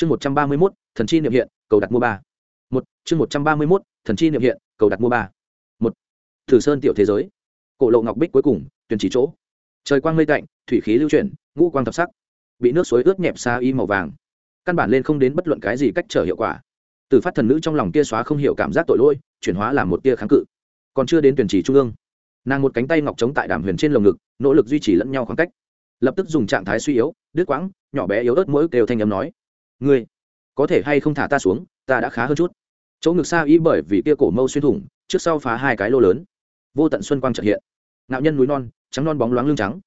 chương một trăm ba mươi mốt, thần chi niệm hiện, cầu đặt mua ba. Một, chương một trăm ba mươi mốt, thần chi niệm hiện, cầu đặt mua ba. Một, thử sơn tiểu thế giới. Cổ lộ ngọc bích cuối cùng, tuyển chỉ chỗ. Trời quang mây tạnh, thủy khí lưu chuyển, ngũ quang thập sắc. Bị nước suối ướt nhẹp xa y màu vàng. Căn bản lên không đến bất luận cái gì cách trở hiệu quả. Từ phát thần nữ trong lòng kia xóa không hiểu cảm giác tội lỗi, chuyển hóa làm một tia kháng cự. Còn chưa đến tuyển chỉ trung ương, nàng một cánh tay ngọc chống tại đàm huyền trên lồng ngực, nỗ lực duy trì lẫn nhau khoảng cách. Lập tức dùng trạng thái suy yếu, đứt quãng, nhỏ bé yếu ớt mỗi kêu thanh âm nói ngươi có thể hay không thả ta xuống, ta đã khá hơn chút. Chỗ ngực xa ý bởi vì kia cổ mâu xuyên thủng, trước sau phá hai cái lô lớn. Vô tận xuân quang trợ hiện. Nạo nhân núi non, trắng non bóng loáng lưng trắng.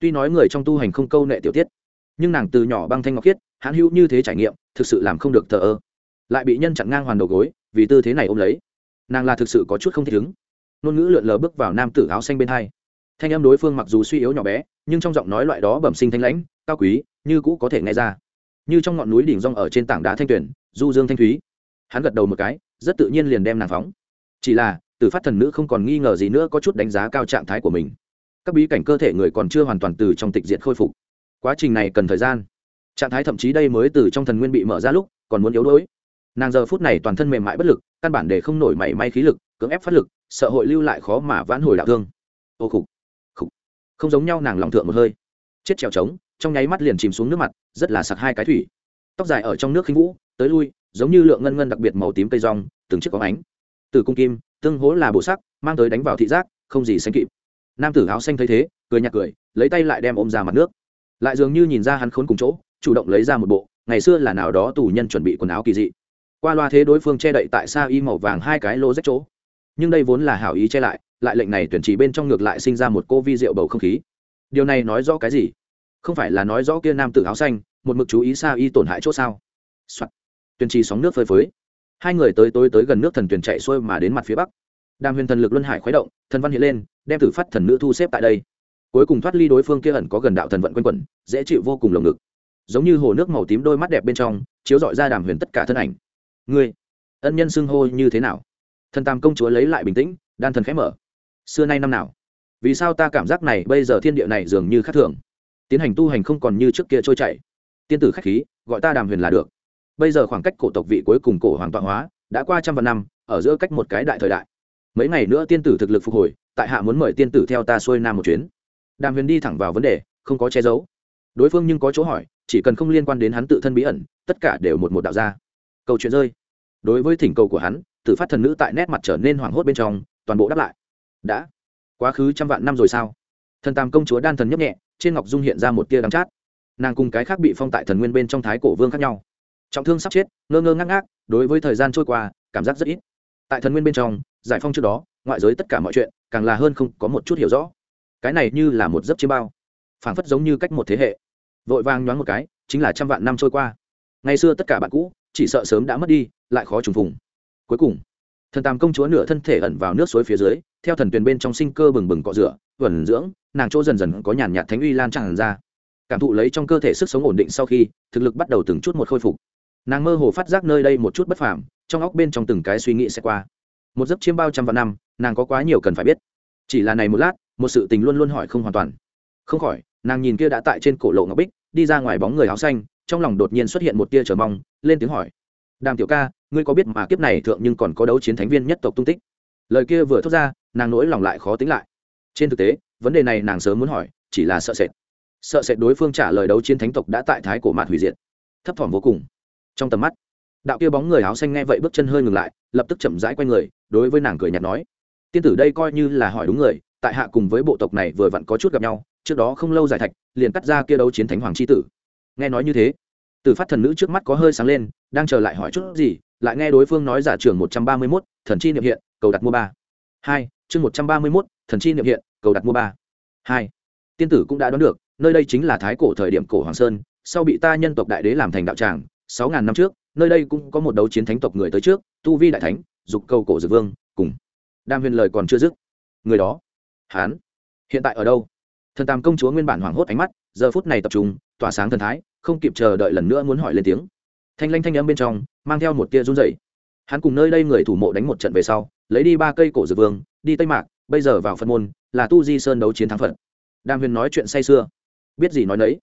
Tuy nói người trong tu hành không câu nệ tiểu tiết, nhưng nàng từ nhỏ băng thanh ngọc khiết, hãn hữu như thế trải nghiệm, thực sự làm không được thờ ơ. Lại bị nhân chặn ngang hoàn đầu gối, vì tư thế này ôm lấy. Nàng là thực sự có chút không thể ứng. Ngôn ngữ lượn lờ bước vào nam tử áo xanh bên hai. Thanh âm đối phương mặc dù suy yếu nhỏ bé, nhưng trong giọng nói loại đó bẩm sinh thanh lãnh, cao quý, như cũ có thể nghe ra như trong ngọn núi đỉnh rong ở trên tảng đá thanh tuyển du dương thanh thúy. Hắn gật đầu một cái, rất tự nhiên liền đem nàng phóng. Chỉ là từ phát thần nữ không còn nghi ngờ gì nữa, có chút đánh giá cao trạng thái của mình. Các bí cảnh cơ thể người còn chưa hoàn toàn từ trong tịch diệt khôi phục. Quá trình này cần thời gian. Trạng thái thậm chí đây mới từ trong thần nguyên bị mở ra lúc, còn muốn yếu đuối. Nàng giờ phút này toàn thân mềm mại bất lực, căn bản để không nổi mảy may khí lực, cưỡng ép phát lực, sợ hội lưu lại khó mà vãn hồi đạo thương. Ô khục khục. Không giống nhau nàng lòng thượng một hơi. Chết trèo trống trong nháy mắt liền chìm xuống nước mặt, rất là sặc hai cái thủy. Tóc dài ở trong nước khinh vũ, tới lui, giống như lượng ngân ngân đặc biệt màu tím cây rong, từng chiếc có ánh. Từ cung kim, tương hố là bộ sắc, mang tới đánh vào thị giác, không gì sánh kịp. Nam tử áo xanh thấy thế, cười nhạt cười, lấy tay lại đem ôm ra mặt nước. Lại dường như nhìn ra hắn khốn cùng chỗ, chủ động lấy ra một bộ, ngày xưa là nào đó tù nhân chuẩn bị quần áo kỳ dị. Qua loa thế đối phương che đậy tại sao y màu vàng hai cái lô rách chỗ. Nhưng đây vốn là hảo ý che lại lại lệnh này tuyển chỉ bên trong ngược lại sinh ra một cô vi rượu bầu không khí. Điều này nói rõ cái gì? Không phải là nói rõ kia nam tử áo xanh, một mực chú ý xa y tổn hại chỗ sao? Soạn. tuyền trì sóng nước phơi phới. Hai người tới tối tới gần nước thần tuyền chạy xuôi mà đến mặt phía bắc. Đàm huyền thần lực luân hải khuấy động, thần văn hiện lên, đem tử phát thần nữ thu xếp tại đây. Cuối cùng thoát ly đối phương kia ẩn có gần đạo thần vận quanh quẩn, dễ chịu vô cùng lồng ngực. Giống như hồ nước màu tím đôi mắt đẹp bên trong, chiếu dọi ra đàm huyền tất cả thân ảnh. Ngươi, ân nhân xưng hô như thế nào? Thần tam công chúa lấy lại bình tĩnh, đan thần khẽ mở. Xưa nay năm nào? Vì sao ta cảm giác này bây giờ thiên địa này dường như khác thường? Tiến hành tu hành không còn như trước kia trôi chảy. Tiên tử khách khí, gọi ta đàm huyền là được. Bây giờ khoảng cách cổ tộc vị cuối cùng cổ hoàng tọa hóa, đã qua trăm vạn năm, ở giữa cách một cái đại thời đại. Mấy ngày nữa tiên tử thực lực phục hồi, tại hạ muốn mời tiên tử theo ta xuôi nam một chuyến. Đàm huyền đi thẳng vào vấn đề, không có che giấu. Đối phương nhưng có chỗ hỏi, chỉ cần không liên quan đến hắn tự thân bí ẩn, tất cả đều một một đạo ra. Câu chuyện rơi. Đối với thỉnh cầu của hắn tự phát thần nữ tại nét mặt trở nên hoảng hốt bên trong, toàn bộ đáp lại. Đã. Quá khứ trăm vạn năm rồi sao? Thần tam công chúa đan thần nhấp nhẹ, trên ngọc dung hiện ra một tia đắng chát. Nàng cùng cái khác bị phong tại thần nguyên bên trong thái cổ vương khác nhau. Trọng thương sắp chết, ngơ ngơ ngác ngác, đối với thời gian trôi qua, cảm giác rất ít. Tại thần nguyên bên trong, giải phong trước đó, ngoại giới tất cả mọi chuyện, càng là hơn không có một chút hiểu rõ. Cái này như là một giấc chiêm bao. Phảng phất giống như cách một thế hệ. Vội vàng nhoáng một cái, chính là trăm vạn năm trôi qua. Ngày xưa tất cả bạn cũ, chỉ sợ sớm đã mất đi, lại khó trùng phùng. Cuối cùng, thần tam công chúa nửa thân thể ẩn vào nước suối phía dưới, theo thần tuyền bên trong sinh cơ bừng bừng cọ rửa, vẩn dưỡng nàng chỗ dần dần có nhàn nhạt thánh uy lan tràn ra. Cảm thụ lấy trong cơ thể sức sống ổn định sau khi, thực lực bắt đầu từng chút một khôi phục. Nàng mơ hồ phát giác nơi đây một chút bất phàm, trong óc bên trong từng cái suy nghĩ sẽ qua. Một giấc chiêm bao trăm vạn năm, nàng có quá nhiều cần phải biết. Chỉ là này một lát, một sự tình luôn luôn hỏi không hoàn toàn. Không khỏi, nàng nhìn kia đã tại trên cổ lộ ngọc bích, đi ra ngoài bóng người áo xanh, trong lòng đột nhiên xuất hiện một tia chờ mong, lên tiếng hỏi. Đàm tiểu ca, ngươi có biết mà kiếp này thượng nhưng còn có đấu chiến thánh viên nhất tộc tung tích? Lời kia vừa thốt ra, nàng nỗi lòng lại khó tính lại trên thực tế, vấn đề này nàng sớm muốn hỏi, chỉ là sợ sệt. Sợ sệt đối phương trả lời đấu chiến thánh tộc đã tại thái cổ mạt hủy diệt. Thấp thỏm vô cùng. Trong tầm mắt, đạo kia bóng người áo xanh nghe vậy bước chân hơi ngừng lại, lập tức chậm rãi q u a y người, đối với nàng cười nhạt nói, tiên tử đây coi như là hỏi đúng người, tại hạ cùng với bộ tộc này vừa vặn có chút gặp nhau, trước đó không lâu giải thạch, liền cắt ra kia đấu chiến thánh hoàng c h i tử. Nghe nói như thế, từ phát thần nữ trước mắt có hơi sáng lên, đang chờ lại hỏi chút gì, lại nghe đối phương nói giả trường một trăm ba mươi mốt, thần chi niệm hiện, cầu đặt mua ba. Hai, chương một trăm ba mươi mốt thần chi niệm hiện, cầu đặt mua ba. Hai. Tiên tử cũng đã đoán được, nơi đây chính là thái cổ thời điểm cổ hoàng sơn, sau bị ta nhân tộc đại đế làm thành đạo tràng, sáu ngàn năm trước, nơi đây cũng có một đấu chiến thánh tộc người tới trước, tu vi đại thánh, dục cầu cổ dược vương, cùng. Đam huyền lời còn chưa dứt. Người đó. Hán. Hiện tại ở đâu? Thần tam công chúa nguyên bản hoảng hốt ánh mắt, giờ phút này tập trung, tỏa sáng thần thái, không kịp chờ đợi lần nữa muốn hỏi lên tiếng. Thanh lanh thanh âm bên trong, mang theo một tia run rẩy. Hắn cùng nơi đây người thủ mộ đánh một trận về sau, lấy đi ba cây cổ dược vương, đi tây mạc bây giờ vào phật môn, là tu di sơn đấu chiến thắng phật. Đàm huyền nói chuyện say sưa. Biết gì nói nấy.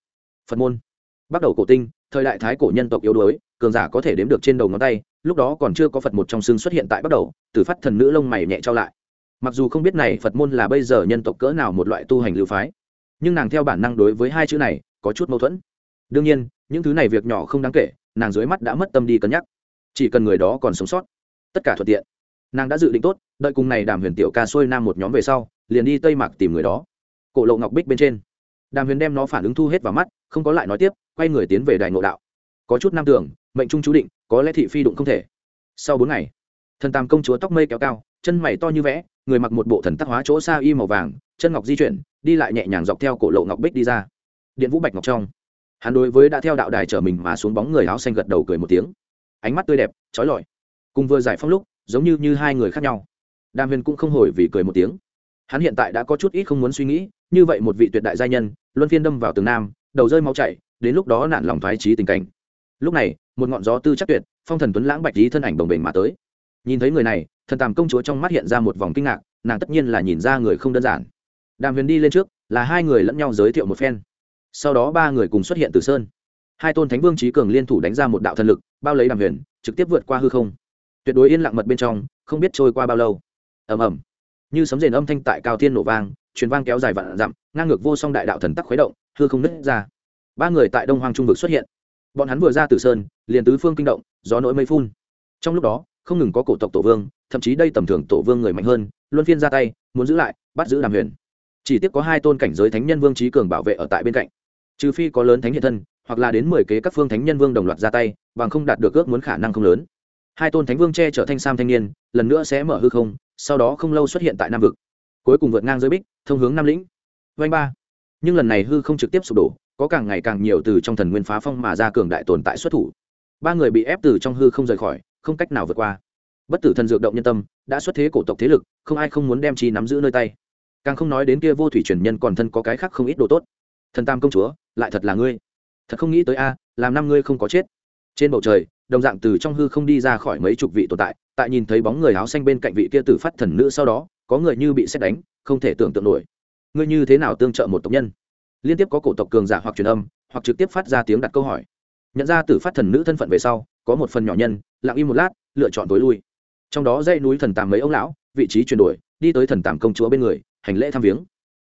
Phật môn. Bắt đầu cổ tinh, thời đại thái cổ nhân tộc yếu đuối, cường giả có thể đếm được trên đầu ngón tay, lúc đó còn chưa có phật một trong xương xuất hiện tại bắt đầu, từ phát thần nữ lông mày nhẹ trao lại. Mặc dù không biết này phật môn là bây giờ nhân tộc cỡ nào một loại tu hành lưu phái, nhưng nàng theo bản năng đối với hai chữ này có chút mâu thuẫn. Đương nhiên, những thứ này việc nhỏ không đáng kể, nàng dưới mắt đã mất tâm đi cân nhắc. Chỉ cần người đó còn sống sót, tất cả thuận tiện nàng đã dự định tốt, đợi cùng này đàm huyền tiểu ca xuôi nam một nhóm về sau, liền đi tây mạc tìm người đó. Cổ lộ ngọc bích bên trên. Đàm huyền đem nó phản ứng thu hết vào mắt, không có lại nói tiếp, quay người tiến về đài ngộ đạo. Có chút nam tưởng, mệnh trung chú định, có lẽ thị phi đụng không thể. Sau bốn ngày, thần tam công chúa tóc mây kéo cao, chân mày to như vẽ, người mặc một bộ thần tắc hóa chỗ xa y màu vàng, chân ngọc di chuyển, đi lại nhẹ nhàng dọc theo cổ lộ ngọc bích đi ra. Điện vũ bạch ngọc trong. Hắn đối với đã theo đạo đài trở mình mà xuống bóng người áo xanh gật đầu cười một tiếng. Ánh mắt tươi đẹp trói lọi. Cùng vừa giải phong lúc giống như như hai người khác nhau. Đàm huyền cũng không hồi vì cười một tiếng. Hắn hiện tại đã có chút ít không muốn suy nghĩ, như vậy một vị tuyệt đại gia nhân, luân phiên đâm vào tường nam, đầu rơi máu chảy, đến lúc đó nạn lòng thoái trí tình cảnh. Lúc này, một ngọn gió tư chắc tuyệt, phong thần tuấn lãng bạch lý thân ảnh đồng bềnh mà tới. Nhìn thấy người này, thần tàm công chúa trong mắt hiện ra một vòng kinh ngạc, nàng tất nhiên là nhìn ra người không đơn giản. Đàm huyền đi lên trước, là hai người lẫn nhau giới thiệu một phen. Sau đó ba người cùng xuất hiện từ sơn. Hai tôn thánh vương trí cường liên thủ đánh ra một đạo thần lực, bao lấy đàm huyền, trực tiếp vượt qua hư không tuyệt đối yên lặng mật bên trong, không biết trôi qua bao lâu. Ầm ầm. Như sấm rền âm thanh tại cao thiên nổ vang, truyền vang kéo dài vạn dặm, ngang ngược vô song đại đạo thần tắc khuấy động, hư không nứt ra. Ba người tại đông hoàng trung vực xuất hiện. Bọn hắn vừa ra từ sơn, liền tứ phương kinh động, gió nỗi mây phun. Trong lúc đó, không ngừng có cổ tộc tổ vương, thậm chí đây tầm thường tổ vương người mạnh hơn, luân phiên ra tay, muốn giữ lại, bắt giữ làm huyền. Chỉ tiếc có hai tôn cảnh giới thánh nhân vương trí cường bảo vệ ở tại bên cạnh. Trừ phi có lớn thánh hiện thân, hoặc là đến mười kế các phương thánh nhân vương đồng loạt ra tay, bằng không đạt được ước muốn khả năng không lớn hai tôn thánh vương che chở thanh sam thanh niên, lần nữa sẽ mở hư không, sau đó không lâu xuất hiện tại nam vực. Cuối cùng vượt ngang giới bích, thông hướng nam lĩnh. Vanh ba. Nhưng lần này hư không trực tiếp sụp đổ, có càng ngày càng nhiều từ trong thần nguyên phá phong mà ra cường đại tồn tại xuất thủ. Ba người bị ép từ trong hư không rời khỏi, không cách nào vượt qua. Bất tử thần dược động nhân tâm, đã xuất thế cổ tộc thế lực, không ai không muốn đem chi nắm giữ nơi tay. Càng không nói đến kia vô thủy truyền nhân còn thân có cái khác không ít đồ tốt. Thần tam công chúa, lại thật là ngươi. Thật không nghĩ tới a, làm năm ngươi không có chết trên bầu trời, đồng dạng từ trong hư không đi ra khỏi mấy chục vị tồn tại tại nhìn thấy bóng người áo xanh bên cạnh vị kia tử phát thần nữ sau đó, có người như bị xét đánh, không thể tưởng tượng nổi. Ngươi như thế nào tương trợ một tộc nhân? Liên tiếp có cổ tộc cường giả hoặc truyền âm, hoặc trực tiếp phát ra tiếng đặt câu hỏi. Nhận ra tử phát thần nữ thân phận về sau, có một phần nhỏ nhân, lặng im một lát, lựa chọn tối lui. Trong đó dãy núi thần tàm mấy ông lão, vị trí chuyển đổi, đi tới thần tàm công chúa bên người, hành lễ thăm viếng.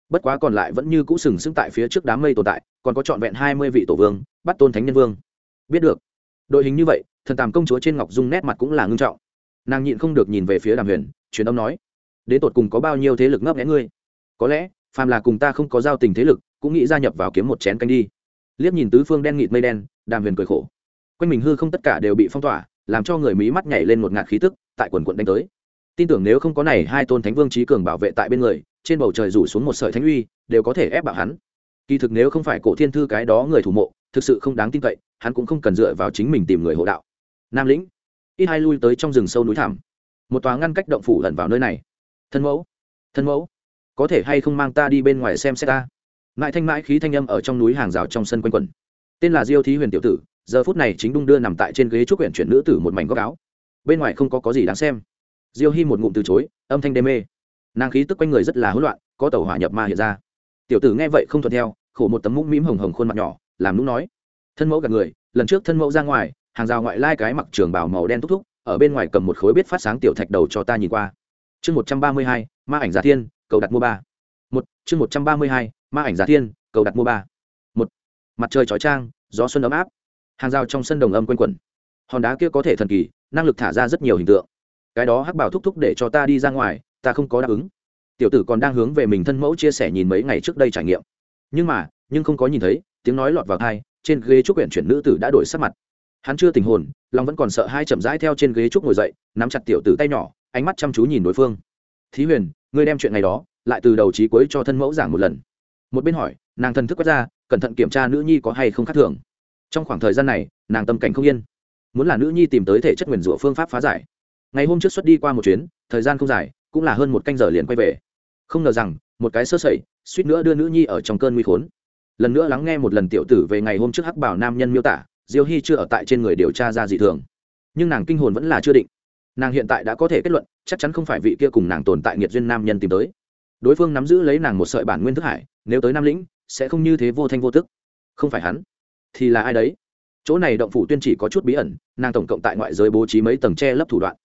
Bất quá còn lại vẫn như cũ sừng sững tại phía trước đám mây tồn tại, còn có trọn vẹn hai mươi vị tổ vương, bắt tôn thánh nhân vương. Biết được đội hình như vậy, thần tàm công chúa trên ngọc dung nét mặt cũng là ngưng trọng. Nàng nhịn không được nhìn về phía đàm huyền, truyền âm nói, đến tột cùng có bao nhiêu thế lực ngấp nghẽ ngươi? Có lẽ, phàm là cùng ta không có giao tình thế lực, cũng nghĩ gia nhập vào kiếm một chén canh đi. Liếc nhìn tứ phương đen nghịt mây đen, đàm huyền cười khổ. Quanh mình hư không tất cả đều bị phong tỏa, làm cho người mỹ mắt nhảy lên một ngạt khí tức, tại quần quận đánh tới. Tin tưởng nếu không có này hai tôn thánh vương trí cường bảo vệ tại bên người, trên bầu trời rủ xuống một sợi thánh uy, đều có thể ép bảo hắn. Kỳ thực nếu không phải cổ thiên thư cái đó người thủ mộ, thực sự không đáng tin cậy hắn cũng không cần dựa vào chính mình tìm người hộ đạo. Nam lĩnh, ít hai lui tới trong rừng sâu núi thảm một tòa ngăn cách động phủ lẩn vào nơi này. Thân mẫu thân mẫu, có thể hay không mang ta đi bên ngoài xem xét ta? Mãi thanh mãi khí thanh âm ở trong núi hàng rào trong sân quanh quẩn. Tên là diêu thí huyền tiểu tử, giờ phút này chính đung đưa nằm tại trên ghế trúc huyện chuyển nữ tử một mảnh góc áo. Bên ngoài không có có gì đáng xem. Diêu hy một ngụm từ chối, âm thanh đê mê. Nàng khí tức quanh người rất là hỗn loạn, có tàu hỏa nhập ma hiện ra. Tiểu tử nghe vậy không thuận theo, khổ một tấm mũm mĩm hồng hồng khuôn mặt nhỏ, làm nũng nói thân mẫu gặp người, lần trước thân mẫu ra ngoài, hàng rào ngoại lai cái mặc trường bào màu đen thúc thúc, ở bên ngoài cầm một khối biết phát sáng tiểu thạch đầu cho ta nhìn qua. Chương một trăm ba mươi hai, ma ảnh giả thiên, cầu đặt mua ba. Một, chương một trăm ba mươi hai, ma ảnh giả thiên, cầu đặt mua ba. Một, mặt trời chói trang gió xuân ấm áp. Hàng rào trong sân đồng âm quanh quẩn. Hòn đá kia có thể thần kỳ, năng lực thả ra rất nhiều hình tượng. Cái đó hắc bảo thúc thúc để cho ta đi ra ngoài, ta không có đáp ứng. Tiểu tử còn đang hướng về mình thân mẫu chia sẻ nhìn mấy ngày trước đây trải nghiệm. Nhưng mà, nhưng không có nhìn thấy, tiếng nói lọt vào thai trên ghế trúc quyển chuyển nữ tử đã đổi sắc mặt. Hắn chưa tình hồn, lòng vẫn còn sợ hai chậm rãi theo trên ghế trúc ngồi dậy, nắm chặt tiểu tử tay nhỏ, ánh mắt chăm chú nhìn đối phương. Thí huyền, ngươi đem chuyện này đó, lại từ đầu trí cuối cho thân mẫu giảng một lần. Một bên hỏi, nàng thần thức quét ra, cẩn thận kiểm tra nữ nhi có hay không khác thường. Trong khoảng thời gian này, nàng tâm cảnh không yên. Muốn là nữ nhi tìm tới thể chất nguyền rủa phương pháp phá giải. Ngày hôm trước xuất đi qua một chuyến, thời gian không dài, cũng là hơn một canh giờ liền quay về. Không ngờ rằng, một cái sơ sẩy, suýt nữa đưa nữ nhi ở trong cơn nguy khốn lần nữa lắng nghe một lần tiểu tử về ngày hôm trước hắc bảo nam nhân miêu tả, diêu hy chưa ở tại trên người điều tra ra dị thường. Nhưng nàng kinh hồn vẫn là chưa định. Nàng hiện tại đã có thể kết luận, chắc chắn không phải vị kia cùng nàng tồn tại nghiệt duyên nam nhân tìm tới. Đối phương nắm giữ lấy nàng một sợi bản nguyên thức hải, nếu tới nam lĩnh, sẽ không như thế vô thanh vô tức. Không phải hắn, thì là ai đấy? Chỗ này động phủ tuyên chỉ có chút bí ẩn, nàng tổng cộng tại ngoại giới bố trí mấy tầng che lấp thủ đoạn.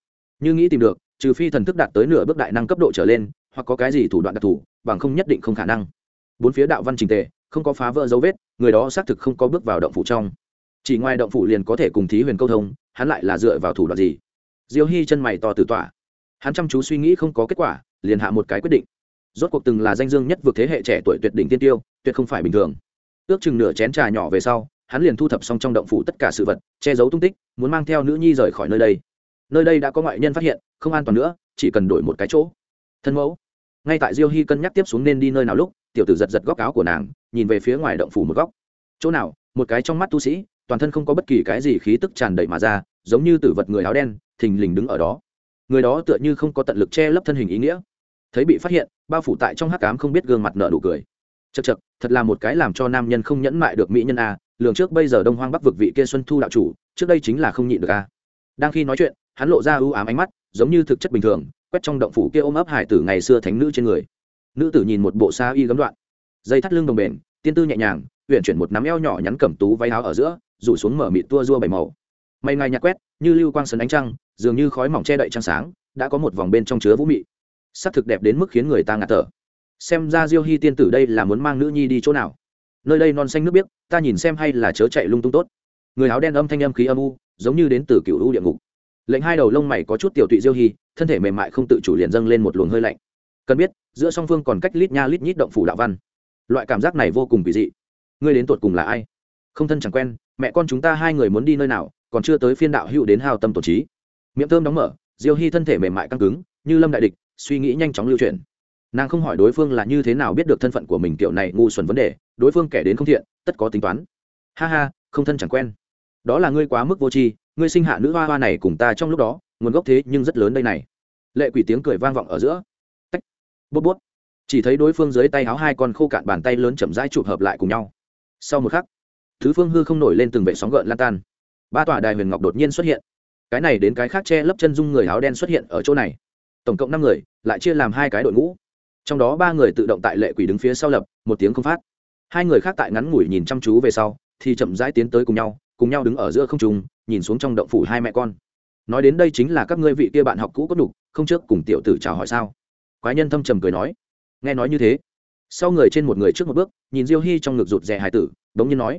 Như nghĩ tìm được, trừ phi thần thức đạt tới nửa bước đại năng cấp độ trở lên, hoặc có cái gì thủ đoạn đặc thù, bằng không nhất định không khả năng. Bốn phía đạo văn trình tề không có phá vỡ dấu vết, người đó xác thực không có bước vào động phủ trong. Chỉ ngoài động phủ liền có thể cùng thí huyền câu thông, hắn lại là dựa vào thủ đoạn gì? Diêu hy chân mày to từ tỏa. Hắn chăm chú suy nghĩ không có kết quả, liền hạ một cái quyết định. Rốt cuộc từng là danh dương nhất vượt thế hệ trẻ tuổi tuyệt đỉnh tiên tiêu, tuyệt không phải bình thường. Ước chừng nửa chén trà nhỏ về sau, hắn liền thu thập xong trong động phủ tất cả sự vật, che giấu tung tích, muốn mang theo nữ nhi rời khỏi nơi đây. Nơi đây đã có ngoại nhân phát hiện, không an toàn nữa, chỉ cần đổi một cái chỗ. Thân mẫu. Ngay tại diêu hy cân nhắc tiếp xuống nên đi nơi nào lúc tiểu tử giật giật góc áo của nàng, nhìn về phía ngoài động phủ một góc. Chỗ nào, một cái trong mắt tu sĩ, toàn thân không có bất kỳ cái gì khí tức tràn đầy mà ra, giống như tử vật người áo đen, thình lình đứng ở đó. Người đó tựa như không có tận lực che lấp thân hình ý nghĩa. Thấy bị phát hiện, bao phủ tại trong hắc cám không biết gương mặt nợ nụ cười. Chật chật thật là một cái làm cho nam nhân không nhẫn mại được mỹ nhân a, lường trước bây giờ đông hoang bắc vực vị kia xuân thu đạo chủ, trước đây chính là không nhịn được a. Đang khi nói chuyện, hắn lộ ra ưu ám ánh mắt, giống như thực chất bình thường, quét trong động phủ kia ôm ấp hải tử ngày xưa thánh nữ trên người nữ tử nhìn một bộ xa y gấm đoạn. Dây thắt lưng đồng bền, tiên tư nhẹ nhàng huyện chuyển một nắm eo nhỏ nhắn cẩm tú váy áo ở giữa, rủ xuống mở mịt tua rua bảy màu. Mây ngay nhạt quét, như lưu quang sấn ánh trăng, dường như khói mỏng che đậy trăng sáng, đã có một vòng bên trong chứa vũ mị. Sắc thực đẹp đến mức khiến người ta ngạt thở. Xem ra diêu hy tiên tử đây là muốn mang nữ nhi đi chỗ nào? Nơi đây non xanh nước biếc, ta nhìn xem hay là chớ chạy lung tung tốt. Người áo đen âm thanh âm khí âm u, giống như đến từ cựu u địa ngục. Lệnh hai đầu lông mày có chút tiểu tụy diêu hy thân thể mềm mại không tự chủ liền dâng lên một luồng hơi lạnh cần biết, giữa song phương còn cách lít nha lít nhít động phủ đạo văn. Loại cảm giác này vô cùng kỳ dị. Ngươi đến tột cùng là ai? Không thân chẳng quen, mẹ con chúng ta hai người muốn đi nơi nào, còn chưa tới phiên đạo hữu đến hào tâm tổ trí. Miệng thơm đóng mở, diêu hy thân thể mềm mại căng cứng, như lâm đại địch, suy nghĩ nhanh chóng lưu truyền nàng không hỏi đối phương là như thế nào biết được thân phận của mình kiểu này ngu xuẩn vấn đề, đối phương kẻ đến không thiện, tất có tính toán. Ha ha, không thân chẳng quen. Đó là ngươi quá mức vô tri, ngươi sinh hạ nữ hoa hoa này cùng ta trong lúc đó, nguồn gốc thế nhưng rất lớn đây này. Lệ quỷ tiếng cười vang vọng ở giữa bút bút chỉ thấy đối phương dưới tay háo hai con khô cạn bàn tay lớn chậm rãi chụp hợp lại cùng nhau. Sau một khắc, thứ phương hư không nổi lên từng vệ sóng gợn lan tan. Ba tòa đài huyền ngọc đột nhiên xuất hiện. Cái này đến cái khác che lấp chân dung người áo đen xuất hiện ở chỗ này. Tổng cộng năm người, lại chia làm hai cái đội ngũ. Trong đó ba người tự động tại lệ quỷ đứng phía sau lập, một tiếng không phát. Hai người khác tại ngắn ngủi nhìn chăm chú về sau, thì chậm rãi tiến tới cùng nhau cùng nhau đứng ở giữa không trung, nhìn xuống trong động phủ hai mẹ con. Nói đến đây chính là các ngươi vị kia bạn học cũ có đủ không trước cùng tiểu tử chào hỏi sao? Quái nhân thâm trầm cười nói, nghe nói như thế. Sau người trên một người trước một bước, nhìn diêu hy trong ngực rụt rè hải tử, đống nhiên nói,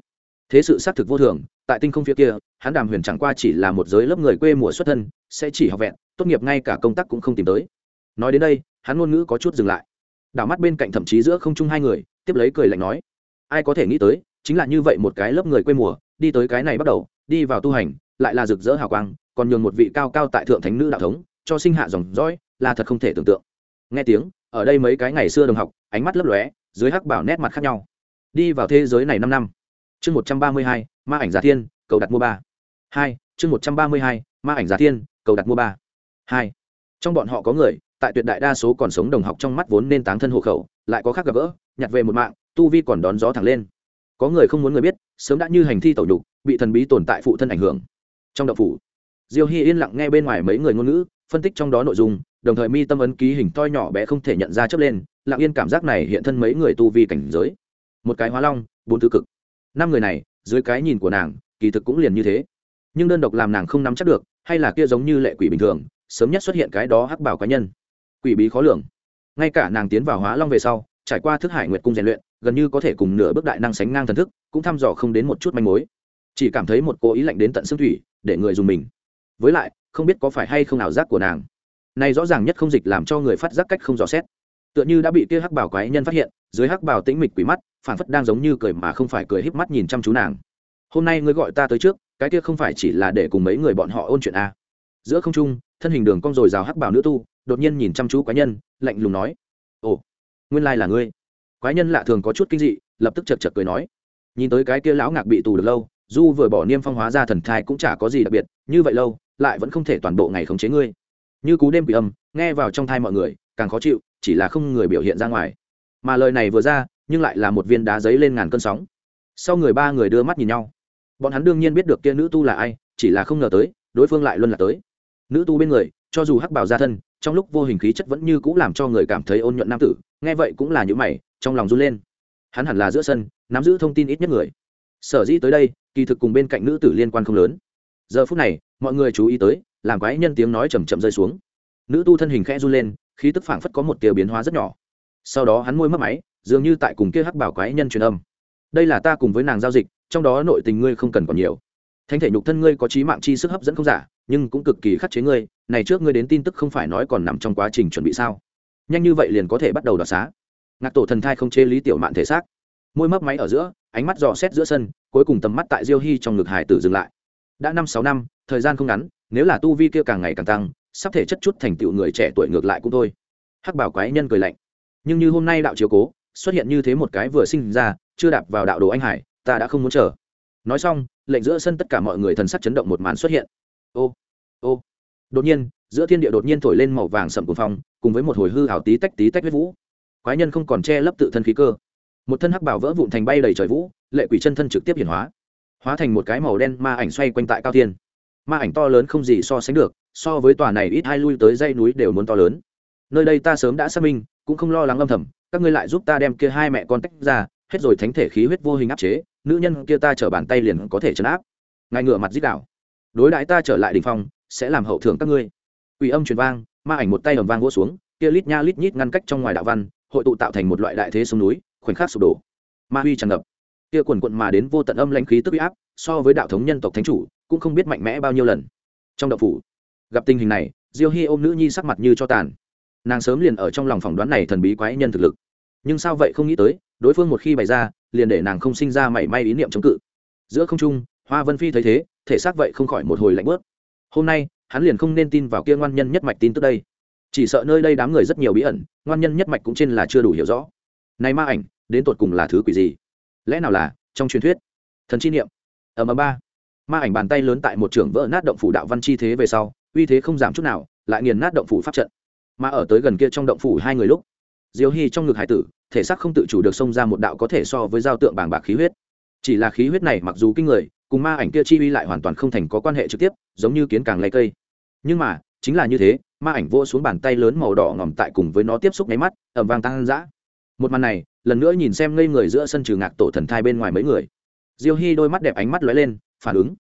thế sự xác thực vô thường, tại tinh không phía kia, hắn đàm huyền chẳng qua chỉ là một giới lớp người quê mùa xuất thân, sẽ chỉ học vẹn, tốt nghiệp ngay cả công tác cũng không tìm tới. Nói đến đây, hắn ngôn ngữ có chút dừng lại. Đảo mắt bên cạnh thậm chí giữa không chung hai người, tiếp lấy cười lạnh nói, ai có thể nghĩ tới, chính là như vậy một cái lớp người quê mùa, đi tới cái này bắt đầu, đi vào tu hành, lại là rực rỡ hào quang, còn nhường một vị cao cao tại thượng thánh nữ đạo thống, cho sinh hạ dòng dõi, là thật không thể tưởng tượng nghe tiếng, ở đây mấy cái ngày xưa đồng học, ánh mắt lấp lóe, dưới hắc bảo nét mặt khác nhau. Đi vào thế giới này năm năm. Chương một trăm ba mươi hai, ma ảnh giả thiên, cầu đặt mua ba. Hai, chương một trăm ba mươi hai, ma ảnh giả thiên, cầu đặt mua ba. Hai, trong bọn họ có người, tại tuyệt đại đa số còn sống đồng học trong mắt vốn nên táng thân hộ khẩu, lại có khác gặp gỡ, nhặt về một mạng, tu vi còn đón gió thẳng lên. Có người không muốn người biết, sớm đã như hành thi tẩu đục bị thần bí tồn tại phụ thân ảnh hưởng. Trong đậu phủ, diêu hy yên lặng nghe bên ngoài mấy người ngôn ngữ, phân tích trong đó nội dung đồng thời mi tâm ấn ký hình toi nhỏ bé không thể nhận ra chấp lên, lặng yên cảm giác này hiện thân mấy người tu vi cảnh giới. Một cái hóa long, bốn thứ cực. Năm người này, dưới cái nhìn của nàng, kỳ thực cũng liền như thế. Nhưng đơn độc làm nàng không nắm chắc được, hay là kia giống như lệ quỷ bình thường, sớm nhất xuất hiện cái đó hắc bảo cá nhân. Quỷ bí khó lường. Ngay cả nàng tiến vào hóa long về sau, trải qua thức hải nguyệt cung rèn luyện, gần như có thể cùng nửa bước đại năng sánh ngang thần thức, cũng thăm dò không đến một chút manh mối. Chỉ cảm thấy một cố ý lạnh đến tận xương thủy, để người dùng mình. Với lại, không biết có phải hay không ảo giác của nàng này rõ ràng nhất không dịch làm cho người phát giác cách không dò xét. Tựa như đã bị kia hắc bảo quái nhân phát hiện, dưới hắc bảo tĩnh mịch quỷ mắt, phản phất đang giống như cười mà không phải cười híp mắt nhìn chăm chú nàng. Hôm nay ngươi gọi ta tới trước, cái kia không phải chỉ là để cùng mấy người bọn họ ôn chuyện a giữa không trung, thân hình đường cong rồi rào hắc bảo nữ tu, đột nhiên nhìn chăm chú quái nhân, lạnh lùng nói, ồ, nguyên lai là ngươi. Quái nhân lạ thường có chút kinh dị, lập tức chật chật cười nói, nhìn tới cái kia lão ngạc bị tù được lâu du vừa bỏ niêm phong hóa ra thần thai cũng chả có gì đặc biệt, như vậy lâu, lại vẫn không thể toàn bộ ngày khống chế ngươi như cú đêm bị âm, nghe vào trong thai mọi người, càng khó chịu, chỉ là không người biểu hiện ra ngoài. Mà lời này vừa ra, nhưng lại là một viên đá giấy lên ngàn cơn sóng. Sau người ba người đưa mắt nhìn nhau. Bọn hắn đương nhiên biết được kia nữ tu là ai, chỉ là không ngờ tới, đối phương lại luôn là tới. Nữ tu bên người, cho dù hắc bảo ra thân, trong lúc vô hình khí chất vẫn như cũng làm cho người cảm thấy ôn nhuận nam tử, nghe vậy cũng là những mày, trong lòng run lên. Hắn hẳn là giữa sân, nắm giữ thông tin ít nhất người. Sở dĩ tới đây, kỳ thực cùng bên cạnh nữ tử liên quan không lớn. Giờ phút này, mọi người chú ý tới làm quái nhân tiếng nói chầm chậm rơi xuống. Nữ tu thân hình khẽ run lên, khí tức phảng phất có một tia biến hóa rất nhỏ. Sau đó hắn môi mất máy, dường như tại cùng kia hắc bảo quái nhân truyền âm. Đây là ta cùng với nàng giao dịch, trong đó nội tình ngươi không cần còn nhiều. Thánh thể nhục thân ngươi có trí mạng chi sức hấp dẫn không giả, nhưng cũng cực kỳ khắc chế ngươi, này trước ngươi đến tin tức không phải nói còn nằm trong quá trình chuẩn bị sao? Nhanh như vậy liền có thể bắt đầu đoạt xá. Ngạc tổ thần thai không chế lý tiểu mạn thể xác. Môi mấp máy ở giữa, ánh mắt dò xét giữa sân, cuối cùng tầm mắt tại diêu hy trong ngực hải tử dừng lại. Đã năm sáu năm, thời gian không ngắn nếu là tu vi kia càng ngày càng tăng, sắp thể chất chút thành tựu người trẻ tuổi ngược lại cũng thôi. Hắc bảo quái nhân cười lạnh. Nhưng như hôm nay đạo chiếu cố, xuất hiện như thế một cái vừa sinh ra, chưa đạp vào đạo đồ anh hải, ta đã không muốn chờ. Nói xong, lệnh giữa sân tất cả mọi người thần sắc chấn động một màn xuất hiện. Ô ô. Đột nhiên, giữa thiên địa đột nhiên thổi lên màu vàng sậm cuồng phong, cùng với một hồi hư ảo tí tách tí tách huyết vũ. Quái nhân không còn che lấp tự thân khí cơ. Một thân hắc bảo vỡ vụn thành bay đầy trời vũ, lệ quỷ chân thân trực tiếp hiển hóa. Hóa thành một cái màu đen ma ảnh xoay quanh tại cao thiên ma ảnh to lớn không gì so sánh được, so với tòa này ít hai lui tới dây núi đều muốn to lớn. Nơi đây ta sớm đã xác minh, cũng không lo lắng âm thầm, các ngươi lại giúp ta đem kia hai mẹ con tách ra, hết rồi thánh thể khí huyết vô hình áp chế, nữ nhân kia ta trở bàn tay liền có thể chấn áp. Ngài ngựa mặt dít đảo đối đãi ta trở lại đình phong, sẽ làm hậu thưởng các ngươi. Ủy âm truyền vang, ma ảnh một tay ầm vang vỗ xuống, kia lít nha lít nhít ngăn cách trong ngoài đạo văn, hội tụ tạo thành một loại đại thế sông núi, khoảnh khắc sụp đổ. Ma huy tràn ngập kia quần quận mà đến vô tận âm lãnh khí tức uy áp, so với đạo thống nhân tộc thánh chủ, cũng không biết mạnh mẽ bao nhiêu lần. Trong đậu phủ, gặp tình hình này, diêu hy ôm nữ nhi sắc mặt như cho tàn. Nàng sớm liền ở trong lòng phỏng đoán này thần bí quái nhân thực lực. Nhưng sao vậy không nghĩ tới, đối phương một khi bày ra, liền để nàng không sinh ra mảy may ý niệm chống cự. Giữa không trung, hoa vân phi thấy thế, thể xác vậy không khỏi một hồi lạnh bớt. Hôm nay, hắn liền không nên tin vào kia ngoan nhân nhất mạch tin tức đây. Chỉ sợ nơi đây đám người rất nhiều bí ẩn, ngoan nhân nhất mạch cũng trên là chưa đủ hiểu rõ. Này ma ảnh, đến tột cùng là thứ quỷ gì? Lẽ nào là trong truyền thuyết? Thần chi niệm. Ở ầm ba. Ma ảnh bàn tay lớn tại một trường vỡ nát động phủ đạo văn chi thế về sau, uy thế không giảm chút nào, lại nghiền nát động phủ pháp trận. Mà ở tới gần kia trong động phủ hai người lúc, diêu hy trong ngực hải tử, thể xác không tự chủ được xông ra một đạo có thể so với giao tượng bàng bạc khí huyết. Chỉ là khí huyết này mặc dù kinh người, cùng ma ảnh kia chi uy lại hoàn toàn không thành có quan hệ trực tiếp, giống như kiến càng lay cây. Nhưng mà, chính là như thế, ma ảnh vô xuống bàn tay lớn màu đỏ ngòm tại cùng với nó tiếp xúc nháy mắt ẩm vang tăng dã một màn này lần nữa nhìn xem ngây người giữa sân trừ ngạc tổ thần thai bên ngoài mấy người. Diêu hy đôi mắt đẹp ánh mắt lóe lên phản ứng.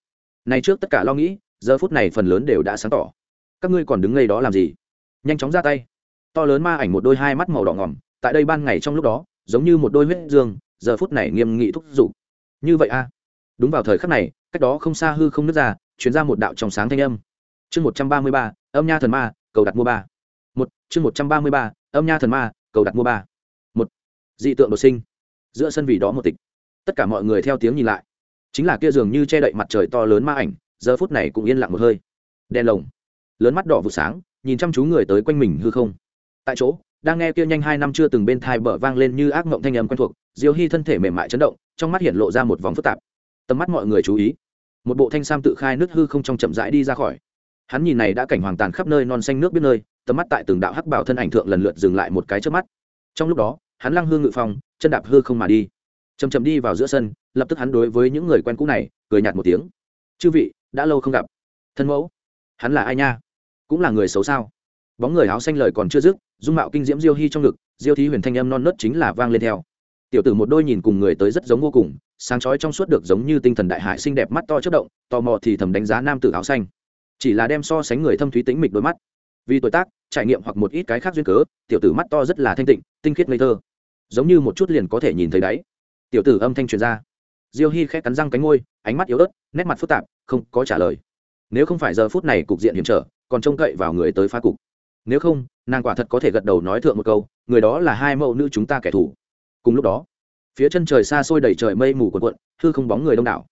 Này trước tất cả lo nghĩ giờ phút này phần lớn đều đã sáng tỏ. Các ngươi còn đứng ngây đó làm gì? Nhanh chóng ra tay. To lớn ma ảnh một đôi hai mắt màu đỏ ngỏm, tại đây ban ngày trong lúc đó giống như một đôi huyết dương giờ phút này nghiêm nghị thúc giục. Như vậy a đúng vào thời khắc này cách đó không xa hư không nứt ra chuyển ra một đạo trong sáng thanh âm. Chương một trăm ba mươi ba âm nha thần ma cầu đặt mua ba. Một chương một trăm ba mươi ba âm nha thần ma cầu đặt mua ba dị tượng đột sinh. Giữa sân vì đó một tịch. Tất cả mọi người theo tiếng nhìn lại. Chính là kia dường như che đậy mặt trời to lớn ma ảnh, giờ phút này cũng yên lặng một hơi. Đen lồng. Lớn mắt đỏ vụ sáng, nhìn chăm chú người tới quanh mình hư không. Tại chỗ, đang nghe kia nhanh hai năm chưa từng bên thai bở vang lên như ác mộng thanh âm quen thuộc, diêu hy thân thể mềm mại chấn động, trong mắt hiện lộ ra một vòng phức tạp. Tầm mắt mọi người chú ý. Một bộ thanh sam tự khai nước hư không trong chậm rãi đi ra khỏi. Hắn nhìn này đã cảnh hoàng tàn khắp nơi non xanh nước biết nơi, tầm mắt tại từng đạo hắc bảo thân ảnh thượng lần lượt dừng lại một cái trước mắt. Trong lúc đó hắn lăng hương ngự phong, chân đạp hư không mà đi. Chầm chầm đi vào giữa sân, lập tức hắn đối với những người quen cũ này, cười nhạt một tiếng. Chư vị, đã lâu không gặp. Thân mẫu, hắn là ai nha? Cũng là người xấu sao? Bóng người áo xanh lời còn chưa dứt, dung mạo kinh diễm diêu hy trong ngực, diêu thí huyền thanh âm non nớt chính là vang lên theo. Tiểu tử một đôi nhìn cùng người tới rất giống vô cùng, sáng chói trong suốt được giống như tinh thần đại hải xinh đẹp mắt to chất động, tò mò thì thầm đánh giá nam tử áo xanh. Chỉ là đem so sánh người thâm thúy tĩnh mịch đôi mắt. Vì tuổi tác, trải nghiệm hoặc một ít cái khác duyên cớ, tiểu tử mắt to rất là thanh tịnh, tinh khiết ngây thơ giống như một chút liền có thể nhìn thấy đáy. Tiểu tử âm thanh truyền ra. Diêu hy khẽ cắn răng cánh ngôi ánh mắt yếu ớt, nét mặt phức tạp, không có trả lời. Nếu không phải giờ phút này cục diện hiểm trở, còn trông cậy vào người tới phá cục. Nếu không, nàng quả thật có thể gật đầu nói thượng một câu, người đó là hai mẫu nữ chúng ta kẻ thù. Cùng lúc đó, phía chân trời xa xôi đầy trời mây mù quần quận hư không bóng người đông đảo.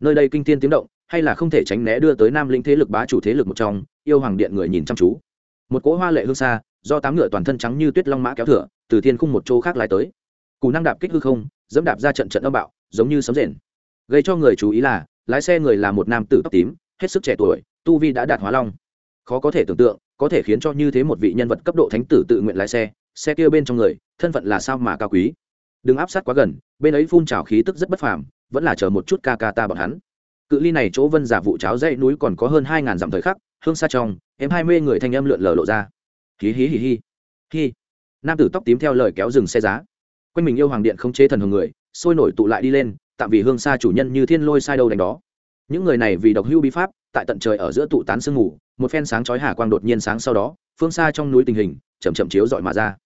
Nơi đây kinh tiên tiếng động, hay là không thể tránh né đưa tới nam linh thế lực bá chủ thế lực một trong, yêu hoàng điện người nhìn chăm chú. Một cỗ hoa lệ hương xa, do tám ngựa toàn thân trắng như tuyết long mã kéo thửa từ thiên khung một chỗ khác lại tới. Cù năng đạp kích hư không, dẫm đạp ra trận trận âm bạo, giống như sấm rền. Gây cho người chú ý là, lái xe người là một nam tử tóc tím, hết sức trẻ tuổi, tu vi đã đạt hóa long. Khó có thể tưởng tượng, có thể khiến cho như thế một vị nhân vật cấp độ thánh tử tự nguyện lái xe xe kia bên trong người, thân phận là sao mà cao quý. Đừng áp sát quá gần, bên ấy phun trào khí tức rất bất phàm, vẫn là chờ một chút ca ca ta bọn hắn. Cự ly này chỗ vân giả vụ cháo dãy núi còn có hơn hai ngàn dặm thời khắc, hương xa trong, em hai mươi người thanh âm lượn lờ lộ ra. Hí hí hí hí. Hí nam tử tóc tím theo lời kéo dừng xe giá. Quanh mình yêu hoàng điện không chế thần hồng người, sôi nổi tụ lại đi lên, tạm vì hương xa chủ nhân như thiên lôi sai đâu đánh đó. Những người này vì độc hưu bí pháp, tại tận trời ở giữa tụ tán sương mù, một phen sáng chói hà quang đột nhiên sáng sau đó, phương xa trong núi tình hình, chậm chậm chiếu dọi mà ra.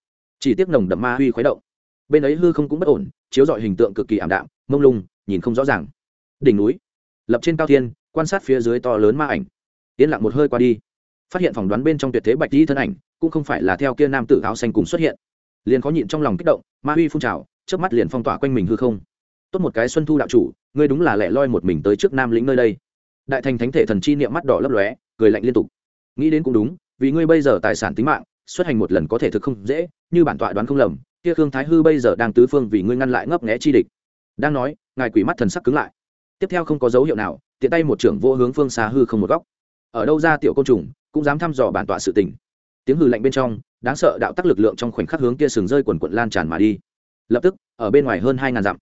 Chỉ tiếc nồng đậm ma huy khuấy động. Bên ấy hư không cũng bất ổn, chiếu dọi hình tượng cực kỳ ảm đạm, mông lung, nhìn không rõ ràng. Đỉnh núi, lập trên cao thiên, quan sát phía dưới to lớn ma ảnh. Yên lặng một hơi qua đi phát hiện phỏng đoán bên trong tuyệt thế bạch di thân ảnh, cũng không phải là theo kia nam tử áo xanh cùng xuất hiện. Liền khó nhịn trong lòng kích động, ma huy phun trào trước mắt liền phong tỏa quanh mình hư không. Tốt một cái xuân thu đạo chủ, ngươi đúng là lẻ loi một mình tới trước nam lĩnh nơi đây. Đại thành thánh thể thần chi niệm mắt đỏ lấp lóe, cười lạnh liên tục. Nghĩ đến cũng đúng, vì ngươi bây giờ tài sản tính mạng, xuất hành một lần có thể thực không dễ, như bản tọa đoán không lầm, kia khương thái hư bây giờ đang tứ phương vì ngươi ngăn lại ngấp nghé chi địch. Đang nói, ngài quỷ mắt thần sắc cứng lại. Tiếp theo không có dấu hiệu nào, tiện tay một trưởng vô hướng phương xa hư không một góc. Ở đâu ra tiểu côn trùng cũng dám thăm dò bản tọa sự tình. Tiếng hư lạnh bên trong, đáng sợ đạo tắc lực lượng trong khoảnh khắc hướng kia sừng rơi quần quận lan tràn mà đi. Lập tức, ở bên ngoài hơn hai ngàn dặm,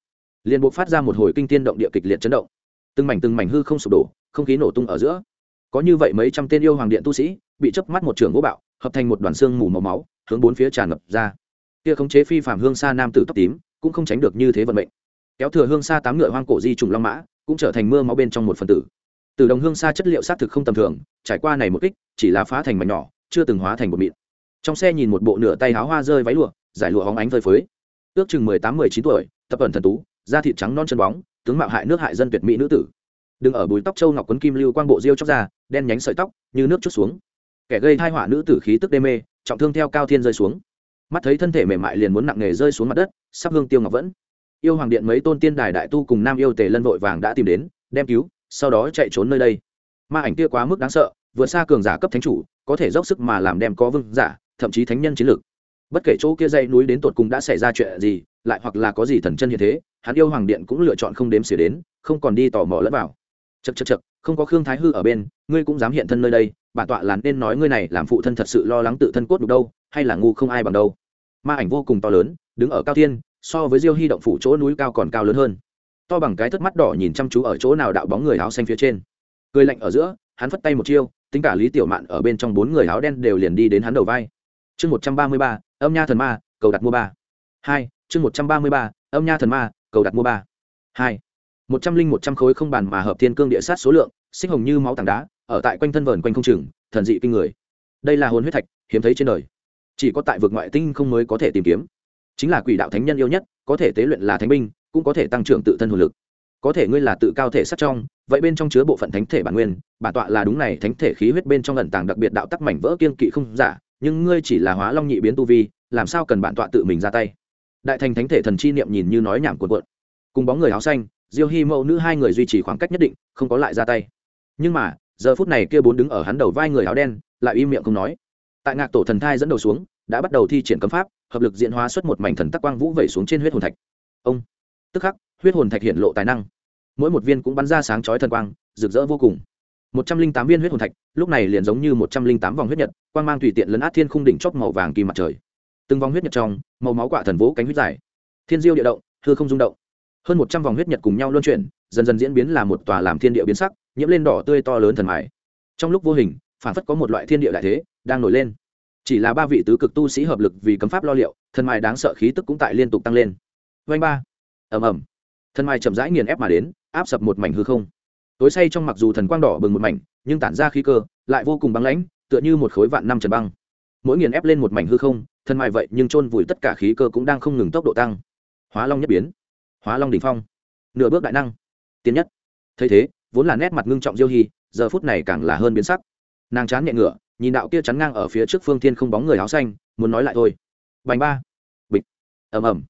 liền buộc phát ra một hồi kinh tiên động địa kịch liệt chấn động. Từng mảnh từng mảnh hư không sụp đổ, không khí nổ tung ở giữa. Có như vậy mấy trăm tên yêu hoàng điện tu sĩ, bị chớp mắt một trường gỗ bạo, hợp thành một đoàn xương mù màu máu, hướng bốn phía tràn ngập ra. Kia khống chế phi phạm hương xa nam tử tóc tím, cũng không tránh được như thế vận mệnh. Kéo thừa hương xa tám ngựa hoang cổ di trùng long mã, cũng trở thành mưa máu bên trong một phần tử từ đồng hương xa chất liệu xác thực không tầm thường, trải qua này một kích, chỉ là phá thành mảnh nhỏ, chưa từng hóa thành một mịn. Trong xe nhìn một bộ nửa tay háo hoa rơi váy lụa, giải lụa hóng ánh phơi phới. Ước chừng mười tám, mười chín tuổi, tập ẩn thần tú, da thịt trắng non chân bóng, tướng mạo hại nước hại dân tuyệt mỹ nữ tử. Đừng ở bùi tóc châu ngọc quấn kim lưu quang bộ diêu chóc ra đen nhánh sợi tóc, như nước chút xuống. Kẻ gây thai họa nữ tử khí tức đê mê, trọng thương theo cao thiên rơi xuống. Mắt thấy thân thể mềm mại liền muốn nặng nề rơi xuống mặt đất, sắp hương tiêu ngọc vẫn. Yêu hoàng điện mấy tôn tiên đài đại tu cùng nam yêu tề lân vội vàng đã tìm đến, đem cứu sau đó chạy trốn nơi đây. Ma ảnh kia quá mức đáng sợ, vượt xa cường giả cấp thánh chủ, có thể dốc sức mà làm đem có vương giả, thậm chí thánh nhân chiến lược. Bất kể chỗ kia dây núi đến tột cùng đã xảy ra chuyện gì, lại hoặc là có gì thần chân như thế, hắn yêu hoàng điện cũng lựa chọn không đếm xỉa đến, không còn đi tò mò lẫn vào. Chật chật chật không có khương thái hư ở bên, ngươi cũng dám hiện thân nơi đây, bản tọa là nên nói ngươi này làm phụ thân thật sự lo lắng tự thân cốt đục đâu, hay là ngu không ai bằng đâu. Ma ảnh vô cùng to lớn, đứng ở cao thiên, so với diêu hy động phủ chỗ núi cao còn cao lớn hơn to bằng cái thất mắt đỏ nhìn chăm chú ở chỗ nào đạo bóng người áo xanh phía trên. Cười lạnh ở giữa, hắn phất tay một chiêu, tính cả lý tiểu mạn ở bên trong bốn người áo đen đều liền đi đến hắn đầu vai. Chương một trăm ba mươi ba, âm nha thần ma, cầu đặt mua ba. Hai, chương một trăm ba mươi ba, âm nha thần ma, cầu đặt mua ba. Hai, một trăm linh một trăm khối không bàn mà hợp thiên cương địa sát số lượng, xích hồng như máu tảng đá, ở tại quanh thân vờn quanh không chừng, thần dị kinh người. Đây là hồn huyết thạch, hiếm thấy trên đời. Chỉ có tại vực ngoại tinh không mới có thể tìm kiếm. Chính là quỷ đạo thánh nhân yêu nhất, có thể tế luyện là thánh binh cũng có thể tăng trưởng tự thân hồn lực. Có thể ngươi là tự cao thể sắc trong, vậy bên trong chứa bộ phận thánh thể bản nguyên bản tọa là đúng này, thánh thể khí huyết bên trong ẩn tàng đặc biệt đạo tắc mảnh vỡ kiên kỵ không giả, nhưng ngươi chỉ là hóa long nhị biến tu vi, làm sao cần bản tọa tự mình ra tay? Đại thành thánh thể thần chi niệm nhìn như nói nhảm cuộn cuộn. Cùng bóng người áo xanh, diêu hy mẫu nữ hai người duy trì khoảng cách nhất định, không có lại ra tay. Nhưng mà, giờ phút này kia bốn đứng ở hắn đầu vai người áo đen, lại im miệng không nói. Tại ngạc tổ thần thai dẫn đầu xuống, đã bắt đầu thi triển cấm pháp, hợp lực diễn hóa xuất một mảnh thần tắc quang vũ vẩy xuống trên huyết hồn thạch. Ông! Tức khắc, huyết hồn thạch hiện lộ tài năng. Mỗi một viên cũng bắn ra sáng chói thần quang, rực rỡ vô cùng. Một trăm linh tám viên huyết hồn thạch, lúc này liền giống như một trăm linh tám vòng huyết nhật, quang mang tùy tiện lấn át thiên khung đỉnh chóp màu vàng kỳ mặt trời. Từng vòng huyết nhật trong, màu máu quạ thần vỗ cánh huyết dài. Thiên diêu địa động thưa không rung động. Hơn một trăm vòng huyết nhật cùng nhau luân chuyển, dần dần diễn biến là một tòa làm thiên địa biến sắc, nhiễm lên đỏ tươi to lớn thần mài. Trong lúc vô hình, phản phất có một loại thiên địa đại thế đang nổi lên. Chỉ là ba vị tứ cực tu sĩ hợp lực vì cấm pháp lo liệu, thần mài đáng sợ khí tức cũng tại liên tục tăng lên. Vanh ba ầm ầm. Thần mai chậm rãi nghiền ép mà đến, áp sập một mảnh hư không. Tối say trong mặc dù thần quang đỏ bừng một mảnh, nhưng tản ra khí cơ lại vô cùng băng lãnh, tựa như một khối vạn năm trần băng. Mỗi nghiền ép lên một mảnh hư không, thần mai vậy nhưng chôn vùi tất cả khí cơ cũng đang không ngừng tốc độ tăng. Hóa long nhất biến. Hóa long đỉnh phong. Nửa bước đại năng. Tiến nhất. Thấy thế, vốn là nét mặt ngưng trọng diêu hy giờ phút này càng là hơn biến sắc. Nàng chán nhẹ ngựa, nhìn đạo kia chắn ngang ở phía trước phương thiên không bóng người áo xanh, muốn nói lại thôi. Bành ba. Bịch. Ầm ầm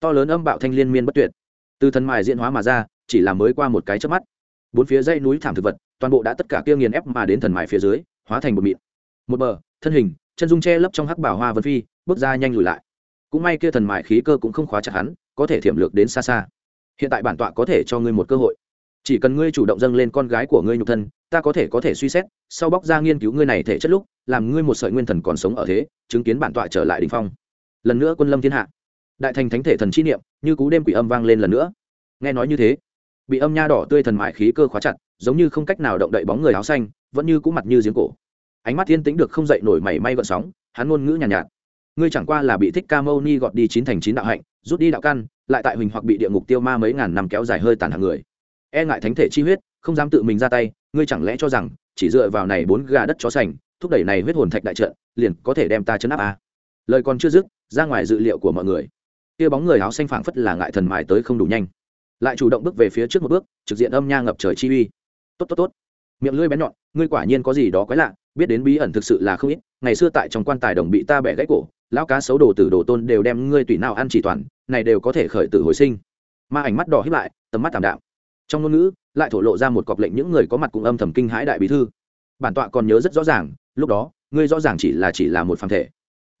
to lớn âm bạo thanh liên miên bất tuyệt. Từ thần mài diễn hóa mà ra, chỉ là mới qua một cái chớp mắt. Bốn phía dãy núi thảm thực vật, toàn bộ đã tất cả kia nghiền ép mà đến thần mài phía dưới, hóa thành một mịn. Một bờ, thân hình, chân dung che lấp trong hắc bảo hoa vân phi, bước ra nhanh lùi lại. Cũng may kia thần mài khí cơ cũng không khóa chặt hắn, có thể thiểm lược đến xa xa. Hiện tại bản tọa có thể cho ngươi một cơ hội. Chỉ cần ngươi chủ động dâng lên con gái của ngươi nhục thân, ta có thể có thể suy xét, sau bóc ra nghiên cứu ngươi này thể chất lúc, làm ngươi một sợi nguyên thần còn sống ở thế, chứng kiến bản tọa trở lại đình phong. Lần nữa quân lâm thiên hạ đại thành thánh thể thần chi niệm như cú đêm quỷ âm vang lên lần nữa. Nghe nói như thế bị âm nha đỏ tươi thần mại khí cơ khóa chặt giống như không cách nào động đậy bóng người áo xanh vẫn như cũ mặt như giếng cổ. Ánh mắt thiên tĩnh được không dậy nổi mảy may gợn sóng hắn ngôn ngữ nhàn nhạt, nhạt. Ngươi chẳng qua là bị thích ca mâu ni gọt đi chín thành chín đạo hạnh rút đi đạo căn lại tại huỳnh hoặc bị địa ngục tiêu ma mấy ngàn năm kéo dài hơi tàn hàng người. E ngại thánh thể chi huyết không dám tự mình ra tay ngươi chẳng lẽ cho rằng chỉ dựa vào này bốn gà đất chó sành thúc đẩy này huyết hồn thạch đại trận liền có thể đem ta chấn áp à. lời còn chưa dứt ra ngoài dự liệu của mọi người kia bóng người áo xanh phảng phất là ngại thần mài tới không đủ nhanh. Lại chủ động bước về phía trước một bước, trực diện âm nha ngập trời chi uy. Tốt tốt tốt. Miệng lưỡi bén nhọn, ngươi quả nhiên có gì đó quái lạ, biết đến bí ẩn thực sự là không ít, ngày xưa tại trong quan tài đồng bị ta bẻ gãy cổ, lão cá xấu đồ tử đồ tôn đều đem ngươi tùy nào ăn chỉ toàn, này đều có thể khởi tử hồi sinh. Ma ảnh mắt đỏ hiếp lại, tầm mắt tạm đạm. Trong ngôn ngữ, lại thổ lộ ra một cọc lệnh những người có mặt cùng âm thầm kinh hãi đại bí thư. Bản tọa còn nhớ rất rõ ràng, lúc đó, ngươi rõ ràng chỉ là chỉ là một phàm thể.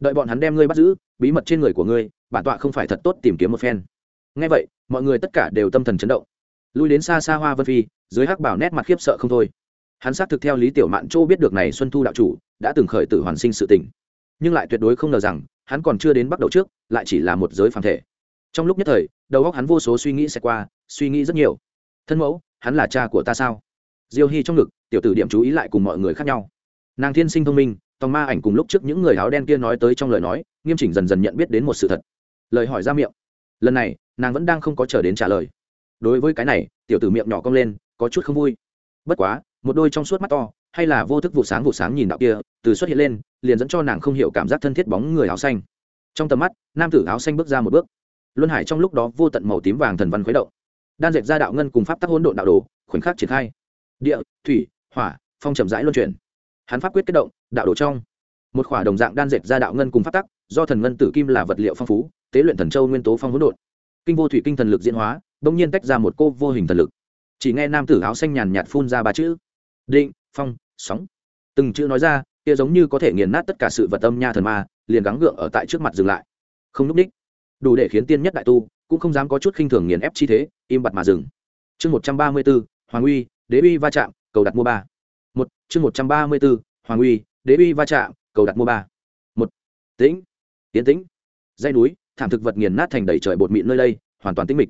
Đợi bọn hắn đem ngươi bắt giữ, bí mật trên người của ngươi bản tọa không phải thật tốt tìm kiếm một phen. Ngay vậy, mọi người tất cả đều tâm thần chấn động. Lui đến xa xa hoa vân phi, dưới hắc bảo nét mặt khiếp sợ không thôi. Hắn xác thực theo lý tiểu mạn châu biết được này xuân thu đạo chủ, đã từng khởi tử hoàn sinh sự tình. Nhưng lại tuyệt đối không ngờ rằng, hắn còn chưa đến bắt đầu trước, lại chỉ là một giới phàm thể. Trong lúc nhất thời, đầu óc hắn vô số suy nghĩ sẽ qua, suy nghĩ rất nhiều. Thân mẫu, hắn là cha của ta sao? Diêu hy trong ngực, tiểu tử điểm chú ý lại cùng mọi người khác nhau. Nàng thiên sinh thông minh, tòng ma ảnh cùng lúc trước những người áo đen kia nói tới trong lời nói, nghiêm chỉnh dần dần nhận biết đến một sự thật lời hỏi ra miệng. Lần này, nàng vẫn đang không có chờ đến trả lời. Đối với cái này, tiểu tử miệng nhỏ cong lên, có chút không vui. Bất quá, một đôi trong suốt mắt to, hay là vô thức vụ sáng vụ sáng nhìn đạo kia, từ xuất hiện lên, liền dẫn cho nàng không hiểu cảm giác thân thiết bóng người áo xanh. Trong tầm mắt, nam tử áo xanh bước ra một bước. Luân hải trong lúc đó vô tận màu tím vàng thần văn khuấy động. Đan dệt ra đạo ngân cùng pháp tắc hỗn độn đạo đồ, khoảnh khắc triển khai. Địa, thủy, hỏa, phong chậm rãi luân chuyển. Hắn pháp quyết kết động, đạo đồ trong. Một khỏa đồng dạng đan dệt ra đạo ngân cùng pháp tắc, do thần ngân tử kim là vật liệu phong phú tế luyện thần châu nguyên tố phong hỗn độn. Kinh vô thủy kinh thần lực diễn hóa bỗng nhiên tách ra một cô vô hình thần lực. Chỉ nghe nam tử áo xanh nhàn nhạt phun ra ba chữ. Định, phong, sóng. Từng chữ nói ra, kia giống như có thể nghiền nát tất cả sự vật âm nha thần ma, liền gắng gượng ở tại trước mặt dừng lại. Không núp đích đủ để khiến tiên nhất đại tu, cũng không dám có chút khinh thường nghiền ép chi thế, im bặt mà dừng. Chương một trăm ba mươi b ố hoàng uy, đế uy va chạm, cầu đặt mua ba. Một, chương một trăm ba mươi b ố hoàng uy, đế uy va chạm, cầu đặt mua ba. Một, tĩnh, tiến tĩnh. Dây núi thảm thực vật nghiền nát thành đầy trời bột mịn nơi đây, hoàn toàn tĩnh mịch.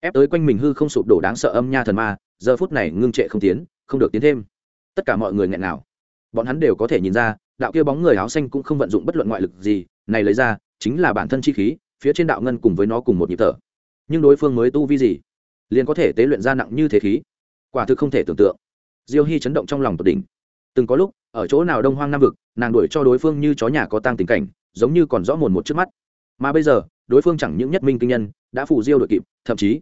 Ép tới quanh mình hư không sụp đổ đáng sợ âm nha thần ma, giờ phút này ngưng trệ không tiến, không được tiến thêm. Tất cả mọi người nghẹn nào bọn hắn đều có thể nhìn ra, đạo kia bóng người áo xanh cũng không vận dụng bất luận ngoại lực gì, này lấy ra, chính là bản thân chi khí, phía trên đạo ngân cùng với nó cùng một nhịp thở. Nhưng đối phương mới tu vi gì? Liền có thể tế luyện ra nặng như thế khí. Quả thực không thể tưởng tượng. Diêu hy chấn động trong lòng tột đỉnh. Từng có lúc, ở chỗ nào đông hoang nam vực, nàng đuổi cho đối phương như chó nhà có tang tình cảnh, giống như còn rõ mồn một trước mắt mà bây giờ, đối phương chẳng những nhất minh kinh nhân, đã phủ diêu đội kịp, thậm chí,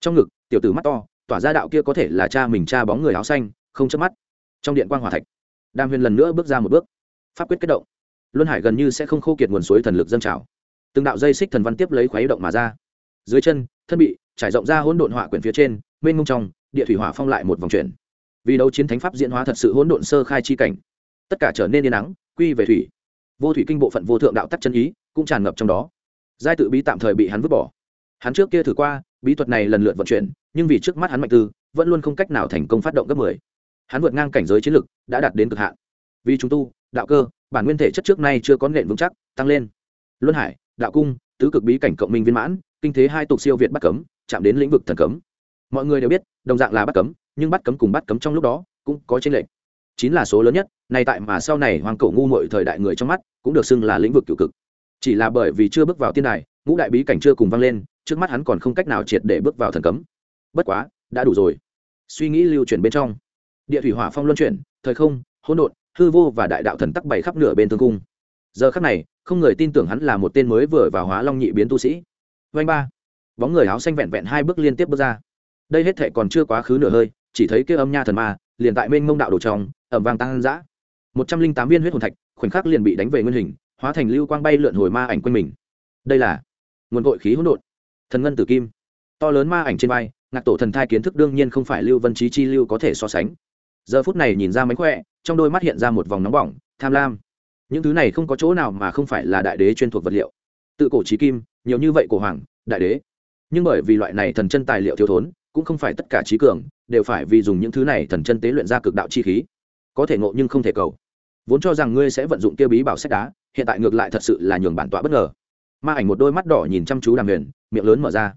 trong ngực, tiểu tử mắt to, tỏa ra đạo kia có thể là cha mình cha bóng người áo xanh, không chớp mắt. Trong điện quang hòa thạch, đàm huyền lần nữa bước ra một bước. Pháp quyết kết động. Luân hải gần như sẽ không khô kiệt nguồn suối thần lực dâng trào. Từng đạo dây xích thần văn tiếp lấy khuấy động mà ra. Dưới chân, thân bị trải rộng ra hỗn độn hỏa quyển phía trên, mênh mông trong, địa thủy hỏa phong lại một vòng chuyển. Vì đấu chiến thánh pháp diễn hóa thật sự hỗn độn sơ khai chi cảnh, tất cả trở nên yên nắng, quy về thủy. Vô thủy kinh bộ phận vô thượng đạo tắc chân ý cũng tràn ngập trong đó giai tự bí tạm thời bị hắn vứt bỏ. Hắn trước kia thử qua bí thuật này lần lượt vận chuyển nhưng vì trước mắt hắn mạnh tư vẫn luôn không cách nào thành công phát động gấp mười. Hắn vượt ngang cảnh giới chiến lực đã đạt đến cực hạn. Vì chúng tu đạo cơ bản nguyên thể chất trước nay chưa có nền vững chắc tăng lên. Luân hải đạo cung tứ cực bí cảnh cộng minh viên mãn kinh thế hai tục siêu việt bắt cấm chạm đến lĩnh vực thần cấm. Mọi người đều biết đồng dạng là bắt cấm nhưng bắt cấm cùng bắt cấm trong lúc đó cũng có trên lệnh, chín là số lớn nhất này tại mà sau này hoàng cổ ngu mội thời đại người trong mắt cũng được xưng là lĩnh vực cựu cực chỉ là bởi vì chưa bước vào tiên đài, ngũ đại bí cảnh chưa cùng vang lên, trước mắt hắn còn không cách nào triệt để bước vào thần cấm. Bất quá, đã đủ rồi. Suy nghĩ lưu chuyển bên trong. Địa thủy hỏa phong luân chuyển, thời không, hỗn độn, hư vô và đại đạo thần tắc bày khắp nửa bên tương cung. Giờ khắc này, không người tin tưởng hắn là một tên mới vừa vào hóa long nhị biến tu sĩ. Vanh ba. Bóng người áo xanh vẹn vẹn hai bước liên tiếp bước ra. Đây hết thệ còn chưa quá khứ nửa hơi, chỉ thấy kia âm nha thần ma, liền tại bên mông đạo đồ trong ẩm vang tăng dã. Một trăm linh tám viên huyết hồn thạch, khoảnh khắc liền bị đánh về nguyên hình hóa thành lưu quang bay lượn hồi ma ảnh quanh mình. Đây là nguồn cội khí hỗn độn. Thần ngân tử kim. To lớn ma ảnh trên vai, ngạc tổ thần thai kiến thức đương nhiên không phải lưu vân trí chi lưu có thể so sánh. Giờ phút này nhìn ra mánh khỏe, trong đôi mắt hiện ra một vòng nóng bỏng, tham lam. Những thứ này không có chỗ nào mà không phải là đại đế chuyên thuộc vật liệu. Tự cổ trí kim, nhiều như vậy cổ hoàng, đại đế. Nhưng bởi vì loại này thần chân tài liệu thiếu thốn, cũng không phải tất cả trí cường, đều phải vì dùng những thứ này thần chân tế luyện ra cực đạo chi khí. Có thể ngộ nhưng không thể cầu. Vốn cho rằng ngươi sẽ vận dụng tiêu bí bảo sách đá hiện tại ngược lại thật sự là nhường bản tọa bất ngờ. Ma ảnh một đôi mắt đỏ nhìn chăm chú đàm huyền, miệng lớn mở ra.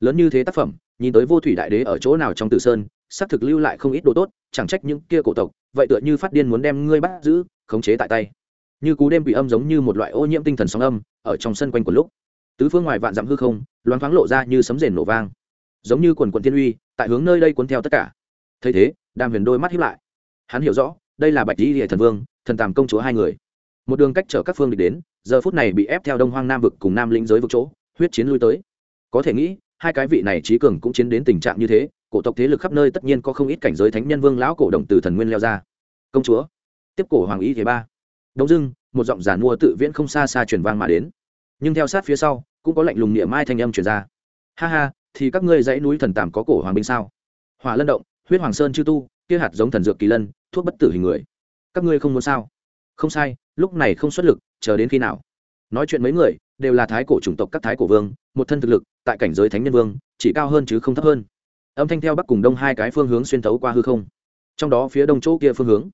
Lớn như thế tác phẩm, nhìn tới vô thủy đại đế ở chỗ nào trong tử sơn, xác thực lưu lại không ít đồ tốt, chẳng trách những kia cổ tộc, vậy tựa như phát điên muốn đem ngươi bắt giữ, khống chế tại tay. Như cú đêm bị âm giống như một loại ô nhiễm tinh thần sóng âm, ở trong sân quanh của lúc. Tứ phương ngoài vạn dặm hư không, loáng thoáng lộ ra như sấm rền nổ vang. Giống như quần quần thiên uy, tại hướng nơi đây cuốn theo tất cả. Thấy thế, đàm huyền đôi mắt hiếp lại. Hắn hiểu rõ, đây là bạch lý hệ thần vương, thần tàm công chúa hai người một đường cách chở các phương địch đến, giờ phút này bị ép theo đông hoang nam vực cùng nam lĩnh giới vực chỗ, huyết chiến lui tới. Có thể nghĩ, hai cái vị này trí cường cũng chiến đến tình trạng như thế, cổ tộc thế lực khắp nơi tất nhiên có không ít cảnh giới thánh nhân vương lão cổ động từ thần nguyên leo ra. Công chúa, tiếp cổ hoàng ý thế ba. Đông dưng một giọng giản mua tự viễn không xa xa truyền vang mà đến. Nhưng theo sát phía sau, cũng có lệnh lùng niệm mai thanh âm truyền ra. Ha ha, thì các ngươi dãy núi thần tàm có cổ hoàng binh sao? Hỏa lân động, huyết hoàng sơn chư tu, kia hạt giống thần dược kỳ lân, thuốc bất tử hình người. Các ngươi không muốn sao? Không sai lúc này không xuất lực, chờ đến khi nào? Nói chuyện mấy người, đều là thái cổ chủng tộc các thái cổ vương, một thân thực lực, tại cảnh giới thánh nhân vương, chỉ cao hơn chứ không thấp hơn. Âm thanh theo bắc cùng đông hai cái phương hướng xuyên thấu qua hư không. Trong đó phía đông chỗ kia phương hướng,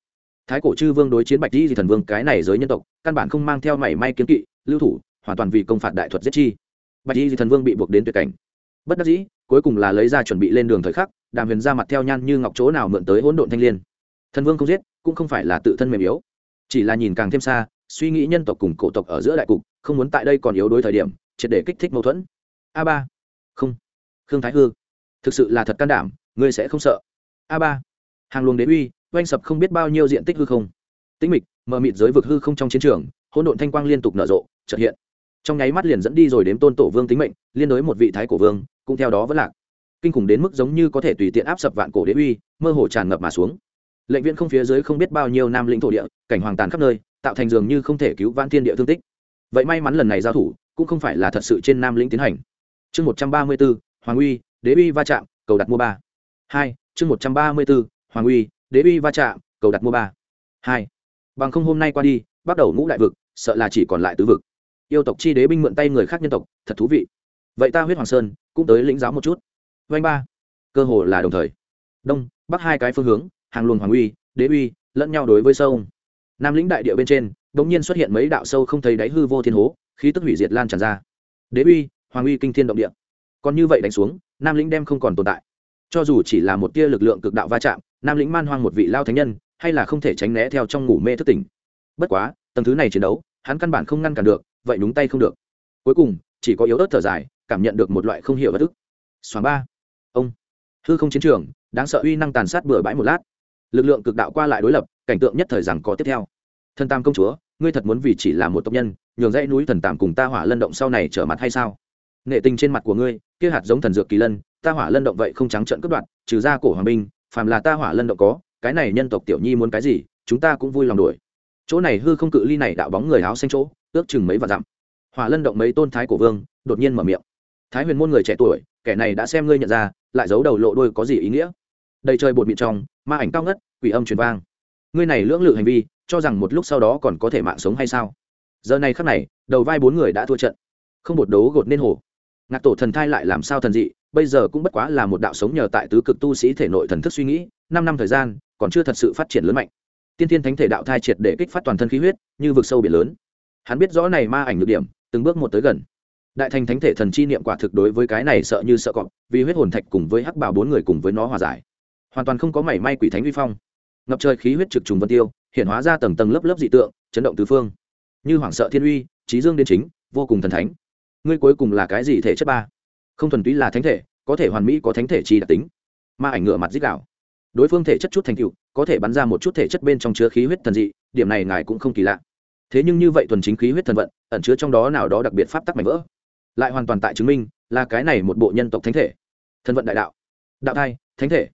thái cổ chư vương đối chiến bạch di thì thần vương, cái này giới nhân tộc, căn bản không mang theo mảy may kiến kỵ, lưu thủ, hoàn toàn vì công phạt đại thuật giết chi. Bạch di thì thần vương bị buộc đến tuyệt cảnh. Bất đắc dĩ, cuối cùng là lấy ra chuẩn bị lên đường thời khắc, đàm huyền ra mặt theo nhan như ngọc chỗ nào mượn tới hỗn độn thanh liên. Thần vương không giết, cũng không phải là tự thân mềm yếu chỉ là nhìn càng thêm xa, suy nghĩ nhân tộc cùng cổ tộc ở giữa đại cục, không muốn tại đây còn yếu đối thời điểm, triệt để kích thích mâu thuẫn. A ba. Không. Khương thái hư. Thực sự là thật can đảm, ngươi sẽ không sợ. A ba. Hàng luồng đế uy, oanh sập không biết bao nhiêu diện tích hư không. Tĩnh mịch, mờ mịt giới vực hư không trong chiến trường, hỗn độn thanh quang liên tục nở rộ trật hiện. Trong nháy mắt liền dẫn đi rồi đếm tôn tổ vương tính mệnh, liên đối một vị thái cổ vương, cũng theo đó vẫn lạc. Kinh khủng đến mức giống như có thể tùy tiện áp sập vạn cổ đế uy, mơ hồ tràn ngập mà xuống lệnh viện không phía dưới không biết bao nhiêu nam lĩnh thổ địa, cảnh hoàng tàn khắp nơi, tạo thành dường như không thể cứu vãn thiên địa thương tích. Vậy may mắn lần này giao thủ, cũng không phải là thật sự trên nam lĩnh tiến hành. Chương một trăm ba mươi b ố hoàng uy, đế uy va chạm, cầu đặt mua ba. Hai, chương một trăm ba mươi b ố hoàng uy, đế uy va chạm, cầu đặt mua ba. Hai, bằng không hôm nay qua đi, bắt đầu ngũ đại vực, sợ là chỉ còn lại tứ vực. Yêu tộc chi đế binh mượn tay người khác nhân tộc, thật thú vị. Vậy ta huyết hoàng sơn, cũng tới lĩnh giáo một chút. Vanh ba, cơ hồ là đồng thời. Đông, bắc hai cái phương hướng hàng luồng hoàng uy, đế uy, lẫn nhau đối với sâu. Nam lĩnh đại địa bên trên đ ỗ n g nhiên xuất hiện mấy đạo sâu không thấy đáy hư vô thiên hố, khí tức hủy diệt lan tràn ra. Đế uy, hoàng uy kinh thiên động địa. Còn như vậy đánh xuống, nam lĩnh đem không còn tồn tại. Cho dù chỉ là một tia lực lượng cực đạo va chạm, nam lĩnh man hoang một vị lao thánh nhân, hay là không thể tránh né theo trong ngủ mê thức tỉnh. Bất quá, tầng thứ này chiến đấu, hắn căn bản không ngăn cản được, vậy đúng tay không được. Cuối cùng, chỉ có yếu ớt thở dài, cảm nhận được một loại không hiểu bất ức. Xoáng ba. Ông. Hư không chiến trường, đáng sợ uy năng tàn sát bừa bãi một lát lực lượng cực đạo qua lại đối lập, cảnh tượng nhất thời rằng có tiếp theo. Thần tam công chúa, ngươi thật muốn vì chỉ là một tộc nhân, nhường dãy núi thần tàm cùng ta hỏa lân động sau này trở mặt hay sao? Nghệ tình trên mặt của ngươi, kia hạt giống thần dược kỳ lân, ta hỏa lân động vậy không trắng trận cướp đoạt, trừ ra cổ hoàng minh phàm là ta hỏa lân động có, cái này nhân tộc tiểu nhi muốn cái gì, chúng ta cũng vui lòng đuổi. Chỗ này hư không cự ly này đạo bóng người áo xanh chỗ, ước chừng mấy vạn dặm. Hỏa lân động mấy tôn thái cổ vương, đột nhiên mở miệng. Thái huyền môn người trẻ tuổi, kẻ này đã xem ngươi nhận ra, lại giấu đầu lộ đôi có gì ý nghĩa? Đầy trời bột mịn trong, ma ảnh cao ngất, quỷ âm truyền vang. Ngươi này lưỡng lự hành vi, cho rằng một lúc sau đó còn có thể mạng sống hay sao? Giờ này khắc này, đầu vai bốn người đã thua trận. Không bột đấu gột nên hồ ngạc tổ thần thai lại làm sao thần dị, bây giờ cũng bất quá là một đạo sống nhờ tại tứ cực tu sĩ thể nội thần thức suy nghĩ, năm năm thời gian, còn chưa thật sự phát triển lớn mạnh. Tiên tiên thánh thể đạo thai triệt để kích phát toàn thân khí huyết, như vực sâu biển lớn. Hắn biết rõ này ma ảnh được điểm, từng bước một tới gần. Đại thành thánh thể thần chi niệm quả thực đối với cái này sợ như sợ cọp, vì huyết hồn thạch cùng với hắc bảo bốn người cùng với nó hòa giải hoàn toàn không có mảy may quỷ thánh vi phong. Ngập trời khí huyết trực trùng vân tiêu, hiện hóa ra tầng tầng lớp lớp dị tượng, chấn động tứ phương. Như hoảng sợ thiên uy, trí dương đến chính, vô cùng thần thánh. Ngươi cuối cùng là cái gì thể chất ba? Không thuần túy là thánh thể, có thể hoàn mỹ, có thánh thể chi đặc tính. Ma ảnh ngựa mặt dích đạo đối phương thể chất chút thành tựu, có thể bắn ra một chút thể chất bên trong chứa khí huyết thần dị, điểm này ngài cũng không kỳ lạ. Thế nhưng như vậy thuần chính khí huyết thần vận, ẩn chứa trong đó nào đó đặc biệt pháp tắc mạnh vỡ. Lại hoàn toàn tại chứng minh là cái này một bộ nhân tộc thánh thể. Thần vận đại đạo. Đạo thai, thánh thể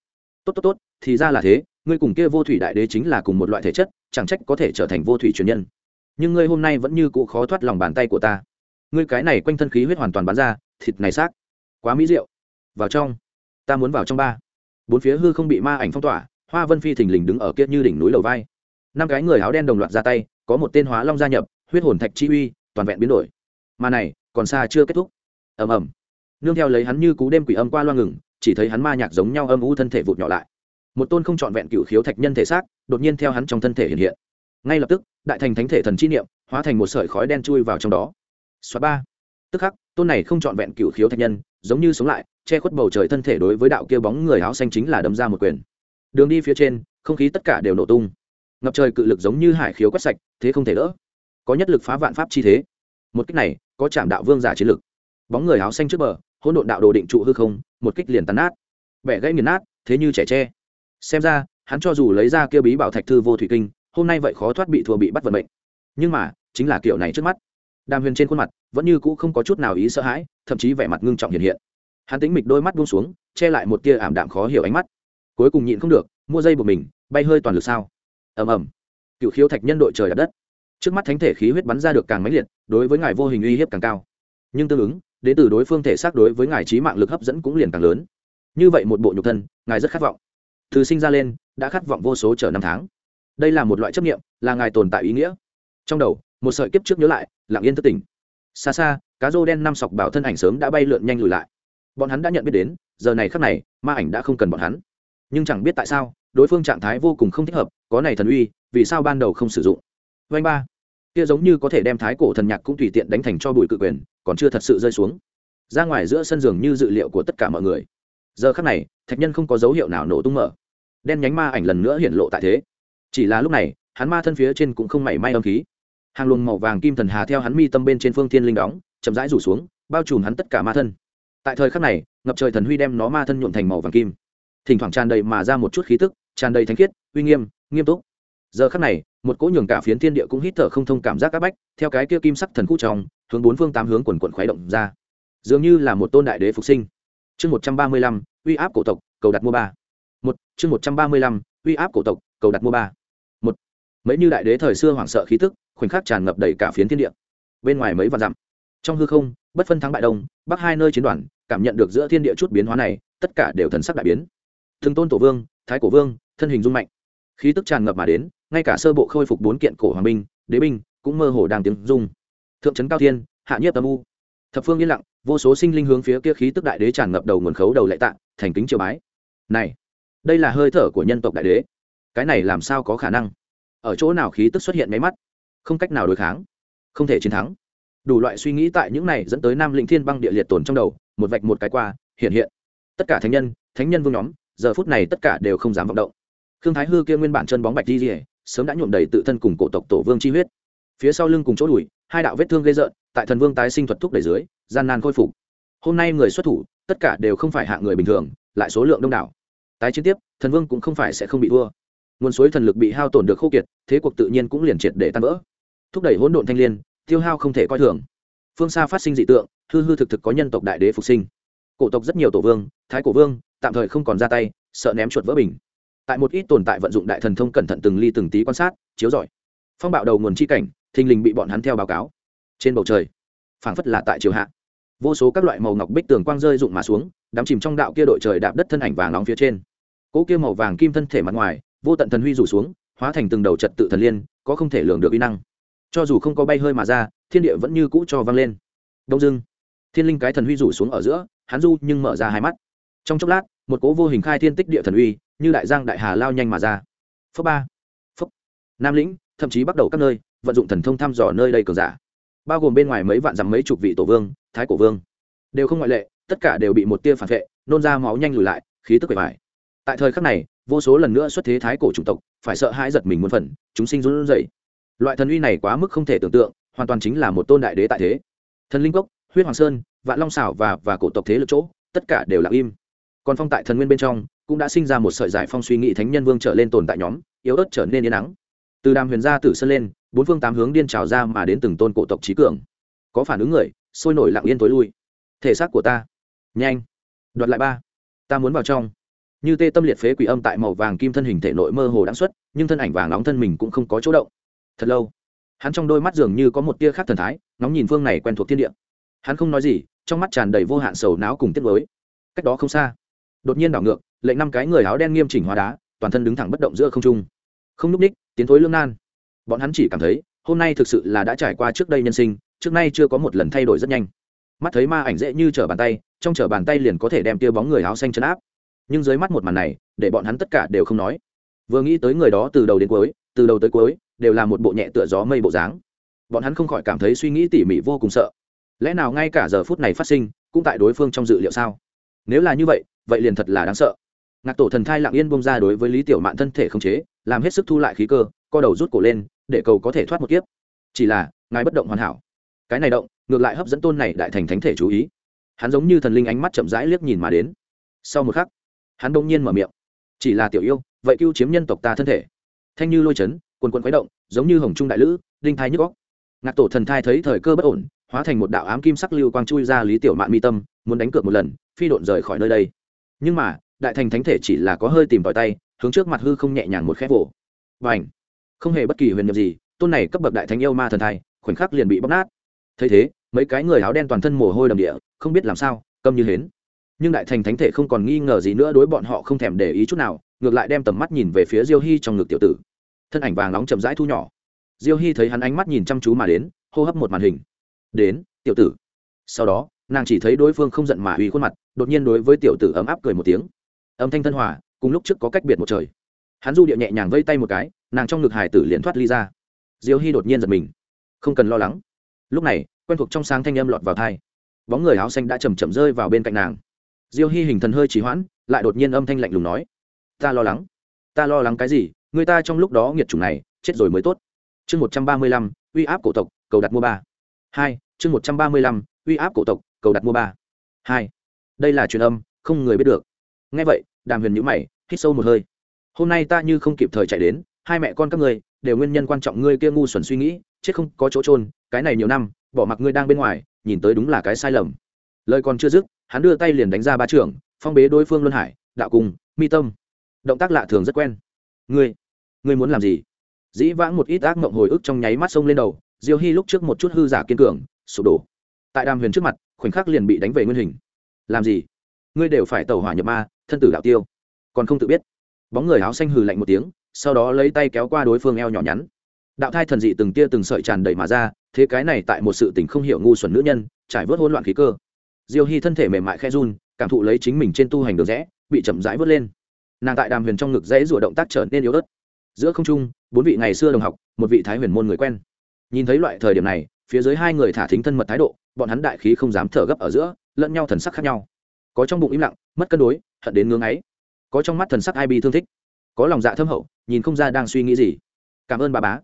tốt tốt tốt, thì ra là thế, ngươi cùng kia vô thủy đại đế chính là cùng một loại thể chất, chẳng trách có thể trở thành vô thủy truyền nhân. Nhưng ngươi hôm nay vẫn như cụ khó thoát lòng bàn tay của ta. Ngươi cái này quanh thân khí huyết hoàn toàn bắn ra, thịt này xác, quá mỹ diệu. Vào trong, ta muốn vào trong ba. Bốn phía hư không bị ma ảnh phong tỏa, hoa vân phi thình lình đứng ở kia như đỉnh núi lầu vai. Năm cái người áo đen đồng loạt ra tay, có một tên hóa long gia nhập, huyết hồn thạch chi uy, toàn vẹn biến đổi. Mà này, còn xa chưa kết thúc. Ầm ầm. Nương theo lấy hắn như cú đêm quỷ âm qua loa ngừng chỉ thấy hắn ma nhạc giống nhau âm u thân thể vụt nhỏ lại. Một tôn không trọn vẹn cựu khiếu thạch nhân thể xác đột nhiên theo hắn trong thân thể hiện hiện. Ngay lập tức, đại thành thánh thể thần chi niệm hóa thành một sợi khói đen chui vào trong đó. Xóa ba. Tức khắc, tôn này không trọn vẹn cựu khiếu thạch nhân giống như sống lại, che khuất bầu trời thân thể đối với đạo kia bóng người áo xanh chính là đấm ra một quyền. Đường đi phía trên, không khí tất cả đều nổ tung. Ngập trời cự lực giống như hải khiếu quét sạch, thế không thể đỡ. Có nhất lực phá vạn pháp chi thế. Một cách này, có chạm đạo vương giả chiến lực. Bóng người áo xanh trước bờ hỗn độn đạo đồ định trụ hư không, một kích liền tàn nát. Bẻ gãy nghiền nát, thế như trẻ tre. Xem ra, hắn cho dù lấy ra kia bí bảo thạch thư vô thủy kinh, hôm nay vậy khó thoát bị thua bị bắt vận mệnh. Nhưng mà, chính là kiểu này trước mắt. Đàm huyền trên khuôn mặt, vẫn như cũ không có chút nào ý sợ hãi, thậm chí vẻ mặt ngưng trọng hiện hiện. Hắn tính mịch đôi mắt buông xuống, che lại một tia ảm đạm khó hiểu ánh mắt. Cuối cùng nhịn không được, mua dây buộc mình, bay hơi toàn lực sao. Ầm ầm. Cựu khiếu thạch nhân đội trời đất. Trước mắt thánh thể khí huyết bắn ra được càng mãnh liệt, đối với ngài vô hình uy hiếp càng cao. Nhưng tương ứng đến từ đối phương thể xác đối với ngài trí mạng lực hấp dẫn cũng liền càng lớn. Như vậy một bộ nhục thân, ngài rất khát vọng. Từ sinh ra lên, đã khát vọng vô số chờ năm tháng. Đây là một loại chấp nghiệm là ngài tồn tại ý nghĩa. Trong đầu, một sợi kiếp trước nhớ lại, lặng yên thất tỉnh. Xa xa, cá rô đen năm sọc bảo thân ảnh sớm đã bay lượn nhanh lùi lại. Bọn hắn đã nhận biết đến, giờ này khắc này, ma ảnh đã không cần bọn hắn. Nhưng chẳng biết tại sao, đối phương trạng thái vô cùng không thích hợp, có này thần uy, vì sao ban đầu không sử dụng? Vanh ba. Kia giống như có thể đem thái cổ thần nhạc cũng tùy tiện đánh thành cho bụi cự quyền còn chưa thật sự rơi xuống. Ra ngoài giữa sân giường như dự liệu của tất cả mọi người. Giờ khắc này, thạch nhân không có dấu hiệu nào nổ tung mở. Đen nhánh ma ảnh lần nữa hiện lộ tại thế. Chỉ là lúc này, hắn ma thân phía trên cũng không mảy may âm khí. Hàng luồng màu vàng kim thần hà theo hắn mi tâm bên trên phương thiên linh đóng, chậm rãi rủ xuống, bao trùm hắn tất cả ma thân. Tại thời khắc này, ngập trời thần huy đem nó ma thân nhuộm thành màu vàng kim. Thỉnh thoảng tràn đầy mà ra một chút khí tức, tràn đầy thánh khiết, uy nghiêm nghiêm túc. Giờ khắc này, một cỗ nhường cả phiến thiên địa cũng hít thở không thông cảm giác áp bách, theo cái kia kim sắc thần khu trong hướng bốn phương tám hướng quần quần khuấy động ra. Dường như là một tôn đại đế phục sinh. Chương một trăm ba mươi lăm, uy áp cổ tộc, cầu đặt mua ba. Một, chương một trăm ba mươi lăm, uy áp cổ tộc, cầu đặt mua ba. Một, mấy như đại đế thời xưa hoảng sợ khí tức, khoảnh khắc tràn ngập đầy cả phiến thiên địa. Bên ngoài mấy vạn dặm, trong hư không, bất phân thắng bại đông, bắc hai nơi chiến đoàn, cảm nhận được giữa thiên địa chút biến hóa này, tất cả đều thần sắc đại biến. Thường tôn tổ vương, thái cổ vương, thân hình dung mạnh. Khí tức tràn ngập mà đến, ngay cả sơ bộ khôi phục bốn kiện cổ hoàng binh, đế binh, cũng mơ hồ đang tiếng dung thượng trấn cao thiên, hạ nhiếp âm u. Thập phương yên lặng, vô số sinh linh hướng phía kia khí tức đại đế tràn ngập đầu nguồn khấu đầu lệ tạ, thành kính triều bái. Này, đây là hơi thở của nhân tộc đại đế. Cái này làm sao có khả năng? Ở chỗ nào khí tức xuất hiện máy mắt? Không cách nào đối kháng, không thể chiến thắng. Đủ loại suy nghĩ tại những này dẫn tới nam lĩnh thiên băng địa liệt tồn trong đầu, một vạch một cái qua, hiện hiện. Tất cả thánh nhân thánh nhân vương nhóm, giờ phút này tất cả đều không dám vọng động. Khương thái hư kia nguyên bản chân bóng bạch di rỉa sớm đã nhuộm đầy tự thân cùng cổ tộc tổ vương chi huyết. Phía sau lưng cùng chỗ đùi hai đạo vết thương gây rợn tại thần vương tái sinh thuật thúc đẩy dưới, gian nan khôi phục. Hôm nay người xuất thủ, tất cả đều không phải hạ người bình thường, lại số lượng đông đảo. Tái chiến tiếp, thần vương cũng không phải sẽ không bị thua. Nguồn suối thần lực bị hao tổn được khô kiệt, thế cuộc tự nhiên cũng liền triệt để tan vỡ. Thúc đẩy hỗn độn thanh liên, tiêu hao không thể coi thường. Phương xa phát sinh dị tượng, hư hư thực thực có nhân tộc đại đế phục sinh. Cổ tộc rất nhiều tổ vương, thái cổ vương, tạm thời không còn ra tay, sợ ném chuột vỡ bình. Tại một ít tồn tại vận dụng đại thần thông cẩn thận từng ly từng tí quan sát, chiếu giỏi phong bạo đầu nguồn chi cảnh thình lình bị bọn hắn theo báo cáo. Trên bầu trời, phảng phất là tại triều hạ. Vô số các loại màu ngọc bích tường quang rơi rụng mà xuống đắm chìm trong đạo kia đội trời đạp đất thân ảnh vàng nóng phía trên. Cỗ kia màu vàng kim thân thể mặt ngoài, vô tận thần huy rủ xuống, hóa thành từng đầu trật tự thần liên, có không thể lường được uy năng. Cho dù không có bay hơi mà ra, thiên địa vẫn như cũ cho vang lên. Đông dưng thiên linh cái thần huy rủ xuống ở giữa, hắn du nhưng mở ra hai mắt. Trong chốc lát, một cố vô hình khai thiên tích địa thần uy như đại giang đại hà lao nhanh mà ra. Phước ba phước nam lĩnh, thậm chí bắt đầu các nơi vận dụng thần thông thăm dò nơi đây cường giả. Bao gồm bên ngoài mấy vạn dặm mấy chục vị tổ vương, thái cổ vương. Đều không ngoại lệ, tất cả đều bị một tia phản vệ, nôn ra máu nhanh lùi lại, khí tức bề bài tại thời khắc này, vô số lần nữa xuất thế thái cổ chủng tộc, phải sợ hãi giật mình muôn phần, chúng sinh run rẩy. Loại thần uy này quá mức không thể tưởng tượng, hoàn toàn chính là một tôn đại đế tại thế. Thần linh cốc, huyết hoàng sơn, vạn long xảo và và cổ tộc thế lực chỗ, tất cả đều lặng im. Còn phong tại thần nguyên bên trong, cũng đã sinh ra một sợi giải phong suy nghĩ thánh nhân vương trở lên tồn tại nhóm, yếu ớt trở nên yên nắng từ đàm huyền gia tử sơn lên, bốn phương tám hướng điên trào ra mà đến từng tôn cổ tộc trí cường. Có phản ứng người, sôi nổi lặng yên tối lui. Thể xác của ta. Nhanh. Đoạt lại ba. Ta muốn vào trong. Như tê tâm liệt phế quỷ âm tại màu vàng kim thân hình thể nội mơ hồ đáng xuất, nhưng thân ảnh vàng nóng thân mình cũng không có chỗ động. Thật lâu, hắn trong đôi mắt dường như có một tia khác thần thái nóng nhìn phương này quen thuộc thiên địa. Hắn không nói gì, trong mắt tràn đầy vô hạn sầu não cùng tiết với cách đó không xa, đột nhiên đảo ngược, lệnh năm cái người áo đen nghiêm chỉnh hóa đá, toàn thân đứng thẳng bất động giữa không trung. Không núp ních tiến thối lương nan. Bọn hắn chỉ cảm thấy, hôm nay thực sự là đã trải qua trước đây nhân sinh, trước nay chưa có một lần thay đổi rất nhanh. Mắt thấy ma ảnh dễ như trở bàn tay, trong trở bàn tay liền có thể đem tia bóng người áo xanh chấn áp. Nhưng dưới mắt một màn này, để bọn hắn tất cả đều không nói. Vừa nghĩ tới người đó từ đầu đến cuối, từ đầu tới cuối, đều là một bộ nhẹ tựa gió mây bộ dáng. Bọn hắn không khỏi cảm thấy suy nghĩ tỉ mỉ vô cùng sợ. Lẽ nào ngay cả giờ phút này phát sinh, cũng tại đối phương trong dự liệu sao? Nếu là như vậy vậy liền thật là đáng sợ ngạc tổ thần thai lặng yên bông ra đối với lý tiểu mạn thân thể không chế, làm hết sức thu lại khí cơ, co đầu rút cổ lên, để cầu có thể thoát một kiếp. Chỉ là, ngài bất động hoàn hảo. Cái này động, ngược lại hấp dẫn tôn này đại thành thánh thể chú ý. Hắn giống như thần linh ánh mắt chậm rãi liếc nhìn mà đến. Sau một khắc, hắn bỗng nhiên mở miệng. Chỉ là tiểu yêu, vậy cứu chiếm nhân tộc ta thân thể. Thanh như lôi chấn, quần quần quấy động, giống như hồng trung đại lữ, đinh thai nhức góc ngạc tổ thần thai thấy thời cơ bất ổn, hóa thành một đạo ám kim sắc lưu quang chui ra lý tiểu mạn mi tâm, muốn đánh cược một lần, phi độn rời khỏi nơi đây. Nhưng mà đại thành thánh thể chỉ là có hơi tìm tòi tay, hướng trước mặt hư không nhẹ nhàng một khép vỗ và ảnh không hề bất kỳ huyền nhiệm gì, tôn này cấp bậc đại thánh yêu ma thần thai, khoảnh khắc liền bị bóc nát. Thấy thế, mấy cái người áo đen toàn thân mồ hôi đầm địa, không biết làm sao, câm như hến. Nhưng đại thành thánh thể không còn nghi ngờ gì nữa đối bọn họ không thèm để ý chút nào, ngược lại đem tầm mắt nhìn về phía diêu hy trong ngực tiểu tử. Thân ảnh vàng nóng chậm rãi thu nhỏ. Diêu hy thấy hắn ánh mắt nhìn chăm chú mà đến, hô hấp một màn hình. Đến, tiểu tử. Sau đó, nàng chỉ thấy đối phương không giận mà uy khuôn mặt, đột nhiên đối với tiểu tử ấm áp cười một tiếng âm thanh thân hòa, cùng lúc trước có cách biệt một trời. Hắn du điệu nhẹ nhàng vây tay một cái, nàng trong ngực hải tử liền thoát ly ra. Diêu hy đột nhiên giật mình. Không cần lo lắng. Lúc này, quen thuộc trong sáng thanh âm lọt vào thai bóng người áo xanh đã chầm chậm rơi vào bên cạnh nàng. Diêu hy hình thần hơi trì hoãn, lại đột nhiên âm thanh lạnh lùng nói, ta lo lắng. Ta lo lắng cái gì? Người ta trong lúc đó nghiệt chủng này, chết rồi mới tốt. Chương một trăm ba mươi lăm, uy áp cổ tộc, cầu đặt mua ba. Hai, chương một trăm ba mươi lăm, uy áp cổ tộc, cầu đặt mua ba. Hai, đây là truyền âm, không người biết được nghe vậy, đàm huyền nhữ mày, hít sâu một hơi. Hôm nay ta như không kịp thời chạy đến, hai mẹ con các ngươi, đều nguyên nhân quan trọng ngươi kia ngu xuẩn suy nghĩ, chết không có chỗ trôn cái này nhiều năm, bỏ mặc ngươi đang bên ngoài, nhìn tới đúng là cái sai lầm. Lời còn chưa dứt, hắn đưa tay liền đánh ra ba trưởng phong bế đối phương luân hải, đạo cung, mi tâm. Động tác lạ thường rất quen. Ngươi ngươi muốn làm gì? Dĩ vãng một ít ác mộng hồi ức trong nháy mắt sông lên đầu, diêu hy lúc trước một chút hư giả kiên cường, sụp đổ. Tại đàm huyền trước mặt, khoảnh khắc liền bị đánh về nguyên hình. Làm gì? Ngươi đều phải tẩu hỏa nhập ma, thân tử đạo tiêu. Còn không tự biết. Bóng người áo xanh hừ lạnh một tiếng, sau đó lấy tay kéo qua đối phương eo nhỏ nhắn. Đạo thai thần dị từng tia từng sợi tràn đầy mà ra, thế cái này tại một sự tình không hiểu ngu xuẩn nữ nhân, trải vớt hỗn loạn khí cơ. Diêu hy thân thể mềm mại khe run, cảm thụ lấy chính mình trên tu hành đường rẽ, bị chậm rãi vớt lên. Nàng tại đàm huyền trong ngực rẽ rủa động tác trở nên yếu ớt. Giữa không trung, bốn vị ngày xưa đồng học, một vị thái huyền môn người quen. Nhìn thấy loại thời điểm này, phía dưới hai người thả thính thân mật thái độ, bọn hắn đại khí không dám thở gấp ở giữa, lẫn nhau thần sắc khác nhau có trong bụng im lặng, mất cân đối, hận đến ngưng ấy có trong mắt thần sắc ai bi thương thích. Có lòng dạ thâm hậu, nhìn không ra đang suy nghĩ gì. Cảm ơn bà bá.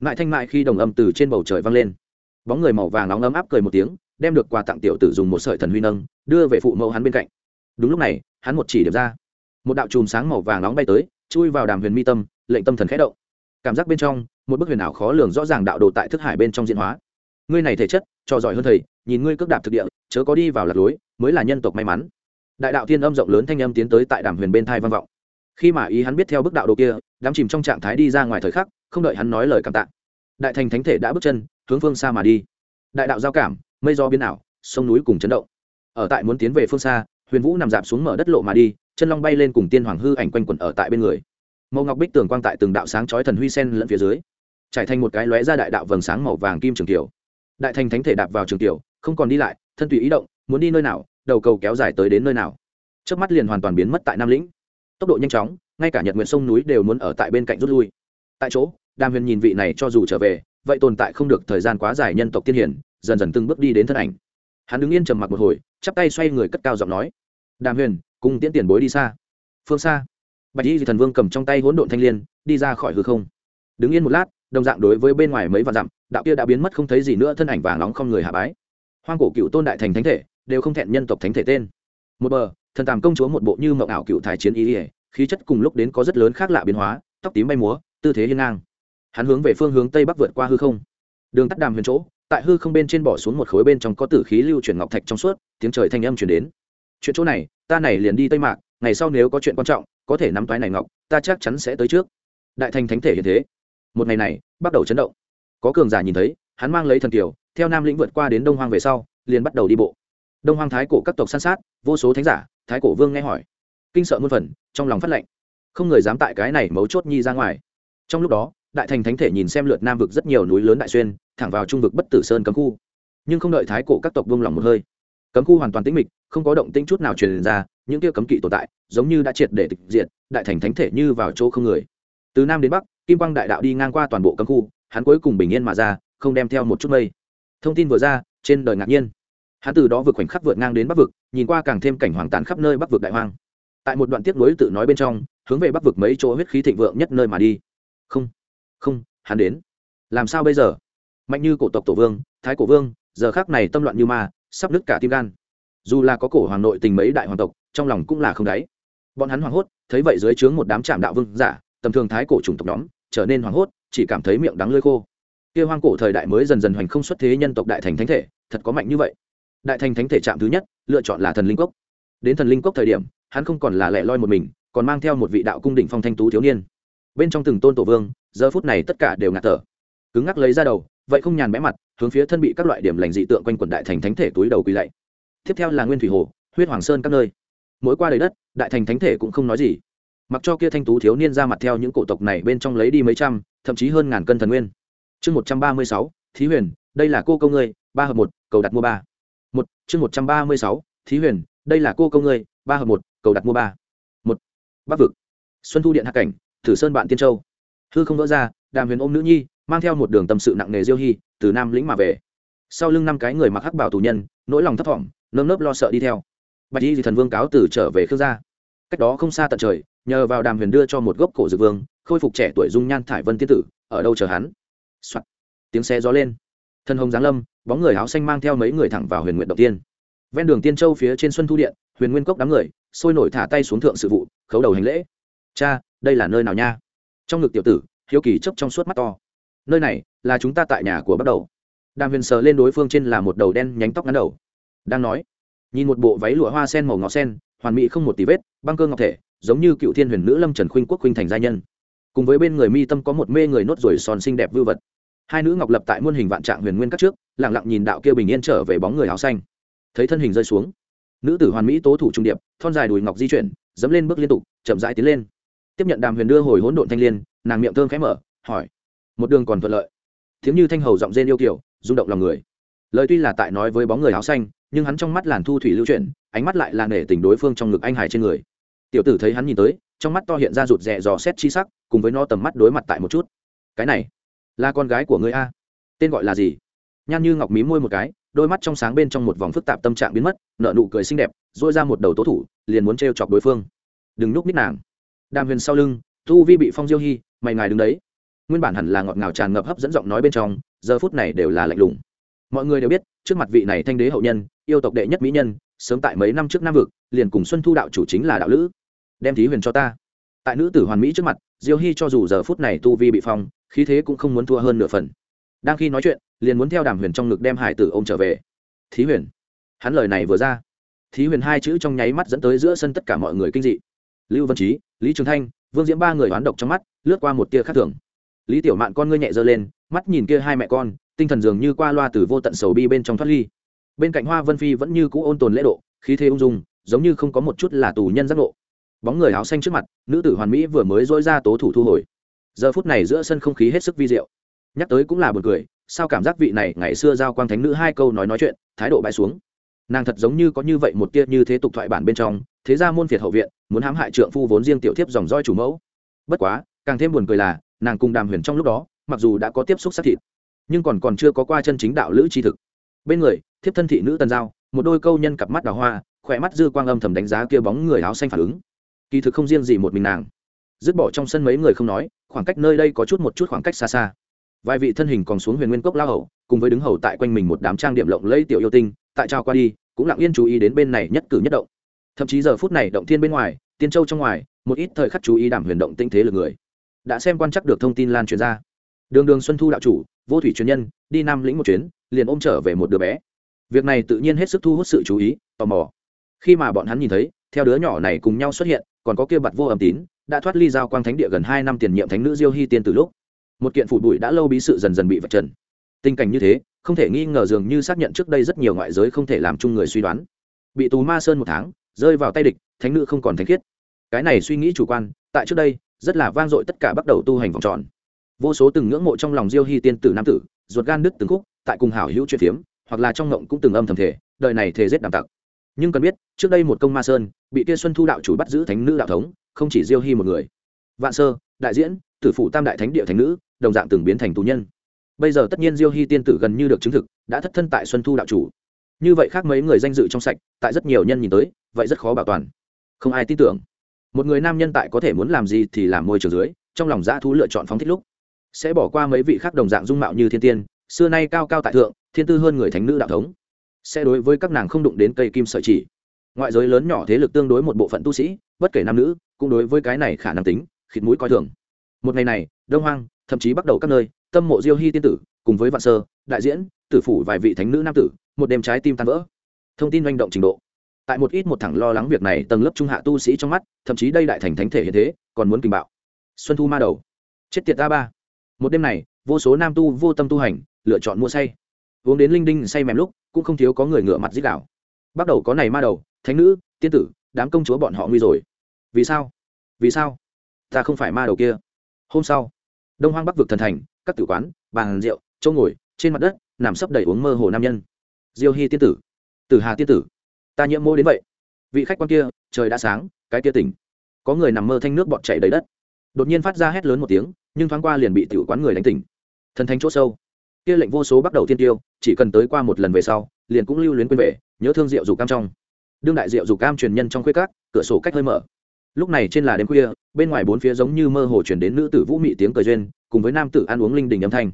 Mại thanh mại khi đồng âm từ trên bầu trời vang lên. Bóng người màu vàng nóng ấm áp cười một tiếng, đem được quà tặng tiểu tử dùng một sợi thần huy nâng, đưa về phụ mẫu hắn bên cạnh. Đúng lúc này, hắn một chỉ điểm ra. Một đạo chùm sáng màu vàng nóng bay tới, chui vào đàm huyền mi tâm, lệnh tâm thần khẽ động. Cảm giác bên trong, một bức huyền ảo khó lường rõ ràng đạo đồ tại thức hải bên trong diễn hóa. Ngươi này thể chất, trò giỏi hơn thầy, nhìn ngươi cước đạp thực địa, chớ có đi vào lạc lối, mới là nhân tộc may mắn đại đạo thiên âm rộng lớn thanh âm tiến tới tại đàm huyền bên thai vang vọng. Khi mà ý hắn biết theo bức đạo đồ kia, đám chìm trong trạng thái đi ra ngoài thời khắc, không đợi hắn nói lời cảm tạ. Đại thành thánh thể đã bước chân, hướng phương xa mà đi. Đại đạo giao cảm, mây do biến ảo, sông núi cùng chấn động. Ở tại muốn tiến về phương xa, huyền vũ nằm dạp xuống mở đất lộ mà đi, chân long bay lên cùng tiên hoàng hư ảnh quanh quẩn ở tại bên người. Màu ngọc bích tường quang tại từng đạo sáng chói thần huy sen lẫn phía dưới, trải thành một cái lóe ra đại đạo vầng sáng màu vàng kim trường tiểu. Đại thành thánh thể đạp vào trường tiểu, không còn đi lại, thân tùy ý động, muốn đi nơi nào đầu cầu kéo dài tới đến nơi nào. Trước mắt liền hoàn toàn biến mất tại nam lĩnh. Tốc độ nhanh chóng, ngay cả nhật nguyện sông núi đều muốn ở tại bên cạnh rút lui. Tại chỗ, đàm huyền nhìn vị này cho dù trở về, vậy tồn tại không được thời gian quá dài nhân tộc tiên hiển, dần dần từng bước đi đến thân ảnh. Hắn đứng yên trầm mặc một hồi, chắp tay xoay người cất cao giọng nói, đàm huyền, cùng tiễn tiền bối đi xa. Phương xa. Bạch y thần vương cầm trong tay hỗn độn thanh l i ê n đi ra khỏi hư không. Đứng yên một lát, đồng dạng đối với bên ngoài mấy vạn dặm, đạo kia đã biến mất không thấy gì nữa, thân ảnh vàng nóng không người hạ bái. Hoang cổ cựu tôn đại thành thánh thể đều không thẹn nhân tộc thánh thể tên. Một bờ, thần tàm công chúa một bộ như mộng ảo cựu thái chiến ý ỉa khí chất cùng lúc đến có rất lớn khác lạ biến hóa, tóc tím bay múa, tư thế hiên ngang. Hắn hướng về phương hướng tây bắc vượt qua hư không. Đường tắt đàm huyền chỗ, tại hư không bên trên bỏ xuống một khối bên trong có tử khí lưu chuyển ngọc thạch trong suốt, tiếng trời thanh âm chuyển đến. Chuyện chỗ này, ta này liền đi tây mạc, ngày sau nếu có chuyện quan trọng, có thể nắm toái này ngọc, ta chắc chắn sẽ tới trước. Đại thành thánh thể hiện thế. Một ngày này, bắt đầu chấn động. Có cường giả nhìn thấy, hắn mang lấy thần kiều, theo nam lĩnh vượt qua đến đông hoang về sau, liền bắt đầu đi bộ đông hoang thái cổ các tộc san sát, vô số thánh giả, thái cổ vương nghe hỏi. Kinh sợ muôn phần, trong lòng phát lệnh. Không người dám tại cái này mấu chốt nhi ra ngoài. Trong lúc đó, đại thành thánh thể nhìn xem lượt nam vực rất nhiều núi lớn đại xuyên, thẳng vào trung vực bất tử sơn cấm khu. Nhưng không đợi thái cổ các tộc vương lòng một hơi, cấm khu hoàn toàn tĩnh mịch, không có động tĩnh chút nào truyền ra, những kia cấm kỵ tồn tại, giống như đã triệt để tịch diệt, đại thành thánh thể như vào chỗ không người. Từ nam đến bắc, kim quang đại đạo đi ngang qua toàn bộ cấm khu, hắn cuối cùng bình yên mà ra, không đem theo một chút mây. Thông tin vừa ra, trên đời ngạc nhiên hắn từ đó vượt khoảnh khắc vượt ngang đến bắc vực, nhìn qua càng thêm cảnh hoàng tàn khắp nơi bắc vực đại hoang. Tại một đoạn tiếp nối tự nói bên trong, hướng về bắc vực mấy chỗ huyết khí thịnh vượng nhất nơi mà đi. Không không, hắn đến. Làm sao bây giờ? Mạnh như cổ tộc tổ vương, thái cổ vương, giờ khác này tâm loạn như ma, sắp nứt cả tim gan. Dù là có cổ hoàng nội tình mấy đại hoàng tộc, trong lòng cũng là không đáy. Bọn hắn hoảng hốt, thấy vậy dưới trướng một đám trạm đạo vương giả, tầm thường thái cổ chủng tộc nhóm, trở nên hoảng hốt, chỉ cảm thấy miệng đắng lơi khô. Kia hoang cổ thời đại mới dần dần hoành không xuất thế nhân tộc đại thành thánh thể, thật có mạnh như vậy đại thành thánh thể chạm thứ nhất, lựa chọn là thần linh cốc. Đến thần linh cốc thời điểm, hắn không còn là lẻ loi một mình, còn mang theo một vị đạo cung đỉnh phong thanh tú thiếu niên. Bên trong từng tôn tổ vương, giờ phút này tất cả đều ngạt thở. Cứng ngắc lấy ra đầu, vậy không nhàn bẽ mặt, hướng phía thân bị các loại điểm lành dị tượng quanh quần đại thành thánh thể túi đầu quỳ lạy. Tiếp theo là nguyên thủy hồ, huyết hoàng sơn các nơi. Mỗi qua đầy đất, đại thành thánh thể cũng không nói gì. Mặc cho kia thanh tú thiếu niên ra mặt theo những cổ tộc này bên trong lấy đi mấy trăm, thậm chí hơn ngàn cân thần nguyên. Chương một trăm ba mươi sáu, thí huyền, đây là cô câu ngươi, ba hợp một, cầu đặt mua ba chương một trăm ba mươi sáu, thí huyền, đây là cô công ngươi, ba hợp một, cầu đặt mua ba. Một. Bắc vực. Xuân thu điện hạ cảnh, thử sơn bạn tiên châu. Hư không vỡ ra, đàm huyền ôm nữ nhi, mang theo một đường tâm sự nặng nề diêu hy, từ nam lĩnh mà về. Sau lưng năm cái người mặc hắc bảo tù nhân, nỗi lòng thấp thỏm, nơm nớp lo sợ đi theo. Bạch y thì thần vương cáo từ trở về khương gia. Cách đó không xa tận trời, nhờ vào đàm huyền đưa cho một gốc cổ dược vương, khôi phục trẻ tuổi dung nhan thải vân tiên tử, ở đâu chờ hắn、Soạn. tiếng xe gió lên. Thân hồng giáng lâm bóng người áo xanh mang theo mấy người thẳng vào huyền nguyện đầu tiên. Ven đường tiên châu phía trên xuân thu điện, huyền nguyên cốc đám người, sôi nổi thả tay xuống thượng sự vụ, khấu đầu hành lễ. Cha, đây là nơi nào nha? Trong ngực tiểu tử, hiếu kỳ chấp trong suốt mắt to. Nơi này là chúng ta tại nhà của bắt đầu. Đàm huyền sờ lên đối phương trên là một đầu đen nhánh tóc ngắn đầu. Đang nói, nhìn một bộ váy lụa hoa sen màu ngọc sen, hoàn mỹ không một tí vết, băng cơ ngọc thể, giống như cựu thiên huyền nữ lâm trần khuynh quốc khuynh thành gia nhân. Cùng với bên người mi tâm có một mê người nốt ruồi son xinh đẹp vư vật. Hai nữ ngọc lập tại muôn hình vạn trạng huyền nguyên các trước lẳng lặng nhìn đạo kia bình yên trở về bóng người áo xanh. Thấy thân hình rơi xuống, nữ tử hoàn mỹ tố thủ trung điệp, thon dài đùi ngọc di chuyển, dẫm lên bước liên tục, chậm rãi tiến lên. Tiếp nhận đàm huyền đưa hồi hỗn độn thanh liên, nàng miệng thơm khẽ mở, hỏi, một đường còn thuận lợi? Tiếng như thanh hầu giọng rên yêu kiểu rung động lòng người. Lời tuy là tại nói với bóng người áo xanh, nhưng hắn trong mắt làn thu thủy lưu chuyển, ánh mắt lại là nể tình đối phương trong ngực anh hải trên người. Tiểu tử thấy hắn nhìn tới, trong mắt to hiện ra rụt rè dò xét chi sắc, cùng với nó tầm mắt đối mặt tại một chút. Cái này là con gái của người a? Tên gọi là gì? Nhan như ngọc mí môi một cái, đôi mắt trong sáng bên trong một vòng phức tạp tâm trạng biến mất nợ nụ cười xinh đẹp dội ra một đầu tố thủ, liền muốn t chọc đối phương. Đừng núp nít nàng. Đàm huyền sau lưng thu vi bị phong diêu hy mày ngài đứng đấy. Nguyên bản hẳn là ngọt ngào tràn ngập hấp dẫn giọng nói bên trong, giờ phút này đều là lạnh lùng. Mọi người đều biết, trước mặt vị này thanh đế hậu nhân, yêu tộc đệ nhất mỹ nhân, sớm tại mấy năm trước nam vực, liền cùng xuân thu đạo chủ chính là đạo lữ. Đem thí huyền cho ta. Tại nữ tử hoàn mỹ trước mặt, diêu hy cho dù giờ phút này tu vi bị phong, khí thế cũng không muốn thua hơn nửa phần. Đang khi nói chuyện liền muốn theo đàm huyền trong ngực đem hải tử ô m trở về. Thí huyền. Hắn lời này vừa ra. Thí huyền hai chữ trong nháy mắt dẫn tới giữa sân tất cả mọi người kinh dị. Lưu văn trí lý trường thanh, vương diễm ba người oán độc trong mắt, lướt qua một tia khác thường. Lý tiểu mạn con ngươi nhẹ dơ lên, mắt nhìn kia hai mẹ con, tinh thần dường như qua loa từ vô tận sầu bi bên trong thoát ly. Bên cạnh hoa vân phi vẫn như cũ ôn tồn lễ độ, khí thế ung dung, giống như không có một chút là tù nhân giác ngộ. Bóng người áo xanh trước mặt, nữ tử hoàn mỹ vừa mới dối ra tố thủ thu hồi. Giờ phút này giữa sân không khí hết sức vi diệu. Nhắc tới cũng là b u ồ n cười sao cảm giác vị này ngày xưa giao quang thánh nữ hai câu nói nói chuyện, thái độ bãi xuống. Nàng thật giống như có như vậy một tia như thế tục thoại bản bên trong, thế ra môn phiệt hậu viện, muốn hãm hại trượng phu vốn riêng tiểu thiếp dòng roi chủ mẫu. Bất quá, càng thêm buồn cười là, nàng cùng đàm huyền trong lúc đó, mặc dù đã có tiếp xúc sát thịt, nhưng còn còn chưa có qua chân chính đạo lữ tri thực. Bên người, thiếp thân thị nữ tần giao, một đôi câu nhân cặp mắt đào hoa, khỏe mắt dư quang âm thầm đánh giá kia bóng người áo xanh phản ứng. Kỳ thực không riêng gì một mình nàng. Dứt bỏ trong sân mấy người không nói, khoảng cách nơi đây có chút một chút khoảng cách xa xa vài vị thân hình còn xuống huyền nguyên cốc lao hầu, cùng với đứng hầu tại quanh mình một đám trang điểm lộng lẫy tiểu yêu tinh, tại trao qua đi, cũng lặng yên chú ý đến bên này nhất cử nhất động. Thậm chí giờ phút này động thiên bên ngoài, tiên châu trong ngoài, một ít thời khắc chú ý đảm huyền động tinh thế lực người. Đã xem quan chắc được thông tin lan truyền ra. Đường đường xuân thu đạo chủ, vô thủy truyền nhân, đi nam lĩnh một chuyến, liền ôm trở về một đứa bé. Việc này tự nhiên hết sức thu hút sự chú ý, tò mò. Khi mà bọn hắn nhìn thấy, theo đứa nhỏ này cùng nhau xuất hiện, còn có kia bặt vô âm tín, đã thoát ly giao quang thánh địa gần hai năm tiền nhiệm thánh nữ diêu hy tiên từ lúc một kiện phủ bụi đã lâu bí sự dần dần bị vạch trần. Tình cảnh như thế, không thể nghi ngờ dường như xác nhận trước đây rất nhiều ngoại giới không thể làm chung người suy đoán. Bị tù ma sơn một tháng, rơi vào tay địch, thánh nữ không còn thánh khiết. Cái này suy nghĩ chủ quan, tại trước đây, rất là vang dội tất cả bắt đầu tu hành vòng tròn. Vô số từng ngưỡng mộ trong lòng diêu hy tiên tử nam tử, ruột gan đứt từng khúc, tại cùng hảo hữu chuyện phiếm, hoặc là trong ngộng cũng từng âm thầm thể đời này thề giết đàm tặc. Nhưng cần biết, trước đây một công ma sơn, bị kia xuân thu đạo chủ bắt giữ thánh nữ đạo thống, không chỉ diêu hy một người. Vạn sơ, đại diễn tử phụ tam đại thánh địa thánh nữ, đồng dạng từng biến thành tù nhân. Bây giờ tất nhiên diêu hy tiên tử gần như được chứng thực, đã thất thân tại xuân thu đạo chủ. Như vậy khác mấy người danh dự trong sạch, tại rất nhiều nhân nhìn tới, vậy rất khó bảo toàn. Không ai tin tưởng. Một người nam nhân tại có thể muốn làm gì thì làm môi trường dưới, trong lòng dã thú lựa chọn phóng thích lúc. Sẽ bỏ qua mấy vị khác đồng dạng dung mạo như thiên tiên, xưa nay cao cao tại thượng, thiên tư hơn người thánh nữ đạo thống. Sẽ đối với các nàng không đụng đến cây kim sợi chỉ. Ngoại giới lớn nhỏ thế lực tương đối một bộ phận tu sĩ, bất kể nam nữ, cũng đối với cái này khả năng tính, khịt mũi coi thường một ngày này, đông hoang, thậm chí bắt đầu các nơi, tâm mộ diêu hy tiên tử, cùng với vạn sơ, đại diễn, tử phủ vài vị thánh nữ nam tử, một đêm trái tim tan vỡ. Thông tin manh động trình độ. Tại một ít một thẳng lo lắng việc này tầng lớp trung hạ tu sĩ trong mắt, thậm chí đây đại thành thánh thể hiện thế, còn muốn kinh bạo. Xuân thu ma đầu. Chết tiệt ta ba. Một đêm này, vô số nam tu vô tâm tu hành, lựa chọn mua say. Uống đến linh đinh say mềm lúc, cũng không thiếu có người ngựa mặt dích đạo bắt đầu có này ma đầu, thánh nữ, tiên tử, đám công chúa bọn họ nguy rồi. Vì sao? Vì sao? Ta không phải ma đầu kia hôm sau, đông hoang bắc vực thần thành, các tử quán, bàn rượu châu ngồi, trên mặt đất, nằm sấp đầy uống mơ hồ nam nhân. Diêu hy tiên tử tử hà tiên tử, ta nhiễm mô đến vậy. Vị khách quan kia, trời đã sáng, cái kia tỉnh. Có người nằm mơ thanh nước bọt chảy đầy đất. Đột nhiên phát ra hét lớn một tiếng, nhưng thoáng qua liền bị tiểu quán người đánh tỉnh. Thần thánh chỗ sâu. Kia lệnh vô số bắt đầu tiên tiêu, chỉ cần tới qua một lần về sau, liền cũng lưu luyến quên về, nhớ thương rượu dù cam trong. Đương đại rượu dù cam truyền nhân trong khuê cát cửa sổ cách hơi mở lúc này trên là đêm khuya, bên ngoài bốn phía giống như mơ hồ chuyển đến nữ tử vũ mị tiếng cười duyên, cùng với nam tử ăn uống linh đình âm thanh.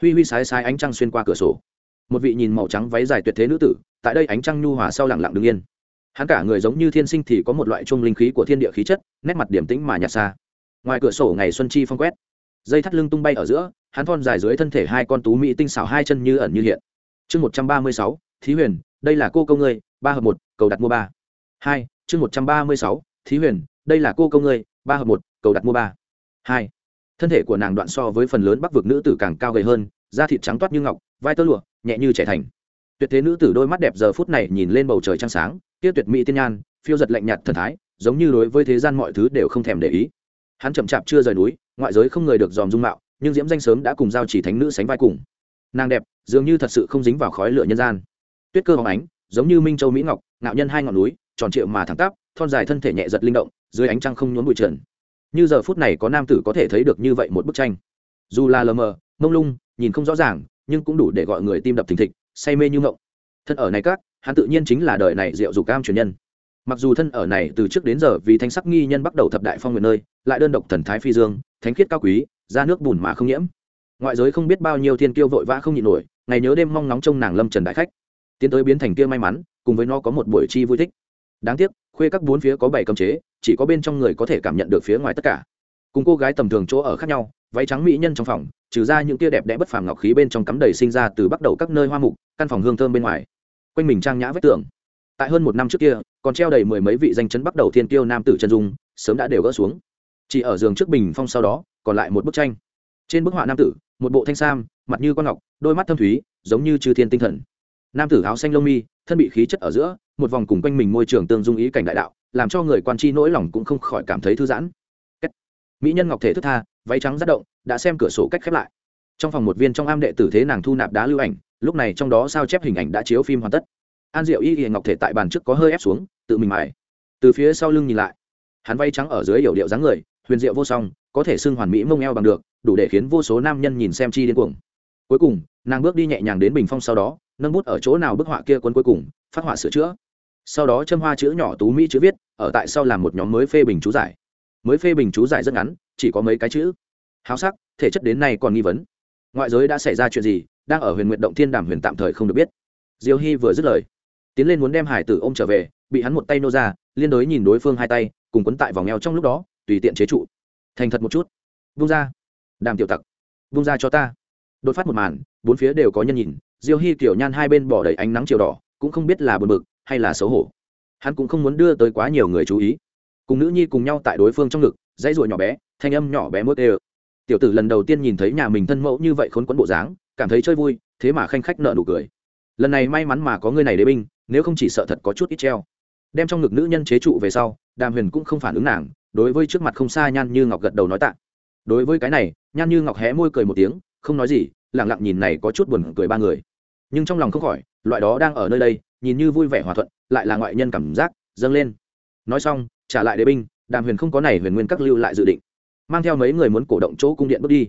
Huy huy sái sái ánh trăng xuyên qua cửa sổ. Một vị nhìn màu trắng váy dài tuyệt thế nữ tử, tại đây ánh trăng nhu hòa sau lặng lặng đứng yên. Hắn cả người giống như thiên sinh thì có một loại chung linh khí của thiên địa khí chất, nét mặt điểm tĩnh mà nhạt xa. Ngoài cửa sổ ngày xuân chi phong quét, dây thắt lưng tung bay ở giữa, hắn thon dài dưới thân thể hai con tú mỹ tinh xảo hai chân như ẩn như hiện. Chương một trăm ba mươi sáu, thí huyền, đây là cô công ngươi, ba hợp một, cầu đặt mua ba. Hai, chương một trăm ba mươi sáu, thí huyền đây là cô công ngươi, ba hợp một, cầu đặt mua ba. Hai. Thân thể của nàng đoạn so với phần lớn bắc vực nữ tử càng cao gầy hơn, da thịt trắng toát như ngọc, vai tơ lụa, nhẹ như trẻ thành. Tuyệt thế nữ tử đôi mắt đẹp giờ phút này nhìn lên bầu trời trăng sáng tiết tuyệt mỹ tiên nhan, phiêu giật lạnh nhạt thần thái, giống như đối với thế gian mọi thứ đều không thèm để ý. Hắn chậm chạp chưa rời núi, ngoại giới không người được dòm dung mạo, nhưng diễm danh sớm đã cùng giao chỉ thánh nữ sánh vai cùng. Nàng đẹp, dường như thật sự không dính vào khói lửa nhân gian. Tuyết cơ hóng ánh, giống như minh châu mỹ ngọc, ngạo nhân hai ngọn núi, tròn triệu mà thẳng tắp thon dài thân thể nhẹ giật linh động, dưới ánh trăng không nhốn bụi trần. Như giờ phút này có nam tử có thể thấy được như vậy một bức tranh. Dù là lờ mờ, mông lung, nhìn không rõ ràng, nhưng cũng đủ để gọi người tim đập thình thịch, say mê như ngộng thân ở này các, hắn tự nhiên chính là đời này diệu dục cam truyền nhân. Mặc dù thân ở này từ trước đến giờ vì thanh sắc nghi nhân bắt đầu thập đại phong nguyện nơi, lại đơn độc thần thái phi dương, thánh khiết cao quý, ra nước bùn mà không nhiễm. Ngoại giới không biết bao nhiêu thiên kiêu vội vã không nhịn nổi, ngày nhớ đêm mong nóng trông nàng lâm trần đại khách. Tiến tới biến thành kia may mắn, cùng với nó có một buổi chi vui thích đáng tiếc, khuê các bốn phía có bảy cấm chế, chỉ có bên trong người có thể cảm nhận được phía ngoài tất cả. Cùng cô gái tầm thường chỗ ở khác nhau, váy trắng mỹ nhân trong phòng, trừ ra những tia đẹp đẽ bất phàm ngọc khí bên trong cắm đầy sinh ra từ bắt đầu các nơi hoa mục, căn phòng hương thơm bên ngoài. Quanh mình trang nhã vách tường. Tại hơn một năm trước kia, còn treo đầy mười mấy vị danh chấn bắt đầu thiên tiêu nam tử chân dung, sớm đã đều gỡ xuống. Chỉ ở giường trước bình phong sau đó, còn lại một bức tranh. Trên bức họa nam tử, một bộ thanh sam, mặt như con ngọc, đôi mắt thâm thúy, giống như chư thiên tinh thần. Nam tử áo xanh lông mi, thân bị khí chất ở giữa một vòng cùng quanh mình môi trường tương dung ý cảnh đại đạo, làm cho người quan chi nỗi lòng cũng không khỏi cảm thấy thư giãn. Mỹ nhân ngọc thể thức tha, váy trắng rất động, đã xem cửa sổ cách khép lại. Trong phòng một viên trong am đệ tử thế nàng thu nạp đá lưu ảnh, lúc này trong đó sao chép hình ảnh đã chiếu phim hoàn tất. An diệu y hiện ngọc thể tại bàn trước có hơi ép xuống, tự mình mải từ phía sau lưng nhìn lại, hắn vay trắng ở dưới hiểu điệu dáng người, huyền diệu vô song, có thể xưng hoàn mỹ mông eo bằng được, đủ để khiến vô số nam nhân nhìn xem chi điên cuồng. Cuối cùng, nàng bước đi nhẹ nhàng đến bình phong sau đó, nâng bút ở chỗ nào bức họa kia quân cuối cùng, phát họa sửa chữa sau đó châm hoa chữ nhỏ tú mỹ chữ viết, ở tại sau làm một nhóm mới phê bình chú giải. Mới phê bình chú giải rất ngắn, chỉ có mấy cái chữ. Háo sắc, thể chất đến nay còn nghi vấn. Ngoại giới đã xảy ra chuyện gì, đang ở huyền nguyện động thiên đàm huyền tạm thời không được biết. Diêu hy vừa dứt lời, tiến lên muốn đem hải tử ôm trở về, bị hắn một tay nô ra, liên đối nhìn đối phương hai tay, cùng quấn tại vòng eo trong lúc đó, tùy tiện chế trụ. Thành thật một chút. Vung ra. Đàm tiểu tặc. Vung ra cho ta. Đột phát một màn, bốn phía đều có nhân nhìn, diêu hy kiểu nhan hai bên bỏ đầy ánh nắng chiều đỏ, cũng không biết là bờ mực hay là xấu hổ. Hắn cũng không muốn đưa tới quá nhiều người chú ý. Cùng nữ nhi cùng nhau tại đối phương trong ngực, dãy ruột nhỏ bé, thanh âm nhỏ bé mốt ê tiểu tử lần đầu tiên nhìn thấy nhà mình thân mẫu như vậy khốn quẫn bộ dáng, cảm thấy chơi vui, thế mà khanh khách nợ nụ cười. Lần này may mắn mà có người này đế binh, nếu không chỉ sợ thật có chút ít treo. Đem trong ngực nữ nhân chế trụ về sau, đàm huyền cũng không phản ứng nàng, đối với trước mặt không xa nhan như ngọc gật đầu nói tạ. Đối với cái này, nhan như ngọc hé môi cười một tiếng, không nói gì lẳng lặng nhìn này có chút buồn cười ba người. Nhưng trong lòng không khỏi, loại đó đang ở nơi đây nhìn như vui vẻ hòa thuận, lại là ngoại nhân cảm giác, dâng lên. Nói xong, trả lại đế binh, đàm huyền không có này huyền nguyên các lưu lại dự định. Mang theo mấy người muốn cổ động chỗ cung điện bước đi.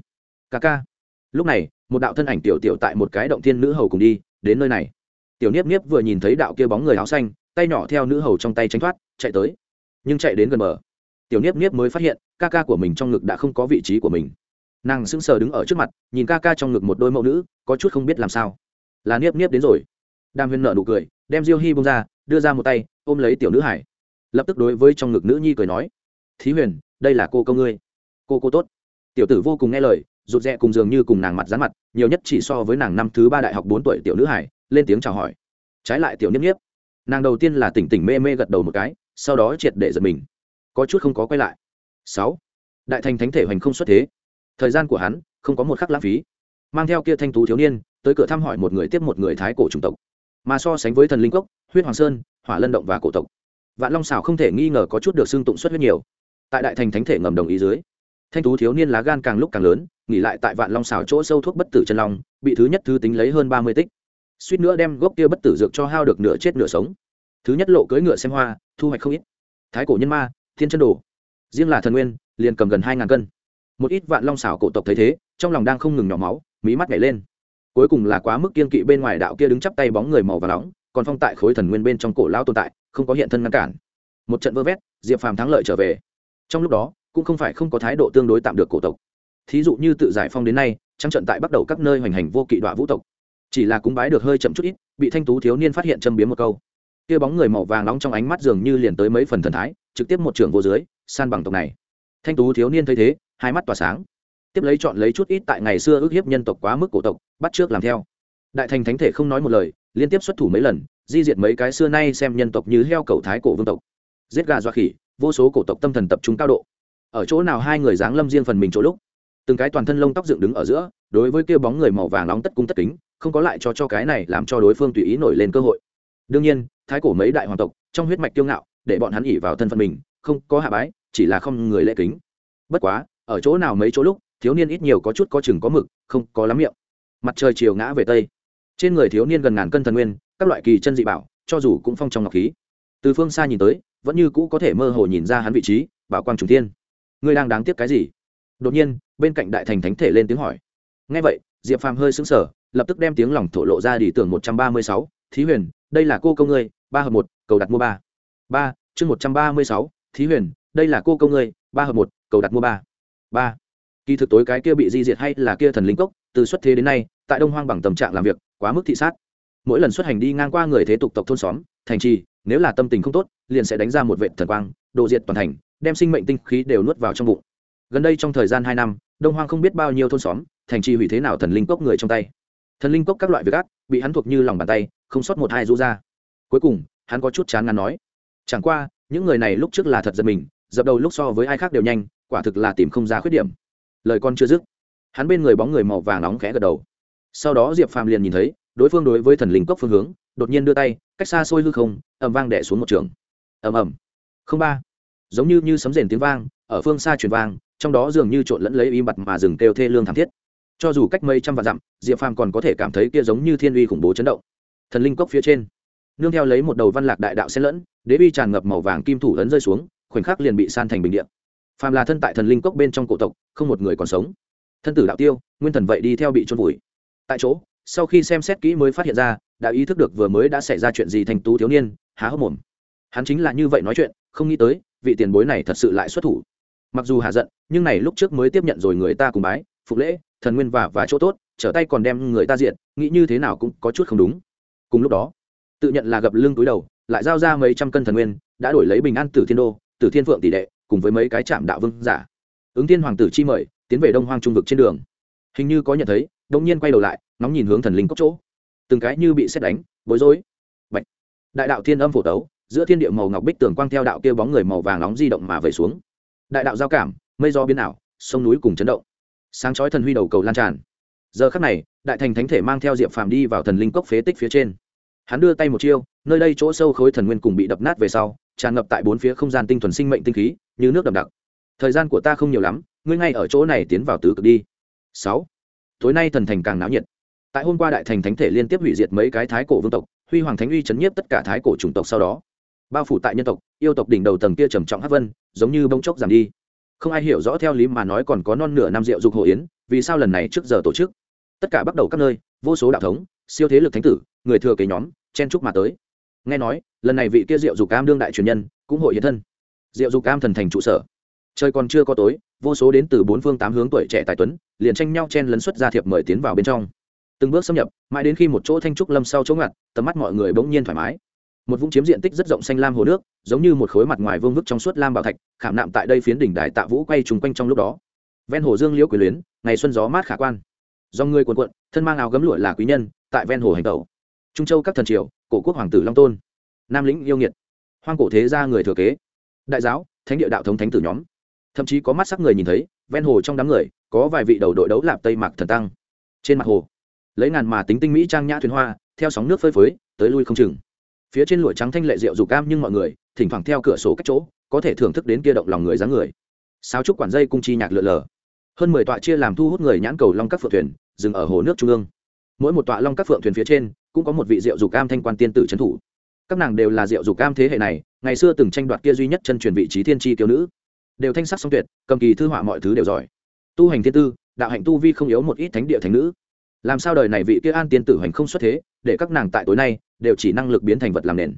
Ca ca. Lúc này, một đạo thân ảnh tiểu tiểu tại một cái động thiên nữ hầu cùng đi, đến nơi này. Tiểu niếp niếp vừa nhìn thấy đạo kia bóng người áo xanh, tay nhỏ theo nữ hầu trong tay tránh thoát, chạy tới. Nhưng chạy đến gần bờ. Tiểu niếp niếp mới phát hiện, ca ca của mình trong ngực đã không có vị trí của mình. Nàng sững sờ đứng ở trước mặt, nhìn ca ca trong ngực một đôi mẫu nữ, có chút không biết làm sao. Là niếp niếp đến rồi. Đàm huyền nợ nụ cười đem diêu hy bông ra, đưa ra một tay, ôm lấy tiểu nữ hải. Lập tức đối với trong ngực nữ nhi cười nói, thí huyền, đây là cô câu ngươi. Cô cô tốt. Tiểu tử vô cùng nghe lời, rụt rè cùng dường như cùng nàng mặt dán mặt, nhiều nhất chỉ so với nàng năm thứ ba đại học bốn tuổi tiểu nữ hải, lên tiếng chào hỏi. Trái lại tiểu niếp niếp, nàng đầu tiên là tỉnh tỉnh mê mê gật đầu một cái, sau đó triệt để giật mình. Có chút không có quay lại. Sáu, đại thành thánh thể hoành không xuất thế. Thời gian của hắn không có một khắc lãng phí. Mang theo kia thanh tú thiếu niên, tới cửa thăm hỏi một người tiếp một người thái cổ chủng tộc mà so sánh với thần linh cốc, huyết hoàng sơn, hỏa lân động và cổ tộc. Vạn long xảo không thể nghi ngờ có chút được xương tụng xuất huyết nhiều. Tại đại thành thánh thể ngầm đồng ý dưới, thanh tú thiếu niên lá gan càng lúc càng lớn, nghỉ lại tại vạn long xảo chỗ sâu thuốc bất tử chân long, bị thứ nhất thứ tính lấy hơn ba mươi tích. Suýt nữa đem gốc kia bất tử dược cho hao được nửa chết nửa sống. Thứ nhất lộ cưỡi ngựa xem hoa, thu hoạch không ít. Thái cổ nhân ma, thiên chân đồ. Riêng là thần nguyên, liền cầm gần hai ngàn cân. Một ít vạn long xảo cổ tộc thấy thế, trong lòng đang không ngừng nhỏ máu, mí mắt nhảy lên cuối cùng là quá mức kiên kỵ bên ngoài đạo kia đứng chắp tay bóng người màu và nóng, còn phong tại khối thần nguyên bên trong cổ lão tồn tại, không có hiện thân ngăn cản. Một trận vơ vét, diệp phàm thắng lợi trở về. Trong lúc đó, cũng không phải không có thái độ tương đối tạm được cổ tộc. Thí dụ như tự giải phong đến nay trăng trận tại bắt đầu các nơi hoành hành vô kỵ đọa vũ tộc. Chỉ là cúng bái được hơi chậm chút ít, bị thanh tú thiếu niên phát hiện châm biếm một câu. Kia bóng người màu vàng nóng trong ánh mắt dường như liền tới mấy phần thần thái, trực tiếp một trưởng vô dưới, san bằng tộc này. Thanh tú thiếu niên thấy thế, hai mắt tỏa sáng tiếp lấy chọn lấy chút ít tại ngày xưa ước hiếp nhân tộc quá mức cổ tộc, bắt trước làm theo. Đại thành thánh thể không nói một lời, liên tiếp xuất thủ mấy lần, di diệt mấy cái xưa nay xem nhân tộc như heo cầu thái cổ vương tộc. Giết gà doa khỉ, vô số cổ tộc tâm thần tập trung cao độ. Ở chỗ nào hai người dáng lâm riêng phần mình chỗ lúc, từng cái toàn thân lông tóc dựng đứng ở giữa, đối với kia bóng người màu vàng nóng tất cung tất kính, không có lại cho cho cái này làm cho đối phương tùy ý nổi lên cơ hội. Đương nhiên, thái cổ mấy đại hoàng tộc, trong huyết mạch kiêu ngạo, để bọn hắn ỉ vào thân phận mình, không có hạ bái, chỉ là không người lễ kính. Bất quá, ở chỗ nào mấy chỗ lúc thiếu niên ít nhiều có chút có chừng có mực, không có lắm miệng. Mặt trời chiều ngã về tây. Trên người thiếu niên gần ngàn cân thần nguyên, các loại kỳ chân dị bảo, cho dù cũng phong trong ngọc khí. Từ phương xa nhìn tới, vẫn như cũ có thể mơ hồ nhìn ra hắn vị trí, bảo quang trùng thiên. Ngươi đang đáng tiếc cái gì? Đột nhiên, bên cạnh đại thành thánh thể lên tiếng hỏi. Ngay vậy, diệp phàm hơi sững sờ, lập tức đem tiếng lòng thổ lộ ra đi tưởng một trăm ba mươi sáu. Thí huyền, đây là cô công ngươi, ba hợp một, cầu đặt mua ba. Ba, chương một trăm ba mươi sáu. Thí huyền, đây là cô công ngươi, ba hợp một, cầu đặt mua ba. Ba kỳ thực tối cái kia bị di diệt hay là kia thần linh cốc, từ xuất thế đến nay, tại đông hoang bằng tầm trạng làm việc, quá mức thị sát. Mỗi lần xuất hành đi ngang qua người thế tục tộc thôn xóm, thành trì, nếu là tâm tình không tốt, liền sẽ đánh ra một vệ thần quang, độ diệt toàn thành, đem sinh mệnh tinh khí đều nuốt vào trong bụng. Gần đây trong thời gian hai năm, đông hoang không biết bao nhiêu thôn xóm, thành trì hủy thế nào thần linh cốc người trong tay. Thần linh cốc các loại việc ác, bị hắn thuộc như lòng bàn tay, không sót một hai rũ ra. Cuối cùng, hắn có chút chán ngán nói, chẳng qua, những người này lúc trước là thật giật mình, dập đầu lúc so với ai khác đều nhanh, quả thực là tìm không ra khuyết điểm lời con chưa dứt. Hắn bên người bóng người màu vàng nóng khẽ gật đầu. Sau đó diệp phàm liền nhìn thấy, đối phương đối với thần linh cốc phương hướng, đột nhiên đưa tay, cách xa xôi hư không, ầm vang đẻ xuống một trường. Ầm ầm. Không ba. Giống như như sấm rền tiếng vang, ở phương xa truyền vang, trong đó dường như trộn lẫn lấy im bặt mà rừng kêu thê lương thảm thiết. Cho dù cách mấy trăm vạn dặm, diệp phàm còn có thể cảm thấy kia giống như thiên uy khủng bố chấn động. Thần linh cốc phía trên, nương theo lấy một đầu văn lạc đại đạo xen lẫn, đế bi tràn ngập màu vàng kim thủ ấn rơi xuống, khoảnh khắc liền bị san thành bình điện phàm là thân tại thần linh cốc bên trong cổ tộc, không một người còn sống. Thân tử đạo tiêu, nguyên thần vậy đi theo bị trôn vùi. Tại chỗ, sau khi xem xét kỹ mới phát hiện ra, đã ý thức được vừa mới đã xảy ra chuyện gì thành tú thiếu niên, há hốc mồm. Hắn chính là như vậy nói chuyện, không nghĩ tới, vị tiền bối này thật sự lại xuất thủ. Mặc dù hạ giận, nhưng này lúc trước mới tiếp nhận rồi người ta cùng bái, phục lễ, thần nguyên và và chỗ tốt, trở tay còn đem người ta diện nghĩ như thế nào cũng có chút không đúng. Cùng lúc đó, tự nhận là gập lưng túi đầu, lại giao ra mấy trăm cân thần nguyên, đã đổi lấy bình an tử thiên đô, tử thiên phượng tỷ đệ cùng với mấy cái trạm đạo vương giả. Ứng thiên hoàng tử chi mời, tiến về đông hoang trung vực trên đường. Hình như có nhận thấy đông nhiên quay đầu lại nóng nhìn hướng thần linh cốc chỗ. Từng cái như bị xét đánh, bối rối. Bạch. đại đạo thiên âm phổ tấu, giữa thiên địa màu ngọc bích tường quang theo đạo kia bóng người màu vàng nóng di động mà về xuống. Đại đạo giao cảm, mây do biến ảo, sông núi cùng chấn động. Sáng chói thần huy đầu cầu lan tràn. Giờ khắc này, đại thành thánh thể mang theo diệp phàm đi vào thần linh cốc phế tích phía trên. Hắn đưa tay một chiêu, nơi đây chỗ sâu khối thần nguyên cùng bị đập nát về sau tràn ngập tại bốn phía không gian tinh thuần sinh mệnh tinh khí, như nước đậm đặc. Thời gian của ta không nhiều lắm, ngươi ngay ở chỗ này tiến vào tứ cực đi. Sáu. Tối nay thần thành càng náo nhiệt. Tại hôm qua đại thành thánh thể liên tiếp hủy diệt mấy cái thái cổ vương tộc, huy hoàng thánh uy chấn nhiếp tất cả thái cổ chủng tộc sau đó, bao phủ tại nhân tộc, yêu tộc đỉnh đầu tầng kia trầm trọng hát vân, giống như bông chốc giảm đi. Không ai hiểu rõ theo lý mà nói còn có non nửa năm rượu dục hồ yến, vì sao lần này trước giờ tổ chức? Tất cả bắt đầu các nơi, vô số đạo thống, siêu thế lực thánh tử, người thừa kế nhóm, chen trúc mà tới nghe nói, lần này vị kia diệu dục cam đương đại truyền nhân cũng hội hiện thân. Diệu dục cam thần thành trụ sở. Trời còn chưa có tối, vô số đến từ bốn phương tám hướng tuổi trẻ tài tuấn, liền tranh nhau chen lấn xuất ra thiệp mời tiến vào bên trong. Từng bước xâm nhập, mãi đến khi một chỗ thanh trúc lâm sau chỗ ngặt, tầm mắt mọi người bỗng nhiên thoải mái. Một vũng chiếm diện tích rất rộng xanh lam hồ nước, giống như một khối mặt ngoài vương vức trong suốt lam bảo thạch, khảm nạm tại đây phiến đỉnh đài tạ vũ quay trùng quanh trong lúc đó. Ven hồ dương liễu quyền luyến, ngày xuân gió mát khả quan. Do người quần quận thân mang áo gấm lụa là quý nhân, tại ven hồ hành tẩu trung châu các thần triều, cổ quốc hoàng tử long tôn, nam lĩnh yêu nghiệt, hoang cổ thế gia người thừa kế, đại giáo, thánh địa đạo thống thánh tử nhóm. Thậm chí có mắt sắc người nhìn thấy, ven hồ trong đám người, có vài vị đầu đội đấu lạp tây mạc thần tăng. Trên mặt hồ, lấy ngàn mà tính tinh mỹ trang nhã thuyền hoa, theo sóng nước phơi phới, tới lui không chừng. Phía trên lụa trắng thanh lệ rượu dù cam nhưng mọi người, thỉnh thoảng theo cửa sổ cách chỗ, có thể thưởng thức đến kia động lòng người dáng người. Sao trúc quản dây cung chi nhạc lượn lờ. Hơn mười tọa chia làm thu hút người nhãn cầu long các phượng thuyền, dừng ở hồ nước trung ương. Mỗi một tọa long các phượng thuyền phía trên cũng có một vị diệu dục cam thanh quan tiên tử trấn thủ. Các nàng đều là diệu dục cam thế hệ này, ngày xưa từng tranh đoạt kia duy nhất chân truyền vị trí thiên tri tiêu nữ. Đều thanh sắc song tuyệt, cầm kỳ thư họa mọi thứ đều giỏi. Tu hành thiên tư, đạo hạnh tu vi không yếu một ít thánh địa thánh nữ. Làm sao đời này vị kia an tiên tử hành không xuất thế, để các nàng tại tối nay, đều chỉ năng lực biến thành vật làm nền.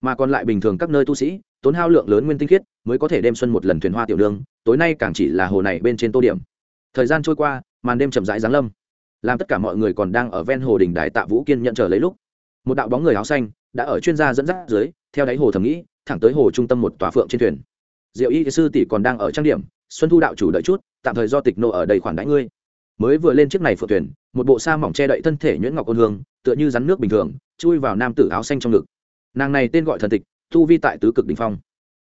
Mà còn lại bình thường các nơi tu sĩ, tốn hao lượng lớn nguyên tinh khiết, mới có thể đem xuân một lần thuyền hoa tiểu đương tối nay càng chỉ là hồ này bên trên tô điểm. Thời gian trôi qua, màn đêm chậm rãi giáng lâm làm tất cả mọi người còn đang ở ven hồ đình đài tạ vũ kiên nhận chờ lấy lúc, một đạo bóng người áo xanh đã ở chuyên gia dẫn dắt dưới, theo đáy hồ thầm nghĩ, thẳng tới hồ trung tâm một tòa phượng trên thuyền. Diệu y sư tỷ còn đang ở trang điểm, xuân thu đạo chủ đợi chút, tạm thời do tịch nộ ở đầy khoản đãi ngươi. Mới vừa lên chiếc này phượng thuyền, một bộ sa mỏng che đậy thân thể nhuyễn ngọc ôn hương, tựa như rắn nước bình thường, chui vào nam tử áo xanh trong ngực. Nàng này tên gọi thần tịch, tu vi tại tứ cực đình phong.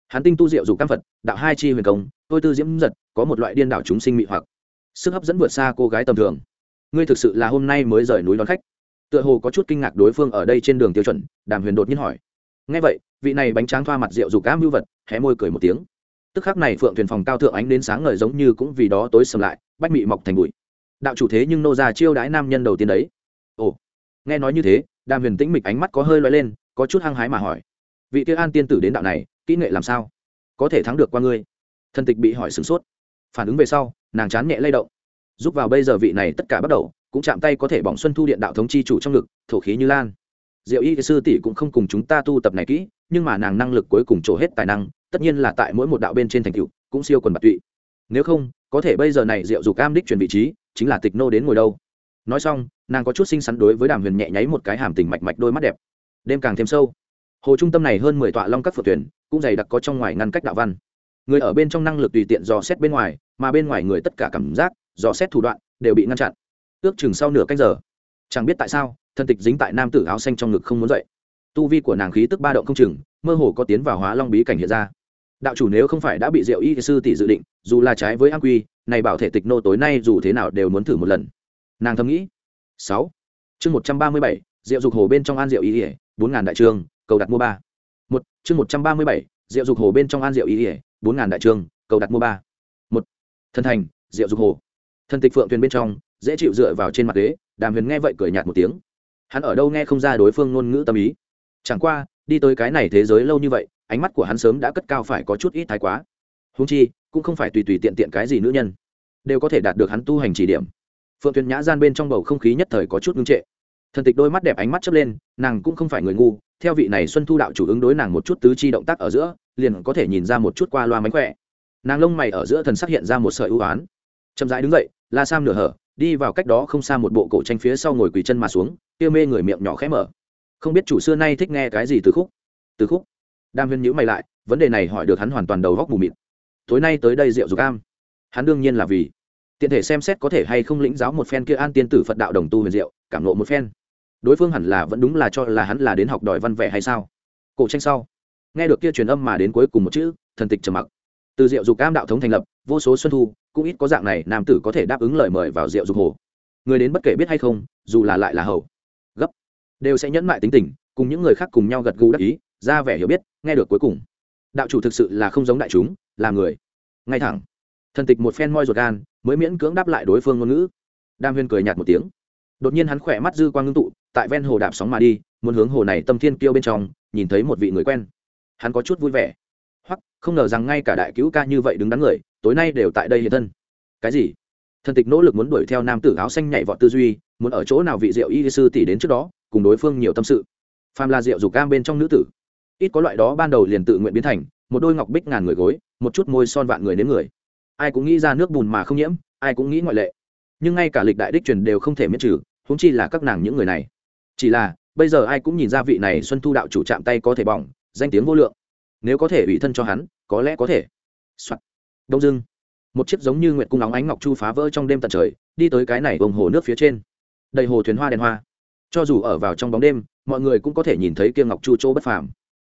Hắn tinh tu diệu dục cam phật, đạo hai chi huyền công, tôi tư diễm giật, có một loại điên đảo chúng sinh mị hoặc. Sức hấp dẫn vượt xa cô gái tầm thường ngươi thực sự là hôm nay mới rời núi đón khách. Tựa hồ có chút kinh ngạc đối phương ở đây trên đường tiêu chuẩn, đàm huyền đột nhiên hỏi. Ngay vậy, vị này bánh tráng thoa mặt rượu dục cá mưu vật hé môi cười một tiếng. Tức khắc này phượng thuyền phòng cao thượng ánh đến sáng ngời giống như cũng vì đó tối sầm lại, bách mị mọc thành bụi. Đạo chủ thế nhưng nô ra chiêu đãi nam nhân đầu tiên đấy. Ồ, nghe nói như thế, đàm huyền tĩnh mịch ánh mắt có hơi loay lên, có chút hăng hái mà hỏi. Vị kia an tiên tử đến đạo này, kỹ nghệ làm sao? Có thể thắng được qua ngươi. Thân tịch bị hỏi sửng sốt. Phản ứng về sau, nàng chán nhẹ lay động giúp vào bây giờ vị này tất cả bắt đầu, cũng chạm tay có thể bỏng xuân thu điện đạo thống chi chủ trong lực, thổ khí như lan. Diệu y sư tỷ cũng không cùng chúng ta tu tập này kỹ, nhưng mà nàng năng lực cuối cùng trổ hết tài năng, tất nhiên là tại mỗi một đạo bên trên thành tựu, cũng siêu quần bạc tụy. Nếu không, có thể bây giờ này diệu dục cam đích chuyển vị trí, chính là tịch nô đến ngồi đâu. Nói xong, nàng có chút xinh xắn đối với đàm huyền nhẹ nháy một cái hàm tình mạch mạch đôi mắt đẹp. Đêm càng thêm sâu. Hồ trung tâm này hơn mười tọa long các phượng tuyển cũng dày đặc có trong ngoài ngăn cách đạo văn. Người ở bên trong năng lực tùy tiện dò xét bên ngoài, mà bên ngoài người tất cả cảm giác dò xét thủ đoạn, đều bị ngăn chặn. Ước chừng sau nửa canh giờ, chẳng biết tại sao, thân tịch dính tại nam tử áo xanh trong ngực không muốn dậy. Tu vi của nàng khí tức ba động không chừng, mơ hồ có tiến vào hóa long bí cảnh hiện ra. Đạo chủ nếu không phải đã bị diệu y sư tỷ dự định, dù là trái với an quy, này bảo thể tịch nô tối nay dù thế nào đều muốn thử một lần. Nàng thầm nghĩ. Sáu. Chương một trăm ba mươi bảy, diệu dục hồ bên trong an diệu y ỉa bốn ngàn đại trương, cầu đặt mua ba. Một. Chương một trăm ba mươi bảy, diệu dục hồ bên trong an diệu y ỉa bốn ngàn đại trương, cầu đặt mua ba. Một. Thân thành, diệu dục hồ. Thần tịch phượng thuyền bên trong, dễ chịu dựa vào trên mặt ghế, đàm huyền nghe vậy cười nhạt một tiếng. Hắn ở đâu nghe không ra đối phương ngôn ngữ tâm ý. Chẳng qua, đi tới cái này thế giới lâu như vậy, ánh mắt của hắn sớm đã cất cao phải có chút ít thái quá. Húng chi, cũng không phải tùy tùy tiện tiện cái gì nữ nhân đều có thể đạt được hắn tu hành chỉ điểm. Phượng thuyền nhã gian bên trong bầu không khí nhất thời có chút ngưng trệ. Thần tịch đôi mắt đẹp ánh mắt chớp lên, nàng cũng không phải người ngu, theo vị này xuân thu đạo chủ ứng đối nàng một chút tứ chi động tác ở giữa, liền có thể nhìn ra một chút qua loa mánh khỏe. Nàng lông mày ở giữa thần sắc hiện ra một sợi ưu oán chậm rãi đứng dậy la sam nửa hở, đi vào cách đó không xa một bộ cổ tranh phía sau ngồi quỳ chân mà xuống, kia mê người miệng nhỏ khẽ mở. Không biết chủ xưa nay thích nghe cái gì từ khúc. Từ khúc? Đam huyên nhữ mày lại, vấn đề này hỏi được hắn hoàn toàn đầu góc mù mịt. Tối nay tới đây rượu dục cam hắn đương nhiên là vì tiện thể xem xét có thể hay không lĩnh giáo một phen kia an tiên tử phật đạo đồng tu huyền diệu, cảm nộ một phen. Đối phương hẳn là vẫn đúng là cho là hắn là đến học đòi văn vẻ hay sao? Cổ tranh sau. Nghe được kia truyền âm mà đến cuối cùng một chữ, thần tịch trầm mặc. Từ diệu dục cam đạo thống thành lập, vô số xuân thu cũng ít có dạng này nam tử có thể đáp ứng lời mời vào rượu dục hồ. Người đến bất kể biết hay không, dù là lại là hầu, gấp, đều sẽ nhẫn mại tính tình, cùng những người khác cùng nhau gật gù đắc ý, ra vẻ hiểu biết, nghe được cuối cùng. Đạo chủ thực sự là không giống đại chúng, là người. Ngay thẳng, thần tịch một phen moi ruột gan, mới miễn cưỡng đáp lại đối phương ngôn ngữ. Đam huyên cười nhạt một tiếng. Đột nhiên hắn khỏe mắt dư quang ngưng tụ, tại ven hồ đạp sóng mà đi, muốn hướng hồ này tâm thiên kiêu bên trong, nhìn thấy một vị người quen. Hắn có chút vui vẻ hoặc không ngờ rằng ngay cả đại cứu ca như vậy đứng đắn người, tối nay đều tại đây hiện thân. Cái gì? Thần tịch nỗ lực muốn đuổi theo nam tử áo xanh nhảy vọt tư duy, muốn ở chỗ nào vị diệu y sư tỷ đến trước đó, cùng đối phương nhiều tâm sự. Phàm là diệu dục cam bên trong nữ tử, ít có loại đó ban đầu liền tự nguyện biến thành, một đôi ngọc bích ngàn người gối, một chút môi son vạn người đến người. Ai cũng nghĩ ra nước bùn mà không nhiễm, ai cũng nghĩ ngoại lệ. Nhưng ngay cả lịch đại đích truyền đều không thể miễn trừ, huống chi là các nàng những người này. Chỉ là, bây giờ ai cũng nhìn ra vị này xuân thu đạo chủ chạm tay có thể bỏng, danh tiếng vô lượng nếu có thể ủy thân cho hắn, có lẽ có thể、Soạn. đông dưng một chiếc giống như nguyệt cung óng ánh ngọc chu phá vỡ trong đêm tận trời, đi tới cái này vùng hồ nước phía trên. Đầy hồ thuyền hoa đèn hoa. Cho dù ở vào trong bóng đêm, mọi người cũng có thể nhìn thấy kia ngọc chu chỗ bất phàm.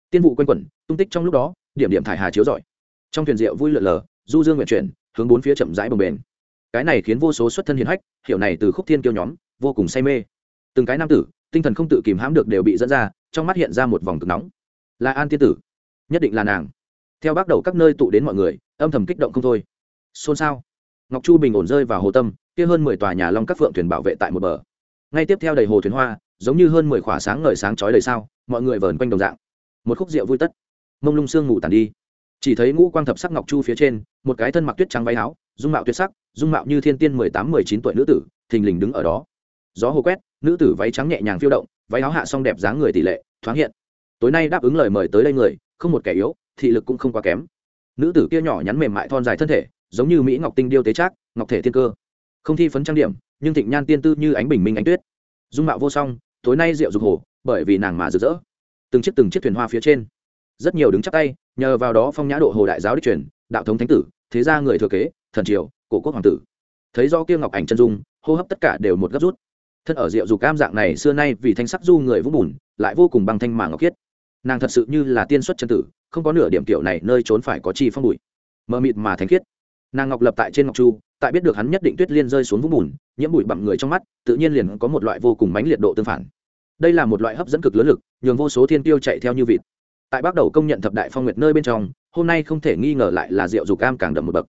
Tiên vụ quanh quẩn, tung tích trong lúc đó, điểm điểm thải hà chiếu rọi. Trong thuyền rượu vui lượn lờ, du dương nguyện chuyển, hướng bốn phía chậm rãi bồng bềnh. Cái này khiến vô số xuất thân hiền hách, hiểu này từ khúc thiên kiêu nhóm, vô cùng say mê. Từng cái nam tử, tinh thần không tự kìm hãm được đều bị dẫn ra, trong mắt hiện ra một vòng cực nóng. Là an tiên tử nhất định là nàng. Theo bắt đầu các nơi tụ đến mọi người, âm thầm kích động không thôi. Xôn xao. Ngọc chu bình ổn rơi vào hồ tâm, kia hơn mười tòa nhà long các phượng thuyền bảo vệ tại một bờ. Ngay tiếp theo đầy hồ thuyền hoa, giống như hơn mười khỏa sáng ngời sáng chói đầy sao, mọi người vờn quanh đồng dạng. Một khúc rượu vui tất. Mông lung sương ngủ tàn đi. Chỉ thấy ngũ quang thập sắc ngọc chu phía trên, một cái thân mặc tuyết trắng váy áo, dung mạo tuyệt sắc, dung mạo như thiên tiên mười tám, mười chín tuổi nữ tử, thình lình đứng ở đó. Gió hồ quét, nữ tử váy trắng nhẹ nhàng phiêu động, váy áo hạ xong đẹp dáng người tỷ lệ, thoáng hiện. Tối nay đáp ứng lời mời tới đây người không một kẻ yếu, thị lực cũng không quá kém. Nữ tử kia nhỏ nhắn mềm mại thon dài thân thể, giống như mỹ ngọc tinh điêu tế trác, ngọc thể thiên cơ. Không thi phấn trang điểm, nhưng thịnh nhan tiên tư như ánh bình minh ánh tuyết. Dung mạo vô song, tối nay rượu dục hồ bởi vì nàng mà rực rỡ. Từng chiếc từng chiếc thuyền hoa phía trên. Rất nhiều đứng chắc tay, nhờ vào đó phong nhã độ hồ đại giáo đích truyền, đạo thống thánh tử, thế gia người thừa kế, thần triều, cổ quốc hoàng tử. Thấy do kia ngọc ảnh chân dung, hô hấp tất cả đều một gấp rút. Thân ở rượu dục cam dạng này xưa nay vì thanh sắc du người vũng bùn, lại vô cùng băng thanh mà ngọc khiết nàng thật sự như là tiên xuất chân tử, không có nửa điểm kiểu này nơi trốn phải có chi phong bụi. Mờ mịt mà thanh khiết. Nàng ngọc lập tại trên ngọc chu, tại biết được hắn nhất định tuyết liên rơi xuống vũng bùn, nhiễm bụi bặm người trong mắt, tự nhiên liền có một loại vô cùng mãnh liệt độ tương phản. Đây là một loại hấp dẫn cực lớn lực, nhường vô số thiên tiêu chạy theo như vịt. Tại bắt đầu công nhận thập đại phong nguyệt nơi bên trong, hôm nay không thể nghi ngờ lại là rượu dục cam càng đậm một bậc.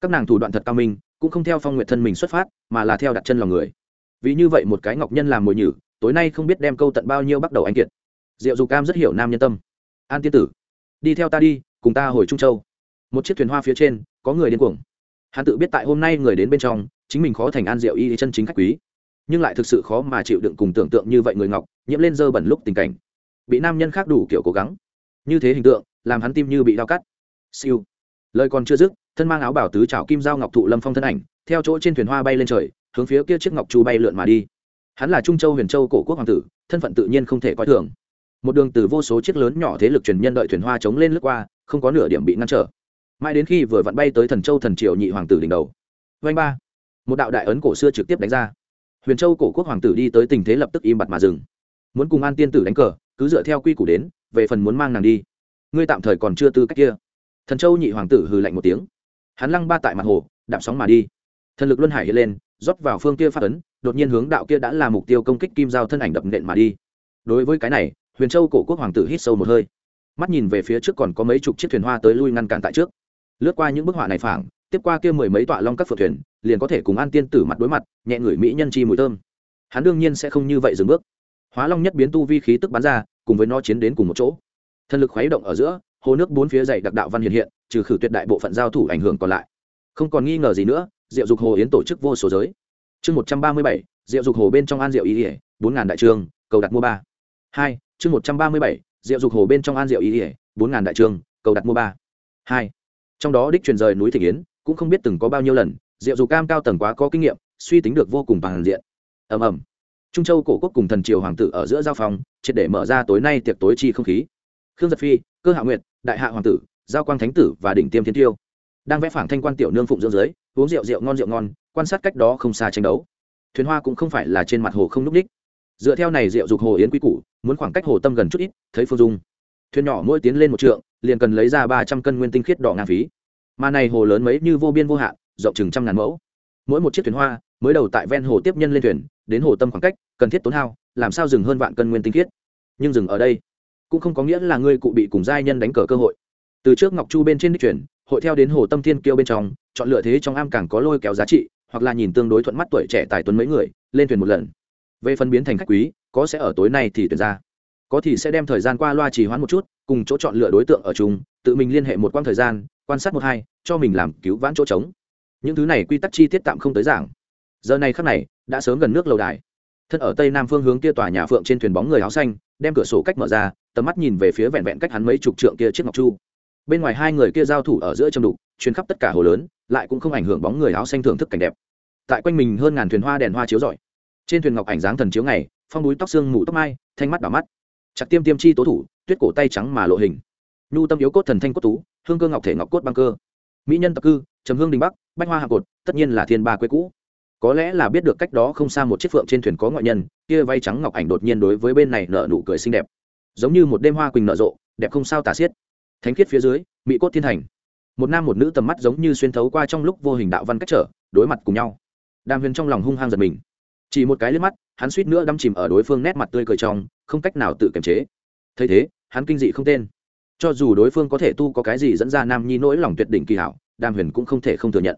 Các nàng thủ đoạn thật cao minh, cũng không theo phong nguyệt thân mình xuất phát, mà là theo đặt chân lòng người. Vì như vậy một cái ngọc nhân làm mồi nhử, tối nay không biết đem câu tận bao nhiêu bắt đầu anh kiệt diệu dục cam rất hiểu nam nhân tâm. An tiên tử, đi theo ta đi, cùng ta hồi trung châu. Một chiếc thuyền hoa phía trên, có người điên cuồng. Hắn tự biết tại hôm nay người đến bên trong, chính mình khó thành an diệu y chân chính khách quý. Nhưng lại thực sự khó mà chịu đựng cùng tưởng tượng như vậy người ngọc, nhiễm lên dơ bẩn lúc tình cảnh. Bị nam nhân khác đủ kiểu cố gắng. Như thế hình tượng, làm hắn tim như bị đau cắt. Siêu. Lời còn chưa dứt, thân mang áo bảo tứ trào kim giao ngọc thụ lâm phong thân ảnh, theo chỗ trên thuyền hoa bay lên trời, hướng phía kia chiếc ngọc chu bay lượn mà đi. Hắn là trung châu huyền châu cổ quốc hoàng tử, thân phận tự nhiên không thể coi thường một đường từ vô số chiếc lớn nhỏ thế lực truyền nhân đợi thuyền hoa chống lên lướt qua, không có nửa điểm bị ngăn trở. Mãi đến khi vừa vặn bay tới thần châu thần triều nhị hoàng tử đỉnh đầu. Vanh ba. Một đạo đại ấn cổ xưa trực tiếp đánh ra. Huyền châu cổ quốc hoàng tử đi tới tình thế lập tức im bặt mà dừng. Muốn cùng an tiên tử đánh cờ, cứ dựa theo quy củ đến, về phần muốn mang nàng đi. Ngươi tạm thời còn chưa tư cách kia. Thần châu nhị hoàng tử hừ lạnh một tiếng. Hắn lăng ba tại mặt hồ, đạp sóng mà đi. Thần lực luân hải hiện lên, rót vào phương kia phát ấn, đột nhiên hướng đạo kia đã là mục tiêu công kích kim giao thân ảnh đập nện mà đi. Đối với cái này huyền châu cổ quốc hoàng tử hít sâu một hơi. Mắt nhìn về phía trước còn có mấy chục chiếc thuyền hoa tới lui ngăn cản tại trước. Lướt qua những bức họa này phảng, tiếp qua kia mười mấy tọa long các phượng thuyền, liền có thể cùng an tiên tử mặt đối mặt, nhẹ ngửi mỹ nhân chi mùi thơm. Hắn đương nhiên sẽ không như vậy dừng bước. Hóa long nhất biến tu vi khí tức bắn ra, cùng với nó chiến đến cùng một chỗ. Thần lực khuấy động ở giữa, hồ nước bốn phía dày đặc đạo văn hiện hiện, trừ khử tuyệt đại bộ phận giao thủ ảnh hưởng còn lại. Không còn nghi ngờ gì nữa, diệu dục hồ yến tổ chức vô số giới. Chương một trăm ba mươi bảy, diệu dục hồ bên trong an diệu ý ỉa bốn ngàn đại trường cầu đặt mua ba hai, chương một trăm ba mươi bảy rượu dục hồ bên trong an rượu ý ỉa bốn ngàn đại trường cầu đặt mua ba. Hai, trong đó đích truyền rời núi thị yến, cũng không biết từng có bao nhiêu lần rượu dục cam cao tầng quá có kinh nghiệm, suy tính được vô cùng bằng diện. Ầm ầm. Trung châu cổ quốc cùng thần triều hoàng tử ở giữa giao phòng triệt để mở ra tối nay tiệc tối chi không khí. Khương giật phi, cơ hạ nguyệt, đại hạ hoàng tử, giao quang thánh tử và đỉnh tiêm thiên tiêu. Đang vẽ phảng thanh quan tiểu nương phụng dưỡng dưới, uống rượu rượu ngon rượu ngon, quan sát cách đó không xa tranh đấu. Thuyền hoa cũng không phải là trên mặt hồ không lúc đích dựa theo này rượu dục hồ yến quy củ, muốn khoảng cách hồ tâm gần chút ít, thấy phương dung. Thuyền nhỏ mỗi tiến lên một trượng, liền cần lấy ra ba trăm cân nguyên tinh khiết đỏ ngang phí. Mà này hồ lớn mấy như vô biên vô hạn, rộng chừng trăm ngàn mẫu. Mỗi một chiếc thuyền hoa, mới đầu tại ven hồ tiếp nhân lên thuyền, đến hồ tâm khoảng cách, cần thiết tốn hao, làm sao dừng hơn vạn cân nguyên tinh khiết. Nhưng dừng ở đây, cũng không có nghĩa là ngươi cụ bị cùng giai nhân đánh cờ cơ hội. Từ trước ngọc chu bên trên đích chuyển, hội theo đến hồ tâm thiên kiêu bên trong, chọn lựa thế trong am càng có lôi kéo giá trị, hoặc là nhìn tương đối thuận mắt tuổi trẻ tài tuấn mấy người, lên thuyền một lần về phân biến thành khách quý, có sẽ ở tối nay thì tuyển ra. Có thì sẽ đem thời gian qua loa trì hoãn một chút, cùng chỗ chọn lựa đối tượng ở chung, tự mình liên hệ một quãng thời gian, quan sát một hai, cho mình làm cứu vãn chỗ trống. Những thứ này quy tắc chi tiết tạm không tới giảng. Giờ này khắc này, đã sớm gần nước lầu đài. Thân ở tây nam phương hướng kia tòa nhà phượng trên thuyền bóng người áo xanh, đem cửa sổ cách mở ra, tầm mắt nhìn về phía vẹn vẹn cách hắn mấy chục trượng kia chiếc ngọc chu. Bên ngoài hai người kia giao thủ ở giữa châm đục chuyến khắp tất cả hồ lớn, lại cũng không ảnh hưởng bóng người áo xanh thưởng thức cảnh đẹp. Tại quanh mình hơn ngàn thuyền hoa đèn hoa chiếu rọi trên thuyền ngọc ảnh dáng thần chiếu ngày, phong núi tóc xương mù tóc mai, thanh mắt đỏ mắt. Chặt tiêm tiêm chi tố thủ, tuyết cổ tay trắng mà lộ hình. Nhu tâm yếu cốt thần thanh cốt tú, hương cơ ngọc thể ngọc cốt băng cơ. Mỹ nhân tập cư, trầm hương đình bắc, bách hoa hạ cột, tất nhiên là thiên ba quê cũ. Có lẽ là biết được cách đó không xa một chiếc phượng trên thuyền có ngoại nhân, kia vay trắng ngọc ảnh đột nhiên đối với bên này nở nụ cười xinh đẹp. Giống như một đêm hoa quỳnh nở rộ, đẹp không sao tả xiết. Thánh khiết phía dưới, mỹ cốt thiên thành. Một nam một nữ tầm mắt giống như xuyên thấu qua trong lúc vô hình đạo văn cách trở, đối mặt cùng nhau. Đàm huyền trong lòng hung hăng giật mình chỉ một cái liếc mắt, hắn suýt nữa đâm chìm ở đối phương nét mặt tươi cười trong, không cách nào tự kiềm chế. Thấy thế, hắn kinh dị không tên. Cho dù đối phương có thể tu có cái gì dẫn ra nam nhi nỗi lòng tuyệt đỉnh kỳ hảo, đàm huyền cũng không thể không thừa nhận.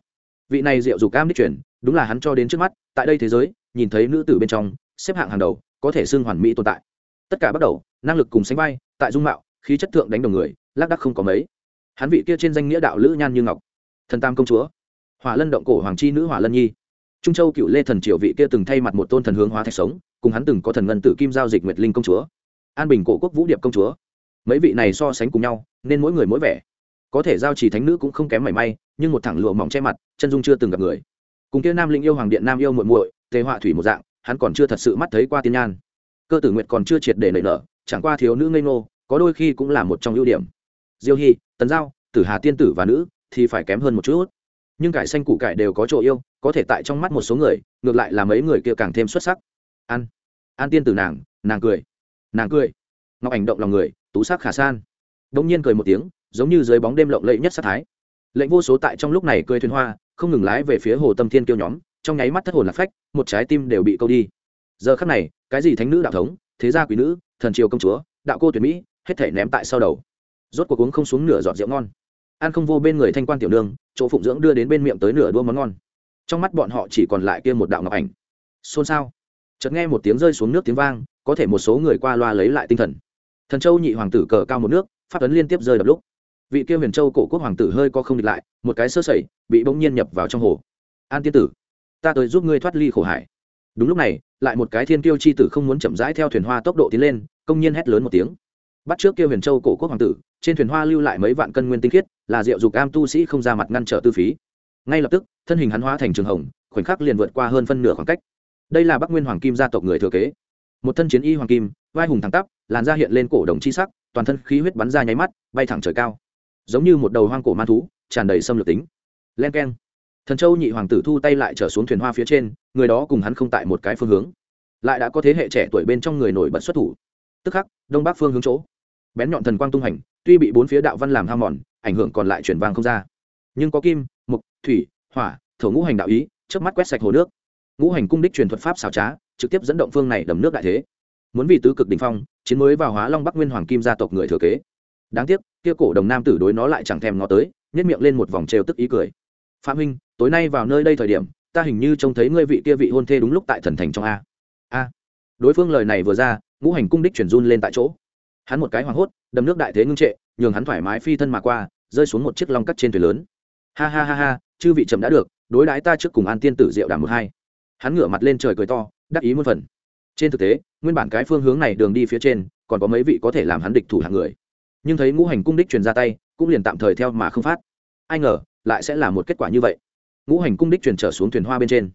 Vị này diệu dục cam đích chuyển đúng là hắn cho đến trước mắt, tại đây thế giới, nhìn thấy nữ tử bên trong, xếp hạng hàng đầu, có thể xưng hoàn mỹ tồn tại. Tất cả bắt đầu, năng lực cùng sánh vai, tại dung mạo, khí chất thượng đánh đồng người, lác đắc không có mấy. Hắn vị kia trên danh nghĩa đạo lữ nhan như ngọc, thần tam công chúa, hỏa lân động cổ hoàng chi nữ hỏa lân nhi trung châu cựu lê thần triều vị kia từng thay mặt một tôn thần hướng hóa thạch sống, cùng hắn từng có thần ngân tử kim giao dịch nguyệt linh công chúa. An bình cổ quốc vũ điệp công chúa. Mấy vị này so sánh cùng nhau, nên mỗi người mỗi vẻ. Có thể giao chỉ thánh nữ cũng không kém mảy may, nhưng một thẳng lụa mỏng che mặt, chân dung chưa từng gặp người. Cùng kia nam linh yêu hoàng điện nam yêu muội muội, tề họa thủy một dạng, hắn còn chưa thật sự mắt thấy qua tiên nhan. Cơ tử nguyệt còn chưa triệt để nảy nở, chẳng qua thiếu nữ ngây ngô, có đôi khi cũng là một trong ưu điểm. Diêu hy tần giao, tử hà tiên tử và nữ, thì phải kém hơn một chút nhưng cải xanh củ cải đều có chỗ yêu, có thể tại trong mắt một số người, ngược lại là mấy người kia càng thêm xuất sắc. An an tiên tử nàng nàng cười nàng cười. Ngọc ảnh động lòng người, tú sắc khả san. Đông nhiên cười một tiếng, giống như dưới bóng đêm lộng lẫy nhất sát thái. Lệnh vô số tại trong lúc này cười thuyền hoa, không ngừng lái về phía hồ tâm thiên kêu nhóm, trong nháy mắt thất hồn lạc phách, một trái tim đều bị câu đi. Giờ khắc này, cái gì thánh nữ đạo thống, thế gia quý nữ, thần triều công chúa, đạo cô tuyển mỹ, hết thể ném tại sau đầu. Rốt cuộc uống không xuống nửa giọt rượu ngon ăn không vô bên người thanh quan tiểu nương, chỗ phụng dưỡng đưa đến bên miệng tới nửa đua món ngon. Trong mắt bọn họ chỉ còn lại kia một đạo ngọc ảnh. Xôn xao. Chợt nghe một tiếng rơi xuống nước tiếng vang, có thể một số người qua loa lấy lại tinh thần. Thần châu nhị hoàng tử cờ cao một nước phát ấn liên tiếp rơi đập lúc. Vị kia huyền châu cổ quốc hoàng tử hơi có không địch lại, một cái sơ sẩy, bị bỗng nhiên nhập vào trong hồ. An tiên tử, ta tới giúp ngươi thoát ly khổ hải. Đúng lúc này, lại một cái thiên kiêu chi tử không muốn chậm rãi theo thuyền hoa tốc độ tiến lên, công nhiên hét lớn một tiếng bắt trước kia huyền châu cổ quốc hoàng tử, trên thuyền hoa lưu lại mấy vạn cân nguyên tinh khiết, là diệu dục am tu sĩ không ra mặt ngăn trở tư phí. Ngay lập tức, thân hình hắn hóa thành trường hồng, khoảnh khắc liền vượt qua hơn phân nửa khoảng cách. Đây là bắc nguyên hoàng kim gia tộc người thừa kế. Một thân chiến y hoàng kim, vai hùng thẳng tắp, làn da hiện lên cổ đồng chi sắc, toàn thân khí huyết bắn ra nháy mắt, bay thẳng trời cao. Giống như một đầu hoang cổ ma thú, tràn đầy xâm lược tính. Len keng. Thần châu nhị hoàng tử thu tay lại trở xuống thuyền hoa phía trên, người đó cùng hắn không tại một cái phương hướng. Lại đã có thế hệ trẻ tuổi bên trong người nổi bật xuất thủ. Tức khắc, đông bắc phương hướng chỗ bén nhọn thần quang tung hành, tuy bị bốn phía đạo văn làm ham mòn, ảnh hưởng còn lại chuyển vang không ra. Nhưng có kim mục thủy, hỏa, thổ ngũ hành đạo ý trước mắt quét sạch hồ nước. Ngũ hành cung đích truyền thuật pháp xảo trá, trực tiếp dẫn động phương này đầm nước đại thế. Muốn vì tứ cực đình phong, chiến mới vào hóa long bắc nguyên hoàng kim gia tộc người thừa kế. Đáng tiếc, kia cổ đồng nam tử đối nó lại chẳng thèm ngó tới nhét miệng lên một vòng trêu tức ý cười. Phạm huynh, tối nay vào nơi đây thời điểm, ta hình như trông thấy ngươi vị kia vị hôn thê đúng lúc tại thần thành trong a. A. Đối phương lời này vừa ra, ngũ hành cung đích chuyển run lên tại chỗ hắn một cái hoảng hốt, đầm nước đại thế ngưng trệ, nhường hắn thoải mái phi thân mà qua, rơi xuống một chiếc long cắt trên thuyền lớn. Ha ha ha ha, chư vị chậm đã được, đối đãi ta trước cùng an tiên tử diệu đàm một hai. Hắn ngửa mặt lên trời cười to, đắc ý muôn phần. Trên thực tế, nguyên bản cái phương hướng này đường đi phía trên, còn có mấy vị có thể làm hắn địch thủ hạng người. Nhưng thấy ngũ hành cung đích truyền ra tay, cũng liền tạm thời theo mà không phát. Ai ngờ, lại sẽ là một kết quả như vậy. Ngũ hành cung đích truyền trở xuống thuyền hoa bên trên.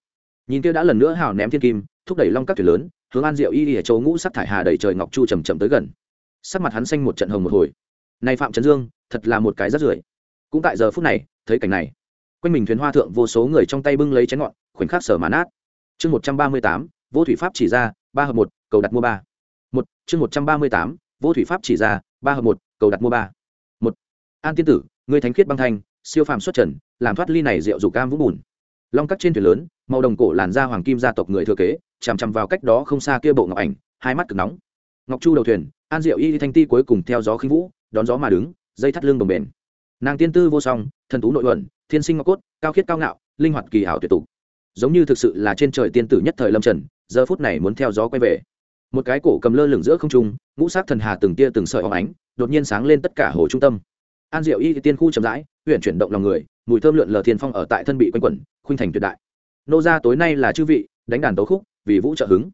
Nhìn kia đã lần nữa hào ném thiên kim, thúc đẩy long các thuyền lớn, hướng an diệu y ở châu ngũ sắc thải hà đẩy trời ngọc chu chầm chậm tới gần sắc mặt hắn xanh một trận hồng một hồi. Này phạm trấn dương, thật là một cái rất rưởi. Cũng tại giờ phút này, thấy cảnh này. Quanh mình thuyền hoa thượng vô số người trong tay bưng lấy chén ngọn, khoảnh khắc sở mã nát. Chương một trăm ba mươi tám, vô thủy pháp chỉ ra, ba hợp một, cầu đặt mua ba. Một, chương một trăm ba mươi tám, vô thủy pháp chỉ ra, ba hợp một, cầu đặt mua ba. Một, an tiên tử người thánh khiết băng thanh, siêu phàm xuất trần, làm thoát ly này rượu rủ cam vũng bùn. Long cắt trên thuyền lớn, màu đồng cổ làn da hoàng kim gia tộc người thừa kế, chằm chằm vào cách đó không xa kia bộ ngọc ảnh, hai mắt cực nóng. Ngọc chu đầu thuyền an diệu y thanh ti cuối cùng theo gió khinh vũ, đón gió mà đứng, dây thắt lưng đồng bền. Nàng tiên tư vô song, thần tú nội luận, thiên sinh ngọc cốt, cao khiết cao ngạo, linh hoạt kỳ hảo tuyệt tục. Giống như thực sự là trên trời tiên tử nhất thời lâm trần, giờ phút này muốn theo gió quay về. Một cái cổ cầm lơ lửng giữa không trung, ngũ sắc thần hà từng tia từng sợi óng ánh, đột nhiên sáng lên tất cả hồ trung tâm. An diệu y tiên khu chậm rãi huyện chuyển động lòng người, mùi thơm lượn lờ thiên phong ở tại thân bị quanh quẩn, khuynh thành tuyệt đại. Nô gia tối nay là chư vị, đánh đàn tấu khúc, vì vũ trợ hứng.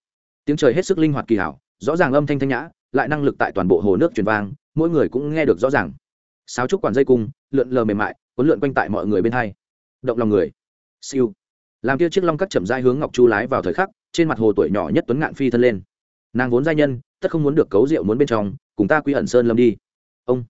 Tiếng trời hết sức linh hoạt kỳ hảo, rõ ràng âm thanh thanh nhã lại năng lực tại toàn bộ hồ nước truyền vang, mỗi người cũng nghe được rõ ràng. Sáo trúc quản dây cung, lượn lờ mềm mại, cuốn lượn quanh tại mọi người bên hai. Động lòng người. Siêu. Làm kia chiếc long cắt chậm rãi hướng ngọc chu lái vào thời khắc, trên mặt hồ tuổi nhỏ nhất tuấn ngạn phi thân lên. Nàng vốn giai nhân, tất không muốn được cấu rượu muốn bên trong, cùng ta quy ẩn sơn lâm đi. Ông.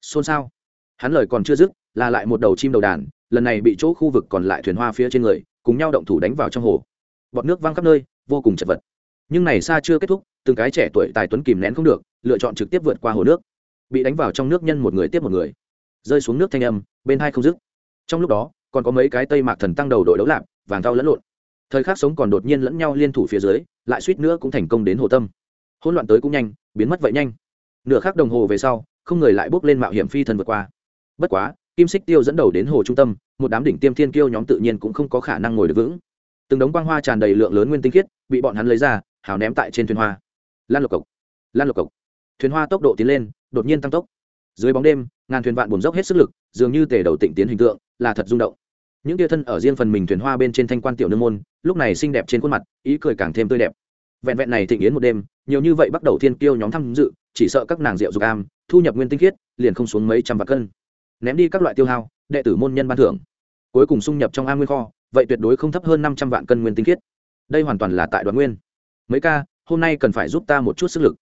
Xôn xao. Hắn lời còn chưa dứt, là lại một đầu chim đầu đàn, lần này bị chỗ khu vực còn lại thuyền hoa phía trên người, cùng nhau động thủ đánh vào trong hồ. Bọt nước văng khắp nơi, vô cùng chật vật. Nhưng này xa chưa kết thúc từng cái trẻ tuổi tài tuấn kìm nén không được, lựa chọn trực tiếp vượt qua hồ nước. Bị đánh vào trong nước nhân một người tiếp một người. Rơi xuống nước thanh âm, bên hai không dứt. Trong lúc đó, còn có mấy cái tây mạc thần tăng đầu đội đấu lạp, vàng thao lẫn lộn. Thời khắc sống còn đột nhiên lẫn nhau liên thủ phía dưới, lại suýt nữa cũng thành công đến hồ tâm. Hỗn loạn tới cũng nhanh, biến mất vậy nhanh. Nửa khắc đồng hồ về sau, không người lại bước lên mạo hiểm phi thần vượt qua. Bất quá, kim xích tiêu dẫn đầu đến hồ trung tâm, một đám đỉnh tiêm thiên kiêu nhóm tự nhiên cũng không có khả năng ngồi được vững. Từng đống quang hoa tràn đầy lượng lớn nguyên tinh khiết, bị bọn hắn lấy ra, hào ném tại trên thuyền hoa lan lộc cộc. Lan lộc cộc. Thuyền hoa tốc độ tiến lên, đột nhiên tăng tốc. Dưới bóng đêm, ngàn thuyền vạn buồn dốc hết sức lực, dường như tề đầu tịnh tiến hình tượng, là thật rung động. Những tia thân ở riêng phần mình thuyền hoa bên trên thanh quan tiểu nương môn, lúc này xinh đẹp trên khuôn mặt, ý cười càng thêm tươi đẹp. Vẹn vẹn này thịnh yến một đêm, nhiều như vậy bắt đầu thiên kiêu nhóm tham dự, chỉ sợ các nàng rượu dục am, thu nhập nguyên tinh khiết, liền không xuống mấy trăm vạn cân. Ném đi các loại tiêu hao, đệ tử môn nhân ban thưởng. Cuối cùng xung nhập trong am nguyên kho, vậy tuyệt đối không thấp hơn năm trăm vạn cân nguyên tinh khiết. Đây hoàn toàn là tại đoàn nguyên. Mấy ca hôm nay cần phải giúp ta một chút sức lực.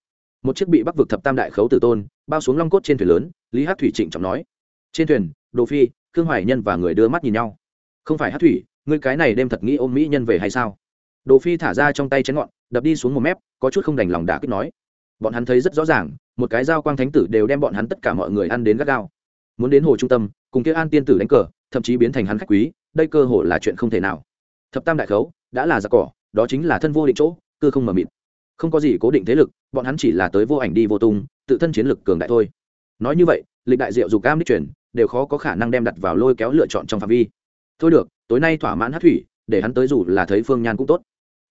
Một chiếc bị bắc vực thập tam đại khấu tử tôn, bao xuống long cốt trên thuyền lớn, lý hát thủy trịnh trọng nói. Trên thuyền, đồ phi, khương hoài nhân và người đưa mắt nhìn nhau. Không phải hát thủy, ngươi cái này đem thật nghĩ ôm mỹ nhân về hay sao? Đồ phi thả ra trong tay chén ngọn, đập đi xuống một mép, có chút không đành lòng đả kích nói. Bọn hắn thấy rất rõ ràng, một cái dao quang thánh tử đều đem bọn hắn tất cả mọi người ăn đến gắt gao. Muốn đến hồ trung tâm, cùng kia an tiên tử đánh cờ, thậm chí biến thành hắn khách quý, đây cơ hồ là chuyện không thể nào. Thập tam đại khấu, đã là giặc cỏ, đó chính là thân vô định chỗ, cư không mờ mịt không có gì cố định thế lực, bọn hắn chỉ là tới vô ảnh đi vô tung, tự thân chiến lực cường đại thôi. Nói như vậy, lịch đại diệu dục cam đích truyền, đều khó có khả năng đem đặt vào lôi kéo lựa chọn trong phạm vi. Thôi được, tối nay thỏa mãn hát thủy, để hắn tới dù là thấy phương nhan cũng tốt.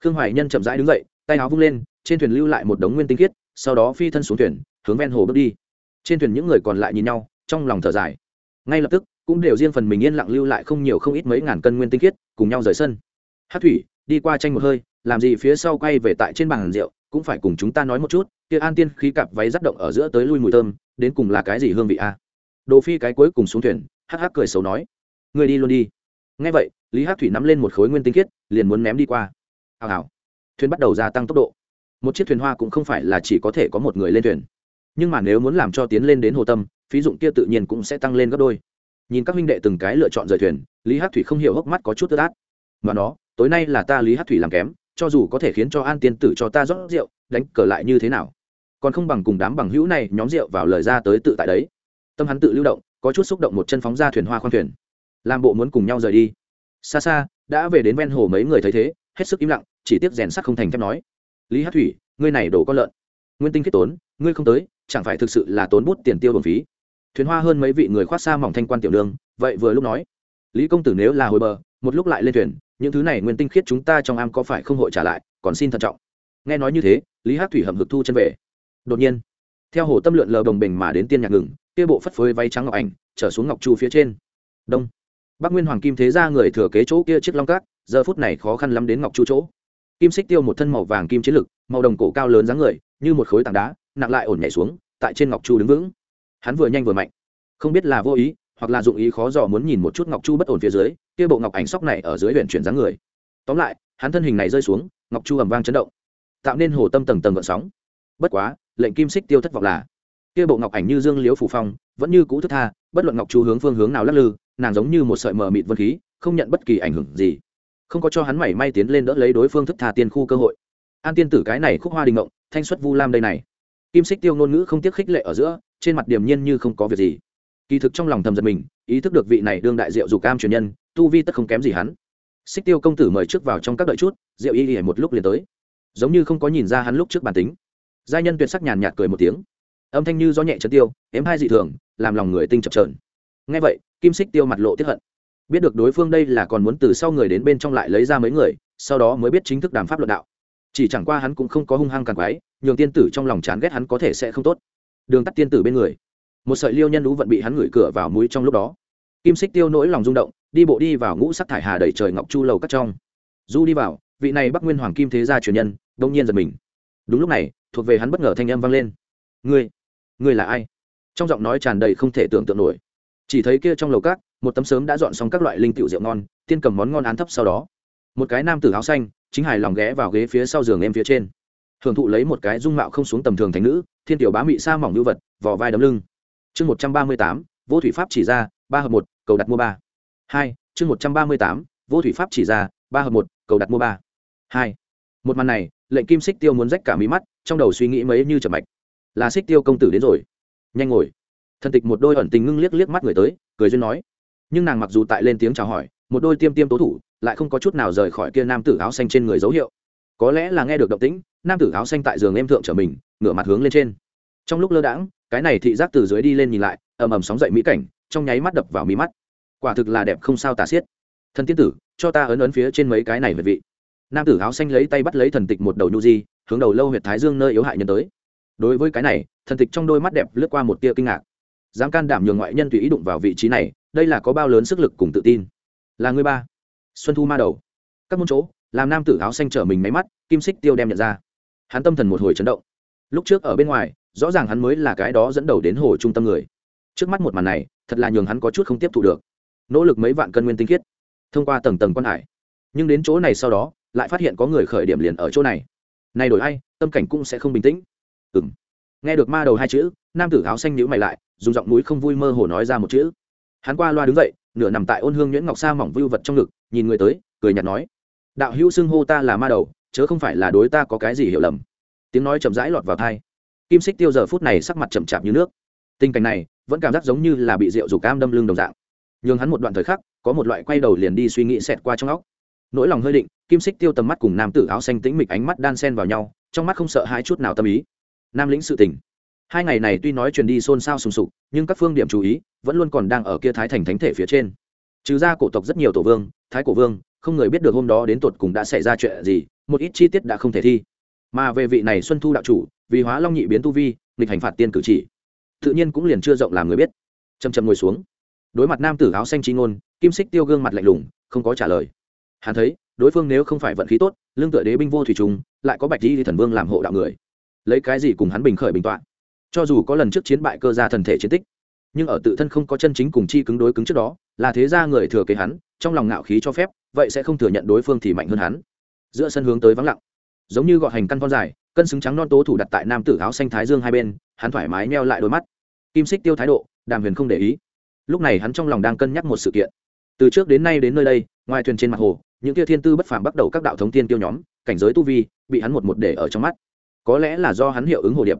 Khương hoài nhân chậm rãi đứng dậy, tay áo vung lên, trên thuyền lưu lại một đống nguyên tinh khiết, sau đó phi thân xuống thuyền, hướng ven hồ bước đi. Trên thuyền những người còn lại nhìn nhau, trong lòng thở dài. Ngay lập tức, cũng đều riêng phần mình yên lặng lưu lại không nhiều không ít mấy ngàn cân nguyên tinh khiết, cùng nhau rời sân. Hát thủy, đi qua tranh một hơi, làm gì phía sau quay về tại trên bàn rượu cũng phải cùng chúng ta nói một chút, kia an tiên khí cặp váy rắt động ở giữa tới lui mùi thơm, đến cùng là cái gì hương vị a? Đồ phi cái cuối cùng xuống thuyền, hắc hắc cười xấu nói người đi luôn đi. Ngay vậy, lý hắc thủy nắm lên một khối nguyên tinh khiết, liền muốn ném đi qua. Hào hào. Thuyền bắt đầu gia tăng tốc độ. Một chiếc thuyền hoa cũng không phải là chỉ có thể có một người lên thuyền. Nhưng mà nếu muốn làm cho tiến lên đến hồ tâm, phí dụng kia tự nhiên cũng sẽ tăng lên gấp đôi. Nhìn các huynh đệ từng cái lựa chọn rời thuyền, lý hát thủy không hiểu hốc mắt có chút tức át mà nó, tối nay là ta lý hát thủy làm kém cho dù có thể khiến cho an tiên tử cho ta rót rượu, đánh cờ lại như thế nào? Còn không bằng cùng đám bằng hữu này nhóm rượu vào lời ra tới tự tại đấy. Tâm hắn tự lưu động, có chút xúc động một chân phóng ra thuyền hoa khoan thuyền. Làm bộ muốn cùng nhau rời đi. Xa xa, đã về đến ven hồ mấy người thấy thế, hết sức im lặng, chỉ tiếc rèn sắt không thành thép nói. Lý hát thủy, ngươi này đổ con lợn. Nguyên tinh kết tốn, ngươi không tới, chẳng phải thực sự là tốn bút tiền tiêu bổng phí? Thuyền hoa hơn mấy vị người khoát xa mỏng thanh quan tiểu đường, vậy vừa lúc nói. Lý công tử nếu là hồi bờ, một lúc lại lên thuyền những thứ này nguyên tinh khiết chúng ta trong am có phải không hội trả lại, còn xin thận trọng. Nghe nói như thế, lý hát thủy hầm hực thu chân về. Đột nhiên, theo hồ tâm lượn lờ đồng bình mà đến tiên nhạc ngừng, kia bộ phất phới váy trắng ngọc ảnh, trở xuống ngọc chu phía trên. Đông. Bắc nguyên hoàng kim thế ra người thừa kế chỗ kia chiếc long cát, giờ phút này khó khăn lắm đến ngọc chu chỗ. Kim xích tiêu một thân màu vàng kim chiến lực, màu đồng cổ cao lớn dáng người, như một khối tảng đá, nặng lại ổn nhảy xuống, tại trên ngọc chu đứng vững. Hắn vừa nhanh vừa mạnh. Không biết là vô ý hoặc là dụng ý khó dò muốn nhìn một chút ngọc chu bất ổn phía dưới, kia bộ ngọc ảnh sóc này ở dưới huyện chuyển dáng người. Tóm lại, hắn thân hình này rơi xuống, ngọc chu ầm vang chấn động, tạo nên hồ tâm tầng tầng gợn sóng. Bất quá, lệnh kim xích tiêu thất vọng là, kia bộ ngọc ảnh như dương liễu phủ phong, vẫn như cũ thức tha, bất luận ngọc chu hướng phương hướng nào lắc lư, nàng giống như một sợi mờ mịt vân khí, không nhận bất kỳ ảnh hưởng gì. Không có cho hắn mảy may tiến lên đỡ lấy đối phương thức tha tiên khu cơ hội. An tiên tử cái này khúc hoa đình ngộng, thanh xuất vu lam đây này. Kim xích tiêu ngôn ngữ không tiếc khích lệ ở giữa, trên mặt điềm nhiên như không có việc gì kỳ thực trong lòng thầm giật mình, ý thức được vị này đương đại diệu dù cam truyền nhân, tu vi tất không kém gì hắn. Xích tiêu công tử mời trước vào trong các đợi chút diệu y y một lúc liền tới. Giống như không có nhìn ra hắn lúc trước bản tính. Giai nhân tuyệt sắc nhàn nhạt cười một tiếng. Âm thanh như gió nhẹ chân tiêu ếm hai dị thường, làm lòng người tinh chập trờn ngay vậy, kim xích tiêu mặt lộ tiếp hận. Biết được đối phương đây là còn muốn từ sau người đến bên trong lại lấy ra mấy người, sau đó mới biết chính thức đàm pháp luận đạo. Chỉ chẳng qua hắn cũng không có hung hăng càng quái, nhường tiên tử trong lòng chán ghét hắn có thể sẽ không tốt. Đường tắt tiên tử bên người một sợi liêu nhân lũ vận bị hắn ngửi cửa vào mũi trong lúc đó. Kim xích tiêu nỗi lòng rung động, đi bộ đi vào ngũ sắc thải hà đầy trời ngọc chu lầu cắt trong. Du đi vào, vị này bắc nguyên hoàng kim thế gia truyền nhân đông nhiên giật mình. Đúng lúc này, thuộc về hắn bất ngờ thanh âm vang lên. Ngươi ngươi là ai? Trong giọng nói tràn đầy không thể tưởng tượng nổi. Chỉ thấy kia trong lầu cát một tấm sớm đã dọn xong các loại linh tiểu rượu ngon, tiên cầm món ngon án thấp sau đó. Một cái nam tử áo xanh, chính hài lòng ghé vào ghế phía sau giường em phía trên. Hưởng thụ lấy một cái dung mạo không xuống tầm thường thành nữ, thiên tiểu bá mị sa mỏng như vật vỏ vai đấm lưng chương một trăm ba mươi tám, vô thủy pháp chỉ ra, ba hợp một, cầu đặt mua ba. Hai, chương một trăm ba mươi tám, vô thủy pháp chỉ ra, ba hợp một, cầu đặt mua ba. Hai, một màn này, lệnh kim xích tiêu muốn rách cả mí mắt, trong đầu suy nghĩ mấy như chậm mạch. Là xích tiêu công tử đến rồi. Nhanh ngồi. Thần tịch một đôi ẩn tình ngưng liếc liếc mắt người tới, cười duyên nói. Nhưng nàng mặc dù tại lên tiếng chào hỏi, một đôi tiêm tiêm tố thủ, lại không có chút nào rời khỏi kia nam tử áo xanh trên người dấu hiệu. Có lẽ là nghe được động tĩnh, nam tử áo xanh tại giường em thượng trở mình, ngửa mặt hướng lên trên. Trong lúc lơ đãng cái này thị giác từ dưới đi lên nhìn lại, ầm ầm sóng dậy mỹ cảnh, trong nháy mắt đập vào mí mắt. Quả thực là đẹp không sao tả xiết. Thần tiên tử, cho ta ấn ấn phía trên mấy cái này về vị. Nam tử áo xanh lấy tay bắt lấy thần tịch một đầu nhu di, hướng đầu lâu huyệt thái dương nơi yếu hại nhân tới. Đối với cái này, thần tịch trong đôi mắt đẹp lướt qua một tia kinh ngạc. Dám can đảm nhường ngoại nhân tùy ý đụng vào vị trí này, đây là có bao lớn sức lực cùng tự tin. Là người ba. Xuân thu ma đầu. Các môn chỗ, làm nam tử áo xanh trở mình máy mắt, kim xích tiêu đem nhận ra. Hắn tâm thần một hồi chấn động. Lúc trước ở bên ngoài rõ ràng hắn mới là cái đó dẫn đầu đến hồ trung tâm người. Trước mắt một màn này, thật là nhường hắn có chút không tiếp thu được. Nỗ lực mấy vạn cân nguyên tinh khiết, thông qua tầng tầng quan hải. Nhưng đến chỗ này sau đó, lại phát hiện có người khởi điểm liền ở chỗ này. Này đổi ai, tâm cảnh cũng sẽ không bình tĩnh. Ừng nghe được ma đầu hai chữ, nam tử áo xanh nhữ mày lại, dùng giọng núi không vui mơ hồ nói ra một chữ. Hắn qua loa đứng dậy, nửa nằm tại ôn hương nhuyễn ngọc sa mỏng vưu vật trong ngực, nhìn người tới, cười nhạt nói, đạo hữu xưng hô ta là ma đầu, chớ không phải là đối ta có cái gì hiểu lầm. Tiếng nói chậm rãi lọt vào thai kim xích tiêu giờ phút này sắc mặt chậm chạp như nước. Tình cảnh này vẫn cảm giác giống như là bị rượu rủ cam đâm lưng đồng dạng. Nhường hắn một đoạn thời khắc, có một loại quay đầu liền đi suy nghĩ xẹt qua trong óc. Nỗi lòng hơi định, kim xích tiêu tầm mắt cùng nam tử áo xanh tĩnh mịch ánh mắt đan sen vào nhau, trong mắt không sợ hai chút nào tâm ý. Nam lĩnh sự tình. Hai ngày này tuy nói truyền đi xôn xao sùng sục, nhưng các phương điểm chú ý vẫn luôn còn đang ở kia thái thành thánh thể phía trên. Trừ ra cổ tộc rất nhiều tổ vương, thái cổ vương, không người biết được hôm đó đến tột cùng đã xảy ra chuyện gì, một ít chi tiết đã không thể thi. Mà về vị này xuân thu đạo chủ vì hóa long nhị biến tu vi, nghịch hành phạt tiên cử chỉ. Tự nhiên cũng liền chưa rộng làm người biết. Chầm chầm ngồi xuống. Đối mặt nam tử áo xanh chi ngôn, kim xích tiêu gương mặt lạnh lùng, không có trả lời. Hắn thấy, đối phương nếu không phải vận khí tốt, lương tựa đế binh vô thủy trùng, lại có bạch di thần vương làm hộ đạo người. Lấy cái gì cùng hắn bình khởi bình tọa? Cho dù có lần trước chiến bại cơ gia thần thể chiến tích, nhưng ở tự thân không có chân chính cùng chi cứng đối cứng trước đó, là thế gia người thừa kế hắn, trong lòng ngạo khí cho phép, vậy sẽ không thừa nhận đối phương thì mạnh hơn hắn. Giữa sân hướng tới vắng lặng. Giống như gọi hành căn con dài cân xứng trắng non tố thủ đặt tại nam tử áo xanh thái dương hai bên, hắn thoải mái meo lại đôi mắt. Kim xích tiêu thái độ, đàm huyền không để ý. Lúc này hắn trong lòng đang cân nhắc một sự kiện. Từ trước đến nay đến nơi đây, ngoài thuyền trên mặt hồ, những tia thiên tư bất phàm bắt đầu các đạo thống tiên tiêu nhóm, cảnh giới tu vi, bị hắn một một để ở trong mắt. Có lẽ là do hắn hiệu ứng hồ điệp.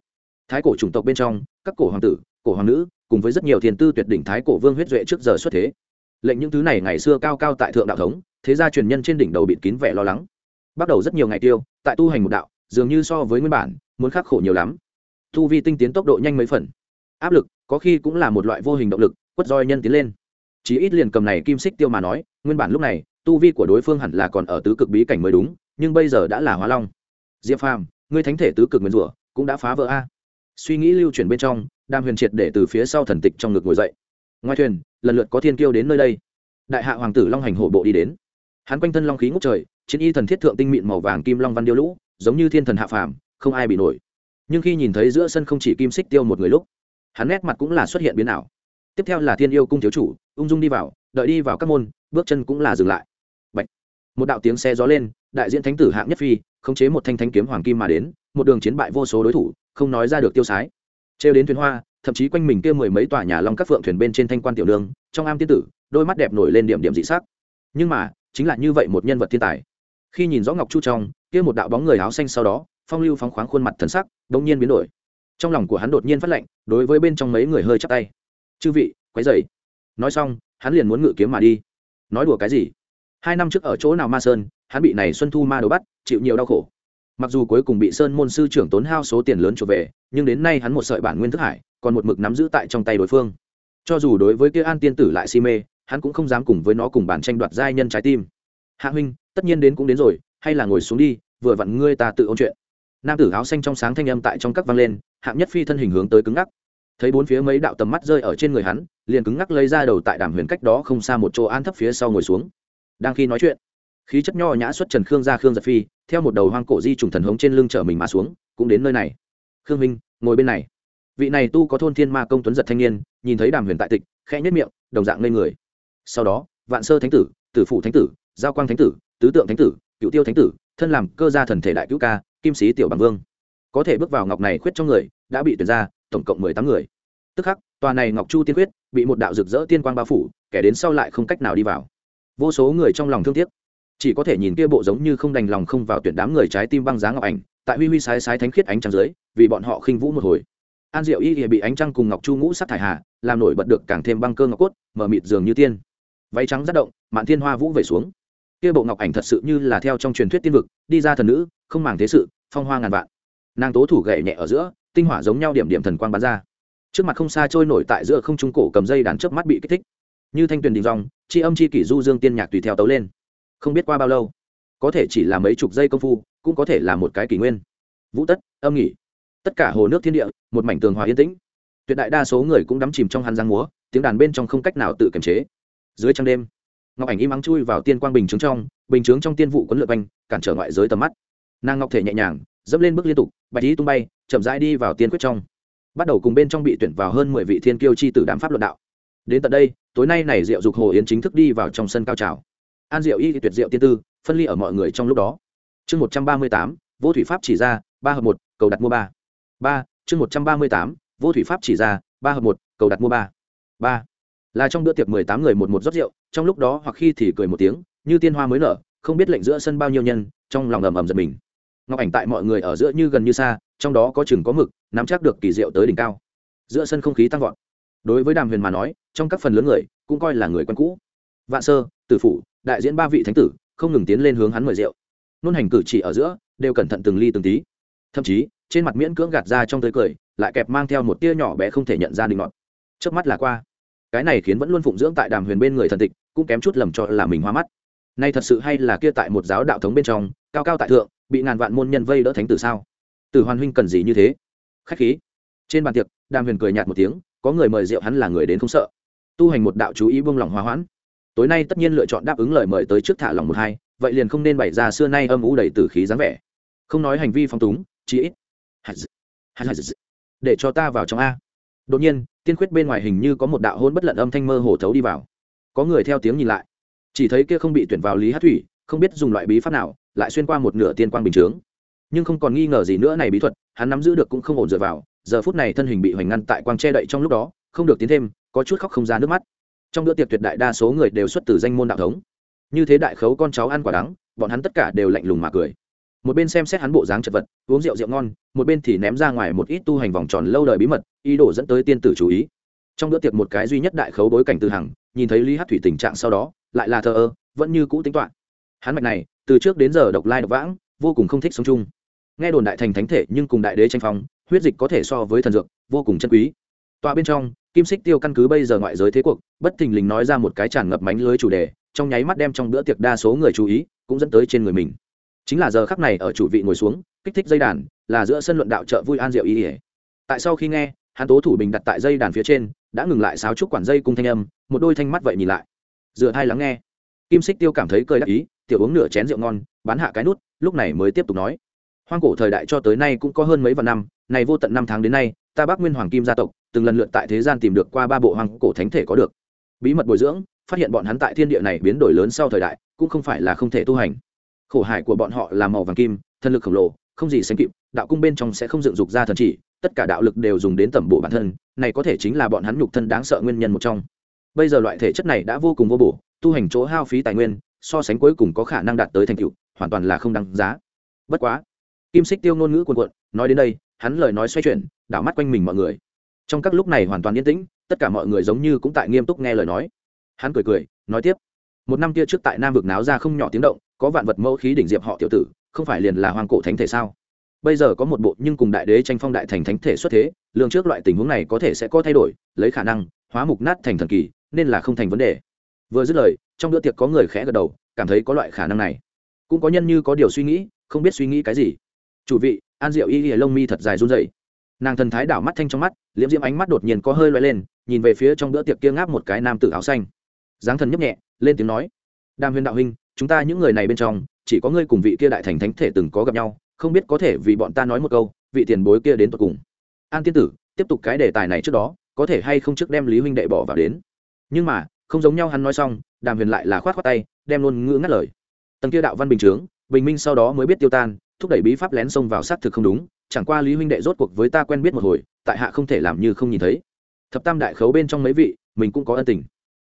Thái cổ chủng tộc bên trong, các cổ hoàng tử, cổ hoàng nữ, cùng với rất nhiều thiên tư tuyệt đỉnh thái cổ vương huyết duệ trước giờ xuất thế. Lệnh những thứ này ngày xưa cao cao tại thượng đạo thống, thế gia truyền nhân trên đỉnh đầu bịt kín vẻ lo lắng. Bắt đầu rất nhiều ngày tiêu, tại tu hành một đạo dường như so với nguyên bản, muốn khắc khổ nhiều lắm. Tu vi tinh tiến tốc độ nhanh mấy phần. Áp lực, có khi cũng là một loại vô hình động lực, quất roi nhân tiến lên. Chỉ ít liền cầm này kim xích tiêu mà nói, nguyên bản lúc này, tu vi của đối phương hẳn là còn ở tứ cực bí cảnh mới đúng, nhưng bây giờ đã là hóa long. Diệp phàm, ngươi thánh thể tứ cực nguyên rủa, cũng đã phá vỡ a. Suy nghĩ lưu chuyển bên trong đam huyền triệt để từ phía sau thần tịch trong ngực ngồi dậy. Ngoài thuyền, lần lượt có thiên kiêu đến nơi đây. Đại hạ hoàng tử long hành hổ bộ đi đến. Hắn quanh thân long khí ngút trời, chiến y thần thiết thượng tinh mịn màu vàng kim long văn điêu lũ giống như thiên thần hạ phàm, không ai bị nổi. Nhưng khi nhìn thấy giữa sân không chỉ kim xích tiêu một người lúc, hắn nét mặt cũng là xuất hiện biến ảo. Tiếp theo là thiên yêu cung thiếu chủ, ung dung đi vào, đợi đi vào các môn, bước chân cũng là dừng lại. Bạch. một đạo tiếng xe gió lên, đại diện thánh tử hạng nhất phi, khống chế một thanh thanh kiếm hoàng kim mà đến, một đường chiến bại vô số đối thủ, không nói ra được tiêu sái. Trêu đến thuyền hoa, thậm chí quanh mình kia mười mấy tòa nhà long các phượng thuyền bên trên thanh quan tiểu đường, trong am tiên tử, đôi mắt đẹp nổi lên điểm điểm dị sắc. Nhưng mà, chính là như vậy một nhân vật thiên tài. Khi nhìn rõ ngọc chu trong kia một đạo bóng người áo xanh sau đó, phong lưu phóng khoáng khuôn mặt thần sắc đông nhiên biến đổi. Trong lòng của hắn đột nhiên phát lệnh đối với bên trong mấy người hơi chắp tay. Chư vị, quấy dậy nói xong, hắn liền muốn ngự kiếm mà đi. Nói đùa cái gì? Hai năm trước ở chỗ nào ma sơn, hắn bị này xuân thu ma đồ bắt, chịu nhiều đau khổ. Mặc dù cuối cùng bị sơn môn sư trưởng tốn hao số tiền lớn trở về, nhưng đến nay hắn một sợi bản nguyên thức hải, còn một mực nắm giữ tại trong tay đối phương. Cho dù đối với kia an tiên tử lại si mê, hắn cũng không dám cùng với nó cùng bản tranh đoạt giai nhân trái tim. Hạ huynh, tất nhiên đến cũng đến rồi hay là ngồi xuống đi, vừa vặn ngươi ta tự ôn chuyện. Nam tử áo xanh trong sáng thanh âm tại trong các vang lên, hạng nhất phi thân hình hướng tới cứng ngắc. Thấy bốn phía mấy đạo tầm mắt rơi ở trên người hắn, liền cứng ngắc lấy ra đầu tại đàm huyền cách đó không xa một chỗ an thấp phía sau ngồi xuống. Đang khi nói chuyện, khí chất nho nhã xuất trần khương ra khương giật phi, theo một đầu hoang cổ di trùng thần hống trên lưng chở mình mà xuống, cũng đến nơi này. Khương minh, ngồi bên này. Vị này tu có thôn thiên ma công tuấn giật thanh niên, nhìn thấy đàm huyền tại tịch, khẽ nhất miệng, đồng dạng lên người. Sau đó, vạn sơ thánh tử tử phụ thánh tử, giao quang thánh tử, tứ tượng thánh tử cựu tiêu thánh tử, thân làm cơ gia thần thể đại cứu ca, kim sĩ tiểu bằng vương. Có thể bước vào ngọc này khuyết trong người, đã bị tuyển ra, tổng cộng mười tám người. Tức khắc, tòa này ngọc chu tiên khuyết, bị một đạo rực rỡ tiên quang bao phủ, kẻ đến sau lại không cách nào đi vào. Vô số người trong lòng thương tiếc. Chỉ có thể nhìn kia bộ giống như không đành lòng không vào tuyển đám người trái tim băng giá ngọc ảnh, tại huy huy sái sái thánh khiết ánh trăng dưới, vì bọn họ khinh vũ một hồi. An diệu y thì bị ánh trăng cùng ngọc chu ngũ sắc thải hà làm nổi bật được càng thêm băng cơ ngọc cốt, mở mịt dường như tiên. Váy trắng rất động, mạn thiên hoa vũ về xuống kia bộ ngọc ảnh thật sự như là theo trong truyền thuyết tiên vực, đi ra thần nữ, không màng thế sự, phong hoa ngàn vạn. Nàng tố thủ gậy nhẹ ở giữa, tinh hỏa giống nhau điểm điểm thần quang bắn ra. Trước mặt không xa trôi nổi tại giữa không trung cổ cầm dây đàn chớp mắt bị kích thích. Như thanh tuyền đình dòng, chi âm chi kỷ du dương tiên nhạc tùy theo tấu lên. Không biết qua bao lâu, có thể chỉ là mấy chục giây công phu, cũng có thể là một cái kỷ nguyên. Vũ tất, âm nghỉ. Tất cả hồ nước thiên địa, một mảnh tường hòa yên tĩnh. Tuyệt đại đa số người cũng đắm chìm trong hắn giang múa, tiếng đàn bên trong không cách nào tự kiềm chế. Dưới trăng đêm ngọc ảnh im ắng chui vào tiên quang bình chướng trong, bình chướng trong tiên vụ quấn lượt quanh, cản trở ngoại giới tầm mắt. Nàng ngọc thể nhẹ nhàng, dẫm lên bước liên tục, bạch lý tung bay, chậm rãi đi vào tiên quyết trong. Bắt đầu cùng bên trong bị tuyển vào hơn mười vị thiên kiêu chi tử đám pháp luận đạo. Đến tận đây, tối nay này diệu dục hồ yến chính thức đi vào trong sân cao trào. An diệu y tuyệt diệu tiên tư, phân ly ở mọi người trong lúc đó. Chương một trăm ba mươi tám, vô thủy pháp chỉ ra, ba hợp một, cầu đặt mua ba. Ba, chương một trăm ba mươi tám, vô thủy pháp chỉ ra, ba hợp một, cầu đặt mua ba. Ba, là trong bữa tiệc mười tám người một một rót rượu trong lúc đó hoặc khi thì cười một tiếng, như tiên hoa mới nở, không biết lệnh giữa sân bao nhiêu nhân, trong lòng ầm ầm giật mình. Ngọc ảnh tại mọi người ở giữa như gần như xa, trong đó có chừng có mực, nắm chắc được kỳ diệu tới đỉnh cao. Giữa sân không khí tăng vọt. Đối với đàm huyền mà nói, trong các phần lớn người, cũng coi là người quen cũ. Vạn sơ, tử phủ, đại diễn ba vị thánh tử, không ngừng tiến lên hướng hắn mời rượu. Nôn hành cử chỉ ở giữa, đều cẩn thận từng ly từng tí. Thậm chí, trên mặt miễn cưỡng gạt ra trong tới cười, lại kẹp mang theo một tia nhỏ bé không thể nhận ra định ngọt trước mắt là qua cái này khiến vẫn luôn phụng dưỡng tại đàm huyền bên người thần tịch, cũng kém chút lầm cho là mình hoa mắt. Nay thật sự hay là kia tại một giáo đạo thống bên trong, cao cao tại thượng, bị ngàn vạn môn nhân vây đỡ thánh tử sao? Tử hoàn huynh cần gì như thế? Khách khí. Trên bàn tiệc, đàm huyền cười nhạt một tiếng, có người mời rượu hắn là người đến không sợ. Tu hành một đạo chú ý buông lỏng hòa hoãn. Tối nay tất nhiên lựa chọn đáp ứng lời mời tới trước thả lòng một hai, vậy liền không nên bày ra xưa nay âm ủ đầy tử khí dáng vẻ. Không nói hành vi phong túng chỉ ít. Để cho ta vào trong a đột nhiên, tiên khuyết bên ngoài hình như có một đạo hôn bất lận âm thanh mơ hồ thấu đi vào. Có người theo tiếng nhìn lại. Chỉ thấy kia không bị tuyển vào lý hát thủy, không biết dùng loại bí pháp nào, lại xuyên qua một nửa tiên quang bình chướng. Nhưng không còn nghi ngờ gì nữa này bí thuật, hắn nắm giữ được cũng không ổn dựa vào, giờ phút này thân hình bị hoành ngăn tại quang che đậy trong lúc đó, không được tiến thêm, có chút khóc không ra nước mắt. Trong bữa tiệc tuyệt đại đa số người đều xuất từ danh môn đạo thống. Như thế đại khấu con cháu ăn quả đắng, bọn hắn tất cả đều lạnh lùng mà cười một bên xem xét hắn bộ dáng chật vật, uống rượu rượu ngon, một bên thì ném ra ngoài một ít tu hành vòng tròn lâu đời bí mật, ý đồ dẫn tới tiên tử chú ý. Trong bữa tiệc một cái duy nhất đại khấu bối cảnh từ hằng, nhìn thấy lý hát thủy tình trạng sau đó, lại là thờ ơ, vẫn như cũ tính toán. Hắn mạch này, từ trước đến giờ độc lai độc vãng, vô cùng không thích sống chung. Nghe đồn đại thành thánh thể nhưng cùng đại đế tranh phong, huyết dịch có thể so với thần dược, vô cùng chân quý. Tọa bên trong, kim xích tiêu căn cứ bây giờ ngoại giới thế cuộc, bất thình lình nói ra một cái tràn ngập mánh lưới chủ đề, trong nháy mắt đem trong bữa tiệc đa số người chú ý, cũng dẫn tới trên người mình chính là giờ khắc này ở chủ vị ngồi xuống, kích thích dây đàn, là giữa sân luận đạo trợ vui an diệu ý ỉa tại sau khi nghe, hắn tố thủ bình đặt tại dây đàn phía trên, đã ngừng lại sáo trúc quản dây cung thanh âm, một đôi thanh mắt vậy nhìn lại. Dựa hai lắng nghe. Kim xích tiêu cảm thấy cười đắc ý, tiểu uống nửa chén rượu ngon, bán hạ cái nút, lúc này mới tiếp tục nói. Hoang cổ thời đại cho tới nay cũng có hơn mấy vạn năm này vô tận năm tháng đến nay, ta bắc nguyên hoàng kim gia tộc, từng lần lượt tại thế gian tìm được qua ba bộ hoàng cổ thánh thể có được. Bí mật bồi dưỡng, phát hiện bọn hắn tại thiên địa này biến đổi lớn sau thời đại, cũng không phải là không thể tu hành khổ hải của bọn họ là màu vàng kim, thân lực khổng lồ, không gì sánh kịp, đạo cung bên trong sẽ không dựng dục ra thần chỉ, tất cả đạo lực đều dùng đến tẩm bộ bản thân, này có thể chính là bọn hắn nhục thân đáng sợ nguyên nhân một trong. Bây giờ loại thể chất này đã vô cùng vô bổ, tu hành chỗ hao phí tài nguyên, so sánh cuối cùng có khả năng đạt tới thành tựu, hoàn toàn là không đáng giá. Bất quá, kim xích tiêu ngôn ngữ cuồn cuộn, nói đến đây, hắn lời nói xoay chuyển, đảo mắt quanh mình mọi người. Trong các lúc này hoàn toàn yên tĩnh, tất cả mọi người giống như cũng tại nghiêm túc nghe lời nói. Hắn cười cười, nói tiếp. Một năm kia trước tại nam vực náo ra không nhỏ tiếng động có vạn vật mẫu khí đỉnh diệp họ tiểu tử, không phải liền là hoàng cổ thánh thể sao? Bây giờ có một bộ nhưng cùng đại đế tranh phong đại thành thánh thể xuất thế lương trước loại tình huống này có thể sẽ có thay đổi, lấy khả năng, hóa mục nát thành thần kỳ, nên là không thành vấn đề. Vừa dứt lời, trong bữa tiệc có người khẽ gật đầu, cảm thấy có loại khả năng này. Cũng có nhân như có điều suy nghĩ, không biết suy nghĩ cái gì. Chủ vị, an diệu y hỉa lông mi thật dài run dày nàng thần thái đảo mắt thanh trong mắt, liễm diễm ánh mắt đột nhiên có hơi loay lên, nhìn về phía trong bữa tiệc kia ngáp một cái nam tử áo xanh. Dáng thần nhấp nhẹ, lên tiếng nói đàm huyền đạo huynh, chúng ta những người này bên trong, chỉ có ngươi cùng vị kia đại thành thánh thể từng có gặp nhau, không biết có thể vì bọn ta nói một câu, vị tiền bối kia đến tận cùng. An tiên tử, tiếp tục cái đề tài này trước đó, có thể hay không trước đem lý huynh đệ bỏ vào đến? Nhưng mà, không giống nhau hắn nói xong, đàm huyền lại là khoát khoát tay, đem luôn ngữ ngắt lời. Tầng kia đạo văn bình chướng, bình minh sau đó mới biết tiêu tan, thúc đẩy bí pháp lén xông vào xác thực không đúng, chẳng qua lý huynh đệ rốt cuộc với ta quen biết một hồi, tại hạ không thể làm như không nhìn thấy. Thập tam đại khấu bên trong mấy vị, mình cũng có ân tình.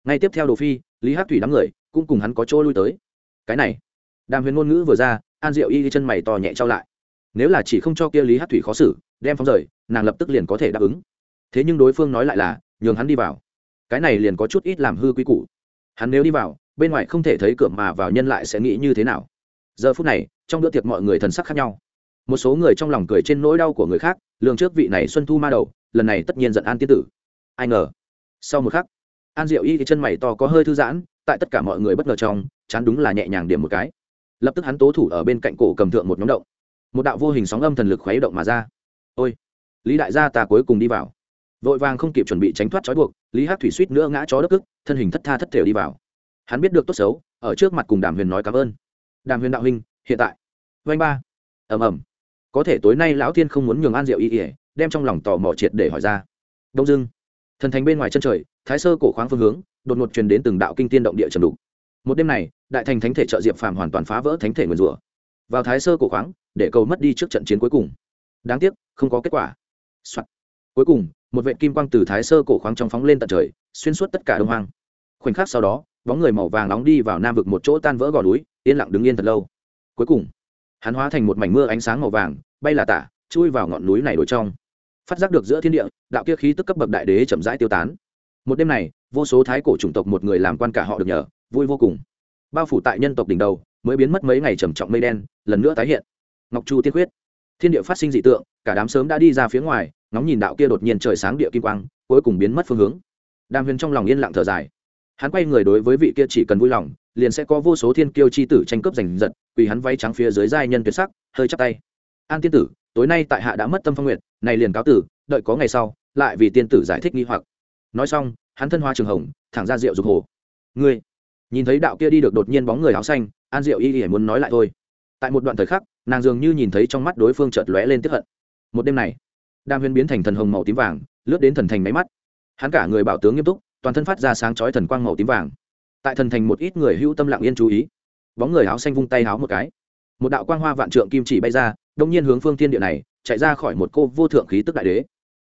Ngay tiếp theo đồ phi, lý hát thủy đám người cũng cùng hắn có chỗ lui tới. Cái này, đàm huyền ngôn ngữ vừa ra, an diệu y chân mày to nhẹ trao lại. Nếu là chỉ không cho kia lý hát thủy khó xử, đem phóng rời, nàng lập tức liền có thể đáp ứng. Thế nhưng đối phương nói lại là, nhường hắn đi vào. Cái này liền có chút ít làm hư quy củ. Hắn nếu đi vào, bên ngoài không thể thấy cửa mà vào nhân lại sẽ nghĩ như thế nào? Giờ phút này, trong bữa tiệc mọi người thần sắc khác nhau. Một số người trong lòng cười trên nỗi đau của người khác, lường trước vị này xuân thu ma đầu, lần này tất nhiên giận an tiên tử. Ai ngờ, sau một khắc, an diệu y thì chân mày to có hơi thư giãn tại tất cả mọi người bất ngờ trong, chán đúng là nhẹ nhàng điểm một cái. Lập tức hắn tố thủ ở bên cạnh cổ cầm thượng một nhóm động. Một đạo vô hình sóng âm thần lực khuấy động mà ra. Ôi, lý đại gia ta cuối cùng đi vào. Vội vàng không kịp chuẩn bị tránh thoát trói buộc, lý hát thủy suýt nữa ngã chó đất ức thân hình thất tha thất thể đi vào. Hắn biết được tốt xấu, ở trước mặt cùng đàm huyền nói cảm ơn. Đàm huyền đạo huynh, hiện tại. Vanh ba. Ầm ầm. Có thể tối nay lão thiên không muốn nhường an diệu y ỉa đem trong lòng tò mò triệt để hỏi ra. Đông dưng thần thành bên ngoài chân trời, thái sơ cổ khoáng phương hướng đột ngột truyền đến từng đạo kinh tiên động địa trầm đục. Một đêm này, đại thành thánh thể trợ diệp phàm hoàn toàn phá vỡ thánh thể nguyền rủa. Vào thái sơ cổ khoáng, để cầu mất đi trước trận chiến cuối cùng. Đáng tiếc, không có kết quả、Soạn. cuối cùng, một vệ kim quang từ thái sơ cổ khoáng trong phóng lên tận trời, xuyên suốt tất cả đông hoang. Khoảnh khắc sau đó, bóng người màu vàng nóng đi vào nam vực một chỗ tan vỡ gò núi, yên lặng đứng yên thật lâu. Cuối cùng, hắn hóa thành một mảnh mưa ánh sáng màu vàng, bay là tả, chui vào ngọn núi này đổi trong. Phát giác được giữa thiên địa, đạo kia khí tức cấp bậc đại đế chậm rãi tiêu tán một đêm này, vô số thái cổ chủng tộc một người làm quan cả họ được nhờ, vui vô cùng. Bao phủ tại nhân tộc đỉnh đầu, mới biến mất mấy ngày trầm trọng mây đen, lần nữa tái hiện. Ngọc chu tiên quyết. Thiên địa phát sinh dị tượng, cả đám sớm đã đi ra phía ngoài, ngóng nhìn đạo kia đột nhiên trời sáng địa kim quang, cuối cùng biến mất phương hướng. Đàm huyền trong lòng yên lặng thở dài. Hắn quay người đối với vị kia chỉ cần vui lòng, liền sẽ có vô số thiên kiêu chi tử tranh cướp giành giật vì hắn váy trắng phía dưới giai nhân tuyệt sắc, hơi chắp tay. An tiên tử, tối nay tại hạ đã mất tâm phong nguyện này liền cáo tử, đợi có ngày sau, lại vì tiên tử giải thích nghi hoặc nói xong, hắn thân hoa trường hồng, thẳng ra rượu dục hồ. Ngươi? Nhìn thấy đạo kia đi được đột nhiên bóng người áo xanh, an diệu y y muốn nói lại thôi. Tại một đoạn thời khắc, nàng dường như nhìn thấy trong mắt đối phương chợt lóe lên tiếp hận. Một đêm này đam huyền biến thành thần hồng màu tím vàng, lướt đến thần thành máy mắt. Hắn cả người bảo tướng nghiêm túc, toàn thân phát ra sáng chói thần quang màu tím vàng. Tại thần thành một ít người hữu tâm lặng yên chú ý. Bóng người áo xanh vung tay áo một cái. Một đạo quang hoa vạn trượng kim chỉ bay ra, đông nhiên hướng phương thiên địa này, chạy ra khỏi một cô vô thượng khí tức đại đế.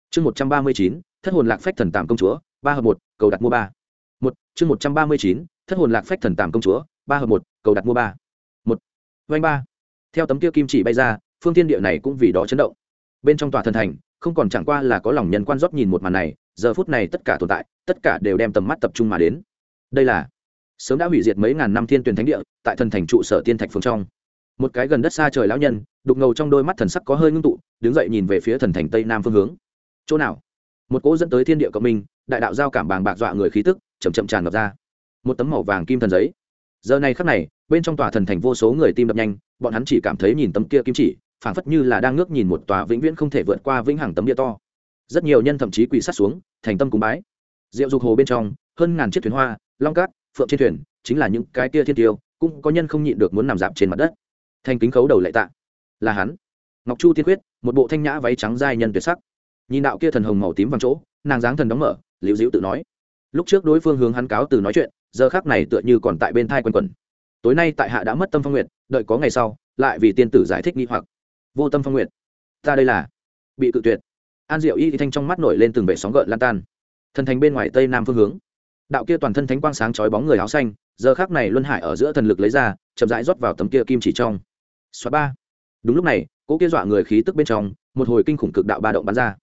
Chương một trăm ba mươi chín thất hồn lạc phách thần tàm công chúa, ba hợp một, cầu đặt mua ba. Một, chương một trăm ba mươi chín, thất hồn lạc phách thần tàm công chúa, ba hợp một, cầu đặt mua ba. Một, vanh ba. Theo tấm kia kim chỉ bay ra, phương thiên địa này cũng vì đó chấn động. Bên trong tòa thần thành, không còn chẳng qua là có lòng nhân quan rót nhìn một màn này, giờ phút này tất cả tồn tại, tất cả đều đem tầm mắt tập trung mà đến. Đây là sớm đã hủy diệt mấy ngàn năm thiên tuyển thánh địa, tại thần thành trụ sở tiên thạch phương trong. Một cái gần đất xa trời lão nhân, đục ngầu trong đôi mắt thần sắc có hơi ngưng tụ, đứng dậy nhìn về phía thần thành tây nam phương hướng. Chỗ nào? Một cỗ dẫn tới thiên địa cộng minh, đại đạo giao cảm bàng bạc dọa người khí tức chầm chậm tràn ngập ra. Một tấm màu vàng kim thần giấy. Giờ này khắc này, bên trong tòa thần thành vô số người tim đập nhanh, bọn hắn chỉ cảm thấy nhìn tấm kia kim chỉ, phảng phất như là đang ngước nhìn một tòa vĩnh viễn không thể vượt qua vĩnh hằng tấm địa to. Rất nhiều nhân thậm chí quỳ sát xuống, thành tâm cúng bái. Rượu dục hồ bên trong, hơn ngàn chiếc thuyền hoa, long cát, phượng trên thuyền, chính là những cái kia thiên tiêu, cũng có nhân không nhịn được muốn nằm dạp trên mặt đất. Thanh kính khấu đầu lệ tạ. Là hắn. Ngọc chu tiên quyết, một bộ thanh nhã váy trắng dai nhân tuyệt sắc nhìn đạo kia thần hồng màu tím vàng chỗ, nàng dáng thần đóng mở, liễu diễu tự nói. Lúc trước đối phương hướng hắn cáo từ nói chuyện, giờ khác này tựa như còn tại bên thai quần quần. Tối nay tại hạ đã mất tâm phong nguyện đợi có ngày sau, lại vì tiên tử giải thích nghi hoặc. Vô tâm phong nguyện ta đây là bị cự tuyệt. An diệu y thì thanh trong mắt nổi lên từng vệ sóng gợn lan tan. Thần thành bên ngoài tây nam phương hướng. Đạo kia toàn thân thánh quang sáng chói bóng người áo xanh, giờ khác này luân hải ở giữa thần lực lấy ra, chậm rãi rót vào tấm kia kim chỉ trong. Xóa ba. Đúng lúc này cỗ kia dọa người khí tức bên trong, một hồi kinh khủng cực đạo ba động bắn ra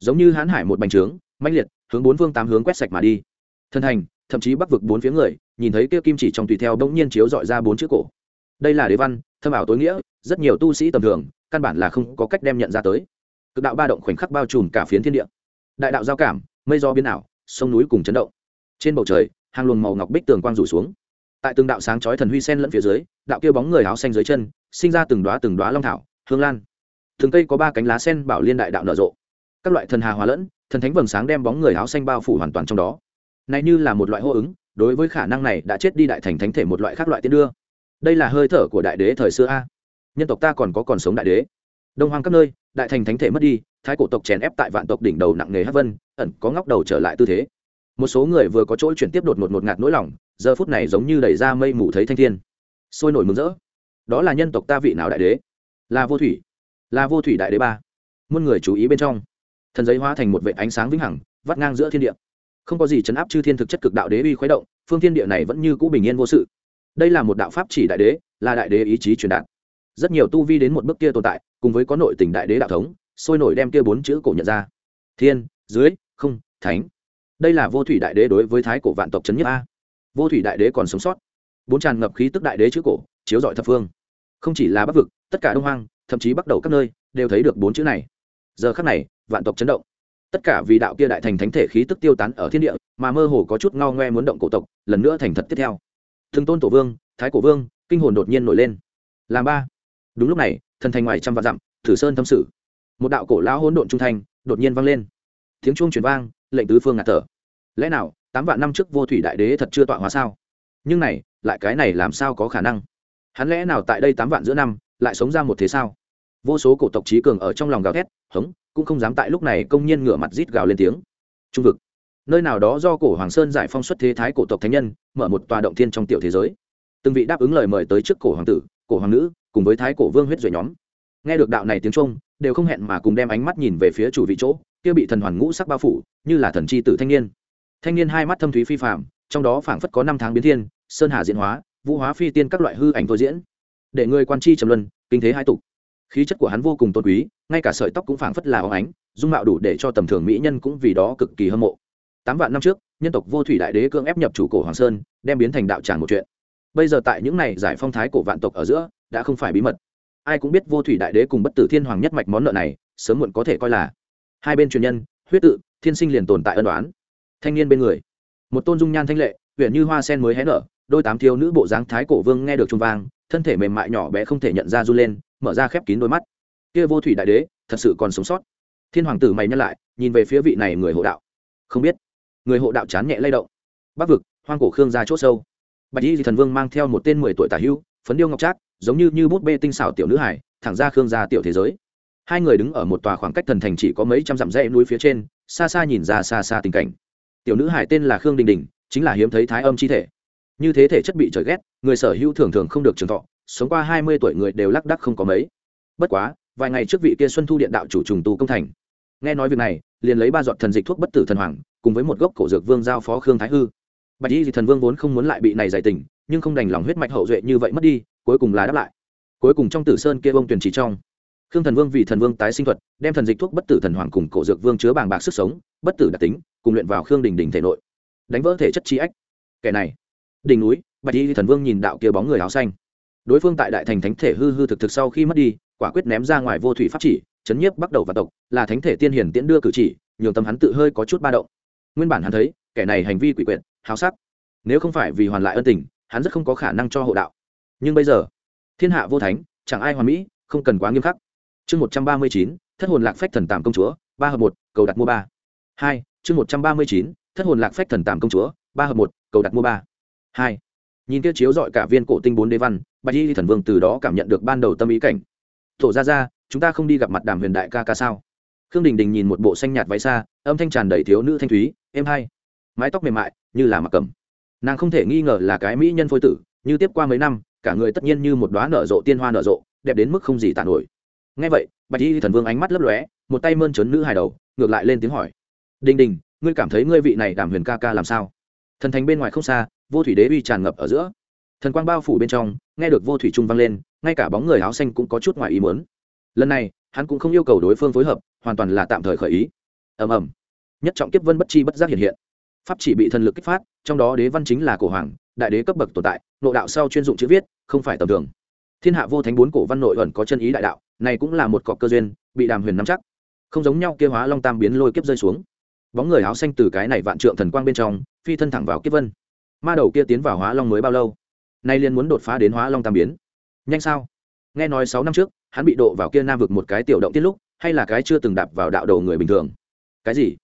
giống như hãn hải một bành trướng, mãnh liệt, hướng bốn phương tám hướng quét sạch mà đi. Thân thành thậm chí bắc vực bốn phía người, nhìn thấy kia kim chỉ trong tùy theo bỗng nhiên chiếu dọi ra bốn chữ cổ. Đây là đế văn, thâm ảo tối nghĩa, rất nhiều tu sĩ tầm thường, căn bản là không có cách đem nhận ra tới. Cực đạo ba động khoảnh khắc bao trùm cả phiến thiên địa. Đại đạo giao cảm, mây do biến ảo, sông núi cùng chấn động. Trên bầu trời, hàng luồng màu ngọc bích tường quang rủ xuống. Tại từng đạo sáng chói thần huy sen lẫn phía dưới, đạo kia bóng người áo xanh dưới chân, sinh ra từng đoá từng đoá long thảo, hương lan. Thường cây có ba cánh lá sen bảo liên đại đạo nở rộ các loại thần hà hòa lẫn, thần thánh vầng sáng đem bóng người áo xanh bao phủ hoàn toàn trong đó. Này như là một loại hô ứng, đối với khả năng này đã chết đi đại thành thánh thể một loại khác loại tiên đưa. Đây là hơi thở của đại đế thời xưa a. Nhân tộc ta còn có còn sống đại đế. Đông hoang các nơi, đại thành thánh thể mất đi, thái cổ tộc chèn ép tại vạn tộc đỉnh đầu nặng nề hát vân, ẩn có ngóc đầu trở lại tư thế. Một số người vừa có chỗ chuyển tiếp đột một một ngạt nỗi lòng, giờ phút này giống như đẩy ra mây mù thấy thanh thiên. Sôi nổi mừng rỡ. Đó là nhân tộc ta vị nào đại đế? Là vô thủy. Là vô thủy đại đế ba. Muôn người chú ý bên trong thần giấy hóa thành một vệ ánh sáng vĩnh hằng, vắt ngang giữa thiên địa. Không có gì chấn áp chư thiên thực chất cực đạo đế uy khuấy động, phương thiên địa này vẫn như cũ bình yên vô sự. Đây là một đạo pháp chỉ đại đế, là đại đế ý chí truyền đạt. Rất nhiều tu vi đến một bước kia tồn tại, cùng với có nội tình đại đế đạo thống, sôi nổi đem kia bốn chữ cổ nhận ra. Thiên, dưới, không, thánh. Đây là vô thủy đại đế đối với thái cổ vạn tộc trấn nhất a. Vô thủy đại đế còn sống sót. Bốn tràn ngập khí tức đại đế chữ cổ, chiếu dọi thập phương. Không chỉ là bắc vực, tất cả đông hoang, thậm chí bắt đầu các nơi, đều thấy được bốn chữ này. Giờ khắc này vạn tộc chấn động. Tất cả vì đạo kia đại thành thánh thể khí tức tiêu tán ở thiên địa, mà mơ hồ có chút ngao ngoe muốn động cổ tộc, lần nữa thành thật tiếp theo. Thương tôn tổ vương, thái cổ vương, kinh hồn đột nhiên nổi lên. Làm ba. Đúng lúc này, thần thành ngoài trăm vạn dặm, thử sơn tâm sự. Một đạo cổ lão hỗn độn trung thành đột nhiên vang lên. Tiếng chuông truyền vang, lệnh tứ phương ngạt thở. Lẽ nào, tám vạn năm trước vô thủy đại đế thật chưa tọa hóa sao? Nhưng này, lại cái này làm sao có khả năng? Hắn lẽ nào tại đây tám vạn giữa năm, lại sống ra một thế sao? Vô số cổ tộc trí cường ở trong lòng gào thét, hống cũng không dám tại lúc này công nhiên ngửa mặt rít gào lên tiếng. Trung vực. Nơi nào đó do cổ hoàng sơn giải phong xuất thế thái cổ tộc thánh nhân, mở một tòa động thiên trong tiểu thế giới. Từng vị đáp ứng lời mời tới trước cổ hoàng tử, cổ hoàng nữ, cùng với thái cổ vương huyết duệ nhóm. Nghe được đạo này tiếng trung, đều không hẹn mà cùng đem ánh mắt nhìn về phía chủ vị chỗ, kia bị thần hoàn ngũ sắc bao phủ, như là thần chi tử thanh niên. Thanh niên hai mắt thâm thúy phi phạm trong đó phảng phất có năm tháng biến thiên, sơn hà diễn hóa, vũ hóa phi tiên các loại hư ảnh thôi diễn. Để người quan chi trầm luân, kinh thế hai tục khí chất của hắn vô cùng tôn quý, ngay cả sợi tóc cũng phảng phất là óng ánh, dung mạo đủ để cho tầm thường mỹ nhân cũng vì đó cực kỳ hâm mộ. Tám vạn năm trước, nhân tộc vô thủy đại đế cưỡng ép nhập chủ cổ hoàng sơn, đem biến thành đạo tràng một chuyện. Bây giờ tại những này giải phong thái cổ vạn tộc ở giữa, đã không phải bí mật. Ai cũng biết vô thủy đại đế cùng bất tử thiên hoàng nhất mạch món nợ này, sớm muộn có thể coi là. Hai bên truyền nhân, huyết tự, thiên sinh liền tồn tại ân đoán thanh niên bên người, một tôn dung nhan thanh lệ huyện như hoa sen mới hé nở, đôi tám thiếu nữ bộ dáng thái cổ vương nghe được trung vang, thân thể mềm mại nhỏ bé không thể nhận ra du lên mở ra khép kín đôi mắt. Kia vô thủy đại đế, thật sự còn sống sót. Thiên hoàng tử mày nhắc lại, nhìn về phía vị này người hộ đạo. Không biết. Người hộ đạo chán nhẹ lay động. Bắc vực, hoang cổ khương ra c h ỗ sâu. Bạch y thì thần vương mang theo một tên mười tuổi tả hưu, phấn điêu ngọc trác, giống như như bút bê tinh xảo tiểu nữ hải, thẳng ra khương gia tiểu thế giới. Hai người đứng ở một tòa khoảng cách thần thành chỉ có mấy trăm dặm dãy núi phía trên, xa xa nhìn ra xa xa tình cảnh. Tiểu nữ hải tên là khương đình đình, chính là hiếm thấy thái âm chi thể. Như thế thể chất bị trời ghét, người sở hữu thường thường không được trường thọ sống qua hai mươi tuổi người đều lắc đắc không có mấy. Bất quá, vài ngày trước vị kia xuân thu điện đạo chủ trùng tu công thành. Nghe nói việc này, liền lấy ba giọt thần dịch thuốc bất tử thần hoàng, cùng với một gốc cổ dược vương giao phó khương thái hư. Bạch y thì thần vương vốn không muốn lại bị này giải tình, nhưng không đành lòng huyết mạch hậu duệ như vậy mất đi, cuối cùng là đáp lại. Cuối cùng trong tử sơn kia bông tuyển chỉ trong, khương thần vương vì thần vương tái sinh thuật, đem thần dịch thuốc bất tử thần hoàng cùng cổ dược vương chứa bàng bạc sức sống, bất tử đặc tính, cùng luyện vào khương đình đình thể nội, đánh vỡ thể chất chi ách. Kẻ này, đỉnh núi, bạch y thần vương nhìn đạo kia bóng người áo xanh đối phương tại đại thành thánh thể hư hư thực thực sau khi mất đi, quả quyết ném ra ngoài vô thủy pháp chỉ, chấn nhiếp bắt đầu và tộc, là thánh thể tiên hiển tiễn đưa cử chỉ, nhường tâm hắn tự hơi có chút ba động. Nguyên bản hắn thấy, kẻ này hành vi quỷ quyệt, háo sắc. Nếu không phải vì hoàn lại ân tình, hắn rất không có khả năng cho hộ đạo. Nhưng bây giờ, thiên hạ vô thánh, chẳng ai hoàn mỹ, không cần quá nghiêm khắc. Chương một trăm ba mươi chín, thất hồn lạc phách thần tàm công chúa, ba hợp một, cầu đặt mua ba. Hai, chương một trăm ba mươi chín, thất hồn lạc phách thần tàm công chúa, ba hợp một, cầu đặt mua ba. Hai, nhìn kia chiếu dọi cả viên cổ tinh bốn đế văn bạch y thần vương từ đó cảm nhận được ban đầu tâm ý cảnh. Thổ ra ra chúng ta không đi gặp mặt đàm huyền đại ca ca sao? Khương đình đình nhìn một bộ xanh nhạt váy xa âm thanh tràn đầy thiếu nữ thanh thúy êm hay mái tóc mềm mại, như là mặc cầm. Nàng không thể nghi ngờ là cái mỹ nhân phôi tử, như tiếp qua mấy năm, cả người tất nhiên như một đoá nở rộ, tiên hoa nở rộ, đẹp đến mức không gì tàn nổi. Ngay vậy, bạch y thần vương ánh mắt lấp lóe, một tay mơn trớn nữ hài đầu, ngược lại lên tiếng hỏi. Đình đình, ngươi cảm thấy ngươi vị này đảm huyền ca ca làm sao? Thần thành bên ngoài không xa, vô thủy đế uy tràn ngập ở giữa thần quang bao phủ bên trong, nghe được vô thủy trung vang lên, ngay cả bóng người áo xanh cũng có chút ngoài ý muốn. Lần này, hắn cũng không yêu cầu đối phương phối hợp, hoàn toàn là tạm thời khởi ý. Ầm ầm. Nhất trọng kiếp vân bất chi bất giác hiện hiện. Pháp chỉ bị thần lực kích phát, trong đó đế văn chính là cổ hoàng, đại đế cấp bậc tồn tại, nội đạo sau chuyên dụng chữ viết, không phải tầm thường. Thiên hạ vô thánh bốn cổ văn nội ẩn có chân ý đại đạo, này cũng là một cọc cơ duyên, bị đàm huyền nắm chắc. Không giống nhau kia hóa long tam biến lôi kiếp rơi xuống. Bóng người áo xanh từ cái này vạn trượng thần quang bên trong, phi thân thẳng vào kiếp vân. Ma đầu kia tiến vào hóa long mới bao lâu? Nay liền muốn đột phá đến hóa long tam biến. Nhanh sao? Nghe nói sáu năm trước, hắn bị độ vào kia nam vực một cái tiểu động tiết lúc, hay là cái chưa từng đạp vào đạo đầu người bình thường? Cái gì?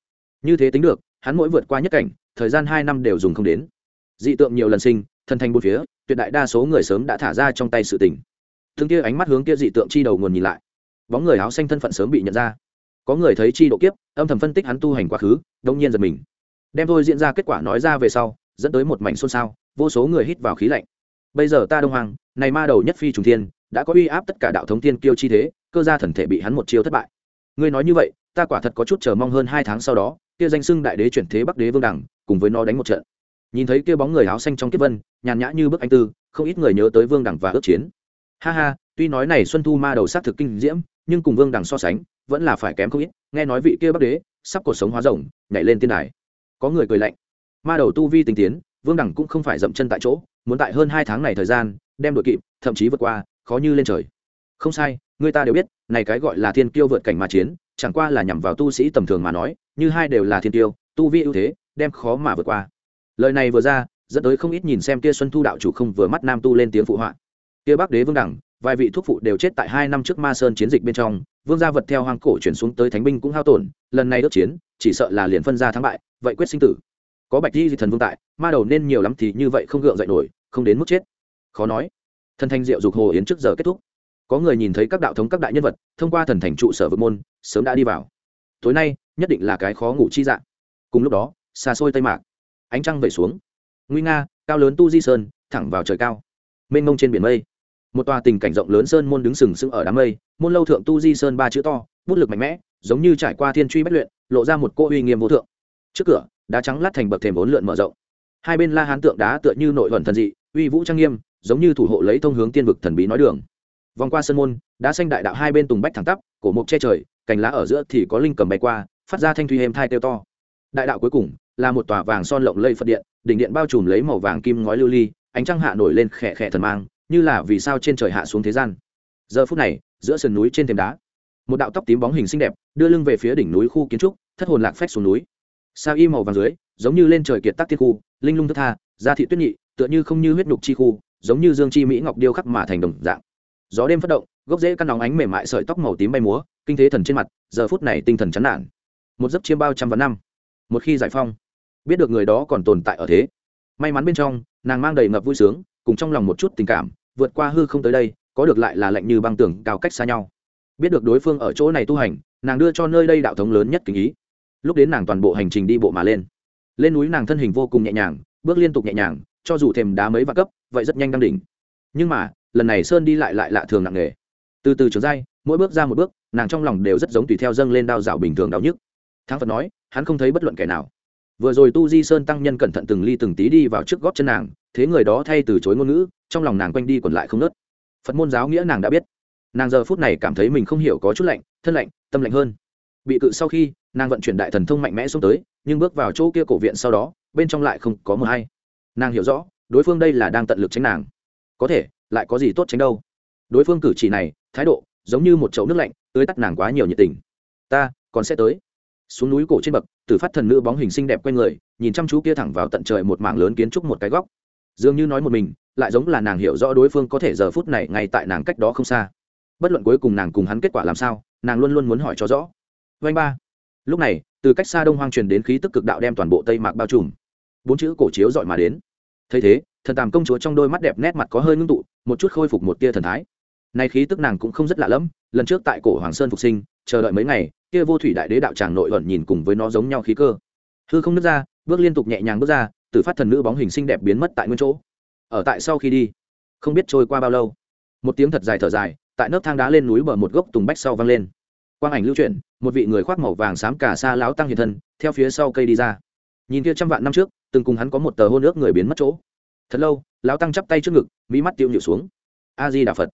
Như thế tính được, hắn mỗi vượt qua nhất cảnh, thời gian hai năm đều dùng không đến. Dị tượng nhiều lần sinh, thần thành bốn phía, tuyệt đại đa số người sớm đã thả ra trong tay sự tình. Thương kia ánh mắt hướng kia dị tượng chi đầu nguồn nhìn lại. Bóng người áo xanh thân phận sớm bị nhận ra. Có người thấy chi độ kiếp, âm thầm phân tích hắn tu hành quá khứ, đông nhiên giật mình. Đem thôi diễn ra kết quả nói ra về sau, dẫn tới một mảnh xôn xao, vô số người hít vào khí lạnh bây giờ ta đông hoàng, này ma đầu nhất phi trùng thiên, đã có uy áp tất cả đạo thống tiên kiêu chi thế, cơ gia thần thể bị hắn một chiêu thất bại. Ngươi nói như vậy, ta quả thật có chút chờ mong hơn hai tháng sau đó, kia danh xưng đại đế chuyển thế bắc đế vương đẳng cùng với nó đánh một trận. Nhìn thấy kia bóng người áo xanh trong kiếp vân, nhàn nhã như bức anh tư, không ít người nhớ tới vương đẳng và ước chiến. Ha ha, tuy nói này xuân thu ma đầu sát thực kinh diễm, nhưng cùng vương đẳng so sánh, vẫn là phải kém không ít. Nghe nói vị kia bắc đế, sắp cuộc sống hóa rồng, nhảy lên tiên đài. Có người cười lạnh. Ma đầu tu vi tinh tiến, vương đẳng cũng không phải dậm chân tại chỗ muốn tại hơn hai tháng này thời gian, đem đội kịp, thậm chí vượt qua, khó như lên trời. Không sai, người ta đều biết, này cái gọi là thiên kiêu vượt cảnh mà chiến, chẳng qua là nhằm vào tu sĩ tầm thường mà nói, như hai đều là thiên tiêu tu vi ưu thế, đem khó mà vượt qua. Lời này vừa ra, dẫn tới không ít nhìn xem kia xuân thu đạo chủ không vừa mắt nam tu lên tiếng phụ họa. Kia bắc đế vương đẳng, vài vị thuốc phụ đều chết tại hai năm trước ma sơn chiến dịch bên trong, vương gia vật theo hoang cổ chuyển xuống tới thánh binh cũng hao tổn, lần này đốt chiến, chỉ sợ là liền phân ra thắng bại, vậy quyết sinh tử có bạch di thần vương tại, ma đầu nên nhiều lắm thì như vậy không gượng dậy nổi, không đến mức chết. Khó nói. Thần thanh diệu dục hồ yến trước giờ kết thúc. Có người nhìn thấy các đạo thống các đại nhân vật, thông qua thần thành trụ sở vực môn, sớm đã đi vào. Tối nay, nhất định là cái khó ngủ chi dạng. Cùng lúc đó, xa xôi tây mạc. Ánh trăng vẩy xuống. Nguy nga, cao lớn tu di sơn, thẳng vào trời cao. Mênh mông trên biển mây. Một tòa tình cảnh rộng lớn sơn môn đứng sừng sững ở đám mây, môn lâu thượng tu di sơn ba chữ to, bút lực mạnh mẽ, giống như trải qua thiên truy bất luyện, lộ ra một cô uy nghiêm vô thượng. Trước cửa đá trắng lát thành bậc thềm bốn lượn mở rộng. Hai bên la hán tượng đá tựa như nội thuần thần dị, uy vũ trang nghiêm, giống như thủ hộ lấy thông hướng tiên vực thần bí nói đường. Vòng qua sân môn, đá xanh đại đạo hai bên tùng bách thẳng tắp, cổ mục che trời, cành lá ở giữa thì có linh cầm bay qua, phát ra thanh thủy êm thai kêu to. Đại đạo cuối cùng là một tòa vàng son lộng lây phật điện, đỉnh điện bao trùm lấy màu vàng kim ngói lưu ly, ánh trăng hạ nổi lên khẽ khẽ thần mang, như là vì sao trên trời hạ xuống thế gian. Giờ phút này, giữa sườn núi trên thềm đá, một đạo tóc tím bóng hình xinh đẹp, đưa lưng về phía đỉnh núi khu kiến trúc, thất hồn lạc phách xuống núi sa y màu vàng dưới, giống như lên trời kiệt tác tiết khu, linh lung thức tha gia thị tuyết nhị, tựa như không như huyết nhục chi khu, giống như dương chi mỹ ngọc điêu khắc mà thành đồng dạng. Gió đêm phát động, gốc rễ căn nóng ánh mềm mại sợi tóc màu tím bay múa, kinh thế thần trên mặt, giờ phút này tinh thần chán nản. Một giấc chiêm bao trăm vạn năm. Một khi giải phong biết được người đó còn tồn tại ở thế. May mắn bên trong, nàng mang đầy ngập vui sướng, cùng trong lòng một chút tình cảm, vượt qua hư không tới đây, có được lại là lạnh như băng tưởng cao cách xa nhau. Biết được đối phương ở chỗ này tu hành, nàng đưa cho nơi đây đạo thống lớn nhất kính ý lúc đến nàng toàn bộ hành trình đi bộ mà lên. Lên núi nàng thân hình vô cùng nhẹ nhàng, bước liên tục nhẹ nhàng, cho dù thềm đá mấy vạn cấp, vậy rất nhanh đăng đỉnh. Nhưng mà, lần này sơn đi lại lại lạ thường nặng nề. Từ từ trường dai mỗi bước ra một bước, nàng trong lòng đều rất giống tùy theo dâng lên đao rào bình thường đau nhức. Thắng phật nói, hắn không thấy bất luận kẻ nào. Vừa rồi tu di sơn tăng nhân cẩn thận từng ly từng tí đi vào trước gót chân nàng, thế người đó thay từ chối ngôn ngữ, trong lòng nàng quanh đi còn lại không nớt. Phật môn giáo nghĩa nàng đã biết. Nàng giờ phút này cảm thấy mình không hiểu có chút lạnh, thân lạnh, tâm lạnh hơn. Bị cự sau khi nàng vận chuyển đại thần thông mạnh mẽ xuống tới, nhưng bước vào chỗ kia cổ viện sau đó, bên trong lại không có mờ hay. Nàng hiểu rõ, đối phương đây là đang tận lực tránh nàng. Có thể, lại có gì tốt tránh đâu? Đối phương cử chỉ này, thái độ, giống như một chậu nước lạnh, tưới tắt nàng quá nhiều nhiệt tình. Ta, còn sẽ tới. Xuống núi cổ trên bậc, tử phát thần nữ bóng hình xinh đẹp q u a n người, nhìn chăm chú kia thẳng vào tận trời một mảng lớn kiến trúc một cái góc. Dường như nói một mình, lại giống là nàng hiểu rõ đối phương có thể giờ phút này ngay tại nàng cách đó không xa. Bất luận cuối cùng nàng cùng hắn kết quả làm sao, nàng luôn luôn muốn hỏi cho rõ. Vanh ba lúc này, từ cách xa đông hoang truyền đến khí tức cực đạo đem toàn bộ tây mạc bao trùm. Bốn chữ cổ chiếu dọi mà đến. Thấy thế, thần tàm công chúa trong đôi mắt đẹp nét mặt có hơi ngưng tụ, một chút khôi phục một tia thần thái. Nay khí tức nàng cũng không rất lạ lẫm, lần trước tại cổ hoàng sơn phục sinh, chờ đợi mấy ngày, kia vô thủy đại đế đạo tràng nội ẩn nhìn cùng với nó giống nhau khí cơ. Hư không nứt ra, bước liên tục nhẹ nhàng bước ra từ phát thần nữ bóng hình xinh đẹp biến mất tại nguyên chỗ. Ở tại sau khi đi, không biết trôi qua bao lâu, một tiếng thật dài thở dài, tại nấc thang đá lên núi bờ một gốc tùng bách sau vang lên quang ảnh lưu chuyển, một vị người khoác màu vàng xám cả xa láo tăng hiện thân, theo phía sau cây đi ra. Nhìn kia trăm vạn năm trước, từng cùng hắn có một tờ hôn ước người biến mất chỗ. Thật lâu lão tăng chắp tay trước ngực, mỹ mắt tiêu nhịu xuống. A di đà phật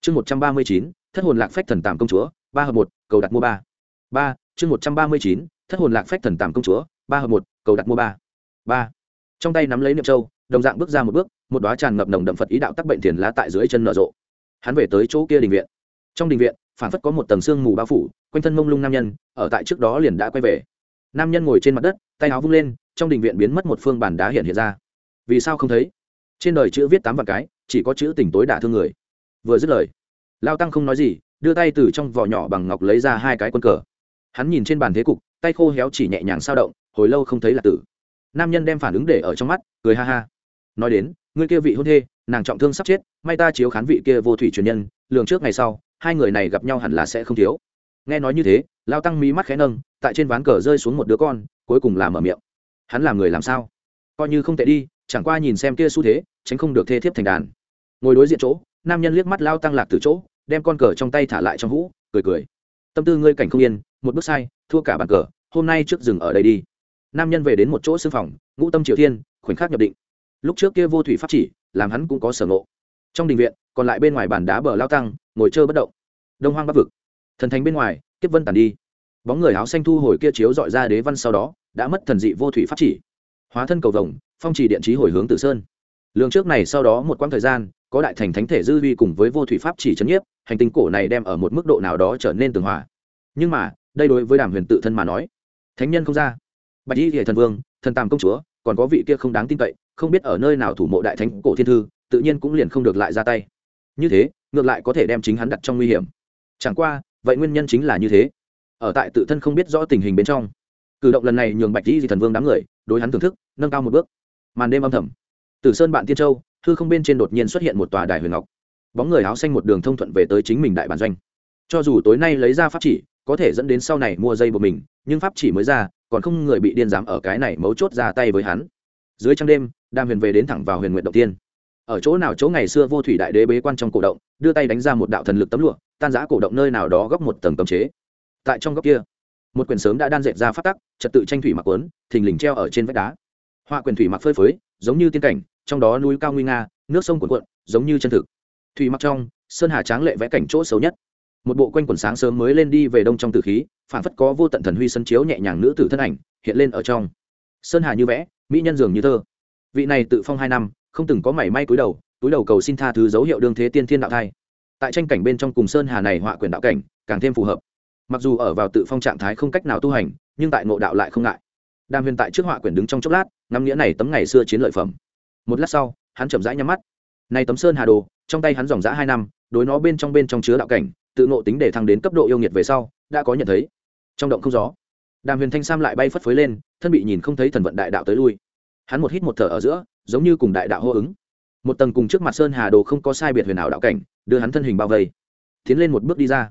chương một trăm ba mươi chín, thất hồn lạc phách thần tàm công chúa, ba hợp một, cầu đặt mua ba. Ba, chương một trăm ba mươi chín, thất hồn lạc phách thần tàm công chúa, ba hợp một, cầu đặt mua ba. Ba. Trong tay nắm lấy niệm châu, đồng dạng bước ra một bước, một đoá tràn ngập nồng đậm phật ý đạo tắc bệnh thiền lá tại dưới chân nở rộ. Hắn về tới chỗ kia đình viện trong đình viện phản phất có một tầng sương mù bao phủ, quanh thân mông lung nam nhân, ở tại trước đó liền đã quay về. Nam nhân ngồi trên mặt đất, tay áo vung lên, trong đình viện biến mất một phương bàn đá hiện hiện ra. Vì sao không thấy? Trên đời chữ viết tám vạn cái, chỉ có chữ tình tối đả thương người. Vừa dứt lời, lao tăng không nói gì, đưa tay từ trong vỏ nhỏ bằng ngọc lấy ra hai cái quân cờ. Hắn nhìn trên bàn thế cục, tay khô héo chỉ nhẹ nhàng sao động, hồi lâu không thấy là tử. Nam nhân đem phản ứng để ở trong mắt, cười ha ha. Nói đến người kia vị hôn thê, nàng trọng thương sắp chết, may ta chiếu khán vị kia vô thủy truyền nhân, lường trước ngày sau hai người này gặp nhau hẳn là sẽ không thiếu. Nghe nói như thế, lao tăng mí mắt khẽ nâng, tại trên ván cờ rơi xuống một đứa con, cuối cùng làm mở miệng. Hắn làm người làm sao? Coi như không tệ đi, chẳng qua nhìn xem kia xu thế, tránh không được thê thiếp thành đàn. Ngồi đối diện chỗ, nam nhân liếc mắt lao tăng lạc từ chỗ, đem con cờ trong tay thả lại trong hũ, cười cười. Tâm tư ngươi cảnh không yên, một bước sai, thua cả bàn cờ, hôm nay trước dừng ở đây đi. Nam nhân về đến một chỗ xương phòng, ngũ tâm triều thiên, khoảnh khắc nhập định. Lúc trước kia vô thủy pháp chỉ, làm hắn cũng có sở ngộ. Trong đình viện, còn lại bên ngoài bàn đá bờ lao tăng ngồi chơi bất động. Đông hoang bắc vực. Thần thánh bên ngoài, kiếp vân tàn đi. Bóng người áo xanh thu hồi kia chiếu dọi ra đế văn sau đó, đã mất thần dị vô thủy pháp chỉ. Hóa thân cầu vồng, phong trì điện trí hồi hướng tử sơn. Lường trước này sau đó một quãng thời gian, có đại thành thánh thể dư vi cùng với vô thủy pháp chỉ chấn nhiếp, hành tinh cổ này đem ở một mức độ nào đó trở nên tường hòa. Nhưng mà, đây đối với đàm huyền tự thân mà nói, thánh nhân không ra. Bạch y thể thần vương, thần tàm công chúa, còn có vị kia không đáng tin cậy, không biết ở nơi nào thủ mộ đại thánh cổ thiên thư, tự nhiên cũng liền không được lại ra tay như thế, ngược lại có thể đem chính hắn đặt trong nguy hiểm. Chẳng qua, vậy nguyên nhân chính là như thế. Ở tại tự thân không biết rõ tình hình bên trong, cử động lần này nhường bạch di thần vương đám người, đối hắn thưởng thức, nâng cao một bước. Màn đêm âm thầm từ sơn bạn tiên châu thư không bên trên đột nhiên xuất hiện một tòa đài huyền ngọc. Bóng người áo xanh một đường thông thuận về tới chính mình đại bản doanh. Cho dù tối nay lấy ra pháp chỉ, có thể dẫn đến sau này mua dây của mình, nhưng pháp chỉ mới ra, còn không người bị điên dám ở cái này mấu chốt ra tay với hắn. Dưới trăng đêm đam huyền về đến thẳng vào huyền nguyện đầu tiên ở chỗ nào chỗ ngày xưa vô thủy đại đế bế quan trong cổ động, đưa tay đánh ra một đạo thần lực tấm lụa, tan giã cổ động nơi nào đó góc một tầng cấm chế. Tại trong góc kia, một quyển sớm đã đan dệt ra phát tắc, trật tự tranh thủy mặc quấn thình lình treo ở trên vách đá. Họa quyển thủy mặc phơi phới, giống như tiên cảnh, trong đó núi cao nguy nga, nước sông cuộn cuộn, giống như chân thực. Thủy mặc trong, sơn hà tráng lệ vẽ cảnh chỗ xấu nhất. Một bộ quanh quần sáng sớm mới lên đi về đông trong tử khí phản phất có vô tận thần huy sân chiếu nhẹ nhàng nữ tử thân ảnh hiện lên ở trong. Sơn hà như vẽ, mỹ nhân dường như thơ. Vị này tự phong hai năm không từng có mảy may cúi đầu, túi đầu cầu xin tha thứ dấu hiệu đương thế tiên thiên đạo thai. Tại tranh cảnh bên trong cùng sơn hà này họa quyền đạo cảnh, càng thêm phù hợp. Mặc dù ở vào tự phong trạng thái không cách nào tu hành, nhưng tại ngộ đạo lại không ngại. Đàm huyền tại trước họa quyển đứng trong chốc lát, ngắm nghĩa này tấm ngày xưa chiến lợi phẩm. Một lát sau, hắn chậm rãi nhắm mắt. Này tấm sơn hà đồ, trong tay hắn dòng dã hai năm, đối nó bên trong bên trong chứa đạo cảnh, tự ngộ tính để thăng đến cấp độ yêu nghiệt về sau, đã có nhận thấy. Trong động không gió, đàm huyền thanh sam lại bay phất phới lên, thân bị nhìn không thấy thần vận đại đạo tới lui hắn một hít một thở ở giữa, giống như cùng đại đạo hô ứng. Một tầng cùng trước mặt sơn hà đồ không có sai biệt huyền ảo đạo cảnh, đưa hắn thân hình bao vây. Tiến lên một bước đi ra.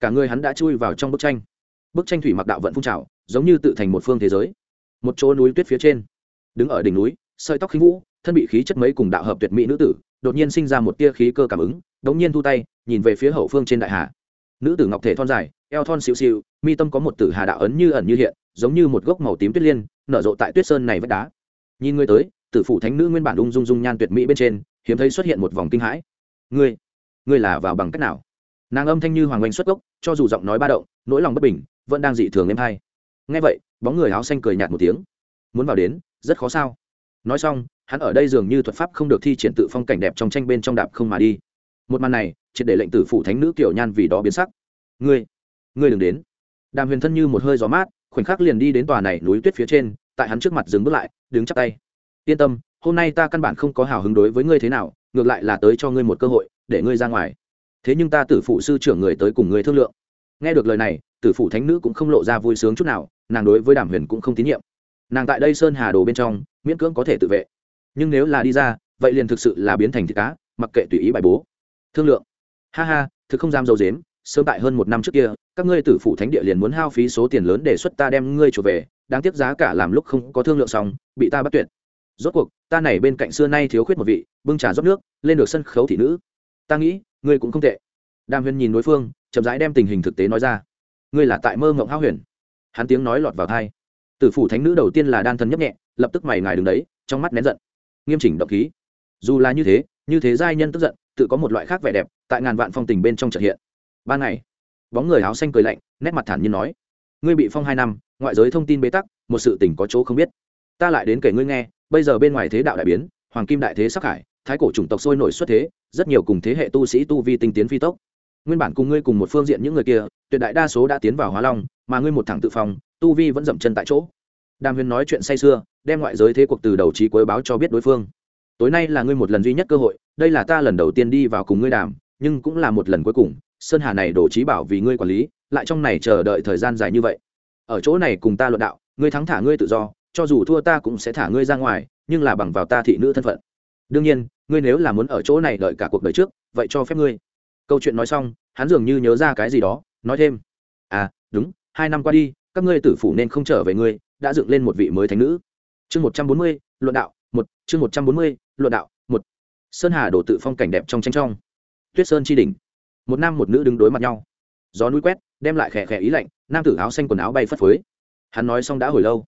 Cả người hắn đã chui vào trong bức tranh. Bức tranh thủy mặc đạo vận phun trào, giống như tự thành một phương thế giới. Một chỗ núi tuyết phía trên. Đứng ở đỉnh núi, sợi tóc khí vũ, thân bị khí chất mấy cùng đạo hợp tuyệt mỹ nữ tử, đột nhiên sinh ra một tia khí cơ cảm ứng đống nhiên thu tay, nhìn về phía hậu phương trên đại hà. Nữ tử ngọc thể thon dài, eo thon xịu xịu mi tâm có một tử hà đạo ấn như ẩn như hiện, giống như một gốc màu tím tuyết liên, nở rộ tại tuyết sơn này vách đá nhìn ngươi tới, tử phụ thánh nữ nguyên bản ung dung dung nhan tuyệt mỹ bên trên, hiếm thấy xuất hiện một vòng kinh hãi. Ngươi ngươi là vào bằng cách nào? Nàng âm thanh như hoàng oanh xuất gốc, cho dù giọng nói ba động, nỗi lòng bất bình, vẫn đang dị thường êm hay. Ngay vậy, bóng người áo xanh cười nhạt một tiếng. Muốn vào đến, rất khó sao? Nói xong, hắn ở đây dường như thuật pháp không được thi triển tự phong cảnh đẹp trong tranh bên trong đạp không mà đi. Một màn này, triệt để lệnh tử phụ thánh nữ kiểu nhan vì đó biến sắc. Ngươi ngươi đừng đến. Đàm huyền thân như một hơi gió mát, khoảnh khắc liền đi đến tòa này núi tuyết phía trên tại hắn trước mặt dừng bước lại, đứng chắp tay. Yên tâm, hôm nay ta căn bản không có hào hứng đối với ngươi thế nào, ngược lại là tới cho ngươi một cơ hội, để ngươi ra ngoài. Thế nhưng ta tử phụ sư trưởng người tới cùng ngươi thương lượng. Nghe được lời này, tử phụ thánh nữ cũng không lộ ra vui sướng chút nào, nàng đối với đàm huyền cũng không tín nhiệm. Nàng tại đây sơn hà đồ bên trong, miễn cưỡng có thể tự vệ. Nhưng nếu là đi ra, vậy liền thực sự là biến thành thịt cá, mặc kệ tùy ý bài bố. Thương lượng. Ha ha, thực không dám dầu dếm, sớm tại hơn một năm trước kia, các ngươi tử phụ thánh địa liền muốn hao phí số tiền lớn để xuất ta đem ngươi trở về đáng tiếc giá cả làm lúc không có thương lượng xong, bị ta bắt tuyệt. Rốt cuộc, ta này bên cạnh xưa nay thiếu khuyết một vị, bưng trà rót nước, lên được sân khấu thị nữ. Ta nghĩ, ngươi cũng không tệ. Đàm huyền nhìn đối phương, chậm rãi đem tình hình thực tế nói ra. Ngươi là tại mơ ngộng hao huyền. Hắn tiếng nói lọt vào thai tử phủ thánh nữ đầu tiên là đan thân nhấp nhẹ, lập tức mày ngài đứng đấy, trong mắt nén giận. Nghiêm chỉnh động khí. Dù là như thế như thế giai nhân tức giận, tự có một loại khác vẻ đẹp tại ngàn vạn phong tình bên trong chợt hiện. Ban ngày, bóng người áo xanh cười lạnh, nét mặt thản nhiên nói ngươi bị phong hai năm, ngoại giới thông tin bế tắc, một sự tình có chỗ không biết. Ta lại đến kể ngươi nghe, bây giờ bên ngoài thế đạo đại biến, hoàng kim đại thế sắc hải, thái cổ chủng tộc sôi nổi xuất thế, rất nhiều cùng thế hệ tu sĩ tu vi tinh tiến phi tốc. Nguyên bản cùng ngươi cùng một phương diện những người kia, tuyệt đại đa số đã tiến vào hóa long, mà ngươi một thẳng tự phòng tu vi vẫn dậm chân tại chỗ. Đàm huyền nói chuyện say sưa, đem ngoại giới thế cuộc từ đầu trí cuối báo cho biết đối phương. Tối nay là ngươi một lần duy nhất cơ hội, đây là ta lần đầu tiên đi vào cùng ngươi đàm, nhưng cũng là một lần cuối cùng, sơn hà này đổ trí bảo vì ngươi quản lý lại trong này chờ đợi thời gian dài như vậy. Ở chỗ này cùng ta luận đạo, ngươi thắng thả ngươi tự do, cho dù thua ta cũng sẽ thả ngươi ra ngoài, nhưng là bằng vào ta thị nữ thân phận. Đương nhiên, ngươi nếu là muốn ở chỗ này đợi cả cuộc đời trước, vậy cho phép ngươi. Câu chuyện nói xong, hắn dường như nhớ ra cái gì đó, nói thêm. À đúng, hai năm qua đi, các ngươi tử phủ nên không trở về ngươi, đã dựng lên một vị mới thánh nữ. Chương một trăm bốn mươi, luận đạo, một, chương một trăm bốn mươi, luận đạo, một. Sơn hà đổ tự phong cảnh đẹp trong tranh trong. Tuyết sơn chi đỉnh. Một nam một nữ đứng đối mặt nhau. Gió núi quét đem lại khẽ khẽ ý lạnh, nam tử áo xanh quần áo bay phất phới. Hắn nói xong đã hồi lâu.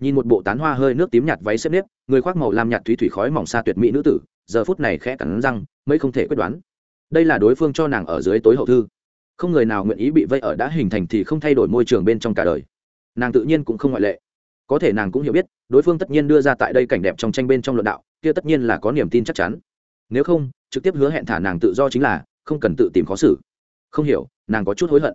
Nhìn một bộ tán hoa hơi nước tím nhạt váy xếp nếp, người khoác màu làm nhạt thúy thủy khói mỏng xa tuyệt mỹ nữ tử, giờ phút này khẽ cắn răng, mấy không thể quyết đoán. Đây là đối phương cho nàng ở dưới tối hậu thư. Không người nào nguyện ý bị vây ở đã hình thành thì không thay đổi môi trường bên trong cả đời. Nàng tự nhiên cũng không ngoại lệ. Có thể nàng cũng hiểu biết, đối phương tất nhiên đưa ra tại đây cảnh đẹp trong tranh bên trong luận đạo, kia tất nhiên là có niềm tin chắc chắn. Nếu không, trực tiếp hứa hẹn thả nàng tự do chính là không cần tự tìm khó xử. Không hiểu, nàng có chút hối hận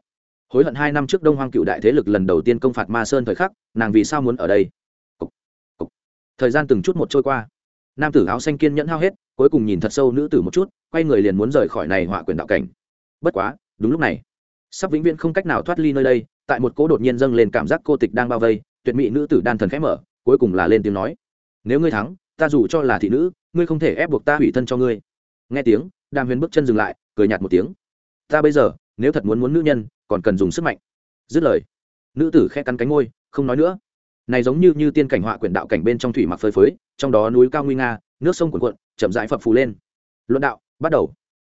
hối hận hai năm trước đông hoang cựu đại thế lực lần đầu tiên công phạt ma sơn thời khắc nàng vì sao muốn ở đây? Cục, cục. thời gian từng chút một trôi qua. Nam tử áo xanh kiên nhẫn hao hết cuối cùng nhìn thật sâu nữ tử một chút quay người liền muốn rời khỏi này họa quyền đạo cảnh. Bất quá đúng lúc này sắp vĩnh viễn không cách nào thoát ly nơi đây tại một cỗ đột nhiên dâng lên cảm giác cô tịch đang bao vây tuyệt mỹ nữ tử đan thần khẽ mở cuối cùng là lên tiếng nói nếu ngươi thắng ta dù cho là thị nữ ngươi không thể ép buộc ta hủy thân cho ngươi. Nghe tiếng đàm huyền bước chân dừng lại cười nhạt một tiếng ta bây giờ nếu thật muốn muốn nữ nhân còn cần dùng sức mạnh. Dứt lời, nữ tử khe cắn cánh ngôi không nói nữa. Này giống như như tiên cảnh họa quyển đạo cảnh bên trong thủy mặc phơi phới, trong đó núi cao nguy nga, nước sông cuồn cuộn, chậm rãi phập phù lên. Luận đạo, bắt đầu.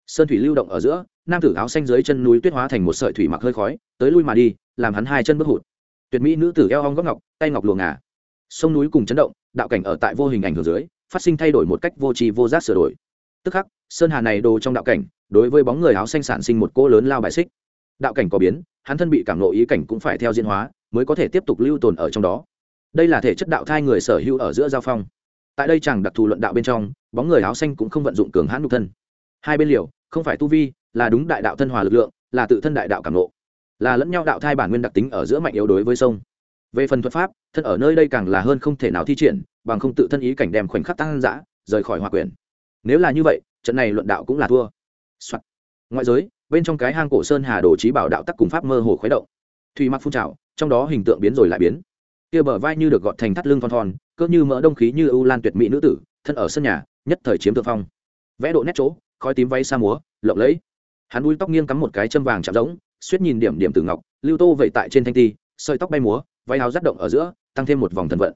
Sơn thủy lưu động ở giữa, nam tử áo xanh dưới chân núi tuyết hóa thành một sợi thủy mặc hơi khói, tới lui mà đi, làm hắn hai chân bước hụt. Tuyệt mỹ nữ tử eo hong góc ngọc, tay ngọc luồng ngà. Sông núi cùng chấn động, đạo cảnh ở tại vô hình ảnh hưởng dưới, phát sinh thay đổi một cách vô tri vô giác sửa đổi. Tức khắc, sơn hà này đồ trong đạo cảnh, đối với bóng người áo xanh sản sinh một cô lớn lao bài xích đạo cảnh có biến, hắn thân bị cảm nộ ý cảnh cũng phải theo diễn hóa, mới có thể tiếp tục lưu tồn ở trong đó. Đây là thể chất đạo thai người sở hữu ở giữa giao phong. Tại đây chẳng đặc thù luận đạo bên trong, bóng người áo xanh cũng không vận dụng cường hãn nhục thân. Hai bên liều, không phải tu vi, là đúng đại đạo thân hòa lực lượng, là tự thân đại đạo cảm nộ là lẫn nhau đạo thai bản nguyên đặc tính ở giữa mạnh yếu đối với sông. Về phần thuật pháp, thân ở nơi đây càng là hơn không thể nào thi triển, bằng không tự thân ý cảnh đem khoảnh khắc tăng dã, rời khỏi hòa quyền. Nếu là như vậy, trận này luận đạo cũng là thua、Soạn ngoại giới, bên trong cái hang cổ sơn hà đồ trí bảo đạo tắc cùng pháp mơ hồ khuấy động. Thủy mặc phun trào, trong đó hình tượng biến rồi lại biến. Kia bờ vai như được gọt thành thắt lưng thon thon cỡ như mỡ đông khí như ưu lan tuyệt mỹ nữ tử, thân ở sân nhà, nhất thời chiếm thượng phong. Vẽ độ nét chỗ, khói tím váy xa múa, lộng lẫy. Hắn đuôi tóc nghiêng cắm một cái châm vàng chạm giống suýt nhìn điểm điểm từ ngọc, lưu tô vậy tại trên thanh ti, sợi tóc bay múa, váy áo rắt động ở giữa, tăng thêm một vòng thần vận.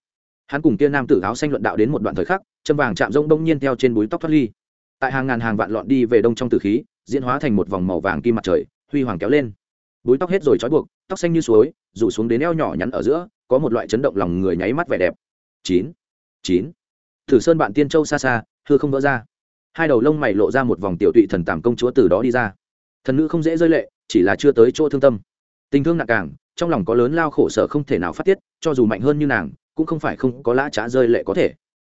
Hắn cùng kia nam tử áo xanh luận đạo đến một đoạn thời khắc, châm vàng chạm rông đông nhiên theo trên búi tóc thoát ly. Tại hàng ngàn hàng vạn lọn đi về đông trong tử khí diễn hóa thành một vòng màu vàng kim mặt trời, huy hoàng kéo lên. Búi tóc hết rồi trói buộc, tóc xanh như suối, rủ xuống đến eo nhỏ nhắn ở giữa, có một loại chấn động lòng người nháy mắt vẻ đẹp. Chín chín. Thử sơn bạn tiên châu xa xa thưa không vỡ ra. Hai đầu lông mày lộ ra một vòng tiểu tụy thần tàm công chúa từ đó đi ra. Thần nữ không dễ rơi lệ, chỉ là chưa tới chỗ thương tâm. Tình thương nặng càng, trong lòng có lớn lao khổ sở không thể nào phát tiết, cho dù mạnh hơn như nàng, cũng không phải không có lã trá rơi lệ có thể.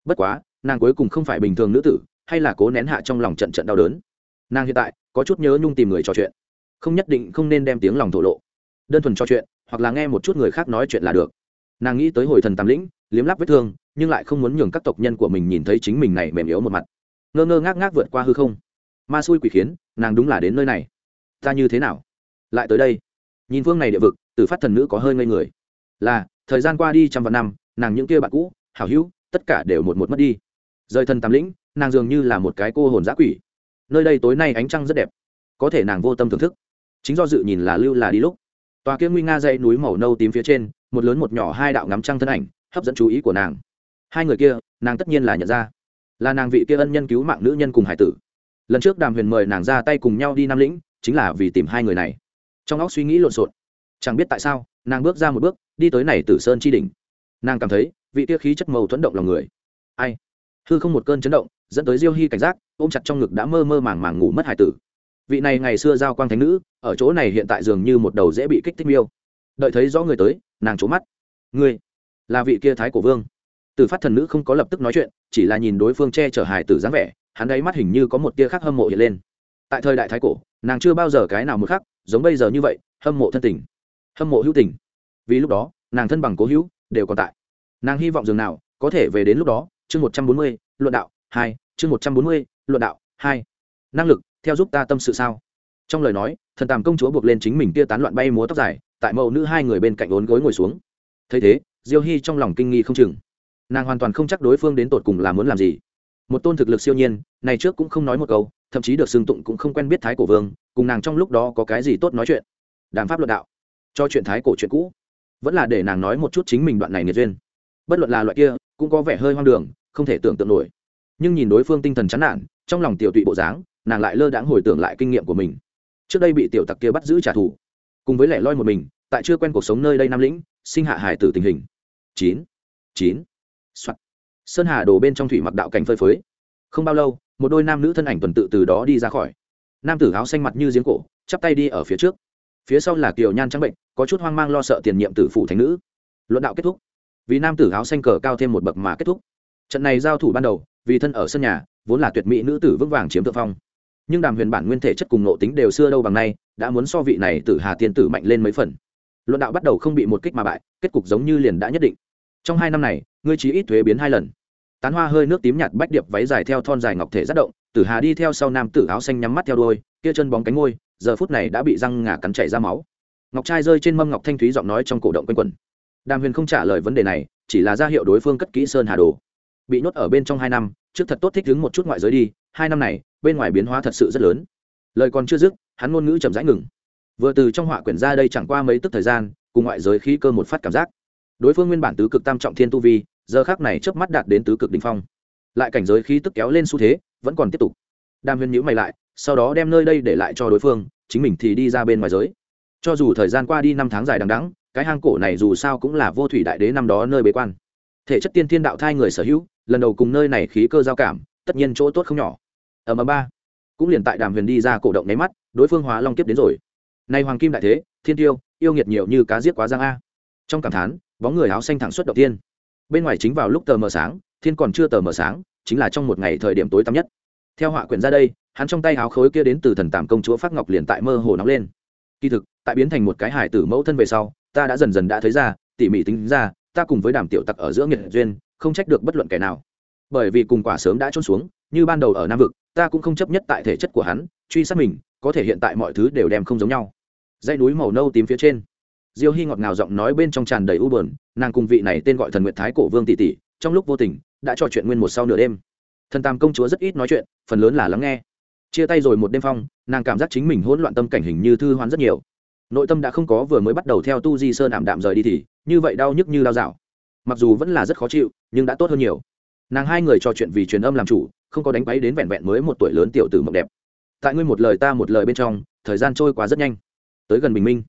Bất quá, nàng cuối cùng không phải bình thường nữ tử, hay là cố nén hạ trong lòng trận trận đau đớn nàng hiện tại có chút nhớ nhung tìm người trò chuyện. Không nhất định không nên đem tiếng lòng thổ lộ. Đơn thuần trò chuyện, hoặc là nghe một chút người khác nói chuyện là được. Nàng nghĩ tới hồi thần tam lĩnh, liếm lắp vết thương, nhưng lại không muốn nhường các tộc nhân của mình nhìn thấy chính mình này mềm yếu một mặt. Ngơ ngơ ngác ngác vượt qua hư không. Ma xui quỷ khiến, nàng đúng là đến nơi này. Ta như thế nào? Lại tới đây. Nhìn phương này địa vực, tử phát thần nữ có hơi ngây người. Là, thời gian qua đi trăm vạn năm, nàng những kia bạn cũ, hảo hữu, tất cả đều một một mất đi. Rời thần tam lĩnh, nàng dường như là một cái cô hồn giã quỷ nơi đây tối nay ánh trăng rất đẹp. Có thể nàng vô tâm thưởng thức. Chính do dự nhìn là lưu là đi lúc. Tòa kia nguy nga dãy núi màu nâu tím phía trên, một lớn một nhỏ hai đạo ngắm trăng thân ảnh, hấp dẫn chú ý của nàng. Hai người kia, nàng tất nhiên là nhận ra. Là nàng vị kia ân nhân cứu mạng nữ nhân cùng hải tử. Lần trước đàm huyền mời nàng ra tay cùng nhau đi nam lĩnh, chính là vì tìm hai người này. Trong óc suy nghĩ lộn xộn. Chẳng biết tại sao, nàng bước ra một bước, đi tới này tử sơn chi đỉnh. Nàng cảm thấy, vị kia khí chất màu thuẫn động lòng người. Ai? Hư không một cơn chấn động dẫn tới diêu hy cảnh giác, ôm chặt trong ngực đã mơ mơ màng màng ngủ mất hải tử. Vị này ngày xưa giao quang thánh nữ, ở chỗ này hiện tại dường như một đầu dễ bị kích thích miêu. Đợi thấy rõ người tới, nàng trố mắt. Ngươi là vị kia thái cổ vương. Từ phát thần nữ không có lập tức nói chuyện, chỉ là nhìn đối phương che chở hải tử dáng vẻ, hắn ấy mắt hình như có một tia khác hâm mộ hiện lên. Tại thời đại thái cổ, nàng chưa bao giờ cái nào một khác giống bây giờ như vậy, hâm mộ thân tình, hâm mộ hữu tình. Vì lúc đó, nàng thân bằng cố hữu, đều còn tại. Nàng hy vọng dường nào, có thể về đến lúc đó, chương một trăm bốn mươi, luận đạo hai, chương một trăm bốn mươi, luận đạo, hai. Năng lực, theo giúp ta tâm sự sao? Trong lời nói, thần tàm công chúa buộc lên chính mình tia tán loạn bay múa tóc dài, tại mẫu nữ hai người bên cạnh ốn gối ngồi xuống. Thấy thế, diêu hy trong lòng kinh nghi không chừng. Nàng hoàn toàn không chắc đối phương đến tột cùng là muốn làm gì. Một tôn thực lực siêu nhiên, này trước cũng không nói một câu, thậm chí được xưng tụng cũng không quen biết thái cổ vương, cùng nàng trong lúc đó có cái gì tốt nói chuyện. Đàm pháp luận đạo. Cho chuyện thái cổ chuyện cũ. Vẫn là để nàng nói một chút chính mình đoạn này nghiệt duyên. Bất luận là loại kia, cũng có vẻ hơi hoang đường, không thể tưởng tượng nổi nhưng nhìn đối phương tinh thần chán nản, trong lòng tiểu tụy bộ dáng, nàng lại lơ đãng hồi tưởng lại kinh nghiệm của mình. Trước đây bị tiểu tặc kia bắt giữ trả thù, cùng với lẻ loi một mình, tại chưa quen cuộc sống nơi đây nam lĩnh, sinh hạ hải tử tình hình. Chín chín, soạt. Sơn hà đổ bên trong thủy mặc đạo cảnh phơi phới. Không bao lâu, một đôi nam nữ thân ảnh tuần tự từ đó đi ra khỏi. Nam tử áo xanh mặt như giếng cổ, chắp tay đi ở phía trước. Phía sau là kiều nhan trắng bệnh, có chút hoang mang lo sợ tiền nhiệm tử phụ thành nữ. Luận đạo kết thúc. Vì nam tử áo xanh cờ cao thêm một bậc mà kết thúc. Trận này giao thủ ban đầu vì thân ở sân nhà, vốn là tuyệt mỹ nữ tử vững vàng chiếm thượng phong. Nhưng đàm huyền bản nguyên thể chất cùng nộ tính đều xưa đâu bằng nay, đã muốn so vị này tử hà tiên tử mạnh lên mấy phần. Luận đạo bắt đầu không bị một kích mà bại, kết cục giống như liền đã nhất định. Trong hai năm này, ngươi chí ít thuế biến hai lần. Tán hoa hơi nước tím nhạt bách điệp váy dài theo thon dài ngọc thể rất động, tử hà đi theo sau nam tử áo xanh nhắm mắt theo đôi kia chân bóng cánh ngôi, giờ phút này đã bị răng ngà cắn chảy ra máu. Ngọc trai rơi trên mâm ngọc thanh thúy giọng nói trong cổ động quanh quẩn. Đàm huyền không trả lời vấn đề này, chỉ là ra hiệu đối phương cất kỹ sơn hà đồ bị nhốt ở bên trong hai năm, trước thật tốt thích đứng một chút ngoại giới đi, hai năm này, bên ngoài biến hóa thật sự rất lớn. Lời còn chưa dứt, hắn ngôn ngữ chậm rãi ngừng. Vừa từ trong họa quyển ra đây chẳng qua mấy tức thời gian, cùng ngoại giới khí cơ một phát cảm giác. Đối phương nguyên bản tứ cực tam trọng thiên tu vi, giờ khác này chớp mắt đạt đến tứ cực đ ỉ n h phong. Lại cảnh giới khí tức kéo lên xu thế, vẫn còn tiếp tục. Đam huyên nhữ mày lại, sau đó đem nơi đây để lại cho đối phương, chính mình thì đi ra bên ngoài giới. Cho dù thời gian qua đi năm tháng dài đằng đắng cái hang cổ này dù sao cũng là vô thủy đại đế năm đó nơi bế quan. Thể chất tiên thiên đạo thai người sở hữu lần đầu cùng nơi này khí cơ giao cảm, tất nhiên chỗ tốt không nhỏ. Ở ầm ba, cũng liền tại đàm huyền đi ra cổ động nháy mắt, đối phương hóa long kiếp đến rồi. Nay hoàng kim đại thế, thiên tiêu, yêu nghiệt nhiều như cá giết quá giang a. Trong cảm thán, bóng người áo xanh thẳng xuất đầu tiên. Bên ngoài chính vào lúc tờ mờ sáng, thiên còn chưa tờ mờ sáng, chính là trong một ngày thời điểm tối tăm nhất. Theo họa quyển ra đây, hắn trong tay áo khối kia đến từ thần tàm công chúa phát ngọc liền tại mơ hồ nóng lên. Kỳ thực, tại biến thành một cái hải tử mẫu thân về sau, ta đã dần dần đã thấy ra, tỉ mỉ tính ra, ta cùng với đàm tiểu tặc ở giữa nghiệt duyên không trách được bất luận kẻ nào. Bởi vì cùng quả sớm đã trôn xuống, như ban đầu ở nam vực, ta cũng không chấp nhất tại thể chất của hắn, truy sát mình, có thể hiện tại mọi thứ đều đem không giống nhau. Dãy núi màu nâu tím phía trên, diêu hy ngọt ngào giọng nói bên trong tràn đầy u bờn nàng cùng vị này tên gọi thần nguyệt thái cổ vương tỷ tỷ, trong lúc vô tình, đã trò chuyện nguyên một sau nửa đêm. Thần tam công chúa rất ít nói chuyện, phần lớn là lắng nghe. Chia tay rồi một đêm phong, nàng cảm giác chính mình hỗn loạn tâm cảnh hình như thư hoán rất nhiều. Nội tâm đã không có vừa mới bắt đầu theo tu di sơn ảm đạm rời đi thì, như vậy đau nhức như đau dạo mặc dù vẫn là rất khó chịu, nhưng đã tốt hơn nhiều. Nàng hai người trò chuyện vì truyền âm làm chủ, không có đánh báy đến vẹn vẹn mới một tuổi lớn tiểu tử mộng đẹp. Tại ngươi một lời ta một lời bên trong, thời gian trôi qua rất nhanh. Tới gần bình minh,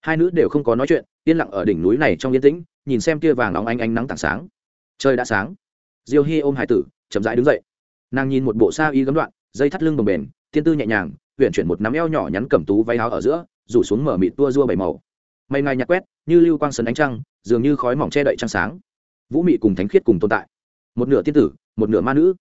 hai nữ đều không có nói chuyện, yên lặng ở đỉnh núi này trong yên tĩnh, nhìn xem kia vàng óng ánh ánh nắng tảng sáng. Trời đã sáng. Diêu hy ôm hải tử, chậm rãi đứng dậy. Nàng nhìn một bộ sa y gấm đoạn, dây thắt lưng bồng bềnh tiên tư nhẹ nhàng huyện chuyển một nắm eo nhỏ nhắn cẩm tú váy áo ở giữa, rủ xuống mở mịt tua rua bảy màu mây ngai nhạt quét, như lưu quang sấn ánh trăng, dường như khói mỏng che đậy trăng sáng. Vũ mị cùng thánh khiết cùng tồn tại. Một nửa tiên tử, một nửa ma nữ.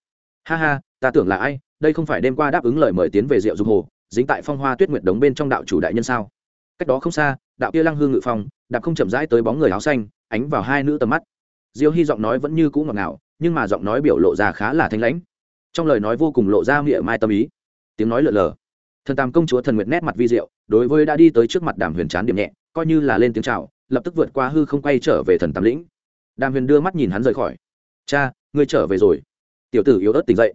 Ha ha, ta tưởng là ai? Đây không phải đêm qua đáp ứng lời mời tiến về rượu dục hồ, dính tại phong hoa tuyết nguyệt đống bên trong đạo chủ đại nhân sao? Cách đó không xa, đạo kia lăng hương ngự phong, đạp không chậm rãi tới bóng người áo xanh, ánh vào hai nữ tầm mắt. Diêu hy giọng nói vẫn như cũ ngọt ngào, nhưng mà giọng nói biểu lộ ra khá là thanh lãnh. Trong lời nói vô cùng lộ ra miệng mai tâm ý. Tiếng nói lờ lờ. Thần tam công chúa thần nguyệt nét mặt vi diệu, đối với đã đi tới trước mặt đàm huyền chán điểm nhẹ coi như là lên tiếng chào, lập tức vượt qua hư không quay trở về thần tam lĩnh. Đàm huyền đưa mắt nhìn hắn rời khỏi. Cha, ngươi trở về rồi. Tiểu tử yếu ớt tỉnh dậy.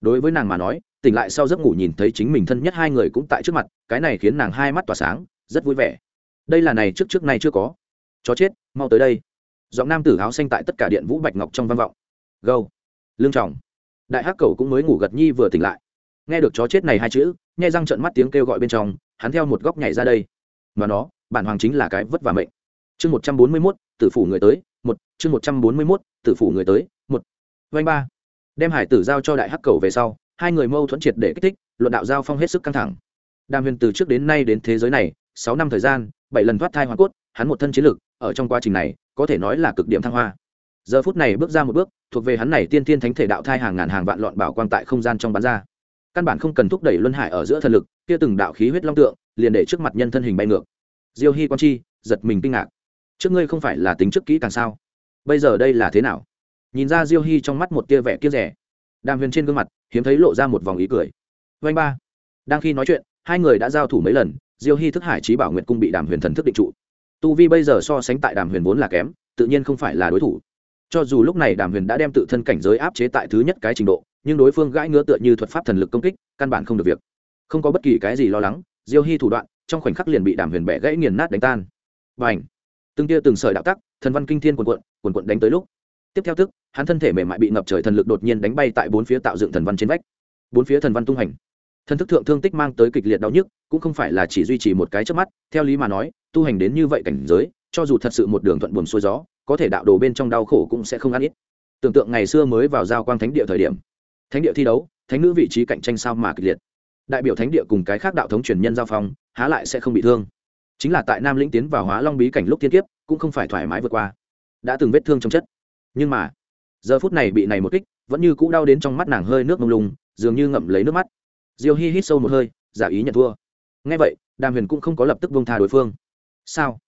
Đối với nàng mà nói, tỉnh lại sau giấc ngủ nhìn thấy chính mình thân nhất hai người cũng tại trước mặt, cái này khiến nàng hai mắt tỏa sáng, rất vui vẻ. Đây là này trước trước nay chưa có. Chó chết, mau tới đây. Giọng nam tử áo xanh tại tất cả điện vũ bạch ngọc trong văn vọng. Gâu lương trọng. Đại hắc cầu cũng mới ngủ gật nhi vừa tỉnh lại. Nghe được chó chết này hai chữ, nhai răng trợn mắt tiếng kêu gọi bên trong, hắn theo một góc nhảy ra đây. Mà nó bản hoàng chính là cái vất vả mệnh. Chương một trăm bốn mươi mốt, tử phủ người tới, một, chương một trăm bốn mươi mốt, tử phủ người tới, một. Vanh ba. Đem hải tử giao cho đại hắc cầu về sau, hai người mâu thuẫn triệt để kích thích, luận đạo giao phong hết sức căng thẳng. Đàm huyền từ trước đến nay đến thế giới này, sáu năm thời gian, bảy lần thoát thai hoa cốt, hắn một thân chiến lực, ở trong quá trình này, có thể nói là cực điểm thăng hoa. Giờ phút này bước ra một bước, thuộc về hắn này tiên tiên thánh thể đạo thai hàng ngàn hàng vạn loạn bảo quang tại không gian trong bán ra. Căn bản không cần thúc đẩy luân hải ở giữa thần lực, kia từng đạo khí huyết long tượng, liền để trước mặt nhân thân hình bay ngược diêu hy quan chi, giật mình kinh ngạc. Trước ngươi không phải là tính trước kỹ càng sao? Bây giờ đây là thế nào? Nhìn ra diêu hy trong mắt một tia vẻ kia rẻ. Đàm huyền trên gương mặt, hiếm thấy lộ ra một vòng ý cười. Vanh ba. Đang khi nói chuyện, hai người đã giao thủ mấy lần, diêu hy thức hải trí bảo nguyện cung bị đàm huyền thần thức định trụ. Tu vi bây giờ so sánh tại đàm huyền vốn là kém, tự nhiên không phải là đối thủ. Cho dù lúc này đàm huyền đã đem tự thân cảnh giới áp chế tại thứ nhất cái trình độ, nhưng đối phương gãi ngứa tựa như thuật pháp thần lực công kích, căn bản không được việc. Không có bất kỳ cái gì lo lắng, diêu hy thủ đoạn trong khoảnh khắc liền bị đàm huyền bẻ gãy nghiền nát đánh tan. Và ảnh từng tia từng sợi đạo tắc, thần văn kinh thiên quần quận quần quận đánh tới lúc. Tiếp theo tức, hắn thân thể mềm mại bị ngập trời thần lực đột nhiên đánh bay tại bốn phía tạo dựng thần văn trên vách. Bốn phía thần văn tung hành. Thân thức thượng thương tích mang tới kịch liệt đau nhức, cũng không phải là chỉ duy trì một cái trước mắt, theo lý mà nói, tu hành đến như vậy cảnh giới, cho dù thật sự một đường thuận buồm xuôi gió, có thể đạo đồ bên trong đau khổ cũng sẽ không ăn ít. Tưởng tượng ngày xưa mới vào giao quang thánh địa thời điểm. Thánh địa thi đấu, thánh nữ vị trí cạnh tranh sao mà kịch liệt. Đại biểu thánh địa cùng cái khác đạo thống truyền nhân giao phong há lại sẽ không bị thương. Chính là tại nam lĩnh tiến vào hóa long bí cảnh lúc thiên kiếp, cũng không phải thoải mái vượt qua. Đã từng vết thương trong chất. Nhưng mà, giờ phút này bị này một kích, vẫn như cũ đau đến trong mắt nàng hơi nước mông lung, dường như ngậm lấy nước mắt. Diêu hi hít sâu một hơi, giả ý nhận thua. Ngay vậy, đàm huyền cũng không có lập tức bông tha đối phương. Sao?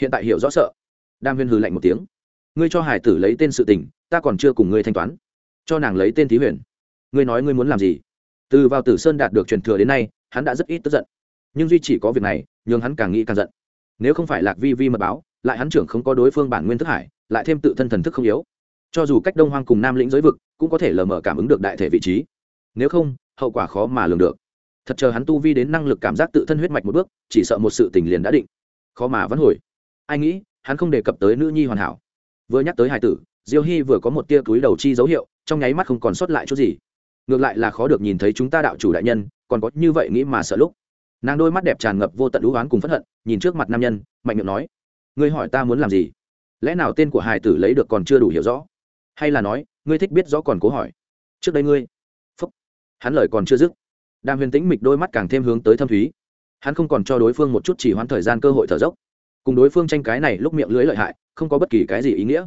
Hiện tại hiểu rõ sợ. Đàm huyền hừ lạnh một tiếng. Ngươi cho hải tử lấy tên sự tình, ta còn chưa cùng ngươi thanh toán. Cho nàng lấy tên thí huyền. Ngươi nói ngươi muốn làm gì? Từ vào tử sơn đạt được truyền thừa đến nay, hắn đã rất ít tức giận nhưng duy chỉ có việc này, nhường hắn càng nghĩ càng giận. Nếu không phải lạc vi vi mật báo, lại hắn trưởng không có đối phương bản nguyên thức hải, lại thêm tự thân thần thức không yếu. Cho dù cách đông hoang cùng nam lĩnh giới vực, cũng có thể lờ mờ cảm ứng được đại thể vị trí. Nếu không, hậu quả khó mà lường được. Thật chờ hắn tu vi đến năng lực cảm giác tự thân huyết mạch một bước, chỉ sợ một sự tình liền đã định. Khó mà vẫn hồi. Ai nghĩ, hắn không đề cập tới nữ nhi hoàn hảo. Vừa nhắc tới hải tử, diêu hy vừa có một tia túi đầu chi dấu hiệu, trong nháy mắt không còn sót lại chút gì. Ngược lại là khó được nhìn thấy chúng ta đạo chủ đại nhân, còn có như vậy nghĩ mà sợ lúc nàng đôi mắt đẹp tràn ngập vô tận lũ oán cùng phẫn hận, nhìn trước mặt nam nhân, mạnh miệng nói, ngươi hỏi ta muốn làm gì? Lẽ nào tên của hải tử lấy được còn chưa đủ hiểu rõ? Hay là nói, ngươi thích biết rõ còn cố hỏi? Trước đây ngươi phúc. Hắn lời còn chưa dứt, đàm huyền tĩnh mịch đôi mắt càng thêm hướng tới thâm thúy. Hắn không còn cho đối phương một chút chỉ hoãn thời gian cơ hội thở dốc. Cùng đối phương tranh cái này lúc miệng lưới lợi hại, không có bất kỳ cái gì ý nghĩa.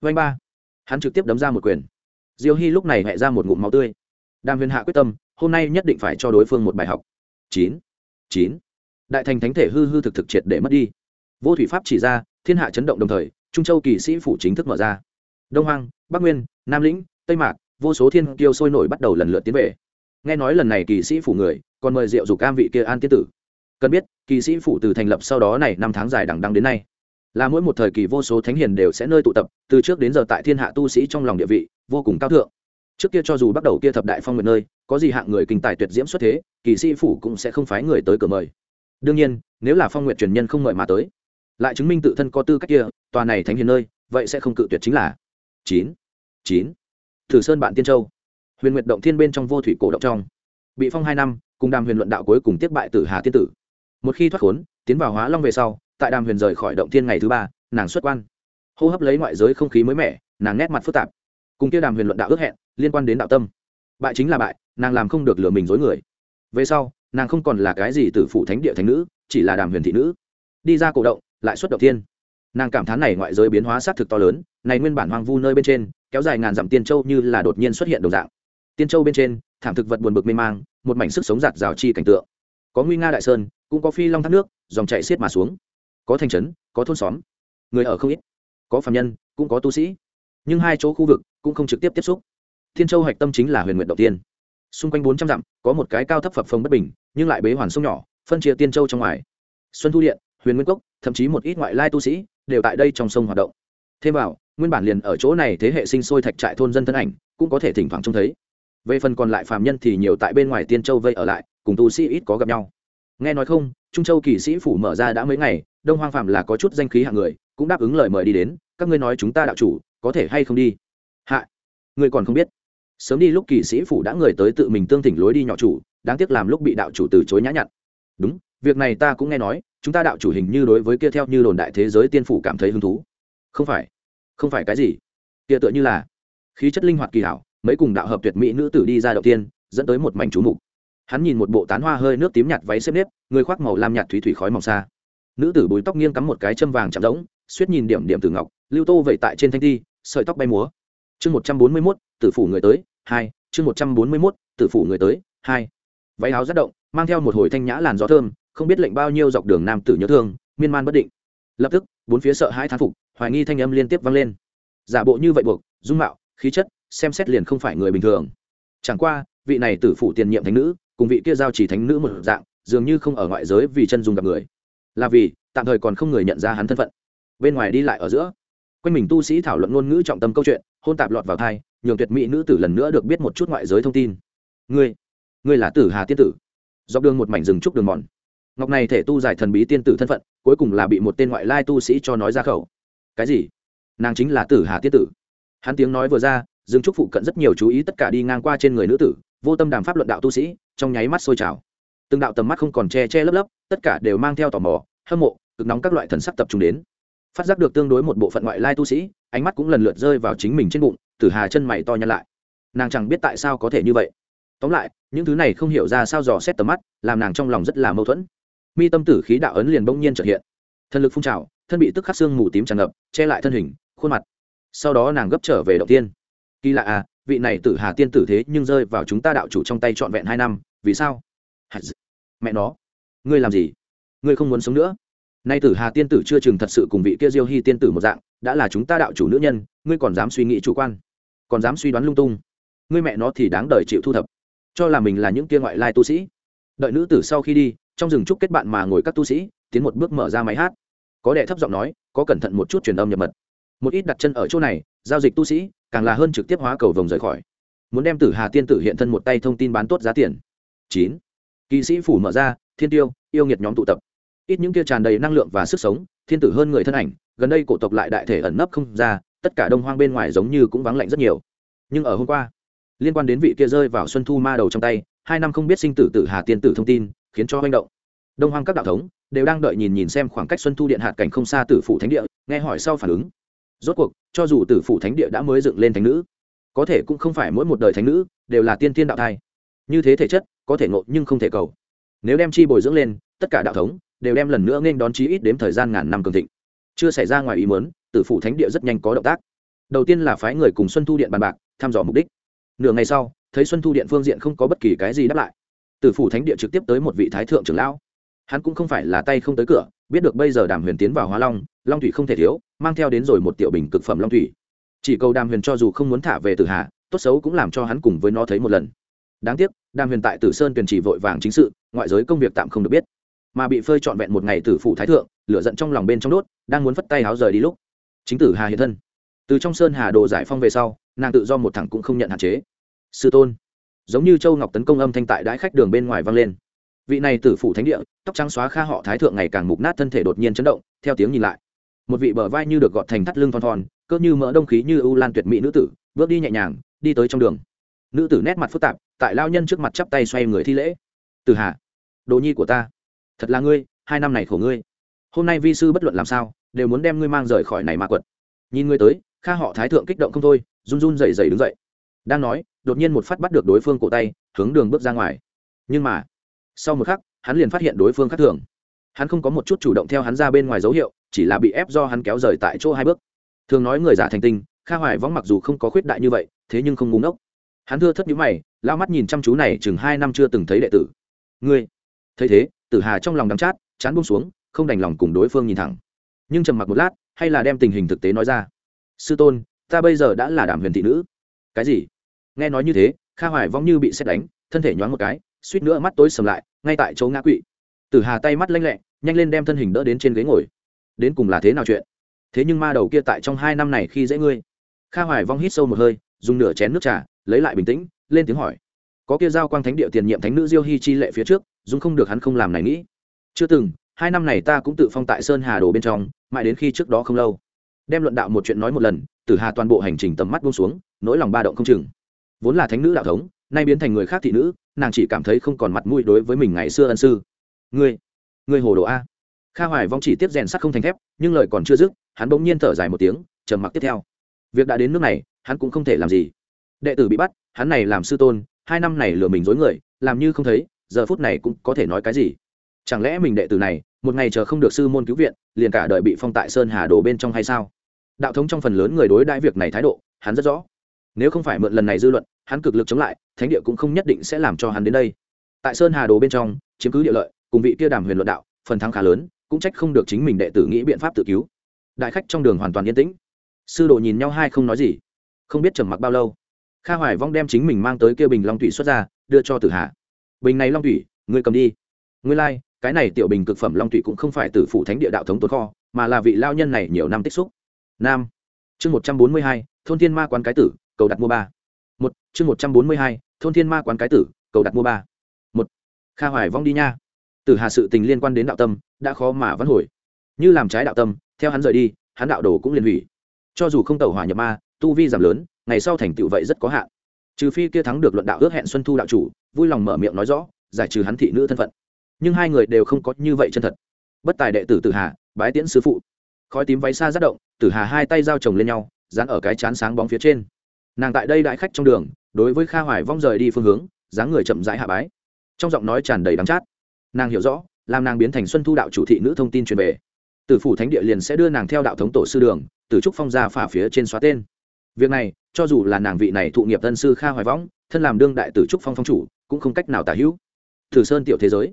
Vanh ba, hắn trực tiếp đấm ra một quyền. Diêu hy lúc này hẹ ra một ngụm máu tươi. Đàm huyền hạ quyết tâm, hôm nay nhất định phải cho đối phương một bài học. Chín chín. Đại thành thánh thể hư hư thực thực triệt để mất đi. Vô thủy pháp chỉ ra, thiên hạ chấn động đồng thời, trung châu kỳ sĩ phủ chính thức mở ra. Đông hoang, bắc nguyên, nam lĩnh, tây mạc, vô số thiên kiêu sôi nổi bắt đầu lần lượt tiến về. Nghe nói lần này kỳ sĩ phủ người, còn mời diệu dục cam vị kia an tiết tử. Cần biết, kỳ sĩ phủ từ thành lập sau đó này năm tháng dài đằng đăng đến nay, là mỗi một thời kỳ vô số thánh hiền đều sẽ nơi tụ tập, từ trước đến giờ tại thiên hạ tu sĩ trong lòng địa vị vô cùng cao thượng trước kia cho dù bắt đầu kia thập đại phong nguyện nơi, có gì hạng người kinh tài tuyệt diễm xuất thế, kỳ sĩ phủ cũng sẽ không phái người tới cửa mời. Đương nhiên, nếu là phong nguyện truyền nhân không mời mà tới, lại chứng minh tự thân có tư cách kia, tòa này thánh hiền nơi, vậy sẽ không cự tuyệt chính là chín chín. Thử sơn bạn tiên châu, huyền nguyệt động thiên bên trong vô thủy cổ động trong, bị phong hai năm, cùng đàm huyền luận đạo cuối cùng tiếp bại tử hà tiên tử. Một khi thoát khốn, tiến vào hóa long về sau, tại đàm huyền rời khỏi động thiên ngày thứ ba, nàng xuất quan. Hô hấp lấy ngoại giới không khí mới mẻ, nàng nét mặt phức tạp. Cùng kia đàm huyền luận đạo ước hẹn liên quan đến đạo tâm. Bại chính là bại, nàng làm không được lừa mình dối người. Về sau, nàng không còn là cái gì từ phủ thánh địa thánh nữ, chỉ là đàm huyền thị nữ. Đi ra cổ động, lại xuất động thiên. Nàng cảm thán này ngoại giới biến hóa sát thực to lớn, này nguyên bản hoang vu nơi bên trên, kéo dài ngàn dặm tiên châu như là đột nhiên xuất hiện đồng dạng. Tiên châu bên trên, thảm thực vật buồn bực mê mang, một mảnh sức sống giạt rào chi cảnh tượng. Có nguy nga đại sơn, cũng có phi long thác nước, dòng chạy xiết mà xuống. Có thành trấn, có thôn xóm. Người ở không ít. Có phạm nhân, cũng có tu sĩ. Nhưng hai chỗ khu vực cũng không trực tiếp tiếp xúc thiên châu hạch tâm chính là huyền nguyện đầu tiên. Xung quanh bốn trăm dặm, có một cái cao thấp phập phồng bất bình, nhưng lại bế hoàn sông nhỏ, phân chia tiên châu trong ngoài. Xuân thu điện, huyền nguyên cốc, thậm chí một ít ngoại lai tu sĩ, đều tại đây trong sông hoạt động. Thêm vào, nguyên bản liền ở chỗ này thế hệ sinh sôi thạch trại thôn dân thân ảnh, cũng có thể thỉnh thoảng trông thấy. Về phần còn lại phàm nhân thì nhiều tại bên ngoài tiên châu vây ở lại, cùng tu sĩ ít có gặp nhau. Nghe nói không, trung châu kỳ sĩ phủ mở ra đã mấy ngày, đông hoang phạm là có chút danh khí hạng người, cũng đáp ứng lời mời đi đến, các ngươi nói chúng ta đạo chủ, có thể hay không đi? Hạ, ngươi còn không biết sớm đi lúc kỳ sĩ phủ đã người tới tự mình tương thỉnh lối đi nhỏ chủ, đáng tiếc làm lúc bị đạo chủ từ chối nhã nhặn. Đúng, việc này ta cũng nghe nói, chúng ta đạo chủ hình như đối với kia theo như đồn đại thế giới tiên phủ cảm thấy hứng thú. Không phải không phải cái gì. Kia tựa như là khí chất linh hoạt kỳ hảo, mấy cùng đạo hợp tuyệt mỹ nữ tử đi ra đầu tiên, dẫn tới một mảnh chú mục. Hắn nhìn một bộ tán hoa hơi nước tím nhạt váy xếp nếp, người khoác màu lam nhạt thủy thủy khói mỏng xa. Nữ tử bùi tóc nghiêng cắm một cái châm vàng chạm rỗng, suýt nhìn điểm điểm từ ngọc, lưu tô vậy tại trên thanh thi sợi tóc bay múa. Chương một trăm bốn mươi mốt, tử phủ người tới hai, chương một trăm bốn mươi mốt, tử phủ người tới, hai. Váy áo rất động, mang theo một hồi thanh nhã làn gió thơm, không biết lệnh bao nhiêu dọc đường nam tử nhớ thương, miên man bất định. Lập tức, bốn phía sợ hai thán phục, hoài nghi thanh âm liên tiếp vang lên. Giả bộ như vậy buộc, dung mạo, khí chất, xem xét liền không phải người bình thường. Chẳng qua, vị này tử phụ tiền nhiệm thánh nữ, cùng vị kia giao chỉ thánh nữ một dạng, dường như không ở ngoại giới vì chân dùng gặp người. Là vì, tạm thời còn không người nhận ra hắn thân phận. Bên ngoài đi lại ở giữa, quanh mình tu sĩ thảo luận ngôn ngữ trọng tâm câu chuyện, hôn tạp lọt vào thai nhường tuyệt mỹ nữ tử lần nữa được biết một chút ngoại giới thông tin. Ngươi ngươi là tử hà tiên tử. Dọc đường một mảnh rừng trúc đường mòn. Ngọc này thể tu giải thần bí tiên tử thân phận, cuối cùng là bị một tên ngoại lai tu sĩ cho nói ra khẩu. Cái gì? Nàng chính là tử hà tiên tử. Hắn tiếng nói vừa ra dương trúc phụ cận rất nhiều chú ý tất cả đi ngang qua trên người nữ tử, vô tâm đàm pháp luận đạo tu sĩ, trong nháy mắt sôi trào. Từng đạo tầm mắt không còn che che lấp lấp, tất cả đều mang theo tò mò, hâm mộ, cực nóng các loại thần sắc tập trung đến. Phát giác được tương đối một bộ phận ngoại lai tu sĩ, ánh mắt cũng lần lượt rơi vào chính mình trên bụng tử hà chân mày to nhăn lại. Nàng chẳng biết tại sao có thể như vậy. Tóm lại, những thứ này không hiểu ra sao dò xét tầm mắt, làm nàng trong lòng rất là mâu thuẫn. Mi tâm tử khí đạo ấn liền bỗng nhiên trợ hiện. Thân lực phun trào, thân bị tức khắc xương mù tím tràn ngập, che lại thân hình, khuôn mặt. Sau đó nàng gấp trở về đầu tiên. Kỳ lạ à vị này tử hà tiên tử thế nhưng rơi vào chúng ta đạo chủ trong tay trọn vẹn hai năm, vì sao? Mẹ nó, ngươi làm gì? Ngươi không muốn sống nữa? Nay tử hà tiên tử chưa chừng thật sự cùng vị kia diêu hy tiên tử một dạng, đã là chúng ta đạo chủ nữ nhân, ngươi còn dám suy nghĩ chủ quan còn dám suy đoán lung tung. Ngươi mẹ nó thì đáng đời chịu thu thập. Cho là mình là những kia ngoại lai tu sĩ. Đợi nữ tử sau khi đi, trong rừng trúc kết bạn mà ngồi các tu sĩ, tiến một bước mở ra máy hát. Có đệ thấp giọng nói, có cẩn thận một chút truyền âm nhập mật. Một ít đặt chân ở chỗ này, giao dịch tu sĩ, càng là hơn trực tiếp hóa cầu vồng rời khỏi. Muốn đem tử hà tiên tử hiện thân một tay thông tin bán tốt giá tiền. Chín. Kỵ sĩ phủ mở ra, thiên tiêu, yêu nghiệt nhóm tụ tập. Ít những kia tràn đầy năng lượng và sức sống, thiên tử hơn người thân ảnh, gần đây cổ tộc lại đại thể ẩn nấp không ra tất cả đông hoang bên ngoài giống như cũng vắng lạnh rất nhiều. Nhưng ở hôm qua, liên quan đến vị kia rơi vào xuân thu ma đầu trong tay, hai năm không biết sinh tử tử hà tiên tử thông tin, khiến cho manh động. Đông hoang các đạo thống đều đang đợi nhìn nhìn xem khoảng cách xuân thu điện hạt cảnh không xa tử phủ thánh địa, nghe hỏi sau phản ứng. Rốt cuộc, cho dù tử phủ thánh địa đã mới dựng lên thánh nữ, có thể cũng không phải mỗi một đời thánh nữ đều là tiên tiên đạo thai. Như thế thể chất có thể ngộ nhưng không thể cầu. Nếu đem chi bồi dưỡng lên, tất cả đạo thống đều đem lần nữa nên đón chí ít đếm thời gian ngàn năm cường thịnh. Chưa xảy ra ngoài ý muốn tử phủ thánh địa rất nhanh có động tác. Đầu tiên là phái người cùng xuân thu điện bàn bạc, thăm dò mục đích. Nửa ngày sau, thấy xuân thu điện phương diện không có bất kỳ cái gì đáp lại. Tử phủ thánh địa trực tiếp tới một vị thái thượng trưởng lão. Hắn cũng không phải là tay không tới cửa, biết được bây giờ đàm huyền tiến vào hóa long long thủy không thể thiếu, mang theo đến rồi một tiểu bình cực phẩm long thủy. Chỉ cầu đàm huyền cho dù không muốn thả về tử hà, tốt xấu cũng làm cho hắn cùng với nó thấy một lần. Đáng tiếc, đàm huyền tại tử sơn tuyển chỉ vội vàng chính sự, ngoại giới công việc tạm không được biết. Mà bị phơi trọn vẹn một ngày tử phủ thái thượng, lửa giận trong lòng bên trong đốt, đang muốn phất tay háo rời đi lúc chính tử hà hiện thân. Từ trong sơn hà đồ giải phong về sau, nàng tự do một thẳng cũng không nhận hạn chế. Sư tôn, giống như châu ngọc tấn công âm thanh tại đãi khách đường bên ngoài vang lên. Vị này tử phủ thánh địa, tóc trắng xóa kha họ thái thượng ngày càng mục nát thân thể đột nhiên chấn động, theo tiếng nhìn lại. Một vị bờ vai như được gọt thành thắt lưng thon thon cỡ như mỡ đông khí như ưu lan tuyệt mỹ nữ tử, bước đi nhẹ nhàng, đi tới trong đường. Nữ tử nét mặt phức tạp, tại lao nhân trước mặt chắp tay xoay người thi lễ. Từ hà, đồ nhi của ta, thật là ngươi, hai năm này khổ ngươi. Hôm nay vi sư bất luận làm sao đều muốn đem ngươi mang rời khỏi này ma quật. Nhìn ngươi tới, kha họ thái thượng kích động không thôi, run run dày dày đứng dậy. Đang nói, đột nhiên một phát bắt được đối phương cổ tay, hướng đường bước ra ngoài. Nhưng mà, sau một khắc, hắn liền phát hiện đối phương khác thường. Hắn không có một chút chủ động theo hắn ra bên ngoài dấu hiệu, chỉ là bị ép do hắn kéo rời tại chỗ hai bước. Thường nói người giả thành tinh, kha hoài võng mặc dù không có khuyết đại như vậy, thế nhưng không ngúng ốc hắn thưa thất nhũ mày, lao mắt nhìn chăm chú này chừng hai năm chưa từng thấy đệ tử. Ngươi, thấy thế, tử hà trong lòng đắm chát, chán buông xuống, không đành lòng cùng đối phương nhìn thẳng nhưng trầm mặc một lát, hay là đem tình hình thực tế nói ra. Sư tôn, ta bây giờ đã là đảm huyền thị nữ. Cái gì? Nghe nói như thế, kha hoài vong như bị xét đánh, thân thể nhoáng một cái, suýt nữa mắt tối sầm lại, ngay tại chỗ ngã quỵ. Tử hà tay mắt lanh lẹ, nhanh lên đem thân hình đỡ đến trên ghế ngồi. Đến cùng là thế nào chuyện? Thế nhưng ma đầu kia tại trong hai năm này khi dễ ngươi. Kha hoài vong hít sâu một hơi, dùng nửa chén nước trà, lấy lại bình tĩnh, lên tiếng hỏi. Có kia giao quang thánh địa tiền nhiệm thánh nữ diêu hy chi lệ phía trước dung không được hắn không làm này nghĩ. Chưa từng, hai năm này ta cũng tự phong tại sơn hà đồ bên trong mãi đến khi trước đó không lâu. Đem luận đạo một chuyện nói một lần, tử hà toàn bộ hành trình tầm mắt buông xuống, nỗi lòng ba động không chừng. Vốn là thánh nữ đạo thống, nay biến thành người khác thị nữ, nàng chỉ cảm thấy không còn mặt mũi đối với mình ngày xưa ân sư. Ngươi ngươi hồ đồ a. Kha hoài vong chỉ tiếp rèn sắt không thành thép, nhưng lời còn chưa dứt, hắn bỗng nhiên thở dài một tiếng, trầm mặc tiếp theo. Việc đã đến nước này, hắn cũng không thể làm gì. Đệ tử bị bắt, hắn này làm sư tôn, hai năm này lừa mình dối người, làm như không thấy, giờ phút này cũng có thể nói cái gì? Chẳng lẽ mình đệ tử này một ngày chờ không được sư môn cứu viện liền cả đời bị phong tại sơn hà đồ bên trong hay sao? Đạo thống trong phần lớn người đối đãi việc này thái độ hắn rất rõ. Nếu không phải mượn lần này dư luận hắn cực lực chống lại thánh địa cũng không nhất định sẽ làm cho hắn đến đây. Tại sơn hà đồ bên trong chiếm cứ địa lợi cùng vị kia đàm huyền luận đạo phần thắng khá lớn cũng trách không được chính mình đệ tử nghĩ biện pháp tự cứu. Đại khách trong đường hoàn toàn yên tĩnh. Sư đồ nhìn nhau hai không nói gì. Không biết trầm mặc bao lâu kha hoài vong đem chính mình mang tới kia bình long thủy xuất ra đưa cho tử hạ bình này long thủy ngươi cầm đi. Ngươi lai、like, cái này tiểu bình cực phẩm long thủy cũng không phải từ phủ thánh địa đạo thống tồn kho, mà là vị lao nhân này nhiều năm tích xúc. Nam, chương một trăm bốn mươi hai, thôn thiên ma quán cái tử, cầu đặt mua ba. Một, chương một trăm bốn mươi hai, thôn thiên ma quán cái tử, cầu đặt mua ba. Một, kha hoài vong đi nha. Từ hà sự tình liên quan đến đạo tâm, đã khó mà vẫn hồi. Như làm trái đạo tâm, theo hắn rời đi, hắn đạo đồ cũng liền hủy. Cho dù không tẩu hỏa nhập ma, tu vi giảm lớn, ngày sau thành tựu vậy rất có hạn. Trừ phi kia thắng được luận đạo ước hẹn xuân thu đạo chủ, vui lòng mở miệng nói rõ, giải trừ hắn thị nữ thân phận nhưng hai người đều không có như vậy chân thật. Bất tài đệ tử tử hà, bái tiễn sư phụ. Khói tím váy xa rất động, tử hà hai tay giao chồng lên nhau, dán ở cái chán sáng bóng phía trên. Nàng tại đây đại khách trong đường, đối với kha hoài vong rời đi phương hướng, dáng người chậm rãi hạ bái. Trong giọng nói tràn đầy đắng chát. Nàng hiểu rõ, làm nàng biến thành xuân thu đạo chủ thị nữ thông tin truyền về. Tử phủ thánh địa liền sẽ đưa nàng theo đạo thống tổ sư đường từ trúc phong ra phả phía trên xóa tên. Việc này, cho dù là nàng vị này thụ nghiệp tân sư kha hoài võng thân làm đương đại tử trúc phong phong chủ, cũng không cách nào tả hữu. Thử sơn tiểu thế giới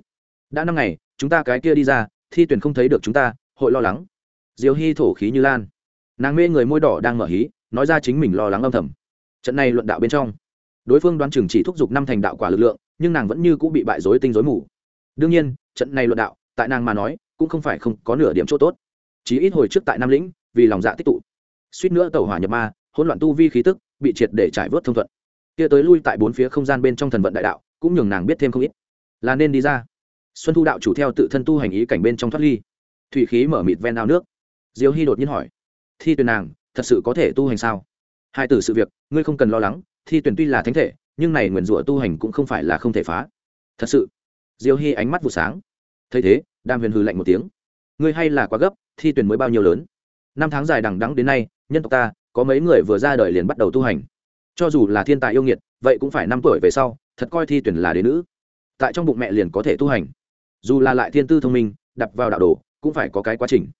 đã năm ngày, chúng ta cái kia đi ra, thi tuyển không thấy được chúng ta, hội lo lắng. Diều hy thổ khí như lan. Nàng mê người môi đỏ đang mở hí, nói ra chính mình lo lắng âm thầm. Trận này luận đạo bên trong, đối phương đoán chừng chỉ thúc giục năm thành đạo quả lực lượng, nhưng nàng vẫn như cũng bị bại dối tinh dối mù. Đương nhiên, trận này luận đạo, tại nàng mà nói, cũng không phải không có nửa điểm chỗ tốt. Chỉ ít hồi trước tại nam lĩnh, vì lòng dạ tích tụ. Suýt nữa tàu hỏa nhập ma, hỗn loạn tu vi khí tức, bị triệt để trải vớt thông thuận. Kia tới lui tại bốn phía không gian bên trong thần vận đại đạo, cũng nhường nàng biết thêm không ít. Là nên đi ra xuân thu đạo chủ theo tự thân tu hành ý cảnh bên trong thoát ly. Thủy khí mở mịt ven ao nước. Diêu hy đột nhiên hỏi, thi tuyển nàng, thật sự có thể tu hành sao? Hai từ sự việc, ngươi không cần lo lắng, thi tuyển tuy là thánh thể, nhưng này nguyền rủa tu hành cũng không phải là không thể phá. Thật sự. Diêu hy ánh mắt vụ sáng. Thấy thế đam huyền hư lạnh một tiếng. Ngươi hay là quá gấp, thi tuyển mới bao nhiêu lớn? Năm tháng dài đằng đắng đến nay, nhân tộc ta, có mấy người vừa ra đời liền bắt đầu tu hành. Cho dù là thiên tài yêu nghiệt, vậy cũng phải năm tuổi về sau, thật coi thi tuyển là đế nữ. Tại trong bụng mẹ liền có thể tu hành dù là lại thiên tư thông minh đập vào đạo đồ, cũng phải có cái quá trình.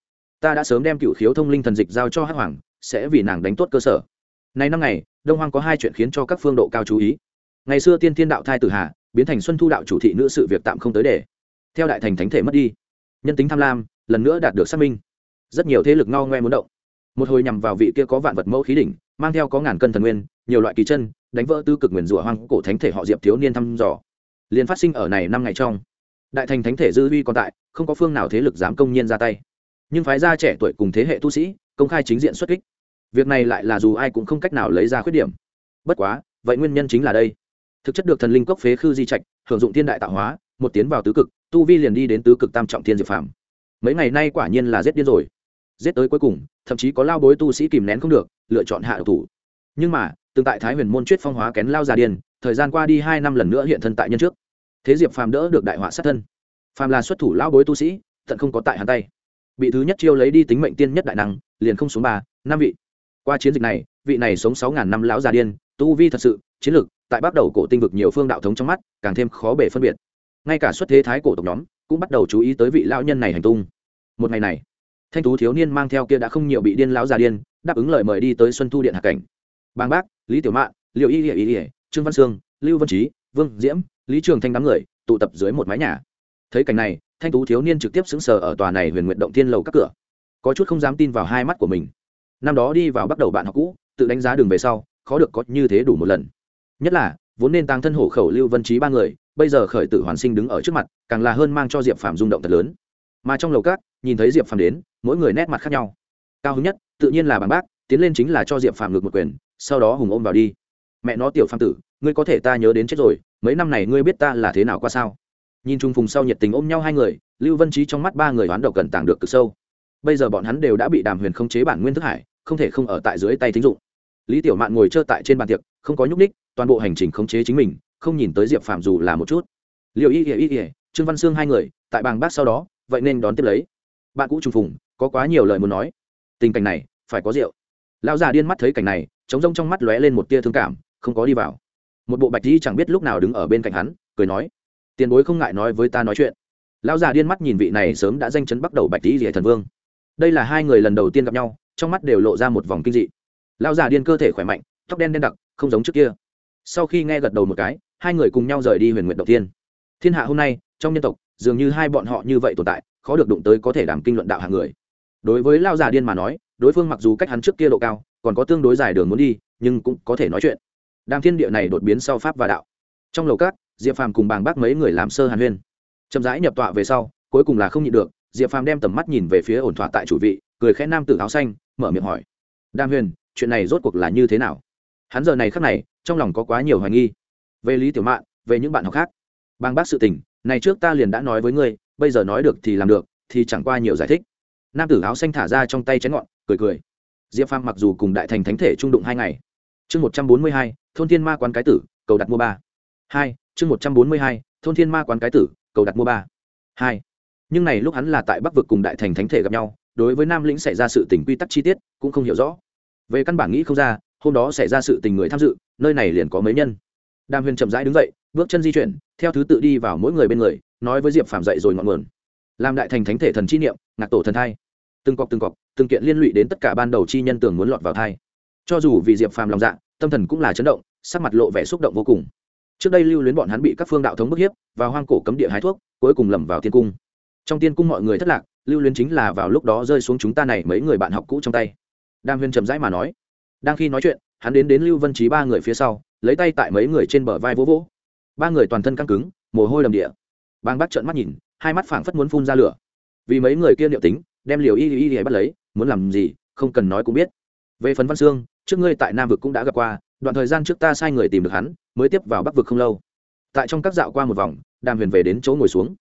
Ta đã sớm đem cựu khiếu thông linh thần dịch giao cho hắc hoàng, sẽ vì nàng đánh tốt cơ sở. Nay năm ngày, đông hoang có hai chuyện khiến cho các phương độ cao chú ý. Ngày xưa tiên thiên đạo thai tử hà biến thành xuân thu đạo chủ thị nữ sự việc tạm không tới để. Theo đại thành thánh thể mất đi, nhân tính tham lam, lần nữa đạt được xác minh. Rất nhiều thế lực ngao ngoe muốn động. Một hồi nhằm vào vị kia có vạn vật mẫu khí đỉnh, mang theo có ngàn cân thần nguyên, nhiều loại kỳ chân, đánh vỡ tư cực nguyền rủa hoang cổ thánh thể họ diệp thiếu niên thăm dò. Liền phát sinh ở này năm ngày trong đại thành thánh thể dư uy còn tại, không có phương nào thế lực dám công nhiên ra tay. Nhưng phái gia trẻ tuổi cùng thế hệ tu sĩ, công khai chính diện xuất kích. Việc này lại là dù ai cũng không cách nào lấy ra khuyết điểm. Bất quá, vậy nguyên nhân chính là đây. Thực chất được thần linh cốc phế khư di trạch, hưởng dụng thiên đại tạo hóa, một tiến vào tứ cực, tu vi liền đi đến tứ cực tam trọng thiên diệp phàm. Mấy ngày nay quả nhiên là giết điên rồi. Giết tới cuối cùng, thậm chí có lao bối tu sĩ kìm nén không được, lựa chọn hạ thủ. Nhưng mà, tương tại thái huyền môn chuyết phong hóa kén lao già điên, thời gian qua đi hai năm lần nữa hiện thân tại nhân trước thế diệp phàm đỡ được đại họa sát thân phàm là xuất thủ lao bối tu sĩ tận không có tại hắn tay bị thứ nhất chiêu lấy đi tính mệnh tiên nhất đại năng liền không xuống ba, năm vị qua chiến dịch này vị này sống sáu ngàn năm lão già điên tu vi thật sự chiến lược tại bắt đầu cổ tinh vực nhiều phương đạo thống trong mắt càng thêm khó bể phân biệt ngay cả xuất thế thái cổ tộc nhóm cũng bắt đầu chú ý tới vị lão nhân này hành tung một ngày này thanh tú thiếu niên mang theo kia đã không nhiều bị điên lão già điên đáp ứng lời mời đi tới xuân thu điện hạ cảnh bang bác lý tiểu mạn liệu y ỉa y ỉa trương văn sương lưu văn trí vương diễm lý trường thanh đám người, tụ tập dưới một mái nhà. Thấy cảnh này, thanh tú thiếu niên trực tiếp xứng sờ ở tòa này huyền nguyện động thiên lầu các cửa. Có chút không dám tin vào hai mắt của mình. Năm đó đi vào bắt đầu bạn học cũ, tự đánh giá đường về sau, khó được có như thế đủ một lần. Nhất là, vốn nên tăng thân hổ khẩu lưu vân trí ba người, bây giờ khởi tử hoàn sinh đứng ở trước mặt, càng là hơn mang cho diệp phàm rung động thật lớn. Mà trong lầu các, nhìn thấy diệp phàm đến, mỗi người nét mặt khác nhau. Cao hứng nhất, tự nhiên là bằng bác, tiến lên chính là cho diệp phàm ngược một quyền, sau đó hùng ôm vào đi. Mẹ nó tiểu phàm tử, ngươi có thể ta nhớ đến chết rồi mấy năm này ngươi biết ta là thế nào qua sao? Nhìn trung phùng sau nhiệt tình ôm nhau hai người, lưu văn trí trong mắt ba người oán độc cần tàng được cực sâu. Bây giờ bọn hắn đều đã bị đàm huyền khống chế bản nguyên thức hải, không thể không ở tại dưới tay thính dụng. Lý tiểu mạn ngồi trơ tại trên bàn tiệc, không có nhúc ních toàn bộ hành trình khống chế chính mình, không nhìn tới diệp phạm dù là một chút. Liệu y ỉa y ỉa trương văn sương hai người, tại bàng bác sau đó, vậy nên đón tiếp lấy. Bạn cũ trùng phùng, có quá nhiều lời muốn nói. Tình cảnh này, phải có rượu. Lão già điên mắt thấy cảnh này, trống rông trong mắt lóe lên một tia thương cảm, không có đi vào một bộ bạch di chẳng biết lúc nào đứng ở bên cạnh hắn, cười nói, tiền bối không ngại nói với ta nói chuyện. Lão già điên mắt nhìn vị này sớm đã danh chấn bắt đầu bạch di rỉa thần vương. Đây là hai người lần đầu tiên gặp nhau, trong mắt đều lộ ra một vòng kinh dị. Lão già điên cơ thể khỏe mạnh, tóc đen đen đặc, không giống trước kia. Sau khi nghe gật đầu một cái, hai người cùng nhau rời đi huyền nguyện đầu tiên thiên hạ hôm nay, trong nhân tộc, dường như hai bọn họ như vậy tồn tại, khó được đụng tới có thể đảm kinh luận đạo hàng người. Đối với lao già điên mà nói, đối phương mặc dù cách hắn trước kia độ cao, còn có tương đối dài đường muốn đi, nhưng cũng có thể nói chuyện đàm thiên địa này đột biến sau pháp và đạo. Trong lầu cát diệp phàm cùng bàng bác mấy người làm sơ hàn huyên. Chậm rãi nhập tọa về sau, cuối cùng là không nhịn được, diệp phàm đem tầm mắt nhìn về phía ổn thỏa tại chủ vị, cười khẽ nam tử áo xanh, mở miệng hỏi. Đàm huyền, chuyện này rốt cuộc là như thế nào? Hắn giờ này khắc này, trong lòng có quá nhiều hoài nghi. Về lý tiểu mạn, về những bạn học khác. Bang bác sự tình, này trước ta liền đã nói với ngươi, bây giờ nói được thì làm được, thì chẳng qua nhiều giải thích. Nam tử áo xanh thả ra trong tay chén ngọn, cười cười. Diệp phàm mặc dù cùng đại thành thánh thể trung đụng hai ngày. Chương một trăm bốn mươi hai thôn thiên ma quán cái tử, cầu đặt mua ba. Hai, chương một trăm bốn mươi hai, thôn thiên ma quán cái tử, cầu đặt mua ba. Hai, nhưng này lúc hắn là tại bắc vực cùng đại thành thánh thể gặp nhau, đối với nam lĩnh xảy ra sự tình quy tắc chi tiết cũng không hiểu rõ. Về căn bản nghĩ không ra, hôm đó xảy ra sự tình người tham dự, nơi này liền có mấy nhân. Đàm huyền chậm rãi đứng dậy, bước chân di chuyển, theo thứ tự đi vào mỗi người bên người, nói với diệp phàm dậy rồi ngọn nguồn. Làm đại thành thánh thể thần chi niệm, ngạc tổ thần thai. Từng cọc từng cọc, từng kiện liên lụy đến tất cả ban đầu chi nhân tưởng muốn lọt vào thai. Cho dù vì diệp phàm lòng dạ tâm thần cũng là chấn động sắc mặt lộ vẻ xúc động vô cùng. Trước đây lưu luyến bọn hắn bị các phương đạo thống bức hiếp và hoang cổ cấm địa hái thuốc, cuối cùng lầm vào tiên cung. Trong tiên cung mọi người thất lạc, lưu luyến chính là vào lúc đó rơi xuống chúng ta này mấy người bạn học cũ trong tay. Đam huyên trầm rãi mà nói. Đang khi nói chuyện, hắn đến đến lưu vân trí ba người phía sau, lấy tay tại mấy người trên bờ vai vỗ vỗ. Ba người toàn thân căng cứng, mồ hôi đầm địa. Bang bắt trợn mắt nhìn, hai mắt phảng phất muốn phun ra lửa. Vì mấy người kia liệu tính, đem liều y y y bắt lấy, muốn làm gì, không cần nói cũng biết về phần văn Sương, trước ngươi tại nam vực cũng đã gặp qua đoạn thời gian trước ta sai người tìm được hắn mới tiếp vào bắc vực không lâu. Tại trong các dạo qua một vòng đàm huyền về đến chỗ ngồi xuống.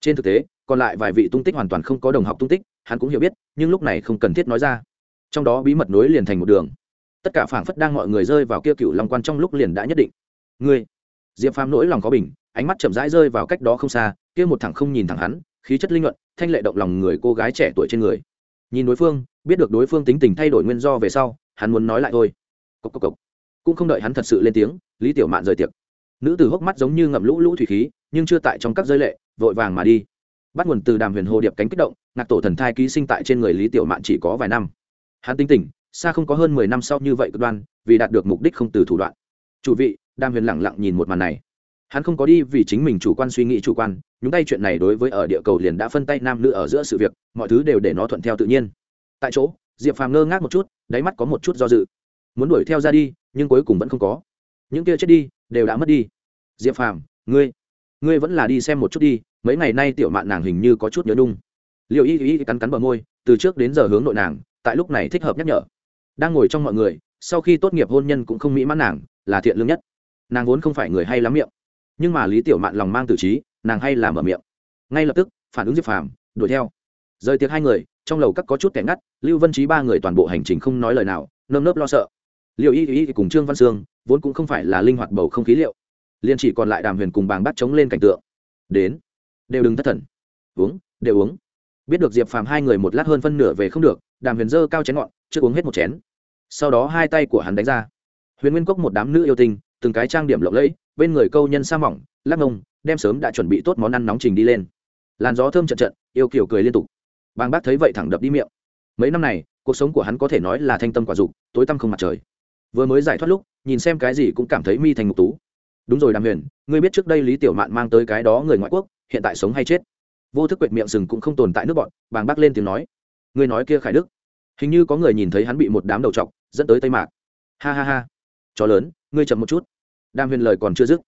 Trên thực tế còn lại vài vị tung tích hoàn toàn không có đồng học tung tích hắn cũng hiểu biết nhưng lúc này không cần thiết nói ra. Trong đó bí mật nối liền thành một đường. Tất cả phảng phất đang mọi người rơi vào kia cựu long quan trong lúc liền đã nhất định. Ngươi diệp phàm nỗi lòng có bình ánh mắt chậm rãi rơi vào cách đó không xa kia một thằng không nhìn thẳng hắn khí chất linh luận thanh lệ động lòng người cô gái trẻ tuổi trên người. Nhìn đối phương biết được đối phương tính tình thay đổi nguyên do về sau, hắn muốn nói lại thôi. Cốc cốc cốc. cũng không đợi hắn thật sự lên tiếng, lý tiểu mạn rời tiệc. Nữ tử hốc mắt giống như ngậm lũ lũ thủy khí, nhưng chưa tại trong các giới lệ, vội vàng mà đi. Bắt nguồn từ đàm huyền hồ điệp cánh kích động, ngạc tổ thần thai ký sinh tại trên người lý tiểu mạn chỉ có vài năm. Hắn tính tình, xa không có hơn mười năm sau như vậy cực đoan, vì đạt được mục đích không từ thủ đoạn. Chủ vị, đàm huyền lẳng lặng nhìn một màn này. Hắn không có đi vì chính mình chủ quan suy nghĩ chủ quan, nhúng tay chuyện này đối với ở địa cầu liền đã phân tay nam nữ ở giữa sự việc, mọi thứ đều để nó thuận theo tự nhiên tại chỗ, diệp phàm ngơ ngác một chút, đáy mắt có một chút do dự. Muốn đuổi theo ra đi, nhưng cuối cùng vẫn không có. Những kia chết đi, đều đã mất đi. Diệp phàm, ngươi ngươi vẫn là đi xem một chút đi, mấy ngày nay tiểu mạn nàng hình như có chút nhớ nung liệu y y cắn cắn bờ môi, từ trước đến giờ hướng nội nàng, tại lúc này thích hợp nhắc nhở. Đang ngồi trong mọi người, sau khi tốt nghiệp hôn nhân cũng không mỹ mãn nàng, là thiện lương nhất. Nàng vốn không phải người hay lắm miệng. Nhưng mà lý tiểu mạn lòng mang tử trí, nàng hay làm ở miệng. Ngay lập tức, phản ứng diệp phàm, đuổi theo. Rời tiệc hai người trong lầu các có chút kẻ ngắt, lưu vân trí ba người toàn bộ hành trình không nói lời nào, nơm nớp lo sợ. Liệu y y cùng trương văn sương vốn cũng không phải là linh hoạt bầu không khí liệu, liền chỉ còn lại đàm huyền cùng bàng bắt chống lên cảnh tượng. Đến, đều đừng thất thần. Uống, đều uống. Biết được diệp phàm hai người một lát hơn phân nửa về không được, đàm huyền dơ cao chén ngọn chưa uống hết một chén. Sau đó hai tay của hắn đánh ra. Huyền nguyên cốc một đám nữ yêu tinh, từng cái trang điểm lộng lẫy, bên người câu nhân sa mỏng, lắc ngông đem sớm đã chuẩn bị tốt món ăn nóng trình đi lên. Làn gió thơm trận trận, yêu kiểu cười liên tục bàng bác thấy vậy thẳng đập đi miệng. Mấy năm này, cuộc sống của hắn có thể nói là thanh tâm quả dục, tối tăm không mặt trời. Vừa mới giải thoát lúc, nhìn xem cái gì cũng cảm thấy mi thành ngục tú. Đúng rồi đàm huyền, ngươi biết trước đây lý tiểu mạn mang tới cái đó người ngoại quốc, hiện tại sống hay chết? Vô thức quệt miệng sừng cũng không tồn tại nước bọn, bàng bác lên tiếng nói. Ngươi nói kia khải đức. Hình như có người nhìn thấy hắn bị một đám đầu t dẫn tới tây mạc. Ha ha ha. Chó lớn, ngươi chậm một chút. Đàm huyền lời còn chưa dứt,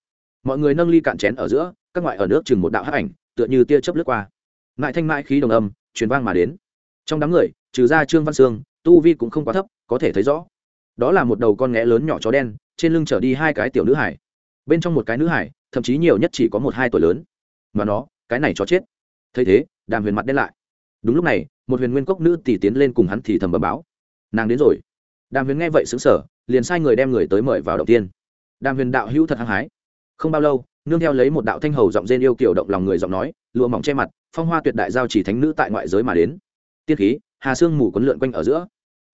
mọi người nâng ly cạn chén ở giữa, các ngoại ở nước chừng một đạo hấp ảnh, tựa như tia chớp lướt qua. Mại thanh mãi khí đồng âm truyền vang mà đến. Trong đám người, trừ ra trương văn sương, tu vi cũng không quá thấp, có thể thấy rõ. Đó là một đầu con nghé lớn nhỏ chó đen, trên lưng chở đi hai cái tiểu nữ hải. Bên trong một cái nữ hải, thậm chí nhiều nhất chỉ có một hai tuổi lớn. Mà nó, cái này chó chết. Thấy thế, đàm huyền mặt đen lại. Đúng lúc này, một huyền nguyên cốc nữ tỷ tiến lên cùng hắn thì thầm bờ báo. Nàng đến rồi. Đàm huyền nghe vậy xứng sở liền sai người đem người tới mời vào đầu tiên. Đàm huyền đạo hữu thật hăng hái. Không bao lâu nương theo lấy một đạo thanh hầu giọng rên yêu kiểu động lòng người giọng nói, lụa mỏng che mặt, phong hoa tuyệt đại giao chỉ thánh nữ tại ngoại giới mà đến. Tiên khí, hà sương mù quấn lượn quanh ở giữa.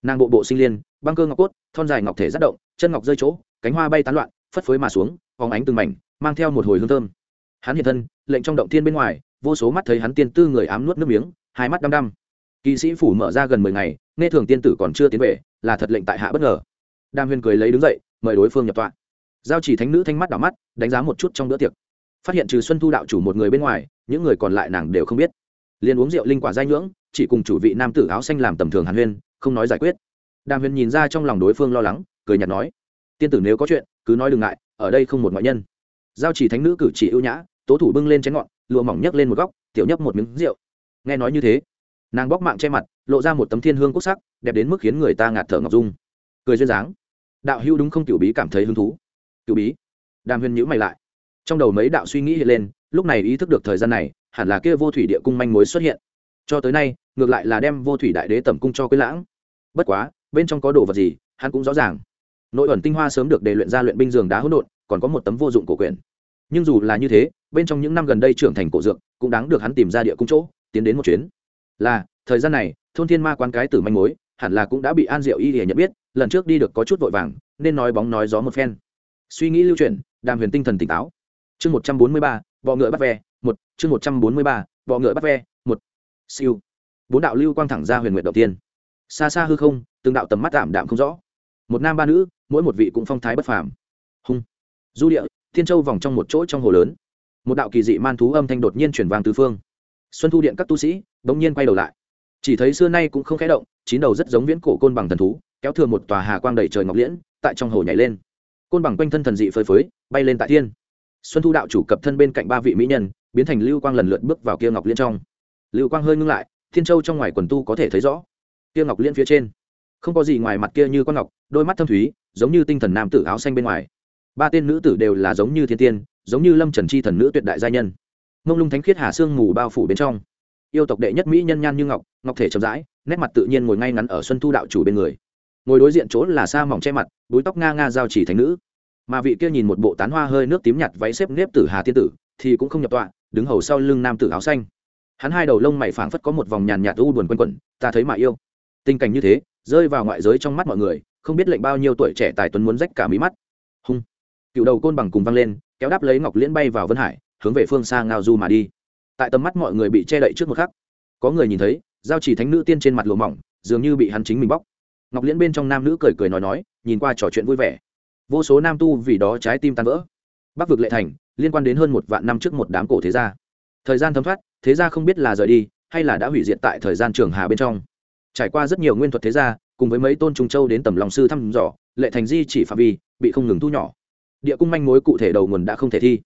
Nàng bộ bộ sinh liên, băng cơ ngọc cốt, thon dài ngọc thể rất động, chân ngọc rơi chỗ, cánh hoa bay tán loạn, phất phới mà xuống, phóng ánh từng mảnh, mang theo một hồi hương thơm. Hắn hiện thân, lệnh trong động thiên bên ngoài, vô số mắt thấy hắn tiên tư người ám nuốt nước miếng, hai mắt đăm đăm. Kỵ sĩ phủ mở ra gần mười ngày, nghe thường tiên tử còn chưa tiến về, là thật lệnh tại hạ bất ngờ. Đam huyền cười lấy đứng dậy, mời đối phương nhập tọa giao chỉ thánh nữ thanh mắt đỏ mắt, đánh giá một chút trong bữa tiệc. Phát hiện trừ xuân thu đạo chủ một người bên ngoài, những người còn lại nàng đều không biết. Liền uống rượu linh quả dai nhưỡng, chỉ cùng chủ vị nam tử áo xanh làm tầm thường hàn huyên, không nói giải quyết. Đàm huyền nhìn ra trong lòng đối phương lo lắng, cười nhạt nói, tiên tử nếu có chuyện, cứ nói đừng ngại, ở đây không một ngoại nhân. Giao chỉ thánh nữ cử chỉ ưu nhã, tố thủ bưng lên chén ngọn, lụa mỏng nhấc lên một góc, tiểu nhấp một miếng rượu. Nghe nói như thế, nàng bóc mạng che mặt, lộ ra một tấm thiên hương quốc sắc, đẹp đến mức khiến người ta ngạt thở ngọc dung. Cười duyên dáng. Đạo hữu đúng không tiểu bí cảm thấy hứng thú cựu bí. Đàm huyền nhữ mày lại. Trong đầu mấy đạo suy nghĩ hiện lên, lúc này ý thức được thời gian này, hẳn là kia vô thủy địa cung manh mối xuất hiện. Cho tới nay, ngược lại là đem vô thủy đại đế tẩm cung cho quế lãng. Bất quá, bên trong có đồ vật gì, hắn cũng rõ ràng. Nội ẩn tinh hoa sớm được đề luyện ra luyện binh giường đá hỗn độn, còn có một tấm vô dụng cổ quyển. Nhưng dù là như thế, bên trong những năm gần đây trưởng thành cổ dược, cũng đáng được hắn tìm ra địa cung chỗ, tiến đến một chuyến. Là, thời gian này, thôn thiên ma quán cái tử manh mối, hẳn là cũng đã bị an diệu y để nhận biết, lần trước đi được có chút vội vàng, nên nói bóng nói gió một phen suy nghĩ lưu chuyển, đàm huyền tinh thần tỉnh táo. Chương một trăm bốn mươi ba, bọ ngựa bắt ve, một. Chương một trăm bốn mươi ba, bọ ngựa bắt ve, một. Siêu. Bốn đạo lưu quang thẳng ra huyền nguyện đầu tiên. Xa xa hư không, từng đạo tầm mắt tạm đạm không rõ. Một nam ba nữ, mỗi một vị cũng phong thái bất phàm. Hung. Du địa, thiên châu vòng trong một chỗ trong hồ lớn. Một đạo kỳ dị man thú âm thanh đột nhiên chuyển vang tứ phương. Xuân thu điện các tu sĩ, bỗng nhiên quay đầu lại. Chỉ thấy xưa nay cũng không khẽ động, chín đầu rất giống viễn cổ côn bằng thần thú, kéo thừa một tòa hà quang đầy trời ngọc liễn, tại trong hồ nhảy lên côn bằng quanh thân thần dị phơi phới, bay lên tại thiên. Xuân thu đạo chủ cập thân bên cạnh ba vị mỹ nhân, biến thành lưu quang lần lượt bước vào kia ngọc liên trong. Lưu quang hơi ngưng lại, thiên châu trong ngoài quần tu có thể thấy rõ. Kia ngọc liên phía trên, không có gì ngoài mặt kia như con ngọc, đôi mắt thâm thúy, giống như tinh thần nam tử áo xanh bên ngoài. Ba tên nữ tử đều là giống như thiên tiên, giống như lâm trần chi thần nữ tuyệt đại gia nhân. Mông lung thánh khiết hà sương mù bao phủ bên trong. Yêu tộc đệ nhất mỹ nhân nhan như ngọc ngọc thể chậm rãi, nét mặt tự nhiên ngồi ngay ngắn ở xuân thu đạo chủ bên người ngồi đối diện chỗ là sa mỏng che mặt, búi tóc nga nga giao chỉ thành nữ. Mà vị kia nhìn một bộ tán hoa hơi nước tím nhạt váy xếp nếp tử hà tiên tử, thì cũng không nhập tọa, đứng hầu sau lưng nam tử áo xanh. Hắn hai đầu lông mày phảng phất có một vòng nhàn nhạt u buồn quanh quẩn, ta thấy mà yêu. Tình cảnh như thế, rơi vào ngoại giới trong mắt mọi người, không biết lệnh bao nhiêu tuổi trẻ tài tuấn muốn rách cả mí mắt. Hung. Cựu đầu côn bằng cùng văng lên, kéo đáp lấy ngọc liễn bay vào vân hải, hướng về phương xa ngao du mà đi. Tại tầm mắt mọi người bị che đậy trước một khắc, có người nhìn thấy, giao chỉ thánh nữ tiên trên mặt lụa mỏng, dường như bị hắn chính mình bóc ngọc liễn bên trong nam nữ cười cười nói nói, nhìn qua trò chuyện vui vẻ. Vô số nam tu vì đó trái tim tan vỡ. Bắc vực lệ thành, liên quan đến hơn một vạn năm trước một đám cổ thế gia. Thời gian thấm thoát, thế gia không biết là rời đi, hay là đã hủy diệt tại thời gian trường hà bên trong. Trải qua rất nhiều nguyên thuật thế gia, cùng với mấy tôn trung châu đến tầm lòng sư thăm dò, lệ thành di chỉ phạm vi, bị không ngừng thu nhỏ. Địa cung manh mối cụ thể đầu nguồn đã không thể thi.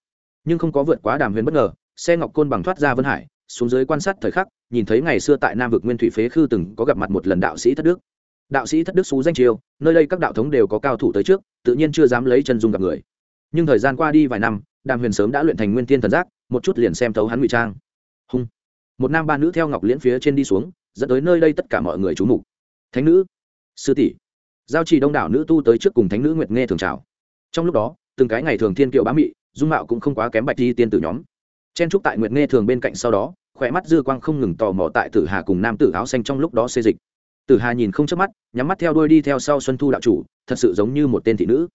Nhưng không có vượt quá đàm huyền bất ngờ, xe ngọc côn bằng thoát ra vân hải, xuống dưới quan sát thời khắc, nhìn thấy ngày xưa tại nam vực nguyên thủy phế khư từng có gặp mặt một lần đạo sĩ thất đức đạo sĩ thất đức xú danh chiêu nơi đây các đạo thống đều có cao thủ tới trước, tự nhiên chưa dám lấy chân dung gặp người. Nhưng thời gian qua đi vài năm, đàm huyền sớm đã luyện thành nguyên tiên thần giác, một chút liền xem thấu hắn ngụy trang. Hung. Một nam ba nữ theo ngọc liễn phía trên đi xuống, dẫn tới nơi đây tất cả mọi người trú mục. Thánh nữ. Sư tỷ. Giao trì đông đảo nữ tu tới trước cùng thánh nữ nguyệt nghe thường trào trong lúc đó, từng cái ngày thường thiên kiệu bá mị, dung mạo cũng không quá kém bạch thi tiên tử nhóm. Chen trúc tại nguyệt nghe thường bên cạnh sau đó khỏe mắt dư quang không ngừng tò mò tại tử hà cùng nam tử áo xanh trong lúc đó xê dịch tử hà nhìn không chớp mắt, nhắm mắt theo đuôi đi theo sau xuân thu đạo chủ, thật sự giống như một tên thị nữ.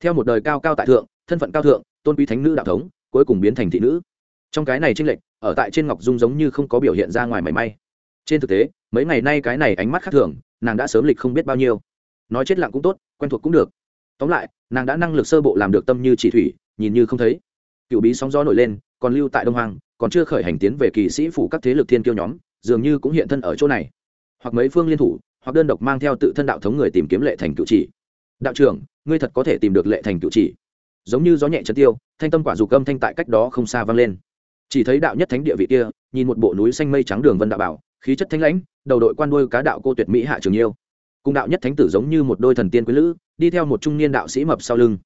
Theo một đời cao cao tại thượng, thân phận cao thượng, tôn quý thánh nữ đạo thống, cuối cùng biến thành thị nữ. Trong cái này tranh lệch, ở tại trên ngọc dung giống như không có biểu hiện ra ngoài mảy may. Trên thực tế, mấy ngày nay cái này ánh mắt khác thường, nàng đã sớm lịch không biết bao nhiêu. Nói chết lặng cũng tốt, quen thuộc cũng được. Tóm lại, nàng đã năng lực sơ bộ làm được tâm như chỉ thủy, nhìn như không thấy. Cựu bí sóng gió nổi lên, còn lưu tại đông hoàng còn chưa khởi hành tiến về kỳ sĩ phủ các thế lực thiên kiêu nhóm, dường như cũng hiện thân ở chỗ này hoặc mấy phương liên thủ, hoặc đơn độc mang theo tự thân đạo thống người tìm kiếm lệ thành cựu chỉ. Đạo trưởng, ngươi thật có thể tìm được lệ thành cựu chỉ. Giống như gió nhẹ chân tiêu, thanh tâm quả dục âm thanh tại cách đó không xa vang lên. Chỉ thấy đạo nhất thánh địa vị kia, nhìn một bộ núi xanh mây trắng đường vân đạo bảo, khí chất thanh lãnh, đầu đội quan đôi cá đạo cô tuyệt mỹ hạ trường yêu. Cùng đạo nhất thánh tử giống như một đôi thần tiên quý lữ, đi theo một trung niên đạo sĩ mập sau lưng.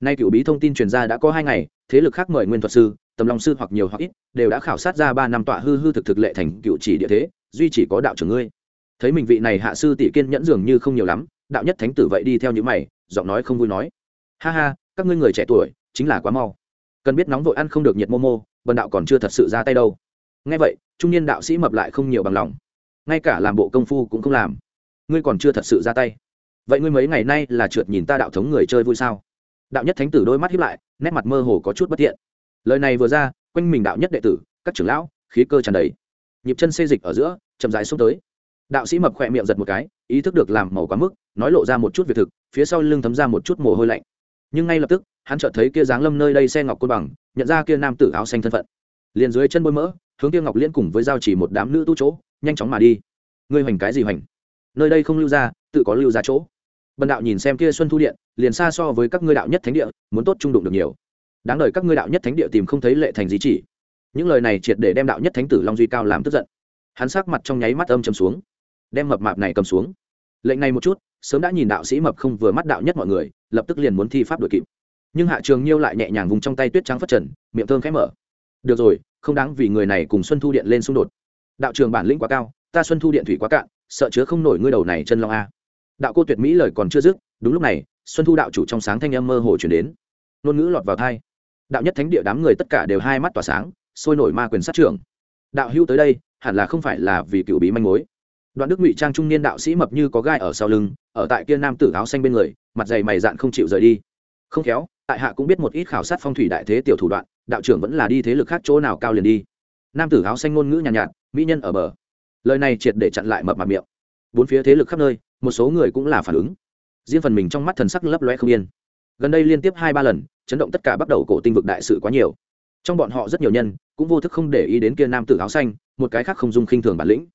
Nay cựu bí thông tin truyền ra đã có hai ngày, thế lực khác mời nguyên thuật sư, tầm long sư hoặc nhiều hoặc ít, đều đã khảo sát ra ba năm tọa hư hư thực thực lệ thành cựu chỉ địa thế, duy chỉ có đạo trưởng ngươi thấy mình vị này hạ sư tỷ kiên nhẫn dường như không nhiều lắm, đạo nhất thánh tử vậy đi theo những mày, giọng nói không vui nói. Ha ha, các ngươi người trẻ tuổi, chính là quá mau. Cần biết nóng vội ăn không được nhiệt mô mô, bần đạo còn chưa thật sự ra tay đâu. Ngay vậy, trung niên đạo sĩ mập lại không nhiều bằng lòng. Ngay cả làm bộ công phu cũng không làm. Ngươi còn chưa thật sự ra tay. Vậy ngươi mấy ngày nay là trượt nhìn ta đạo thống người chơi vui sao? Đạo nhất thánh tử đôi mắt hiếp lại, nét mặt mơ hồ có chút bất thiện. Lời này vừa ra, quanh mình đạo nhất đệ tử, các trưởng lão, khí cơ tràn đầy. Nhịp chân xê dịch ở giữa, chậm dài xuống tới đạo sĩ mập khỏe miệng giật một cái, ý thức được làm màu quá mức, nói lộ ra một chút việc thực, phía sau lưng thấm ra một chút mồ hôi lạnh. Nhưng ngay lập tức, hắn chợt thấy kia dáng lâm nơi đây xe ngọc côn bằng, nhận ra kia nam tử áo xanh thân phận. Liền dưới chân bôi mỡ, hướng kia ngọc liễn cùng với giao chỉ một đám nữ tu chỗ, nhanh chóng mà đi. Ngươi hoành cái gì hoành? Nơi đây không lưu ra, tự có lưu ra chỗ. Bần đạo nhìn xem kia xuân thu điện, liền xa so với các ngươi đạo nhất thánh địa, muốn tốt trung đụng được nhiều. Đáng đời các ngươi đạo nhất thánh địa tìm không thấy lệ thành gì chỉ. Những lời này triệt để đem đạo nhất thánh tử long duy cao làm tức giận. Hắn sắc mặt trong nháy mắt âm trầm xuống đem mập mạp này cầm xuống. Lệnh này một chút, sớm đã nhìn đạo sĩ mập không vừa mắt đạo nhất mọi người, lập tức liền muốn thi pháp đội kịp. Nhưng hạ trường nhiêu lại nhẹ nhàng vùng trong tay tuyết trắng phất trần, miệng thơm khẽ mở. Được rồi, không đáng vì người này cùng xuân thu điện lên xung đột. Đạo trường bản lĩnh quá cao, ta xuân thu điện thủy quá cạn, sợ chứa không nổi ngươi đầu này chân long a. Đạo cô tuyệt mỹ lời còn chưa dứt, đúng lúc này, xuân thu đạo chủ trong sáng thanh âm mơ hồ chuyển đến. Ngôn ngữ lọt vào thai đạo nhất thánh địa đám người tất cả đều hai mắt tỏa sáng, sôi nổi ma quyền sát trưởng. Đạo hưu tới đây, hẳn là không phải là vì cựu bí manh mối đoạn đức ngụy trang trung niên đạo sĩ mập như có gai ở sau lưng ở tại kia nam tử áo xanh bên người mặt dày mày dạn không chịu rời đi. Không khéo tại hạ cũng biết một ít khảo sát phong thủy đại thế tiểu thủ đoạn đạo trưởng vẫn là đi thế lực khác chỗ nào cao liền đi. Nam tử áo xanh ngôn ngữ nhàn nhạt, nhạt mỹ nhân ở bờ. Lời này triệt để chặn lại mập mặt miệng. Bốn phía thế lực khắp nơi một số người cũng là phản ứng. Riêng phần mình trong mắt thần sắc lấp loe không yên. Gần đây liên tiếp hai ba lần chấn động tất cả bắt đầu cổ tinh vực đại sự quá nhiều. Trong bọn họ rất nhiều nhân cũng vô thức không để ý đến kia nam tử áo xanh một cái khác không dung khinh thường bản lĩnh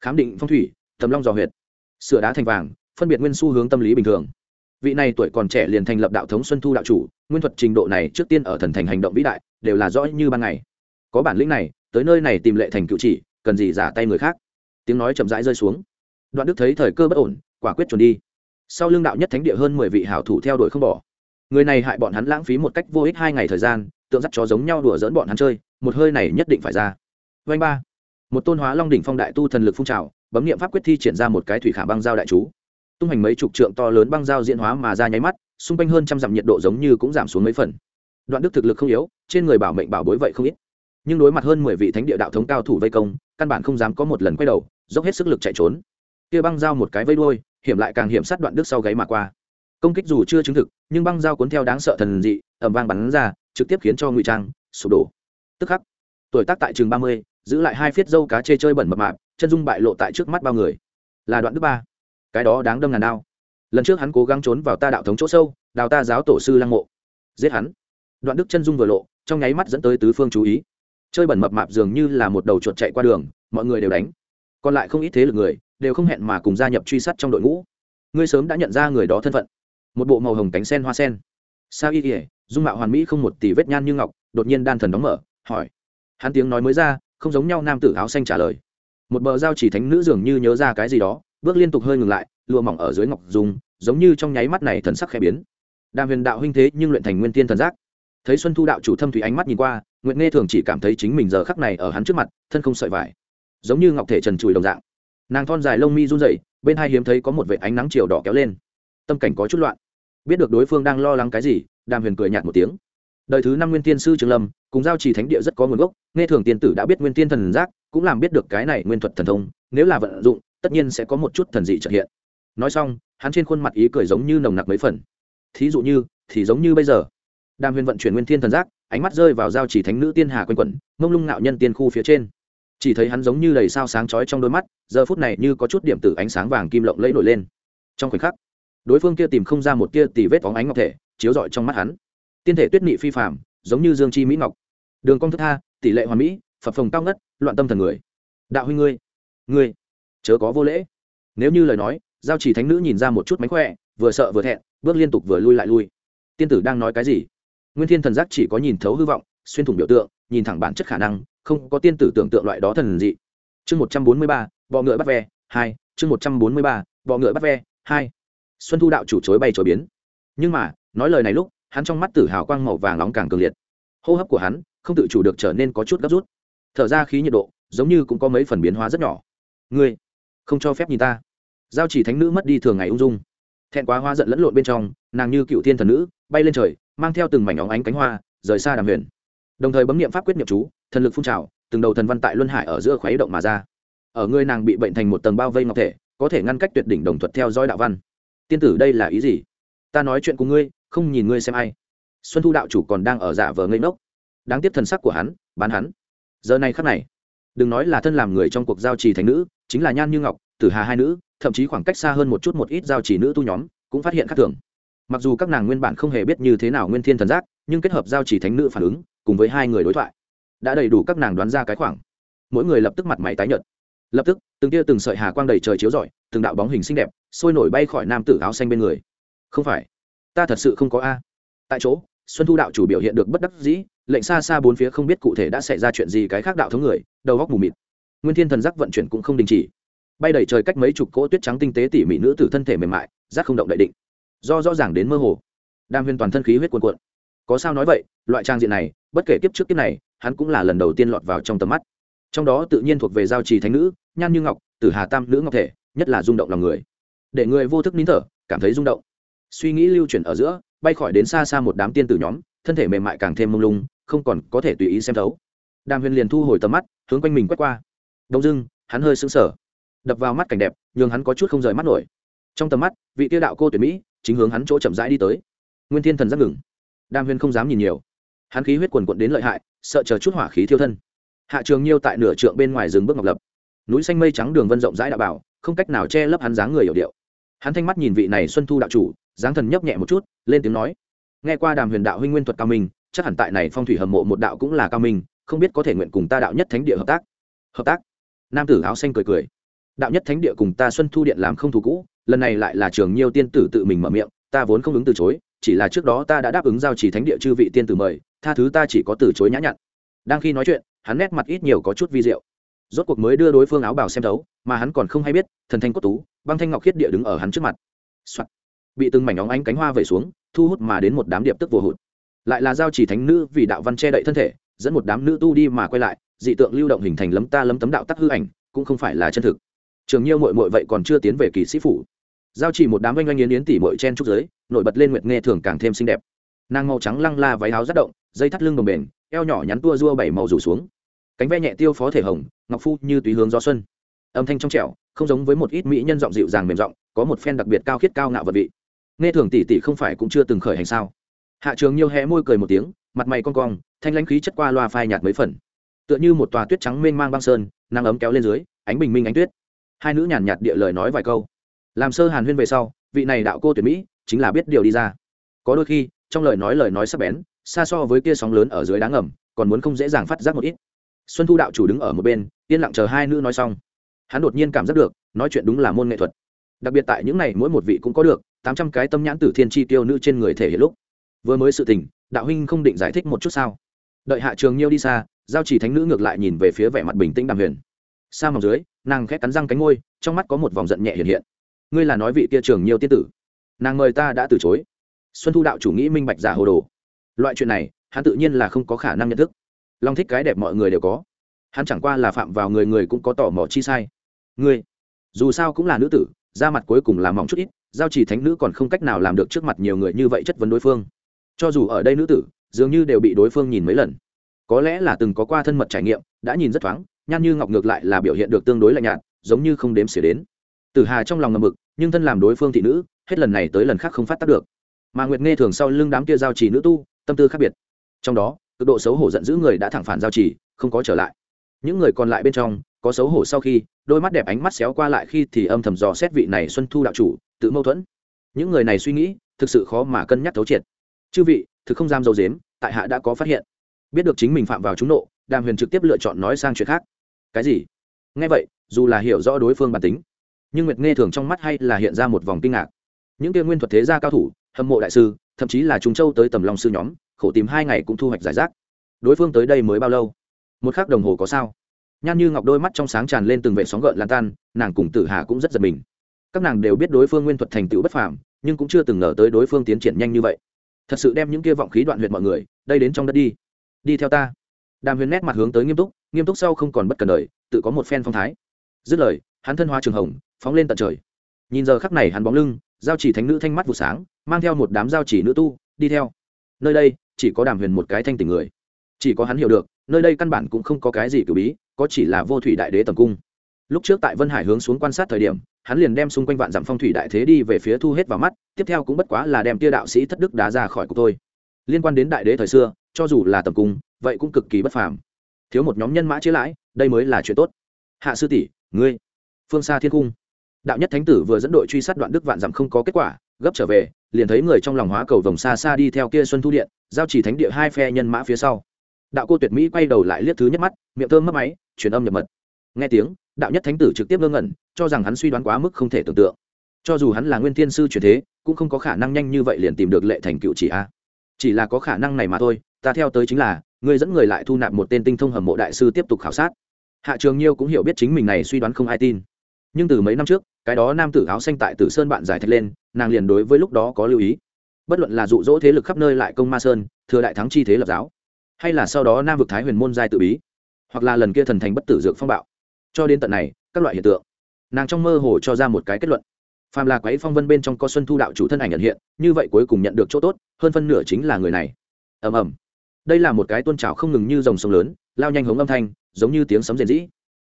khám định phong thủy, tầm long dò huyệt, sửa đá thành vàng, phân biệt nguyên xu hướng tâm lý bình thường. Vị này tuổi còn trẻ liền thành lập đạo thống xuân thu đạo chủ, nguyên thuật trình độ này trước tiên ở thần thành hành động vĩ đại, đều là rõ như ban ngày. Có bản lĩnh này, tới nơi này tìm lệ thành cựu chỉ, cần gì giả tay người khác. Tiếng nói chậm rãi rơi xuống. Đoạn đức thấy thời cơ bất ổn, quả quyết chuẩn đi. Sau lương đạo nhất thánh địa hơn mười vị hảo thủ theo đuổi không bỏ. Người này hại bọn hắn lãng phí một cách vô ích hai ngày thời gian, tượng dắt chó giống nhau đùa dỡn bọn hắn chơi, một hơi này nhất định phải ra. Vanh ba một tôn hóa long đỉnh phong đại tu thần lực phun trào, bấm nghiệm pháp quyết thi triển ra một cái thủy khả băng giao đại chú. Tung hành mấy chục trượng to lớn băng giao diễn hóa mà ra nháy mắt, xung quanh hơn trăm dặm nhiệt độ giống như cũng giảm xuống mấy phần. Đoạn đức thực lực không yếu, trên người bảo mệnh bảo bối vậy không ít. Nhưng đối mặt hơn mười vị thánh địa đạo thống cao thủ vây công, căn bản không dám có một lần quay đầu, dốc hết sức lực chạy trốn. Kia băng giao một cái vây đuôi, hiểm lại càng hiểm sát đoạn đức sau gáy mà qua. Công kích dù chưa chứng thực, nhưng băng giao cuốn theo đáng sợ thần dị ẩm vang bắn ra, trực tiếp khiến cho ngụy trang, sụp đổ. Tức khắc, tuổi tác tại trường ba mươi giữ lại hai phiết dâu cá chê chơi bẩn mập mạp, chân dung bại lộ tại trước mắt bao người. Là đoạn đức ba. Cái đó đáng đâm ngàn đao. Lần trước hắn cố gắng trốn vào ta đạo thống chỗ sâu, đào ta giáo tổ sư lăng mộ. Giết hắn. Đoạn đức chân dung vừa lộ, trong nháy mắt dẫn tới tứ phương chú ý. Chơi bẩn mập mạp dường như là một đầu chuột chạy qua đường, mọi người đều đánh. Còn lại không ít thế lực người, đều không hẹn mà cùng gia nhập truy sát trong đội ngũ. Ngươi sớm đã nhận ra người đó thân phận. Một bộ màu hồng cánh sen hoa sen. Sao y kỉa dung mạo hoàn mỹ không một tỷ vết nhan như ngọc, đột nhiên đan thần đóng mở, hỏi. Hắn tiếng nói mới ra không giống nhau nam tử áo xanh trả lời. Một bờ giao chỉ thánh nữ dường như nhớ ra cái gì đó, bước liên tục hơi ngừng lại, lụa mỏng ở dưới ngọc dùng, giống như trong nháy mắt này thần sắc khẽ biến. Đàm huyền đạo huynh thế nhưng luyện thành nguyên tiên thần giác. Thấy xuân thu đạo chủ thâm thủy ánh mắt nhìn qua, nguyệt nghe thường chỉ cảm thấy chính mình giờ khắc này ở hắn trước mặt, thân không sợi vải. Giống như ngọc thể trần trùi đồng dạng. Nàng thon dài lông mi run rẩy, bên hai hiếm thấy có một vệ ánh nắng chiều đỏ kéo lên. Tâm cảnh có chút loạn. Biết được đối phương đang lo lắng cái gì, đàm huyền cười nhạt một tiếng đời thứ năm nguyên tiên sư trường lâm, cùng giao trì thánh địa rất có nguồn gốc, nghe thường tiên tử đã biết nguyên tiên thần giác, cũng làm biết được cái này nguyên thuật thần thông, nếu là vận dụng, tất nhiên sẽ có một chút thần dị trợ hiện. Nói xong, hắn trên khuôn mặt ý cười giống như nồng nặc mấy phần. Thí dụ như, thì giống như bây giờ. Đàm huyền vận chuyển nguyên tiên thần giác, ánh mắt rơi vào giao chỉ thánh nữ tiên hà quanh quẩn, mông lung ngạo nhân tiên khu phía trên. Chỉ thấy hắn giống như đầy sao sáng chói trong đôi mắt, giờ phút này như có chút điểm tử ánh sáng vàng kim lộng lẫy nổi lên. Trong khoảnh khắc, đối phương kia tìm không ra một tia tì vết phóng ánh ngọc thể, chiếu rọi trong mắt hắn tiên thể tuyết nị phi phạm giống như dương chi mỹ ngọc. Đường cong thức tha, tỷ lệ hoàn mỹ, phập phồng cao ngất, loạn tâm thần người. Đạo huy ngươi ngươi, chớ có vô lễ. Nếu như lời nói, giao chỉ thánh nữ nhìn ra một chút mánh khỏe, vừa sợ vừa thẹn, bước liên tục vừa lui lại lui. Tiên tử đang nói cái gì? Nguyên thiên thần giác chỉ có nhìn thấu hư vọng, xuyên thủng biểu tượng, nhìn thẳng bản chất khả năng, không có tiên tử tưởng tượng loại đó thần dị. Chương một trăm bốn mươi ba, bọ ngựa bắt ve, hai, chương một trăm bốn mươi ba, bọ ngựa bắt ve, hai. Xuân thu đạo chủ chối bay chối biến. Nhưng mà, nói lời này lúc hắn trong mắt tử hào quang màu vàng nóng càng cường liệt. Hô hấp của hắn không tự chủ được trở nên có chút gấp rút. Thở ra khí nhiệt độ, giống như cũng có mấy phần biến hóa rất nhỏ. Ngươi không cho phép nhìn ta. Giao chỉ thánh nữ mất đi thường ngày ung dung. Thẹn quá hoa giận lẫn lộn bên trong, nàng như cựu thiên thần nữ, bay lên trời, mang theo từng mảnh óng ánh cánh hoa, rời xa đàm huyền. Đồng thời bấm niệm pháp quyết niệm chú, thần lực phun trào, từng đầu thần văn tại luân hải ở giữa khuấy động mà ra. Ở ngươi nàng bị bệnh thành một tầng bao vây ngọc thể, có thể ngăn cách tuyệt đỉnh đồng thuật theo dõi đạo văn. Tiên tử đây là ý gì? Ta nói chuyện cùng ngươi không nhìn ngươi xem ai. Xuân thu đạo chủ còn đang ở giả vờ ngây ngốc. Đáng tiếc thần sắc của hắn, bán hắn. Giờ này khắc này, đừng nói là thân làm người trong cuộc giao trì thành nữ, chính là nhan như ngọc, tử hà hai nữ, thậm chí khoảng cách xa hơn một chút một ít giao trì nữ tu nhóm, cũng phát hiện khác thường. Mặc dù các nàng nguyên bản không hề biết như thế nào nguyên thiên thần giác, nhưng kết hợp giao trì thánh nữ phản ứng, cùng với hai người đối thoại, đã đầy đủ các nàng đoán ra cái khoảng. Mỗi người lập tức mặt mày tái nhợt. Lập tức, từng tia từng sợi hà quang đầy trời chiếu rọi, từng đạo bóng hình xinh đẹp, sôi nổi bay khỏi nam tử áo xanh bên người. Không phải ta thật sự không có a. Tại chỗ, xuân thu đạo chủ biểu hiện được bất đắc dĩ, lệnh xa xa bốn phía không biết cụ thể đã xảy ra chuyện gì cái khác đạo thống người, đầu góc mù mịt. Nguyên thiên thần giác vận chuyển cũng không đình chỉ. Bay đầy trời cách mấy chục cỗ tuyết trắng tinh tế tỉ mỉ nữ tử thân thể mềm mại giác không động đại định. Do rõ ràng đến mơ hồ. Đam huyên toàn thân khí huyết cuồn cuộn. Có sao nói vậy, loại trang diện này, bất kể kiếp trước kiếp này, hắn cũng là lần đầu tiên lọt vào trong tầm mắt. Trong đó tự nhiên thuộc về giao trì thánh nữ, nhan như ngọc, tử hà tam nữ ngọc thể, nhất là rung động lòng người. Để người vô thức nín thở, cảm thấy rung động suy nghĩ lưu chuyển ở giữa, bay khỏi đến xa xa một đám tiên tử nhóm, thân thể mềm mại càng thêm mông lung, không còn có thể tùy ý xem thấu. Đàm huyền liền thu hồi tầm mắt, hướng quanh mình quét qua. Đông dưng hắn hơi sững sờ. Đập vào mắt cảnh đẹp, nhường hắn có chút không rời mắt nổi. Trong tầm mắt, vị tiêu đạo cô tuyển mỹ, chính hướng hắn chỗ chậm rãi đi tới. Nguyên thiên thần giác ngừng. Đàm huyền không dám nhìn nhiều. Hắn khí huyết quần quận đến lợi hại, sợ chờ chút hỏa khí thiêu thân. Hạ trường nhiêu tại nửa trượng bên ngoài rừng bước ngọc lập. Núi xanh mây trắng đường vân rộng rãi đạo bảo, không cách nào che lấp hắn dáng người hiểu điệu. Hắn thanh mắt nhìn vị này xuân thu đạo chủ giáng thần nhấp nhẹ một chút, lên tiếng nói. Nghe qua đàm huyền đạo huynh nguyên thuật cao minh, chắc hẳn tại này phong thủy hầm mộ một đạo cũng là cao minh, không biết có thể nguyện cùng ta đạo nhất thánh địa hợp tác. Hợp tác? Nam tử áo xanh cười cười. Đạo nhất thánh địa cùng ta xuân thu điện làm không thù cũ, lần này lại là trường nhiêu tiên tử tự mình mở miệng, ta vốn không ứng từ chối, chỉ là trước đó ta đã đáp ứng giao chỉ thánh địa chư vị tiên tử mời, tha thứ ta chỉ có từ chối nhã nhặn. Đang khi nói chuyện, hắn nét mặt ít nhiều có chút vi diệu. Rốt cuộc mới đưa đối phương áo bào xem thấu, mà hắn còn không hay biết, thần thanh cốt tú, băng thanh ngọc khiết địa đứng ở hắn trước mặt、Soạn bị từng mảnh óng ánh cánh hoa vẩy xuống, thu hút mà đến một đám điệp tức vô hụt. Lại là giao chỉ thánh nữ vì đạo văn che đậy thân thể, dẫn một đám nữ tu đi mà quay lại, dị tượng lưu động hình thành lấm ta lấm tấm đạo tắc hư ảnh, cũng không phải là chân thực. Trường nhiêu mội mội vậy còn chưa tiến về kỳ sĩ phủ. Giao chỉ một đám oanh oanh yến yến tỉ mội chen trúc giới, nổi bật lên nguyệt nghe thường càng thêm xinh đẹp. Nàng màu trắng lăng la váy áo rất động, dây thắt lưng đồng bền, eo nhỏ nhắn tua rua bảy màu rủ xuống. Cánh ve nhẹ tiêu phó thể hồng, ngọc phu như tùy hướng gió xuân. Âm thanh trong trẻo, không giống với một ít mỹ nhân giọng dịu dàng mềm giọng, có một phen đặc biệt cao khiết cao ngạo vật vị nghe thường tỷ tỷ không phải cũng chưa từng khởi hành sao? Hạ trường nhiêu hé môi cười một tiếng, mặt mày con cong, thanh lãnh khí chất qua loa phai nhạt mấy phần. Tựa như một tòa tuyết trắng mênh mang băng sơn, nắng ấm kéo lên dưới, ánh bình minh ánh tuyết. Hai nữ nhàn nhạt địa lời nói vài câu. Làm sơ hàn huyên về sau, vị này đạo cô tuyển mỹ, chính là biết điều đi ra. Có đôi khi, trong lời nói lời nói sắc bén, xa so với kia sóng lớn ở dưới đá ngầm, còn muốn không dễ dàng phát giác một ít. Xuân thu đạo chủ đứng ở một bên, yên lặng chờ hai nữ nói xong. Hắn đột nhiên cảm giác được, nói chuyện đúng là môn nghệ thuật. Đặc biệt tại những này mỗi một vị cũng có được tám trăm cái tâm nhãn tử thiên chi tiêu nữ trên người thể hiện lúc. Vừa mới sự tình, đạo huynh không định giải thích một chút sao? Đợi hạ trường nhiêu đi xa, giao chỉ thánh nữ ngược lại nhìn về phía vẻ mặt bình tĩnh đàm huyền. Sa mỏng dưới, nàng khét cắn răng cánh ngôi trong mắt có một vòng giận nhẹ hiện hiện. Ngươi là nói vị kia trường nhiêu tiên tử. Nàng mời ta đã từ chối. Xuân thu đạo chủ nghĩ minh bạch giả hồ đồ. Loại chuyện này, hắn tự nhiên là không có khả năng nhận thức. Long thích cái đẹp mọi người đều có. Hắn chẳng qua là phạm vào người người cũng có tỏ mò chi sai. Ngươi, dù sao cũng là nữ tử, da mặt cuối cùng là mỏng chút ít giao chỉ thánh nữ còn không cách nào làm được trước mặt nhiều người như vậy chất vấn đối phương. Cho dù ở đây nữ tử, dường như đều bị đối phương nhìn mấy lần. Có lẽ là từng có qua thân mật trải nghiệm, đã nhìn rất thoáng, nhan như ngọc ngược lại là biểu hiện được tương đối lạnh nhạt, giống như không đếm xỉa đến. Tử hà trong lòng ngầm mực, nhưng thân làm đối phương thị nữ, hết lần này tới lần khác không phát tác được. Mà nguyệt nghe thường sau lưng đám kia giao trì nữ tu, tâm tư khác biệt. Trong đó, cực độ xấu hổ giận dữ người đã thẳng phản giao trì không có trở lại. Những người còn lại bên trong, có xấu hổ sau khi, đôi mắt đẹp ánh mắt xéo qua lại khi thì âm thầm dò xét vị này xuân thu đạo chủ tự mâu thuẫn. Những người này suy nghĩ, thực sự khó mà cân nhắc thấu triệt. Chư vị, thực không dám dầu dếm tại hạ đã có phát hiện. Biết được chính mình phạm vào trúng nộ, đàm huyền trực tiếp lựa chọn nói sang chuyện khác. Cái gì? Nghe vậy, dù là hiểu rõ đối phương bản tính, nhưng nguyệt nghe thường trong mắt hay là hiện ra một vòng kinh ngạc. Những kia nguyên thuật thế gia cao thủ, hâm mộ đại sư, thậm chí là trung châu tới tầm lòng sư nhóm, khổ tìm hai ngày cũng thu hoạch giải rác. Đối phương tới đây mới bao lâu? Một khắc đồng hồ có sao? Nhan như ngọc đôi mắt trong sáng tràn lên từng vệ sóng gợn lan tan, nàng cùng tử hà cũng rất giật mình các nàng đều biết đối phương nguyên thuật thành tựu bất phàm, nhưng cũng chưa từng ngờ tới đối phương tiến triển nhanh như vậy. Thật sự đem những kia vọng khí đoạn huyệt mọi người, đây đến trong đất đi. Đi theo ta. Đàm huyền nét mặt hướng tới nghiêm túc nghiêm túc sau không còn bất cần đời, tự có một phen phong thái. Dứt lời, hắn thân hoa trường hồng, phóng lên tận trời. Nhìn giờ khắc này hắn bóng lưng, giao chỉ thánh nữ thanh mắt vụ sáng, mang theo một đám giao chỉ nữ tu, đi theo. Nơi đây, chỉ có đàm huyền một cái thanh tình người. Chỉ có hắn hiểu được, nơi đây căn bản cũng không có cái gì cử bí, có chỉ là vô thủy đại đế tầm cung. Lúc trước tại vân hải hướng xuống quan sát thời điểm hắn liền đem xung quanh vạn dặm phong thủy đại thế đi về phía thu hết vào mắt, tiếp theo cũng bất quá là đem tia đạo sĩ thất đức đá ra khỏi cuộc tôi liên quan đến đại đế thời xưa, cho dù là tầm cung, vậy cũng cực kỳ bất phàm. Thiếu một nhóm nhân mã chế lãi, đây mới là chuyện tốt. Hạ sư tỷ, ngươi, phương xa thiên cung. Đạo nhất thánh tử vừa dẫn đội truy sát đoạn đức vạn dặm không có kết quả, gấp trở về, liền thấy người trong lòng hóa cầu vòng xa xa đi theo kia xuân thu điện, giao chỉ thánh địa hai phe nhân mã phía sau. Đạo cô tuyệt mỹ quay đầu lại liếc thứ nhất mắt, miệng thơm mất máy, truyền âm nhập mật. Nghe tiếng đạo nhất thánh tử trực tiếp ngơ ngẩn, cho rằng hắn suy đoán quá mức không thể tưởng tượng. Cho dù hắn là nguyên thiên sư truyền thế, cũng không có khả năng nhanh như vậy liền tìm được lệ thành cựu chỉ a. Chỉ là có khả năng này mà thôi, ta theo tới chính là người dẫn người lại thu nạp một tên tinh thông hầm mộ đại sư tiếp tục khảo sát. Hạ trường nhiêu cũng hiểu biết chính mình này suy đoán không ai tin. Nhưng từ mấy năm trước, cái đó nam tử áo xanh tại tử sơn bạn giải thạch lên, nàng liền đối với lúc đó có lưu ý. Bất luận là dụ dỗ thế lực khắp nơi lại công ma sơn, thừa đại thắng chi thế lập giáo, hay là sau đó nam vực thái huyền môn giai tự bí, hoặc là lần kia thần thành bất tử dược phong bạo cho đến tận này, các loại hiện tượng, nàng trong mơ hồ cho ra một cái kết luận. Phàm là quấy phong vân bên trong có xuân thu đạo chủ thân ảnh nhận hiện, như vậy cuối cùng nhận được chỗ tốt, hơn phân nửa chính là người này. Ầm ầm. Đây là một cái tôn trào không ngừng như dòng sông lớn, lao nhanh hống âm thanh, giống như tiếng sấm rền rĩ.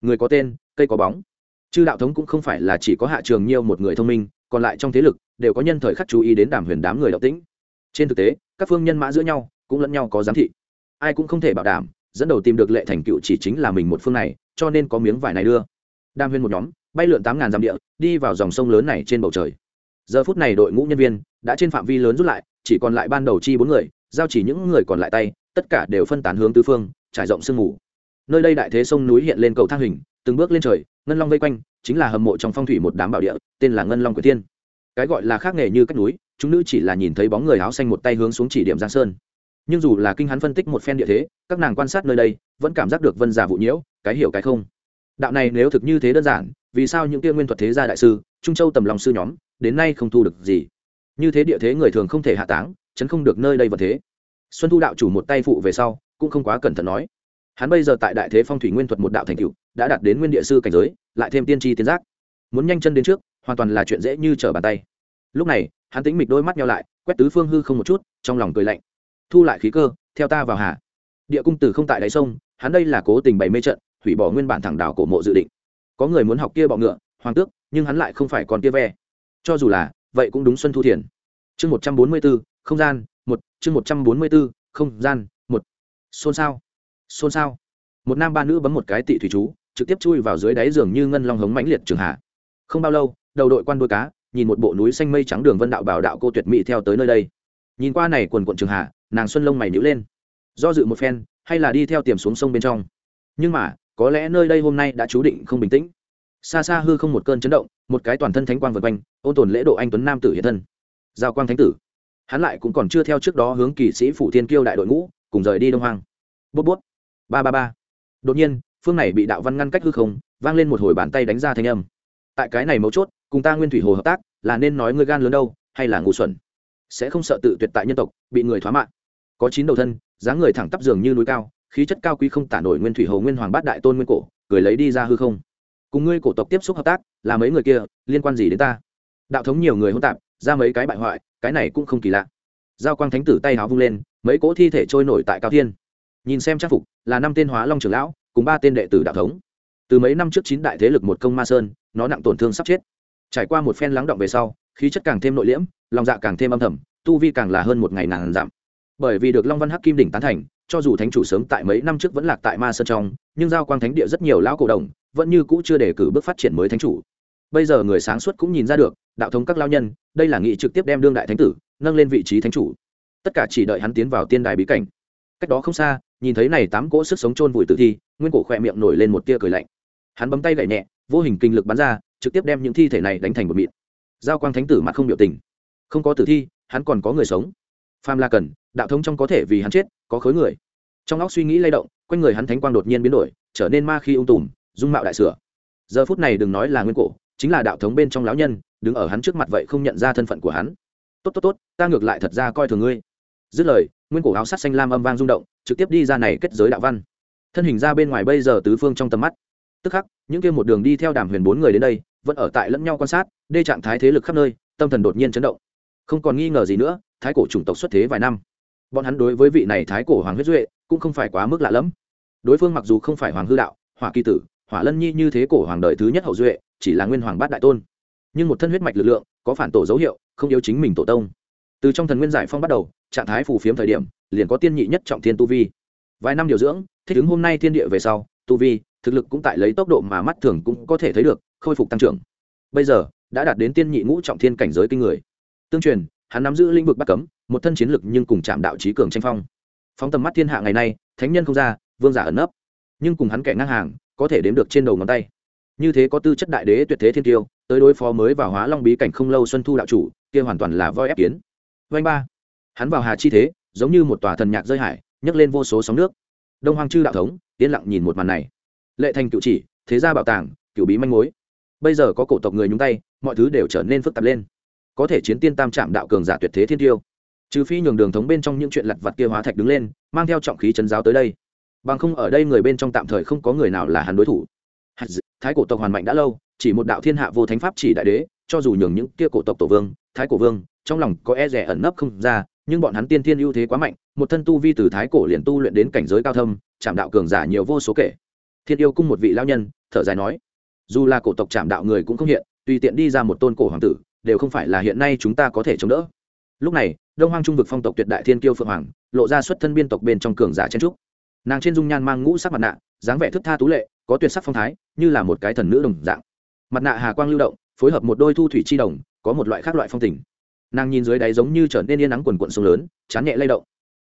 Người có tên, cây có bóng. Chư đạo thống cũng không phải là chỉ có hạ trường nhiêu một người thông minh, còn lại trong thế lực đều có nhân thời khắc chú ý đến đàm huyền đám người đạo tĩnh. Trên thực tế, các phương nhân mã giữa nhau cũng lẫn nhau có giám thị. Ai cũng không thể bảo đảm dẫn đầu tìm được lệ thành cựu chỉ chính là mình một phương này, cho nên có miếng vải này đưa. Đam huyên một nhóm, bay lượn tám ngàn dặm địa, đi vào dòng sông lớn này trên bầu trời. Giờ phút này đội ngũ nhân viên đã trên phạm vi lớn rút lại, chỉ còn lại ban đầu chi bốn người, giao chỉ những người còn lại tay, tất cả đều phân tán hướng tứ phương, trải rộng sương mù. Nơi đây đại thế sông núi hiện lên cầu thang hình, từng bước lên trời, ngân long vây quanh, chính là hầm mộ trong phong thủy một đám bảo địa, tên là ngân long quyệt tiên cái gọi là khác nghề như cách núi, chúng nữ chỉ là nhìn thấy bóng người áo xanh một tay hướng xuống chỉ điểm giang sơn nhưng dù là kinh hắn phân tích một phen địa thế, các nàng quan sát nơi đây, vẫn cảm giác được vân giả vụ nhiễu, cái hiểu cái không. Đạo này nếu thực như thế đơn giản, vì sao những kia nguyên thuật thế gia đại sư, trung châu tầm lòng sư nhóm, đến nay không thu được gì? Như thế địa thế người thường không thể hạ táng, chấn không được nơi đây vật thế. Xuân thu đạo chủ một tay phụ về sau, cũng không quá cẩn thận nói. Hắn bây giờ tại đại thế phong thủy nguyên thuật một đạo thành cựu đã đạt đến nguyên địa sư cảnh giới, lại thêm tiên tri tiến giác. Muốn nhanh chân đến trước, hoàn toàn là chuyện dễ như trở bàn tay. Lúc này, hắn tính mịch đôi mắt nhau lại, quét tứ phương hư không một chút, trong lòng cười lạnh thu lại khí cơ, theo ta vào hà. Địa cung tử không tại đáy sông, hắn đây là cố tình bày mê trận, hủy bỏ nguyên bản thẳng đảo cổ mộ dự định. Có người muốn học kia bọ ngựa, hoàng tước, nhưng hắn lại không phải còn kia ve. Cho dù là, vậy cũng đúng xuân thu thiền. Chương một trăm bốn mươi b ố không gian, một, chương một trăm bốn mươi b ố không gian, một. Xôn xao. Xôn xao. Một nam ba nữ bấm một cái tị thủy chú, trực tiếp chui vào dưới đáy giường như ngân long hống mãnh liệt trường hạ. Không bao lâu, đầu đội quan đôi cá, nhìn một bộ núi xanh mây trắng đường vân đạo bảo đạo cô tuyệt mỹ theo tới nơi đây nhìn qua này quần quận trường hạ, nàng xuân lông mày nhữ lên. Do dự một phen, hay là đi theo tiềm xuống sông bên trong. Nhưng mà, có lẽ nơi đây hôm nay đã chú định không bình tĩnh. Xa xa hư không một cơn chấn động, một cái toàn thân thánh quang vượt quanh, ôn tồn lễ độ anh tuấn nam tử hiện thân. Giao quang thánh tử. Hắn lại cũng còn chưa theo trước đó hướng kỳ sĩ phủ thiên kiêu đại đội ngũ, cùng rời đi đông hoang. Bút bút ba ba ba. Đột nhiên, phương này bị đạo văn ngăn cách hư không, vang lên một hồi bàn tay đánh ra thanh âm. Tại cái này mấu chốt, cùng ta nguyên thủy hồ hợp tác, là nên nói ngươi gan lớn đâu, hay là ngu xuẩn? Sẽ không sợ tự tuyệt tại nhân tộc, bị người thoá mạng. Có chín đầu thân, dáng người thẳng tắp giường như núi cao, khí chất cao quý không tả nổi nguyên thủy hồ nguyên hoàng bát đại tôn nguyên cổ, cười lấy đi ra hư không. Cùng ngươi cổ tộc tiếp xúc hợp tác, là mấy người kia, liên quan gì đến ta? Đạo thống nhiều người hỗn tạp, ra mấy cái bại hoại, cái này cũng không kỳ lạ. Giao quang thánh tử tay háo vung lên, mấy cỗ thi thể trôi nổi tại cao thiên. Nhìn xem trang phục, là năm tên hóa long trưởng lão, cùng ba tên đệ tử đạo thống. Từ mấy năm trước chín đại thế lực một công ma sơn, nó nặng tổn thương sắp chết. Trải qua một phen lắng động về sau khí chất càng thêm nội liễm, lòng dạ càng thêm âm thầm, tu vi càng là hơn một ngày nàng giảm. Bởi vì được long văn hắc kim đỉnh tán thành, cho dù thánh chủ sớm tại mấy năm trước vẫn lạc tại ma sơn trong, nhưng giao quang thánh địa rất nhiều lão cổ đồng, vẫn như cũ chưa đề cử bước phát triển mới thánh chủ. Bây giờ người sáng suốt cũng nhìn ra được, đạo thống các lao nhân, đây là nghị trực tiếp đem đương đại thánh tử, nâng lên vị trí thánh chủ. Tất cả chỉ đợi hắn tiến vào tiên đài bí cảnh. Cách đó không xa, nhìn thấy này tám cỗ sức sống chôn vùi tử thi, nguyên cổ khỏe miệng nổi lên một tia cười lạnh. Hắn bấm tay gậy nhẹ, vô hình kinh lực bắn ra, trực tiếp đem những thi thể này đánh thành một mịn giao quang thánh tử mặt không biểu tình. Không có tử thi, hắn còn có người sống. Pham la cần, đạo thống trong có thể vì hắn chết, có khối người. Trong óc suy nghĩ lay động, quanh người hắn thánh quang đột nhiên biến đổi, trở nên ma khi ung tùm, dung mạo đại sửa. Giờ phút này đừng nói là nguyên cổ, chính là đạo thống bên trong lão nhân, đứng ở hắn trước mặt vậy không nhận ra thân phận của hắn. Tốt tốt tốt, ta ngược lại thật ra coi thường ngươi. Dứt lời, nguyên cổ áo sát xanh lam âm vang rung động, trực tiếp đi ra này kết giới đạo văn. Thân hình ra bên ngoài bây giờ tứ phương trong tầm mắt. Tức khắc, những kia một đường đi theo đàm huyền bốn người đến đây vẫn ở tại lẫn nhau quan sát, đê trạng thái thế lực khắp nơi, tâm thần đột nhiên chấn động. Không còn nghi ngờ gì nữa, thái cổ chủng tộc xuất thế vài năm. Bọn hắn đối với vị này thái cổ hoàng huyết duệ cũng không phải quá mức lạ lẫm. Đối phương mặc dù không phải hoàng hư đạo, hỏa kỳ tử, hỏa lân nhi như thế cổ hoàng đời thứ nhất hậu duệ, chỉ là nguyên hoàng bát đại tôn. Nhưng một thân huyết mạch lực lượng, có phản tổ dấu hiệu, không yếu chính mình tổ tông. Từ trong thần nguyên giải phong bắt đầu, trạng thái phù phiếm thời điểm, liền có tiên nhị nhất trọng thiên tu vi. Vài năm điều dưỡng, thích ứng hôm nay thiên địa về sau, tu vi, thực lực cũng tại lấy tốc độ mà mắt thường cũng có thể thấy được khôi phục tăng trưởng. Bây giờ, đã đạt đến tiên nhị ngũ trọng thiên cảnh giới kinh người. Tương truyền, hắn nắm giữ lĩnh vực bắt cấm, một thân chiến lực nhưng cùng chạm đạo trí cường tranh phong. Phóng tầm mắt thiên hạ ngày nay, thánh nhân không ra, vương giả ẩn nấp. Nhưng cùng hắn kẻ ngang hàng, có thể đếm được trên đầu ngón tay. Như thế có tư chất đại đế tuyệt thế thiên tiêu, tới đối phó mới vào hóa long bí cảnh không lâu xuân thu đạo chủ, kia hoàn toàn là voi ép kiến. Vanh ba. Hắn vào hà chi thế, giống như một tòa thần nhạc rơi hải, nhấc lên vô số sóng nước. Đông hoàng chư đạo thống, yên lặng nhìn một màn này. Lệ thành cựu chỉ, thế gia bảo tàng cựu bí manh mối bây giờ có cổ tộc người nhúng tay, mọi thứ đều trở nên phức tạp lên. Có thể chiến tiên tam trạm đạo cường giả tuyệt thế thiên tiêu. Trừ phi nhường đường thống bên trong những chuyện lặt vặt kia hóa thạch đứng lên, mang theo trọng khí chấn giáo tới đây. Bằng không ở đây người bên trong tạm thời không có người nào là hắn đối thủ. Thái cổ tộc hoàn mạnh đã lâu, chỉ một đạo thiên hạ vô thánh pháp chỉ đại đế, cho dù nhường những kia cổ tộc tổ vương, thái cổ vương, trong lòng có e rẻ ẩn nấp không ra, nhưng bọn hắn tiên thiên ưu thế quá mạnh, một thân tu vi từ thái cổ liền tu luyện đến cảnh giới cao thâm chạm đạo cường giả nhiều vô số kể. Thiên yêu cung một vị lao nhân, thở dài nói dù là cổ tộc chạm đạo người cũng không hiện, tùy tiện đi ra một tôn cổ hoàng tử, đều không phải là hiện nay chúng ta có thể chống đỡ. Lúc này, đông hoang trung vực phong tộc tuyệt đại thiên kiêu phượng hoàng, lộ ra xuất thân biên tộc bên trong cường giả chen trúc. Nàng trên dung nhan mang ngũ sắc mặt nạ, dáng vẻ thức tha tú lệ, có tuyệt sắc phong thái, như là một cái thần nữ đồng dạng. Mặt nạ hà quang lưu động, phối hợp một đôi thu thủy chi đồng, có một loại khác loại phong tình. Nàng nhìn dưới đáy giống như trở nên yên nắng quần quận sông lớn, chán nhẹ lay động.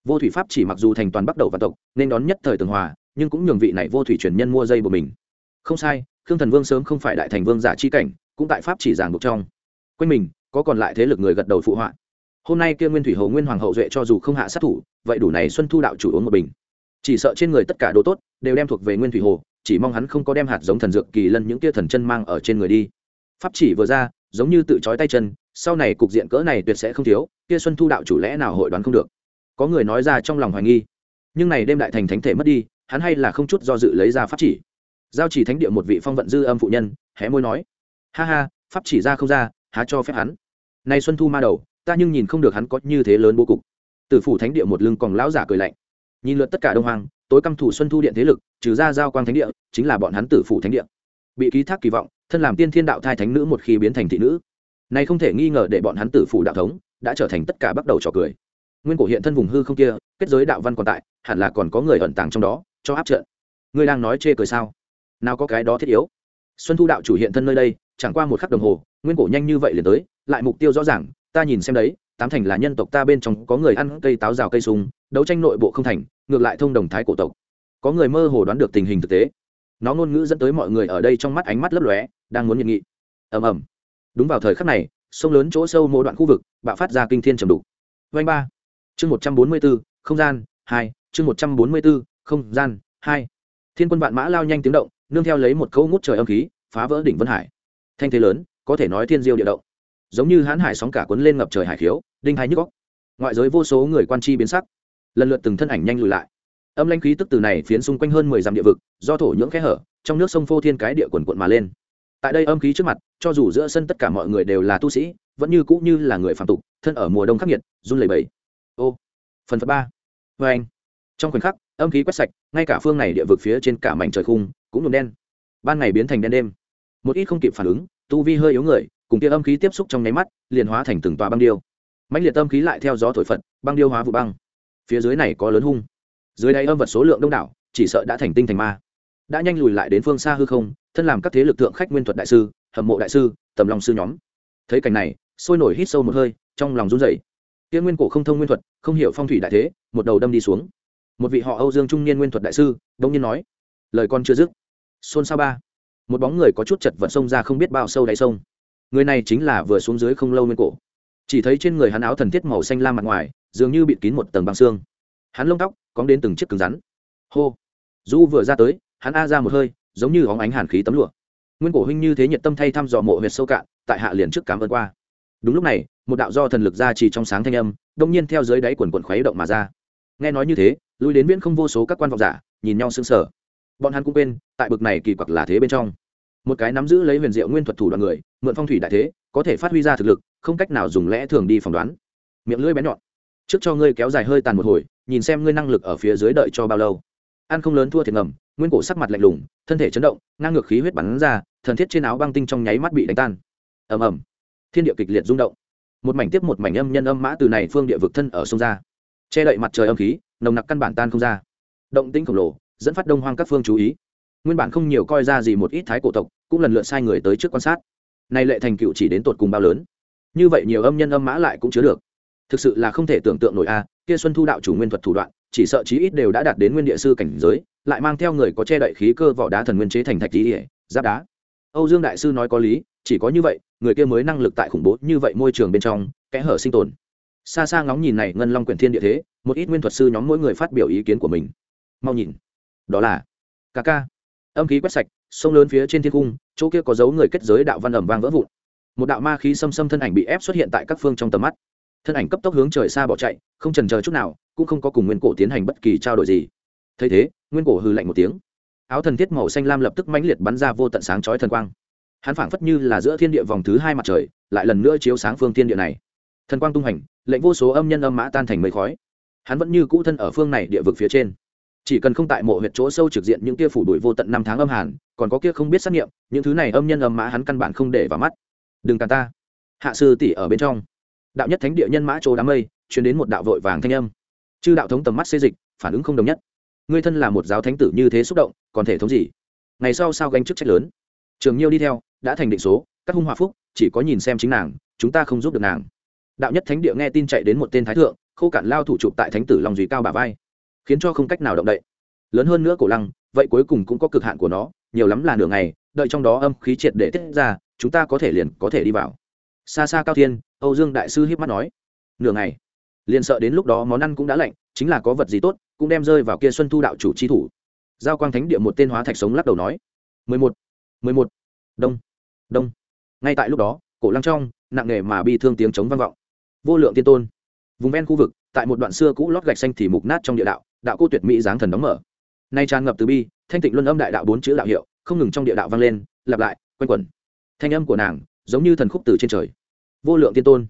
Vô thủy pháp chỉ mặc dù thành toàn bắt đầu và tộc, nên đón nhất thời tường hòa, nhưng cũng nhường vị này vô thủy truyền nhân mua dây của mình. Không sai khương thần vương sớm không phải đại thành vương giả chi cảnh, cũng tại pháp chỉ giảng buộc trong. Quanh mình, có còn lại thế lực người gật đầu phụ họa. Hôm nay kia nguyên thủy hồ nguyên hoàng hậu duệ cho dù không hạ sát thủ, vậy đủ này xuân thu đạo chủ uống một bình. Chỉ sợ trên người tất cả đồ tốt, đều đem thuộc về nguyên thủy hồ, chỉ mong hắn không có đem hạt giống thần dược kỳ lân những kia thần chân mang ở trên người đi. Pháp chỉ vừa ra, giống như tự trói tay chân, sau này cục diện cỡ này tuyệt sẽ không thiếu, kia xuân thu đạo chủ lẽ nào hội đoán không được. Có người nói ra trong lòng hoài nghi. Nhưng này đêm đại thành thánh thể mất đi, hắn hay là không chút do dự lấy ra pháp chỉ giao chỉ thánh địa một vị phong vận dư âm phụ nhân, hé môi nói, ha ha, pháp chỉ ra không ra, há cho phép hắn. Nay xuân thu ma đầu, ta nhưng nhìn không được hắn có như thế lớn bố cục. Từ phủ thánh địa một lưng còn lão giả cười lạnh. Nhìn lượt tất cả đông hoàng tối căm thủ xuân thu điện thế lực, trừ ra giao quang thánh địa, chính là bọn hắn tử phủ thánh địa. Bị ký thác kỳ vọng, thân làm tiên thiên đạo thai thánh nữ một khi biến thành thị nữ. Này không thể nghi ngờ để bọn hắn tử phủ đạo thống đã trở thành tất cả bắt đầu trò cười. Nguyên cổ hiện thân vùng hư không kia, kết giới đạo văn còn tại, hẳn là còn có người ẩn tàng trong đó, cho áp trận. Ngươi đang nói chê cười sao? Nào có cái đó thiết yếu. Xuân thu đạo chủ hiện thân nơi đây, chẳng qua một khắc đồng hồ, nguyên cổ nhanh như vậy liền tới, lại mục tiêu rõ ràng, ta nhìn xem đấy, tám thành là nhân tộc ta bên trong có người ăn cây táo rào cây sung, đấu tranh nội bộ không thành, ngược lại thông đồng thái cổ tộc. Có người mơ hồ đoán được tình hình thực tế. Nó ngôn ngữ dẫn tới mọi người ở đây trong mắt ánh mắt lấp lóe, đang muốn nhận nghị ầm ầm. Đúng vào thời khắc này, sông lớn chỗ sâu mỗi đoạn khu vực, bạo phát ra kinh thiên trầm đục. Vanh ba. Chương một trăm bốn mươi bốn, không gian hai, chương một trăm bốn mươi bốn, không gian hai. Thiên quân vạn mã lao nhanh tiếng động nương theo lấy một câu ngút trời âm khí, phá vỡ đỉnh vân hải. Thanh thế lớn, có thể nói thiên diêu địa động. Giống như hãn hải sóng cả cuốn lên ngập trời hải khiếu, đinh hai nhức góc ngoại giới vô số người quan chi biến sắc. Lần lượt từng thân ảnh nhanh lùi lại. Âm lanh khí tức từ này phiến xung quanh hơn mười dặm địa vực, do thổ nhưỡng kẽ hở, trong nước sông phô thiên cái địa quần quận mà lên. Tại đây âm khí trước mặt, cho dù giữa sân tất cả mọi người đều là tu sĩ, vẫn như cũ như là người phạm tục, thân ở mùa đông khắc nghiệt, run lẩy bẩy. Ô, phần phật ba. Vê anh trong khoảnh khắc, âm khí quét sạch, ngay cả phương này địa vực phía trên cả mảnh trời khung cũng nhuộm đen. Ban ngày biến thành đen đêm. Một ít không kịp phản ứng, tu vi hơi yếu người, cùng kia âm khí tiếp xúc trong nháy mắt, liền hóa thành từng tòa băng điêu. Mãnh liệt âm khí lại theo gió thổi phật, băng điêu hóa vụ băng. Phía dưới này có lớn hung. Dưới đây âm vật số lượng đông đảo, chỉ sợ đã thành tinh thành ma. Đã nhanh lùi lại đến phương xa hư không, thân làm các thế lực thượng khách nguyên thuật đại sư, hầm mộ đại sư, tầm lòng sư nhóm. Thấy cảnh này, sôi nổi hít sâu một hơi, trong lòng run rẩy. Kia nguyên cổ không thông nguyên thuật, không hiểu phong thủy đại thế, một đầu đâm đi xuống. Một vị họ âu dương trung niên nguyên thuật đại sư đông nhiên nói, lời con chưa dứt xôn xao ba. Một bóng người có chút chật vật xông ra không biết bao sâu đáy sông. Người này chính là vừa xuống dưới không lâu nguyên cổ. Chỉ thấy trên người hắn áo thần thiết màu xanh lam mặt ngoài, dường như bịt kín một tầng băng xương. Hắn lông tóc cóng đến từng chiếc cứng rắn. Hô. Du vừa ra tới, hắn a ra một hơi, giống như óng ánh hàn khí tấm lụa. Nguyên cổ huynh như thế nhiệt tâm thay thăm dò mộ huyệt sâu cạn, tại hạ liền trước cảm ơn qua. Đúng lúc này, một đạo do thần lực ra chỉ trong sáng thanh âm, đông nhiên theo dưới đáy quần quần khuấy động mà ra. Nghe nói như thế, lui đến viễn không vô số các quan vọng giả, nhìn nhau sững sờ bọn hắn cũng quên, tại bực này kỳ quặc là thế bên trong. Một cái nắm giữ lấy huyền diệu nguyên thuật thủ đoàn người, mượn phong thủy đại thế, có thể phát huy ra thực lực, không cách nào dùng lẽ thường đi phỏng đoán. Miệng lưỡi bén nhọn. Trước cho ngươi kéo dài hơi tàn một hồi, nhìn xem ngươi năng lực ở phía dưới đợi cho bao lâu. Ăn không lớn thua thiệt ngầm, nguyên cổ sắc mặt lạnh lùng, thân thể chấn động, ngang ngược khí huyết bắn ra, thần thiết trên áo băng tinh trong nháy mắt bị đánh tan. Ầm ầm. Thiên địa kịch liệt rung động. Một mảnh tiếp một mảnh âm nhân âm mã từ này phương địa vực thân ở sông ra. Che đậy mặt trời âm khí, nồng nặc căn bản tan không ra. Động tĩnh khổng lồ dẫn phát đông hoang các phương chú ý. Nguyên bản không nhiều coi ra gì một ít thái cổ tộc, cũng lần lượt sai người tới trước quan sát. Nay lệ thành cựu chỉ đến tột cùng bao lớn? Như vậy nhiều âm nhân âm mã lại cũng chứa được. Thực sự là không thể tưởng tượng nổi a, kia xuân thu đạo chủ nguyên thuật thủ đoạn, chỉ sợ chí ít đều đã đạt đến nguyên địa sư cảnh giới, lại mang theo người có che đậy khí cơ vỏ đá thần nguyên chế thành thạch tí ỉa, giáp đá. Âu dương đại sư nói có lý, chỉ có như vậy, người kia mới năng lực tại khủng bố như vậy môi trường bên trong, kẽ hở sinh tồn. Xa xa ngóng nhìn này ngân long quyển thiên địa thế, một ít nguyên thuật sư nhóm mỗi người phát biểu ý kiến của mình. Mau nhìn đó là ca ca. Âm khí quét sạch, sông lớn phía trên thiên cung, chỗ kia có dấu người kết giới đạo văn ẩm vang vỡ vụn. Một đạo ma khí xâm xâm thân ảnh bị ép xuất hiện tại các phương trong tầm mắt. Thân ảnh cấp tốc hướng trời xa bỏ chạy, không trần chờ chút nào, cũng không có cùng nguyên cổ tiến hành bất kỳ trao đổi gì. Thấy thế, nguyên cổ hư lạnh một tiếng. Áo thần thiết màu xanh lam lập tức mãnh liệt bắn ra vô tận sáng chói thần quang. Hắn phảng phất như là giữa thiên địa vòng thứ hai mặt trời, lại lần nữa chiếu sáng phương thiên địa này. Thần quang tung hành, lệnh vô số âm nhân âm mã tan thành mây khói. Hắn vẫn như cũ thân ở phương này địa vực phía trên chỉ cần không tại mộ huyệt chỗ sâu trực diện những kia phủ đuổi vô tận năm tháng âm hàn, còn có kia không biết xác nghiệm, những thứ này âm nhân âm mã hắn căn bản không để vào mắt. Đừng càn ta. Hạ sư tỷ ở bên trong. Đạo nhất thánh địa nhân mã chỗ đám mây chuyển đến một đạo vội vàng thanh âm. Chư đạo thống tầm mắt xê dịch, phản ứng không đồng nhất. Ngươi thân là một giáo thánh tử như thế xúc động, còn thể thống gì? Ngày sau sao gánh chức trách lớn? Trường nhiêu đi theo, đã thành định số, các hung hòa phúc, chỉ có nhìn xem chính nàng, chúng ta không giúp được nàng. Đạo nhất thánh địa nghe tin chạy đến một tên thái thượng, khô cạn lao thủ chụp tại thánh tử lòng duy cao bà vai khiến cho không cách nào động đậy. Lớn hơn nữa cổ lăng, vậy cuối cùng cũng có cực hạn của nó, nhiều lắm là nửa ngày, đợi trong đó âm khí triệt để tiết ra, chúng ta có thể liền có thể đi vào. Xa xa cao thiên, âu dương đại sư hiếp mắt nói, nửa ngày. Liền sợ đến lúc đó món ăn cũng đã lạnh, chính là có vật gì tốt, cũng đem rơi vào kia xuân thu đạo chủ chi thủ. Giao quang thánh địa một tên hóa thạch sống lắc đầu nói, mười một mười một, đông đông. Ngay tại lúc đó, cổ lăng trong, nặng nề mà bi thương tiếng chống vang vọng. Vô lượng tiên tôn, vùng ven khu vực tại một đoạn xưa cũ lót gạch xanh thì mục nát trong địa đạo đạo cô tuyệt mỹ dáng thần đóng mở. Nay tràn ngập từ bi, thanh tịnh luân âm đại đạo bốn chữ đạo hiệu, không ngừng trong địa đạo vang lên, lặp lại, quanh quẩn. Thanh âm của nàng giống như thần khúc từ trên trời. Vô lượng tiên tôn.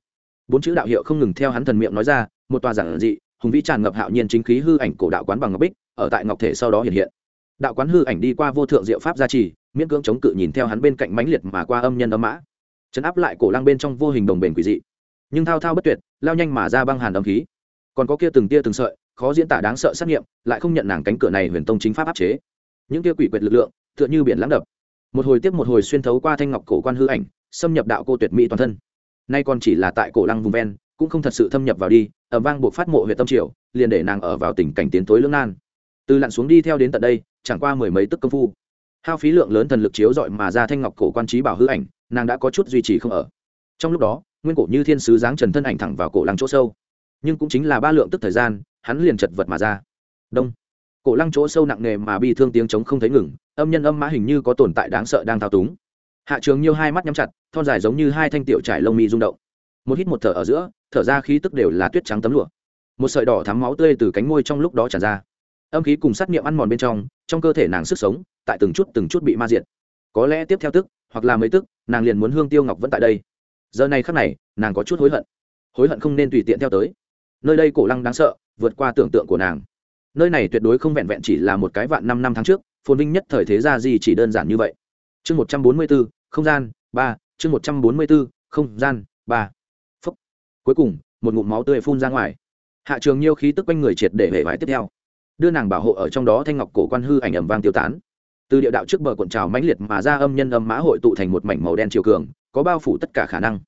Bốn chữ đạo hiệu không ngừng theo hắn thần miệng nói ra, một tòa giản dị, hùng vĩ tràn ngập hạo nhiên chính khí hư ảnh cổ đạo quán bằng ngọc bích, ở tại ngọc thể sau đó hiện hiện. Đạo quán hư ảnh đi qua vô thượng diệu pháp gia trì, miễn cưỡng chống cự nhìn theo hắn bên cạnh mãnh liệt mà qua âm nhân âm mã. Chấn áp lại cổ lang bên trong vô hình đồng bền quỷ dị. Nhưng thao thao bất tuyệt, lao nhanh mà ra băng hàn âm khí còn có kia từng tia từng sợi, khó diễn tả đáng sợ xét nghiệm, lại không nhận nàng cánh cửa này huyền tông chính pháp áp chế. Những tia quỷ quyệt lực lượng, tựa như biển lãng đập. Một hồi tiếp một hồi xuyên thấu qua thanh ngọc cổ quan hư ảnh, xâm nhập đạo cô tuyệt mỹ toàn thân. Nay còn chỉ là tại cổ lăng vùng ven, cũng không thật sự thâm nhập vào đi ở vang buộc phát mộ huyện tâm triều, liền để nàng ở vào tình cảnh tiến tối lưỡng nan. Từ lặn xuống đi theo đến tận đây, chẳng qua mười mấy tức công phu. Hao phí lượng lớn thần lực chiếu dọi mà ra thanh ngọc cổ quan trí bảo hư ảnh, nàng đã có chút duy trì không ở. Trong lúc đó, nguyên cổ như thiên sứ giáng trần thân ảnh thẳng vào cổ lăng chỗ sâu nhưng cũng chính là ba lượng tức thời gian, hắn liền chật vật mà ra. Đông. Cổ lăng chỗ sâu nặng nề mà bi thương tiếng trống không thấy ngừng, âm nhân âm mã hình như có tồn tại đáng sợ đang thao túng. Hạ trường nhiều hai mắt nhắm chặt, thon dài giống như hai thanh tiểu trải lông mi rung động. Một hít một thở ở giữa, thở ra khí tức đều là tuyết trắng tấm lụa. Một sợi đỏ thắm máu tươi từ cánh môi trong lúc đó tràn ra. Âm khí cùng sát nghiệm ăn mòn bên trong trong cơ thể nàng sức sống, tại từng chút từng chút bị ma diệt. Có lẽ tiếp theo tức, hoặc là mấy tức, nàng liền muốn hương tiêu ngọc vẫn tại đây. Giờ này khắc này, nàng có chút hối hận. Hối hận không nên tùy tiện theo tới nơi đây cổ lăng đáng sợ, vượt qua tưởng tượng của nàng. Nơi này tuyệt đối không vẹn vẹn chỉ là một cái vạn năm năm tháng trước, phồn vinh nhất thời thế gia gì chỉ đơn giản như vậy. Chương một trăm bốn mươi bốn không gian, ba, chương một trăm bốn mươi bốn không gian, ba. Phúc. Cuối cùng, một ngụm máu tươi phun ra ngoài. Hạ trường nhiêu khí tức quanh người triệt để hệ vải tiếp theo. Đưa nàng bảo hộ ở trong đó thanh ngọc cổ quan hư ảnh ẩm vang tiêu tán. Từ địa đạo trước bờ cuộn trào mãnh liệt mà ra âm nhân âm mã hội tụ thành một mảnh màu đen chiều cường, có bao phủ tất cả khả năng.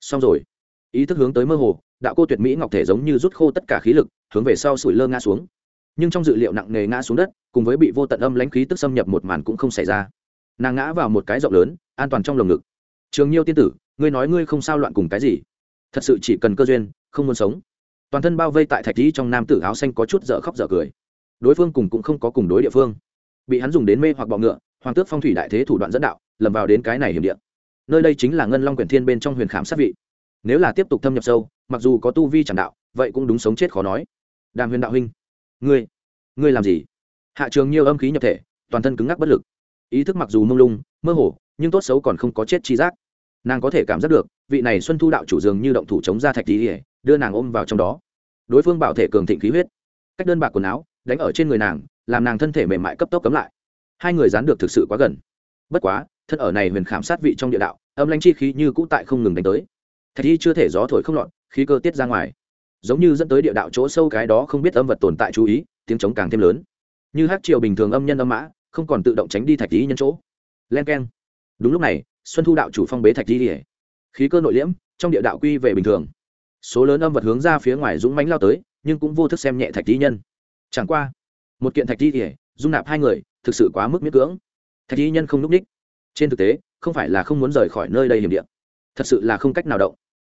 Xong rồi. Ý thức hướng tới mơ hồ đạo cô tuyệt mỹ ngọc thể giống như rút khô tất cả khí lực, hướng về sau sủi lơ ngã xuống. Nhưng trong dự liệu nặng nề ngã xuống đất, cùng với bị vô tận âm lãnh khí tức xâm nhập một màn cũng không xảy ra. Nàng ngã vào một cái rộng lớn, an toàn trong lồng ngực. Trường nhiêu tiên tử, ngươi nói ngươi không sao loạn cùng cái gì? Thật sự chỉ cần cơ duyên, không muốn sống. Toàn thân bao vây tại thạch lý trong nam tử áo xanh có chút dở khóc dở cười. Đối phương cùng cũng không có cùng đối địa phương. Bị hắn dùng đến mê hoặc bọ ngựa, hoàng tước phong thủy đại thế thủ đoạn dẫn đạo, lầm vào đến cái này hiểm địa. Nơi đây chính là ngân long quyển thiên bên trong huyền khám sát vị. Nếu là tiếp tục thâm nhập sâu mặc dù có tu vi chẳng đạo, vậy cũng đúng sống chết khó nói. Đàm huyền đạo huynh, ngươi ngươi làm gì? Hạ trường nhiều âm khí nhập thể, toàn thân cứng ngắc bất lực. Ý thức mặc dù mông lung, mơ hồ, nhưng tốt xấu còn không có chết chi giác. Nàng có thể cảm giác được, vị này xuân thu đạo chủ dường như động thủ chống ra thạch tí ỉa đưa nàng ôm vào trong đó. Đối phương bảo thể cường thịnh khí huyết, cách đơn bạc quần áo, đánh ở trên người nàng, làm nàng thân thể mềm mại cấp tốc cấm lại. Hai người dán được thực sự quá gần. Bất quá, thân ở này huyền khảm sát vị trong địa đạo, âm lãnh chi khí như cũ tại không ngừng đánh tới. Thạch y chưa thể gió thổi không lọt khí cơ tiết ra ngoài. Giống như dẫn tới địa đạo chỗ sâu cái đó không biết âm vật tồn tại chú ý, tiếng trống càng thêm lớn. Như hát triều bình thường âm nhân âm mã, không còn tự động tránh đi thạch lý nhân chỗ. Len k e n đúng lúc này, xuân thu đạo chủ phong bế thạch lý ỉa khí cơ nội liễm, trong địa đạo quy về bình thường. Số lớn âm vật hướng ra phía ngoài dũng mánh lao tới, nhưng cũng vô thức xem nhẹ thạch lý nhân. Chẳng qua, một kiện thạch lý ỉa dung nạp hai người, thực sự quá mức miễn cưỡng. Thạch lý nhân không n ú c ních trên thực tế, không phải là không muốn rời khỏi nơi đây hiểm điện thật sự là không cách nào động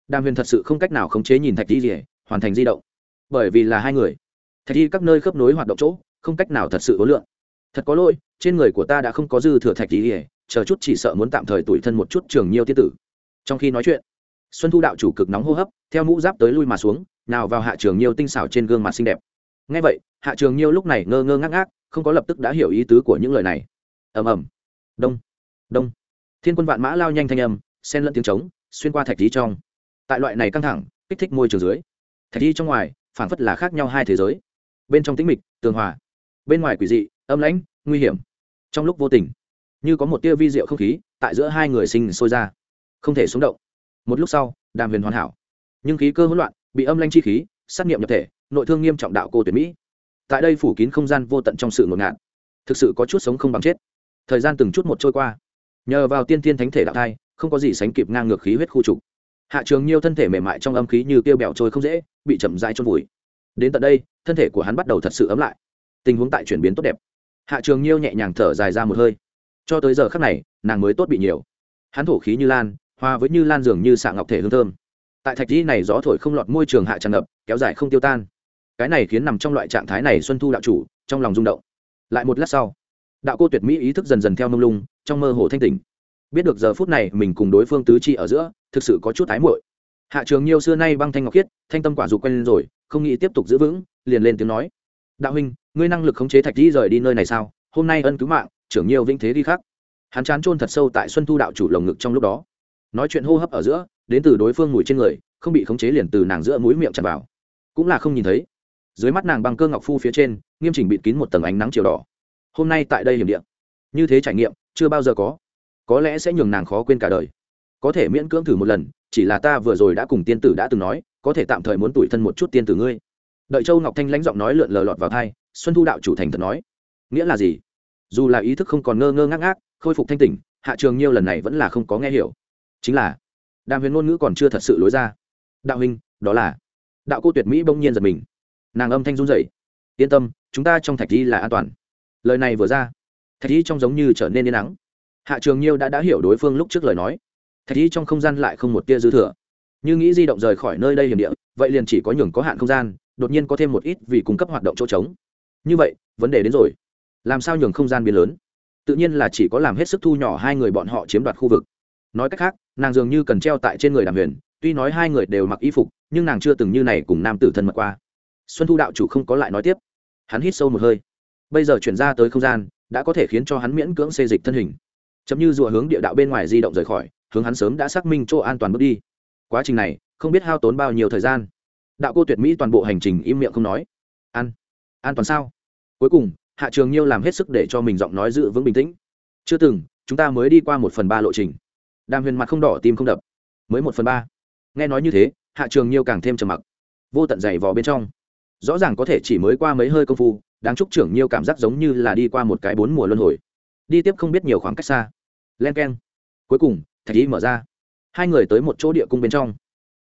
đàm huyền thật sự không cách nào khống chế nhìn thạch di rỉa hoàn thành di động. Bởi vì là hai người. Thạch di các nơi khớp nối hoạt động chỗ, không cách nào thật sự hối lượng thật có lỗi, trên người của ta đã không có dư thừa thạch di rỉa chờ chút chỉ sợ muốn tạm thời tủi thân một chút trường nhiêu tiết tử. Trong khi nói chuyện, xuân thu đạo chủ cực nóng hô hấp, theo mũ giáp tới lui mà xuống, nào vào hạ trường nhiêu tinh xảo trên gương mặt xinh đẹp. Ngay vậy, hạ trường nhiêu lúc này ngơ ngơ ngác ngác, không có lập tức đã hiểu ý tứ của những lời này. Ầm ầm. Đông. Đông. Thiên quân vạn mã lao nhanh thanh âm sen lẫn tiếng trống, xuyên qua thạch lý trong tại loại này căng thẳng, kích thích môi trường dưới. Thạch tí trong ngoài, phảng phất là khác nhau hai thế giới. Bên trong tĩnh mịch, tường hòa. Bên ngoài quỷ dị, âm lãnh, nguy hiểm. Trong lúc vô tình, như có một tia vi diệu không khí tại giữa hai người sinh sôi ra. Không thể sống động. Một lúc sau, đàm huyền hoàn hảo. Nhưng khí cơ hỗn loạn, bị âm lanh chi khí, sát nghiệm nhập thể, nội thương nghiêm trọng đạo cô tuyển mỹ. Tại đây phủ kín không gian vô tận trong sự ngột ngạt. Thực sự có chút sống không bằng chết. Thời gian từng chút một trôi qua. Nhờ vào tiên tiên thánh thể đạo thai, không có gì sánh kịp ngang ngược khí huyết khu trục hạ trường nhiều thân thể mềm mại trong âm khí như tiêu bèo trôi không dễ, bị chậm dai trôn vùi. Đến tận đây, thân thể của hắn bắt đầu thật sự ấm lại. Tình huống tại chuyển biến tốt đẹp. Hạ trường nhiêu nhẹ nhàng thở dài ra một hơi. Cho tới giờ khắc này, nàng mới tốt bị nhiều. Hắn thổ khí như lan hoa với như lan dường như xạ ngọc thể hương thơm. Tại thạch dĩ này gió thổi không lọt môi trường hạ tràn ngập, kéo dài không tiêu tan. Cái này khiến nằm trong loại trạng thái này xuân thu đạo chủ, trong lòng rung động. Lại một lát sau, đạo cô tuyệt mỹ ý thức dần dần theo mông lung, trong mơ hồ thanh tỉnh biết được giờ phút này mình cùng đối phương tứ chi ở giữa, thực sự có chút ái muội. Hạ trường nhiêu xưa nay băng thanh ngọc khiết, thanh tâm quả dục quen lên rồi, không nghĩ tiếp tục giữ vững, liền lên tiếng nói. Đạo huynh, ngươi năng lực khống chế thạch di rời đi nơi này sao? Hôm nay ân cứu mạng, trưởng nhiều vĩnh thế đi khác hắn chán chôn thật sâu tại xuân thu đạo chủ lồng ngực trong lúc đó. Nói chuyện hô hấp ở giữa, đến từ đối phương mùi trên người, không bị khống chế liền từ nàng giữa mũi miệng chặt vào. Cũng là không nhìn thấy. Dưới mắt nàng băng cơ ngọc phu phía trên, nghiêm chỉnh bịt kín một tầng ánh nắng chiều đỏ. Hôm nay tại đây hiểm điện như thế trải nghiệm, chưa bao giờ có có lẽ sẽ nhường nàng khó quên cả đời. Có thể miễn cưỡng thử một lần, chỉ là ta vừa rồi đã cùng tiên tử đã từng nói, có thể tạm thời muốn tủi thân một chút tiên tử ngươi. Đợi châu ngọc thanh lãnh giọng nói lượn lờ lọt vào thai, xuân thu đạo chủ thành thật nói. Nghĩa là gì? Dù là ý thức không còn ngơ ngơ ngác ngác, khôi phục thanh tỉnh, hạ trường nhiêu lần này vẫn là không có nghe hiểu. Chính là, đàm huyền ngôn ngữ còn chưa thật sự lối ra. Đạo huynh, đó là, đạo cô tuyệt mỹ bỗng nhiên giật mình. Nàng âm thanh run rẩy. Yên tâm, chúng ta trong thạch thi là an toàn. Lời này vừa ra, thạch thi trong giống như trở nên yên nắng hạ trường nhiêu đã đã hiểu đối phương lúc trước lời nói. Thạch y trong không gian lại không một tia dư thừa. Như nghĩ di động rời khỏi nơi đây hiểm địa, vậy liền chỉ có nhường có hạn không gian, đột nhiên có thêm một ít vì cung cấp hoạt động chỗ trống. Như vậy, vấn đề đến rồi. Làm sao nhường không gian biến lớn? Tự nhiên là chỉ có làm hết sức thu nhỏ hai người bọn họ chiếm đoạt khu vực. Nói cách khác, nàng dường như cần treo tại trên người đàm huyền, tuy nói hai người đều mặc y phục, nhưng nàng chưa từng như này cùng nam tử thân mật qua. Xuân thu đạo chủ không có lại nói tiếp. Hắn hít sâu một hơi. Bây giờ chuyển ra tới không gian, đã có thể khiến cho hắn miễn cưỡng xê dịch thân hình chấm như rùa hướng địa đạo bên ngoài di động rời khỏi, hướng hắn sớm đã xác minh chỗ an toàn bước đi. Quá trình này, không biết hao tốn bao nhiêu thời gian. Đạo cô tuyệt mỹ toàn bộ hành trình im miệng không nói. An an toàn sao? Cuối cùng, hạ trường nhiêu làm hết sức để cho mình giọng nói giữ vững bình tĩnh. Chưa từng, chúng ta mới đi qua một phần ba lộ trình. Đàm huyền mặt không đỏ, tim không đập. Mới một phần ba. Nghe nói như thế, hạ trường nhiêu càng thêm trầm mặc. Vô tận dày vò bên trong. Rõ ràng có thể chỉ mới qua mấy hơi công phu, đáng chúc trưởng nhiêu cảm giác giống như là đi qua một cái bốn mùa luân hồi. Đi tiếp không biết nhiều khoảng cách xa len k e n cuối cùng, thạch ý mở ra. Hai người tới một chỗ địa cung bên trong.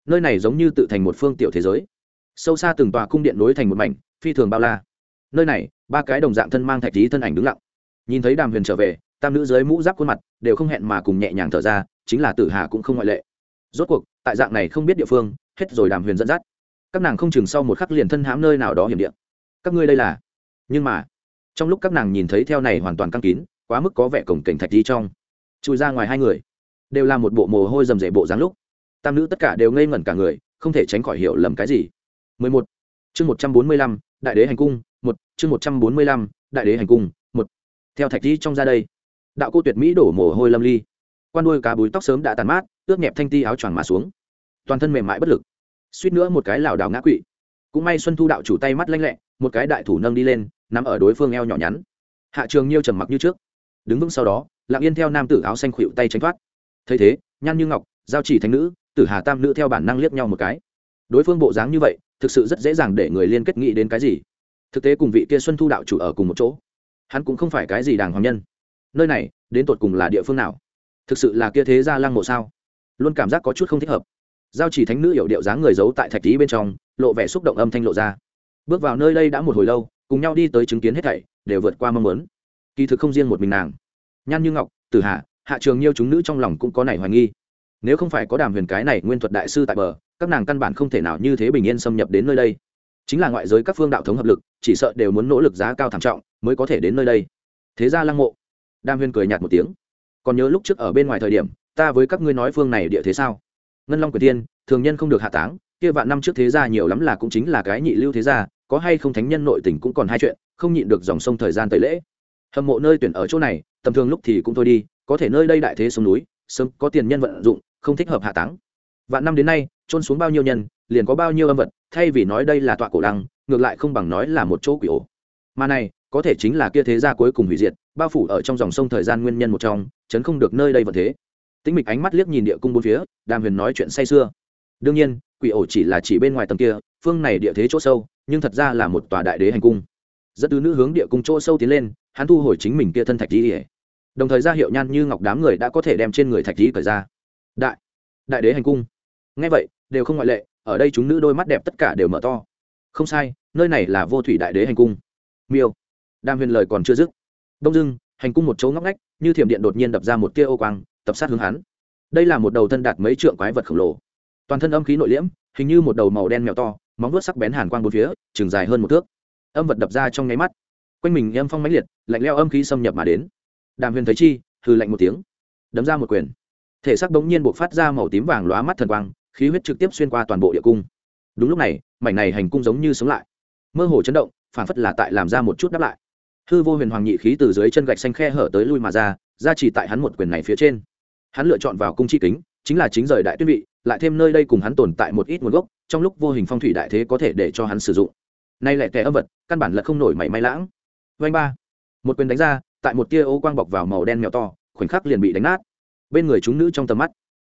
Nơi này giống như tự thành một phương tiểu thế giới. Sâu xa từng tòa cung điện nối thành một mảnh, phi thường bao la. Nơi này, ba cái đồng dạng thân mang thạch ý thân ảnh đứng lặng. Nhìn thấy đàm huyền trở về, tam nữ dưới mũ giáp khuôn mặt đều không hẹn mà cùng nhẹ nhàng thở ra, chính là tử hà cũng không ngoại lệ. Rốt cuộc, tại dạng này không biết địa phương, hết rồi đàm huyền dẫn dắt. Các nàng không chừng sau một khắc liền thân hãm nơi nào đó hiểm điện các ngươi đây là? Nhưng mà, trong lúc các nàng nhìn thấy theo này hoàn toàn căng kín, quá mức có vẻ cổng cảnh thạch đi trong chui ra ngoài hai người. Đều là một bộ mồ hôi rầm rề bộ dáng lúc. Tam nữ tất cả đều ngây ngẩn cả người không thể tránh khỏi hiểu lầm cái gì. 11. chương 145, đại đế hành cung một. Chương 145, đại đế hành cung một. Theo thạch di trong ra đây đạo cô tuyệt mỹ đổ mồ hôi lâm ly. Quan đuôi cá búi tóc sớm đã tàn mát ướt nhẹp thanh ti áo choàng mà xuống. Toàn thân mềm mại bất lực. Suýt nữa một cái lảo đảo ngã quỵ. Cũng may xuân thu đạo chủ tay mắt lanh lẹ một cái đại thủ nâng đi lên nằm ở đối phương eo nhỏ nhắn. Hạ trường nhiêu trầm mặc như trước đứng vững sau đó, lặng yên theo nam tử áo xanh khuỵu tay tránh thoát. Thấy thế, nhan như ngọc, giao chỉ thánh nữ, tử hà tam nữ theo bản năng liếc nhau một cái. Đối phương bộ dáng như vậy, thực sự rất dễ dàng để người liên kết nghĩ đến cái gì. Thực tế cùng vị kia xuân thu đạo chủ ở cùng một chỗ. Hắn cũng không phải cái gì đàng hoàng nhân. Nơi này, đến tột cùng là địa phương nào? Thực sự là kia thế gia lăng mộ sao? Luôn cảm giác có chút không thích hợp. Giao chỉ thánh nữ hiểu điệu dáng người giấu tại thạch tí bên trong, lộ vẻ xúc động âm thanh lộ ra. Bước vào nơi đây đã một hồi lâu, cùng nhau đi tới chứng kiến hết thảy, đều vượt qua mong muốn kỳ thực không riêng một mình nàng. Nhan như ngọc, tử hạ hạ trường nhiêu chúng nữ trong lòng cũng có này hoài nghi. Nếu không phải có đàm huyền cái này nguyên thuật đại sư tại bờ, các nàng căn bản không thể nào như thế bình yên xâm nhập đến nơi đây. Chính là ngoại giới các phương đạo thống hợp lực, chỉ sợ đều muốn nỗ lực giá cao thảm trọng mới có thể đến nơi đây. Thế ra lăng mộ. Đàm huyền cười nhạt một tiếng. Còn nhớ lúc trước ở bên ngoài thời điểm, ta với các ngươi nói phương này địa thế sao? Ngân long quyền tiên, thường nhân không được hạ táng, kia vạn năm trước thế gia nhiều lắm là cũng chính là cái nhị lưu thế gia, có hay không thánh nhân nội tình cũng còn hai chuyện, không nhịn được dòng sông thời gian tới lễ hâm mộ nơi tuyển ở chỗ này, tầm thường lúc thì cũng thôi đi, có thể nơi đây đại thế sông núi, sớm có tiền nhân vận dụng, không thích hợp hạ táng. Vạn năm đến nay trôn xuống bao nhiêu nhân, liền có bao nhiêu âm vật, thay vì nói đây là tọa cổ đăng ngược lại không bằng nói là một chỗ quỷ ổ. Mà này, có thể chính là kia thế gia cuối cùng hủy diệt, bao phủ ở trong dòng sông thời gian nguyên nhân một trong, chấn không được nơi đây vận thế. Tĩnh mịch ánh mắt liếc nhìn địa cung bốn phía, đàm huyền nói chuyện say sưa. Đương nhiên, quỷ ổ chỉ là chỉ bên ngoài tầng kia, phương này địa thế chỗ sâu, nhưng thật ra là một tòa đại đế hành cung. Rất tứ nữ hướng địa cung chỗ sâu tiến lên hắn thu hồi chính mình kia thân thạch tí ỉa. Đồng thời ra hiệu nhan như ngọc đám người đã có thể đem trên người thạch tí cởi ra. Đại đại đế hành cung. Ngay vậy, đều không ngoại lệ, ở đây chúng nữ đôi mắt đẹp tất cả đều mở to. Không sai, nơi này là vô thủy đại đế hành cung. Miêu. Đam huyền lời còn chưa dứt. Đông dưng hành cung một chỗ ngóc ngách, như thiểm điện đột nhiên đập ra một tia ô quang, tập sát hướng hắn. Đây là một đầu thân đạt mấy trượng quái vật khổng lồ. Toàn thân âm khí nội liễm, hình như một đầu màu đen mèo to, móng vuốt sắc bén hàn quang bốn phía, chừng dài hơn một thước. Âm vật đập ra trong nháy mắt quanh mình âm phong mãnh liệt, lạnh leo âm khí xâm nhập mà đến. Đàm huyền thấy chi hư lạnh một tiếng, đấm ra một quyền. Thể xác bỗng nhiên buộc phát ra màu tím vàng lóa mắt thần quang, khí huyết trực tiếp xuyên qua toàn bộ địa cung. Đúng lúc này, mảnh này hành cung giống như sống lại. Mơ hồ chấn động phản phất là tại làm ra một chút đáp lại. Hư vô huyền hoàng nhị khí từ dưới chân gạch xanh khe hở tới lui mà ra ra chỉ tại hắn một quyền này phía trên. Hắn lựa chọn vào cung chi kính, chính là chính rời đại tuyết vị, lại thêm nơi đây cùng hắn tồn tại một ít nguồn gốc, trong lúc vô hình phong thủy đại thế có thể để cho hắn sử dụng. Nay lại kẻ âm vật, căn bản là không nổi mảy may lãng vanh ba. Một quyền đánh ra, tại một tia ô quang bọc vào màu đen mèo to, khoảnh khắc liền bị đánh nát. Bên người chúng nữ trong tầm mắt,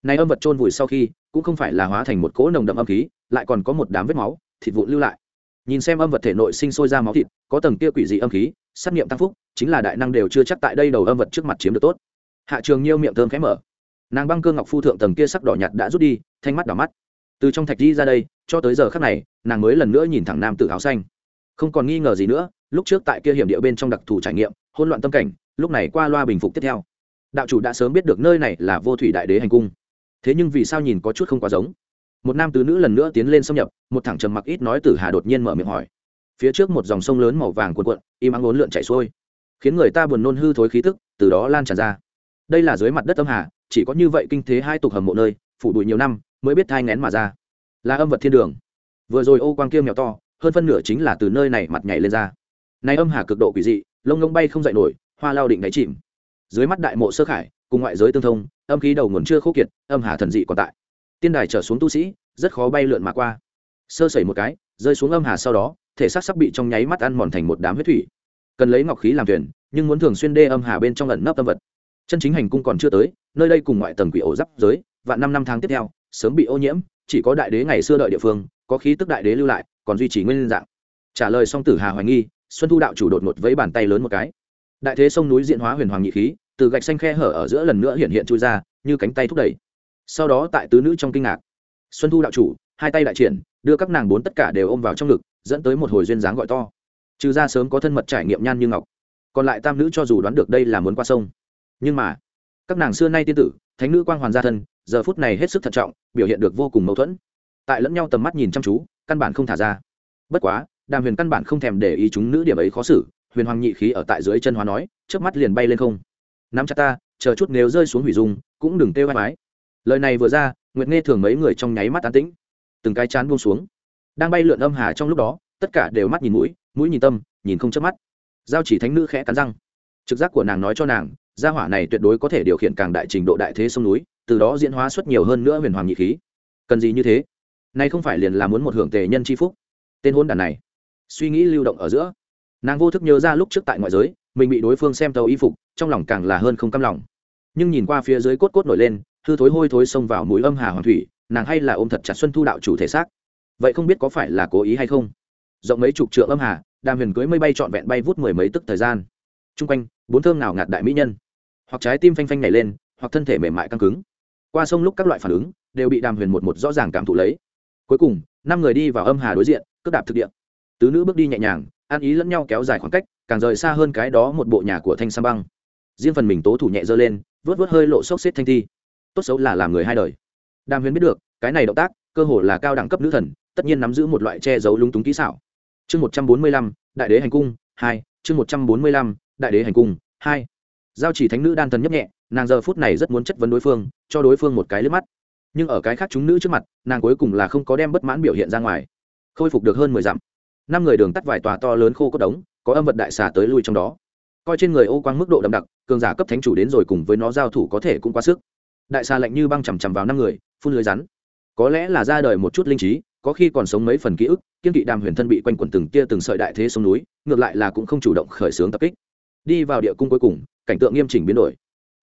này âm vật trôn vùi sau khi, cũng không phải là hóa thành một cỗ nồng đậm âm khí, lại còn có một đám vết máu, thịt vụn lưu lại. Nhìn xem âm vật thể nội sinh sôi ra máu thịt, có tầng kia quỷ dị âm khí xét nghiệm tăng phúc, chính là đại năng đều chưa chắc tại đây đầu âm vật trước mặt chiếm được tốt. Hạ trường nhiêu miệng thơm khẽ mở. Nàng băng cơ ngọc phu thượng tầng kia sắc đỏ nhạt đã rút đi, thanh mắt đỏ mắt. Từ trong thạch di ra đây, cho tới giờ khắc này, nàng mới lần nữa nhìn thẳng nam tử áo xanh không còn nghi ngờ gì nữa, lúc trước tại kia hiểm địa bên trong đặc thù trải nghiệm hôn loạn tâm cảnh, lúc này qua loa bình phục tiếp theo. Đạo chủ đã sớm biết được nơi này là vô thủy đại đế hành cung. Thế nhưng vì sao nhìn có chút không quá giống? Một nam tứ nữ lần nữa tiến lên xâm nhập, một thẳng trầm mặc ít nói tử hà đột nhiên mở miệng hỏi. Phía trước một dòng sông lớn màu vàng cuộn cuộn, im ắng ốn lượn chảy xuôi, khiến người ta buồn nôn hư thối khí tức, từ đó lan tràn ra. Đây là dưới mặt đất âm hà, chỉ có như vậy kinh thế hai tục hầm mộ nơi, phủ bụi nhiều năm, mới biết thai ngén mà ra. Là âm vật thiên đường. Vừa rồi ô quang kia mèo to hơn phân nửa chính là từ nơi này mặt nhảy lên ra. Này âm hà cực độ quỷ dị, lông ngông bay không dậy nổi, hoa lao định đáy chìm. Dưới mắt đại mộ sơ khải, cùng ngoại giới tương thông, âm khí đầu nguồn chưa khô kiệt, âm hà thần dị còn tại. Tiên đài trở xuống tu sĩ, rất khó bay lượn mà qua. Sơ sẩy một cái, rơi xuống âm hà sau đó, thể xác sắc bị trong nháy mắt ăn mòn thành một đám huyết thủy. Cần lấy ngọc khí làm thuyền, nhưng muốn thường xuyên đê âm hà bên trong ẩn nấp âm vật. Chân chính hành cung còn chưa tới, nơi đây cùng ngoại tầng quỷ ổ giáp giới và năm năm tháng tiếp theo, sớm bị ô nhiễm, chỉ có đại đế ngày xưa đợi địa phương, có khí tức đại đế lưu lại còn duy trì nguyên dạng. Trả lời xong tử hà hoài nghi, xuân thu đạo chủ đột ngột vẫy bàn tay lớn một cái. Đại thế sông núi diện hóa huyền hoàng nhị khí, từ gạch xanh khe hở ở giữa lần nữa hiện hiện chui ra, như cánh tay thúc đẩy. Sau đó tại tứ nữ trong kinh ngạc, xuân thu đạo chủ, hai tay đại triển, đưa các nàng bốn tất cả đều ôm vào trong ngực, dẫn tới một hồi duyên dáng gọi to. Trừ ra sớm có thân mật trải nghiệm nhan như ngọc, còn lại tam nữ cho dù đoán được đây là muốn qua sông. Nhưng mà, các nàng xưa nay tiên tử, thánh nữ quang hoàn gia thân, giờ phút này hết sức thận trọng, biểu hiện được vô cùng mâu thuẫn. Tại lẫn nhau tầm mắt nhìn chăm chú căn bản không thả ra. Bất quá, đàm huyền căn bản không thèm để ý chúng nữ điểm ấy khó xử, huyền hoàng nhị khí ở tại dưới chân hóa nói trước mắt liền bay lên không. Nắm chặt ta, chờ chút nếu rơi xuống hủy dung, cũng đừng tê vai mái lời này vừa ra, nguyệt nghe thường mấy người trong nháy mắt an tĩnh. Từng cái chán buông xuống. Đang bay lượn âm hà trong lúc đó, tất cả đều mắt nhìn mũi mũi nhìn tâm, nhìn không chớp mắt. Giao chỉ thánh nữ khẽ cắn răng. Trực giác của nàng nói cho nàng, gia hỏa này tuyệt đối có thể điều khiển càng đại trình độ đại thế sông núi, từ đó diễn hóa xuất nhiều hơn nữa huyền hoàng nhị khí. Cần gì như thế? Nay không phải liền là muốn một hưởng tề nhân c h i phúc. Tên hôn đàn này, suy nghĩ lưu động ở giữa. Nàng vô thức nhớ ra lúc trước tại ngoại giới, mình bị đối phương xem tàu y phục, trong lòng càng là hơn không căm lòng. Nhưng nhìn qua phía dưới cốt cốt nổi lên, hư thối hôi thối xông vào mũi âm hà hoàng thủy, nàng hay là ôm thật chặt xuân thu đạo chủ thể xác. Vậy không biết có phải là cố ý hay không? Rộng mấy chục trượng âm hà, đàm huyền cưới mây bay trọn vẹn bay vút mười mấy tức thời gian. T r u n g quanh, bốn thương nào ngạt đại mỹ nhân. Hoặc trái tim phanh phanh nhảy lên, hoặc thân thể mềm mại căng cứng. Qua sông lúc các loại phản ứng, đều bị đàm huyền một một rõ ràng cảm thụ lấy cuối cùng, năm người đi vào âm hà đối diện, cướp đạp thực địa. Tứ nữ bước đi nhẹ nhàng, ăn ý lẫn nhau kéo dài khoảng cách, càng rời xa hơn cái đó một bộ nhà của thanh sam băng. Riêng phần mình tố thủ nhẹ dơ lên, vớt vớt hơi lộ xốc xếp thanh thi. Tốt xấu là làm người hai đời. Đàm huyền biết được, cái này động tác, cơ hồ là cao đẳng cấp nữ thần, tất nhiên nắm giữ một loại che giấu lúng túng kỹ xảo. Chương một trăm bốn mươi lăm, đại đế hành cung, hai, chương một trăm bốn mươi lăm, đại đế hành cung, hai. Giao chỉ thánh nữ đan thần nhấp nhẹ, nàng giờ phút này rất muốn chất vấn đối phương, cho đối phương một cái lướt mắt nhưng ở cái khác chúng nữ trước mặt, nàng cuối cùng là không có đem bất mãn biểu hiện ra ngoài. Khôi phục được hơn mười dặm. Năm người đường tắt vài tòa to lớn khô cốt đống, có âm vật đại xà tới lui trong đó. Coi trên người ô quang mức độ đậm đặc, cường giả cấp thánh chủ đến rồi cùng với nó giao thủ có thể cũng quá sức. Đại xà lạnh như băng chằm chằm vào năm người, phun lưới rắn. Có lẽ là ra đời một chút linh trí, có khi còn sống mấy phần ký ức, kiên kỵ đàm huyền thân bị quanh quẩn từng tia từng sợi đại thế sông núi, ngược lại là cũng không chủ động khởi xướng tập kích. Đi vào địa cung cuối cùng, cảnh tượng nghiêm chỉnh biến đổi.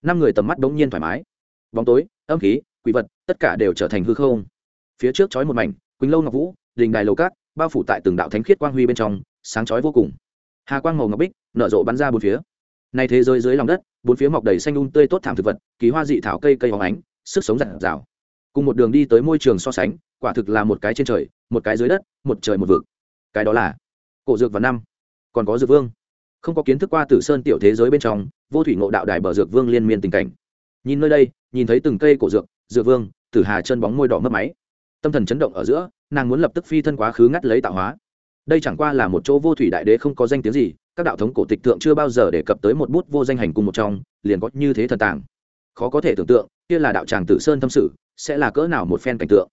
Năm người tầm mắt đống nhiên thoải mái. Bóng tối, âm khí quỷ vật, tất cả đều trở thành hư không. Phía trước chói một mảnh, quỳnh lâu ngọc vũ, đình đài lầu cát, bao phủ tại từng đạo thánh khiết quang huy bên trong, sáng chói vô cùng. Hà quang màu ngọc bích, nở rộ bắn ra bốn phía. Nay thế giới dưới lòng đất, bốn phía mọc đầy xanh un tươi tốt thảm thực vật, kỳ hoa dị thảo cây cây hóng ánh, sức sống rạng rào cùng một đường đi tới môi trường so sánh, quả thực là một cái trên trời, một cái dưới đất, một trời một vực. Cái đó là cổ dược và năm. Còn có dược vương. Không có kiến thức qua tử sơn tiểu thế giới bên trong, vô thủy ngộ đạo đài bờ dược vương liên miên tình cảnh. Nhìn nơi đây, nhìn thấy từng cây cổ dược dựa vương, tử hà chân bóng môi đỏ mất máy. Tâm thần chấn động ở giữa, nàng muốn lập tức phi thân quá khứ ngắt lấy tạo hóa. Đây chẳng qua là một chỗ vô thủy đại đế không có danh tiếng gì, các đạo thống cổ tịch tượng chưa bao giờ đề cập tới một bút vô danh hành cùng một trong, liền có như thế thần tàng. Khó có thể tưởng tượng, kia là đạo tràng tử sơn tâm sự, sẽ là cỡ nào một phen cảnh tượng.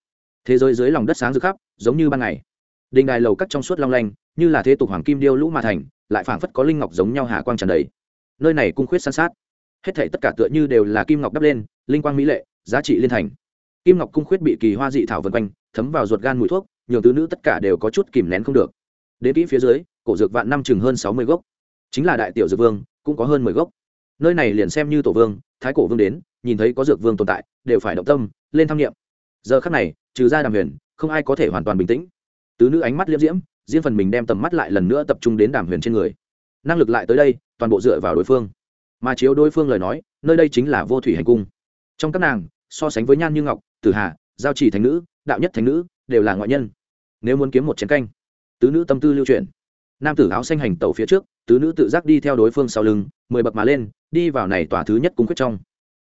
Thế giới dưới lòng đất sáng rực khắp, giống như ban ngày. Đình đài lầu cắt trong suốt long lanh, như là thế tục hoàng kim điêu lũ mà thành, lại phảng phất có linh ngọc giống nhau hà quang tràn đầy. Nơi này cung khuyết san sát. Hết thảy tất cả tựa như đều là kim ngọc đắp lên, linh quang mỹ lệ giá trị liên thành. Kim ngọc cung khuyết bị kỳ hoa dị thảo vân quanh, thấm vào ruột gan mùi thuốc, nhường tứ nữ tất cả đều có chút kìm nén không được. Đến kỹ phía dưới, cổ dược vạn năm chừng hơn sáu mươi gốc. Chính là đại tiểu dược vương, cũng có hơn mười gốc. Nơi này liền xem như tổ vương, thái cổ vương đến, nhìn thấy có dược vương tồn tại, đều phải động tâm, lên tham nghiệm giờ khắc này, trừ ra đàm huyền, không ai có thể hoàn toàn bình tĩnh. Tứ nữ ánh mắt liễm diễm, riêng phần mình đem tầm mắt lại lần nữa tập trung đến đàm huyền trên người. Năng lực lại tới đây, toàn bộ dựa vào đối phương. Mà chiếu đối phương lời nói, nơi đây chính là vô thủy hành cung trong các nàng, so sánh với nhan như ngọc, tử hà, giao chỉ thành nữ, đạo nhất thành nữ, đều là ngoại nhân. Nếu muốn kiếm một chén canh, tứ nữ tâm tư lưu truyền nam tử áo xanh hành tẩu phía trước, tứ nữ tự giác đi theo đối phương sau lưng, mười bậc mà lên, đi vào này tòa thứ nhất cung quyết trong.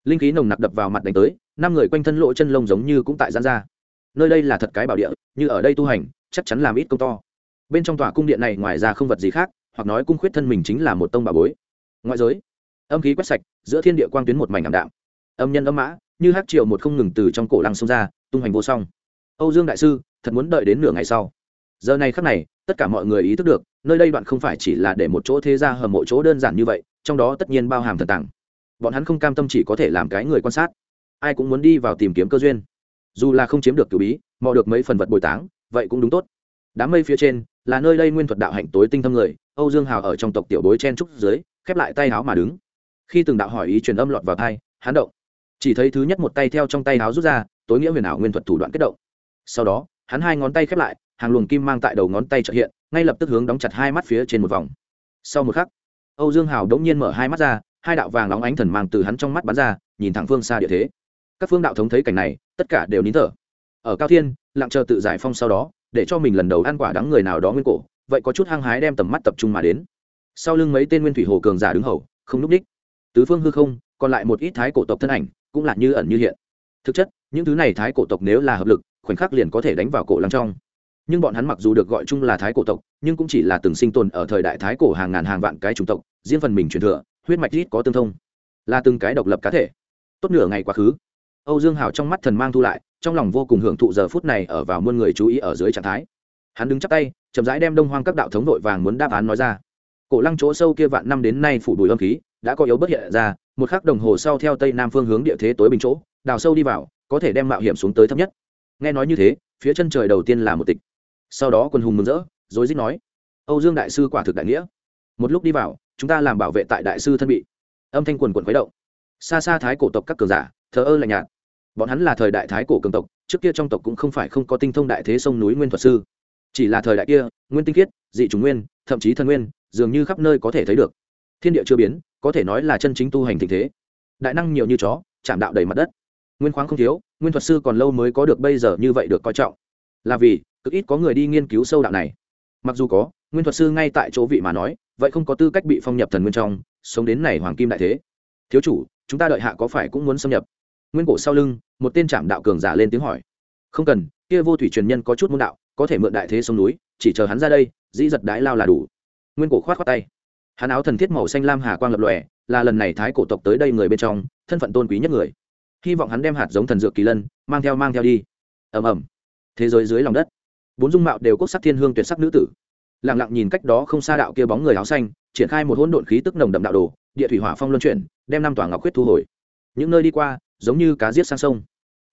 Linh khí nồng nặc đập vào mặt đánh tới, năm người quanh thân lộ chân lông giống như cũng tại gian ra. Nơi đây là thật cái bảo địa, như ở đây tu hành, chắc chắn làm ít công to. Bên trong tòa cung điện này ngoài ra không vật gì khác, hoặc nói cung khuyết thân mình chính là một tông bà bối. Ngoại giới, âm khí quét sạch, giữa thiên địa quang tuyến một mảnh ảm đạm âm nhân âm mã, như hát triệu một không ngừng từ trong cổ lăng xông ra, tung hoành vô song. Âu dương đại sư, thật muốn đợi đến nửa ngày sau. Giờ này khắc này, tất cả mọi người ý thức được, nơi đây đoạn không phải chỉ là để một chỗ thế ra hầm một chỗ đơn giản như vậy, trong đó tất nhiên bao hàm thần tàng bọn hắn không cam tâm chỉ có thể làm cái người quan sát. Ai cũng muốn đi vào tìm kiếm cơ duyên. Dù là không chiếm được cửu bí, mò được mấy phần vật bồi táng, vậy cũng đúng tốt. Đám mây phía trên, là nơi đây nguyên thuật đạo hạnh tối tinh thâm người, âu dương hào ở trong tộc tiểu bối chen trúc dưới, khép lại tay háo mà đứng. Khi từng đạo hỏi ý truyền âm lọt vào thai hắn động chỉ thấy thứ nhất một tay theo trong tay áo rút ra, tối nghĩa huyền ảo nguyên thuật thủ đoạn kết động. Sau đó, hắn hai ngón tay khép lại, hàng luồng kim mang tại đầu ngón tay trợ hiện, ngay lập tức hướng đóng chặt hai mắt phía trên một vòng. Sau một khắc, âu dương hào đống nhiên mở hai mắt ra, hai đạo vàng nóng ánh thần mang từ hắn trong mắt bắn ra, nhìn thẳng phương xa địa thế. Các phương đạo thống thấy cảnh này, tất cả đều nín thở. Ở cao thiên, lặng chờ tự giải phong sau đó, để cho mình lần đầu ăn quả đắng người nào đó nguyên cổ, vậy có chút hăng hái đem tầm mắt tập trung mà đến. Sau lưng mấy tên nguyên thủy hồ cường giả đứng hầu, không núp đích. Tứ phương hư không còn lại một ít thái cổ tộc thân ảnh cũng là như ẩn như hiện. Thực chất, những thứ này thái cổ tộc nếu là hợp lực, khoảnh khắc liền có thể đánh vào cổ lăng trong. Nhưng bọn hắn mặc dù được gọi chung là thái cổ tộc, nhưng cũng chỉ là từng sinh tồn ở thời đại thái cổ hàng ngàn hàng vạn cái chủng tộc, riêng phần mình truyền thừa, huyết mạch ít có tương thông. Là từng cái độc lập cá thể. Tốt nửa ngày quá khứ. Âu dương hào trong mắt thần mang thu lại, trong lòng vô cùng hưởng thụ giờ phút này ở vào muôn người chú ý ở dưới trạng thái. Hắn đứng chắp tay, chậm rãi đem đông hoang các đạo thống nội vàng muốn đáp án nói ra. Cổ lăng chỗ sâu kia vạn năm đến nay phủ bùi âm khí đã có yếu bất hiện ra, một khắc đồng hồ sau theo tây nam phương hướng địa thế tối bình chỗ, đào sâu đi vào, có thể đem mạo hiểm xuống tới thấp nhất. Nghe nói như thế, phía chân trời đầu tiên là một tịch. Sau đó quân hùng mừng rỡ rồi dích nói, âu dương đại sư quả thực đại nghĩa. Một lúc đi vào, chúng ta làm bảo vệ tại đại sư thân bị. Âm thanh quần quần khuấy động. Xa xa thái cổ tộc các cường giả, thờ ơ lạnh nhạt. Bọn hắn là thời đại thái cổ cường tộc, trước kia trong tộc cũng không phải không có tinh thông đại thế sông núi nguyên thuật sư. Chỉ là thời đại kia, nguyên tinh khiết, dị trùng nguyên, thậm chí thần nguyên, dường như khắp nơi có thể thấy được thiên địa chưa biến, có thể nói là chân chính tu hành tình thế. Đại năng nhiều như chó, chạm đạo đầy mặt đất. Nguyên khoáng không thiếu, nguyên thuật sư còn lâu mới có được bây giờ như vậy được coi trọng. Là vì, cực ít có người đi nghiên cứu sâu đạo này. Mặc dù có, nguyên thuật sư ngay tại chỗ vị mà nói, vậy không có tư cách bị phong nhập thần nguyên trong, sống đến này hoàng kim đại thế. Thiếu chủ, chúng ta đợi hạ có phải cũng muốn xâm nhập. Nguyên cổ sau lưng, một tên trạm đạo cường giả lên tiếng hỏi. Không cần, kia vô thủy truyền nhân có chút môn đạo, có thể mượn đại thế sông núi, chỉ chờ hắn ra đây, dĩ giật đái lao là đủ. Nguyên cổ khoát khoát tay hắn áo thần thiết màu xanh lam hà quang lập lòe, là lần này thái cổ tộc tới đây người bên trong, thân phận tôn quý nhất người. Hy vọng hắn đem hạt giống thần dược kỳ lân, mang theo mang theo đi. Ầm ầm. Thế giới dưới lòng đất, bốn dung mạo đều quốc sắc thiên hương tuyệt sắc nữ tử. Lặng lặng nhìn cách đó không xa đạo kia bóng người áo xanh, triển khai một hỗn độn khí tức nồng đậm đạo đồ, địa thủy hỏa phong luân chuyển, đem năm tòa ngọc khuyết thu hồi. Những nơi đi qua, giống như cá giết sang sông.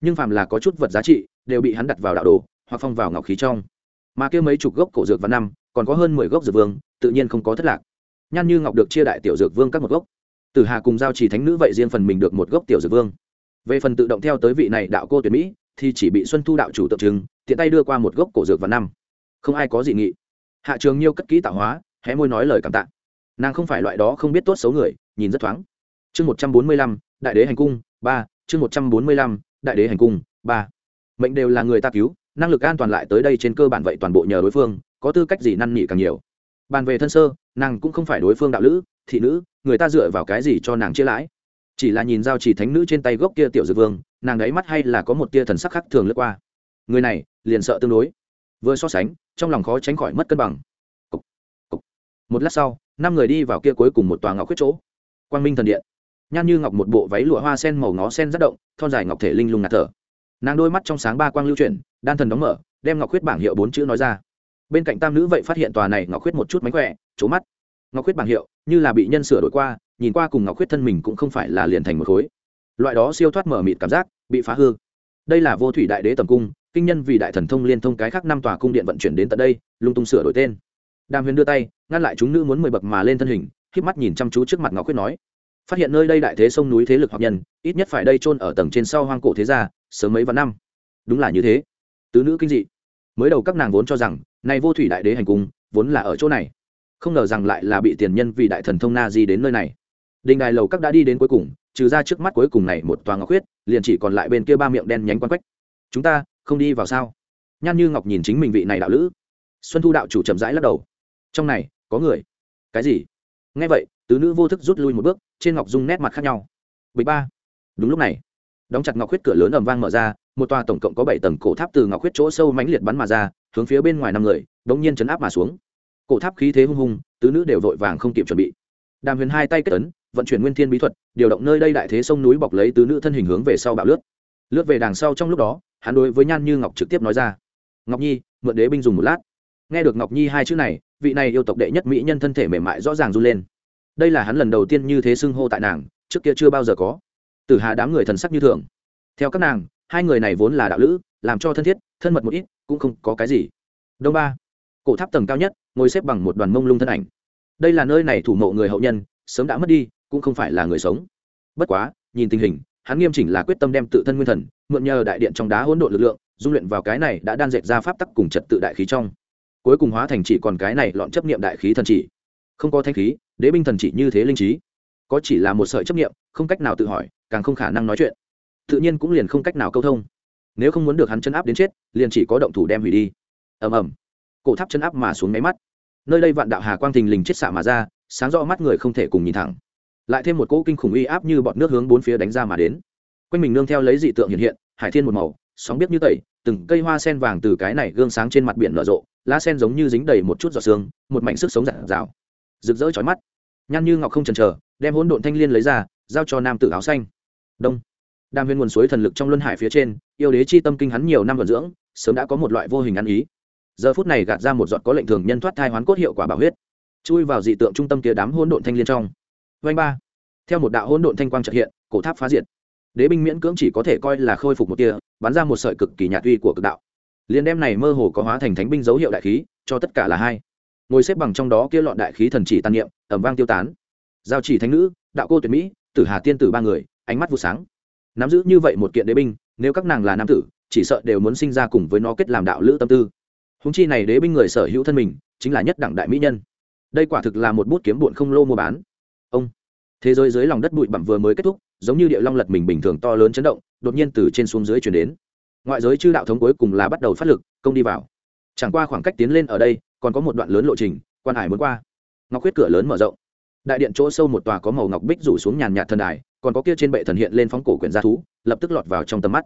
Nhưng phàm là có chút vật giá trị, đều bị hắn đặt vào đạo đồ, hoặc phong vào ngọc khí trong. Mà kia mấy chục gốc cổ dược và năm, còn có hơn mười gốc dược vương, tự nhiên không có thất lạc nhan như ngọc được chia đại tiểu dược vương các một gốc. Tử hà cùng giao chỉ thánh nữ vậy riêng phần mình được một gốc tiểu dược vương. Về phần tự động theo tới vị này đạo cô tuyển mỹ, thì chỉ bị xuân thu đạo chủ tượng trưng, tiện tay đưa qua một gốc cổ dược và năm. Không ai có dị nghị. Hạ trường nhiêu cất kỹ tạo hóa, hé môi nói lời cảm tạ. Nàng không phải loại đó không biết tốt xấu người, nhìn rất thoáng. Chương một trăm bốn mươi lăm, đại đế hành cung, ba, chương một trăm bốn mươi lăm, đại đế hành cung, ba. Mệnh đều là người ta cứu, năng lực an toàn lại tới đây trên cơ bản vậy toàn bộ nhờ đối phương, có tư cách gì năn nỉ càng nhiều bàn về thân sơ nàng cũng không phải đối phương đạo lữ thị nữ người ta dựa vào cái gì cho nàng chia lãi? Chỉ là nhìn giao chỉ thánh nữ trên tay gốc kia tiểu dược vương nàng đấy mắt hay là có một tia thần sắc khác thường lướt qua. Người này liền sợ tương đối. Vừa so sánh trong lòng khó tránh khỏi mất cân bằng. Cục, cục. một lát sau năm người đi vào kia cuối cùng một tòa ngọc khuyết chỗ. Quang minh thần điện. Nhan như ngọc một bộ váy lụa hoa sen màu ngó sen rất động thon dài ngọc thể linh lung ngạt thở. Nàng đôi mắt trong sáng ba quang lưu chuyển đan thần đóng mở đem ngọc khuyết bảng hiệu bốn chữ nói ra bên cạnh tam nữ vậy phát hiện tòa này ngọc khuyết một chút mánh khỏe trố mắt. Ngọc khuyết bảng hiệu, như là bị nhân sửa đổi qua, nhìn qua cùng ngọc khuyết thân mình cũng không phải là liền thành một khối. Loại đó siêu thoát mở mịt cảm giác, bị phá hư. Đây là vô thủy đại đế tầm cung, kinh nhân vì đại thần thông liên thông cái khác năm tòa cung điện vận chuyển đến tận đây, lung tung sửa đổi tên. Đàm huyền đưa tay, ngăn lại chúng nữ muốn mười bậc mà lên thân hình híp mắt nhìn chăm chú trước mặt ngọc khuyết nói. Phát hiện nơi đây đại thế sông núi thế lực hoặc nhân, ít nhất phải đây trôn ở tầng trên sau hoang cổ thế gia, sớm mấy vạn năm. Đúng là như thế. Tứ nữ kinh dị. Mới đầu các nàng vốn cho rằng này vô thủy đại đế hành cung, vốn là ở chỗ này. Không ngờ rằng lại là bị tiền nhân vì đại thần thông na di đến nơi này. Đình đài lầu các đã đi đến cuối cùng, trừ ra trước mắt cuối cùng này một toa ngọc huyết, liền chỉ còn lại bên kia ba miệng đen nhánh quan quách. Chúng ta, không đi vào sao? Nhan như ngọc nhìn chính mình vị này đạo lữ. Xuân thu đạo chủ chậm rãi lắc đầu. Trong này, có người. Cái gì? Nghe vậy, tứ nữ vô thức rút lui một bước, trên ngọc dung nét mặt khác nhau. Bịch ba. Đúng lúc này, đóng chặt ngọc huyết cửa lớn ầm vang mở ra một tòa tổng cộng có bảy tầng cổ tháp từ ngọc huyết chỗ sâu mãnh liệt bắn mà ra, hướng phía bên ngoài năm người, đống nhiên chấn áp mà xuống. Cổ tháp khí thế hung hung, tứ nữ đều vội vàng không kịp chuẩn bị. Đàm huyền hai tay kết ấn, vận chuyển nguyên thiên bí thuật, điều động nơi đây đại thế sông núi bọc lấy tứ nữ thân hình hướng về sau bạo lướt. Lướt về đằng sau trong lúc đó, hắn đối với nhan như ngọc trực tiếp nói ra, ngọc nhi, mượn đế binh dùng một lát. Nghe được ngọc nhi hai chữ này, vị này yêu tộc đệ nhất mỹ nhân thân thể mềm mại rõ ràng run lên. Đây là hắn lần đầu tiên như thế xưng hô tại nàng, trước kia chưa bao giờ có. Từ hà đám người thần sắc như thường. Theo các nàng hai người này vốn là đạo lữ, làm cho thân thiết, thân mật một ít, cũng không có cái gì. Đông ba, cổ tháp tầng cao nhất, ngồi xếp bằng một đoàn mông lung thân ảnh. Đây là nơi này thủ mộ người hậu nhân, sớm đã mất đi, cũng không phải là người sống. Bất quá, nhìn tình hình, hắn nghiêm chỉnh là quyết tâm đem tự thân nguyên thần, mượn nhờ đại điện trong đá hỗn độn lực lượng, dung luyện vào cái này đã đan dệt ra pháp tắc cùng trật tự đại khí trong. Cuối cùng hóa thành chỉ còn cái này lọn chấp niệm đại khí thần chỉ. Không có thanh khí, đế binh thần chỉ như thế linh trí. Có chỉ là một sợi chấp niệm, không cách nào tự hỏi, càng không khả năng nói chuyện tự nhiên cũng liền không cách nào câu thông. Nếu không muốn được hắn chân áp đến chết, liền chỉ có động thủ đem hủy đi. Ầm ầm. Cổ tháp chân áp mà xuống máy mắt. Nơi đây vạn đạo hà quang thình lình chết xạ mà ra, sáng rõ mắt người không thể cùng nhìn thẳng. Lại thêm một cỗ kinh khủng uy áp như bọn nước hướng bốn phía đánh ra mà đến. Quanh mình nương theo lấy dị tượng hiện hiện, hải thiên một màu, sóng biết như tẩy, từng cây hoa sen vàng từ cái này gương sáng trên mặt biển nở rộ, lá sen giống như dính đầy một chút giọt xương một mảnh sức sống rạng rào rực rỡ chói mắt. Nhăn như ngọc không chần chờ, đem hỗn độn thanh liên lấy ra, giao cho nam tử áo xanh. Đông đang viên nguồn suối thần lực trong luân hải phía trên, yêu đế chi tâm kinh hắn nhiều năm vận dưỡng, sớm đã có một loại vô hình ăn ý. Giờ phút này gạt ra một giọt có lệnh thường nhân thoát thai hoán cốt hiệu quả bảo huyết. Chui vào dị tượng trung tâm kia đám hỗn độn thanh liên trong. Vanh ba. Theo một đạo hỗn độn thanh quang trợ hiện, cổ tháp phá diệt. Đế binh miễn cưỡng chỉ có thể coi là khôi phục một tia, bắn ra một sợi cực kỳ nhạt uy của cực đạo. Liên đem này mơ hồ có hóa thành thánh binh dấu hiệu đại khí, cho tất cả là hai. Ngồi xếp bằng trong đó kia lọn đại khí thần chỉ tàn niệm ẩm vang tiêu tán. Giao chỉ thánh nữ, đạo cô tuyệt mỹ, tử hà tiên tử ba người, ánh mắt vụ sáng nắm giữ như vậy một kiện đế binh, nếu các nàng là nam tử, chỉ sợ đều muốn sinh ra cùng với nó kết làm đạo lữ tâm tư. Húng chi này đế binh người sở hữu thân mình, chính là nhất đẳng đại mỹ nhân. Đây quả thực là một bút kiếm bụn không lô mua bán. Ông, thế giới dưới lòng đất bụi bặm vừa mới kết thúc, giống như địa long lật mình bình thường to lớn chấn động, đột nhiên từ trên xuống dưới chuyển đến. Ngoại giới chư đạo thống cuối cùng là bắt đầu phát lực, công đi vào. Chẳng qua khoảng cách tiến lên ở đây, còn có một đoạn lớn lộ trình, quan hải muốn qua. Ngọc huyết cửa lớn mở rộng đại điện chỗ sâu một tòa có màu ngọc bích rủ xuống nhàn nhạt thần đài, còn có kia trên bệ thần hiện lên phóng cổ quyển gia thú, lập tức lọt vào trong tầm mắt.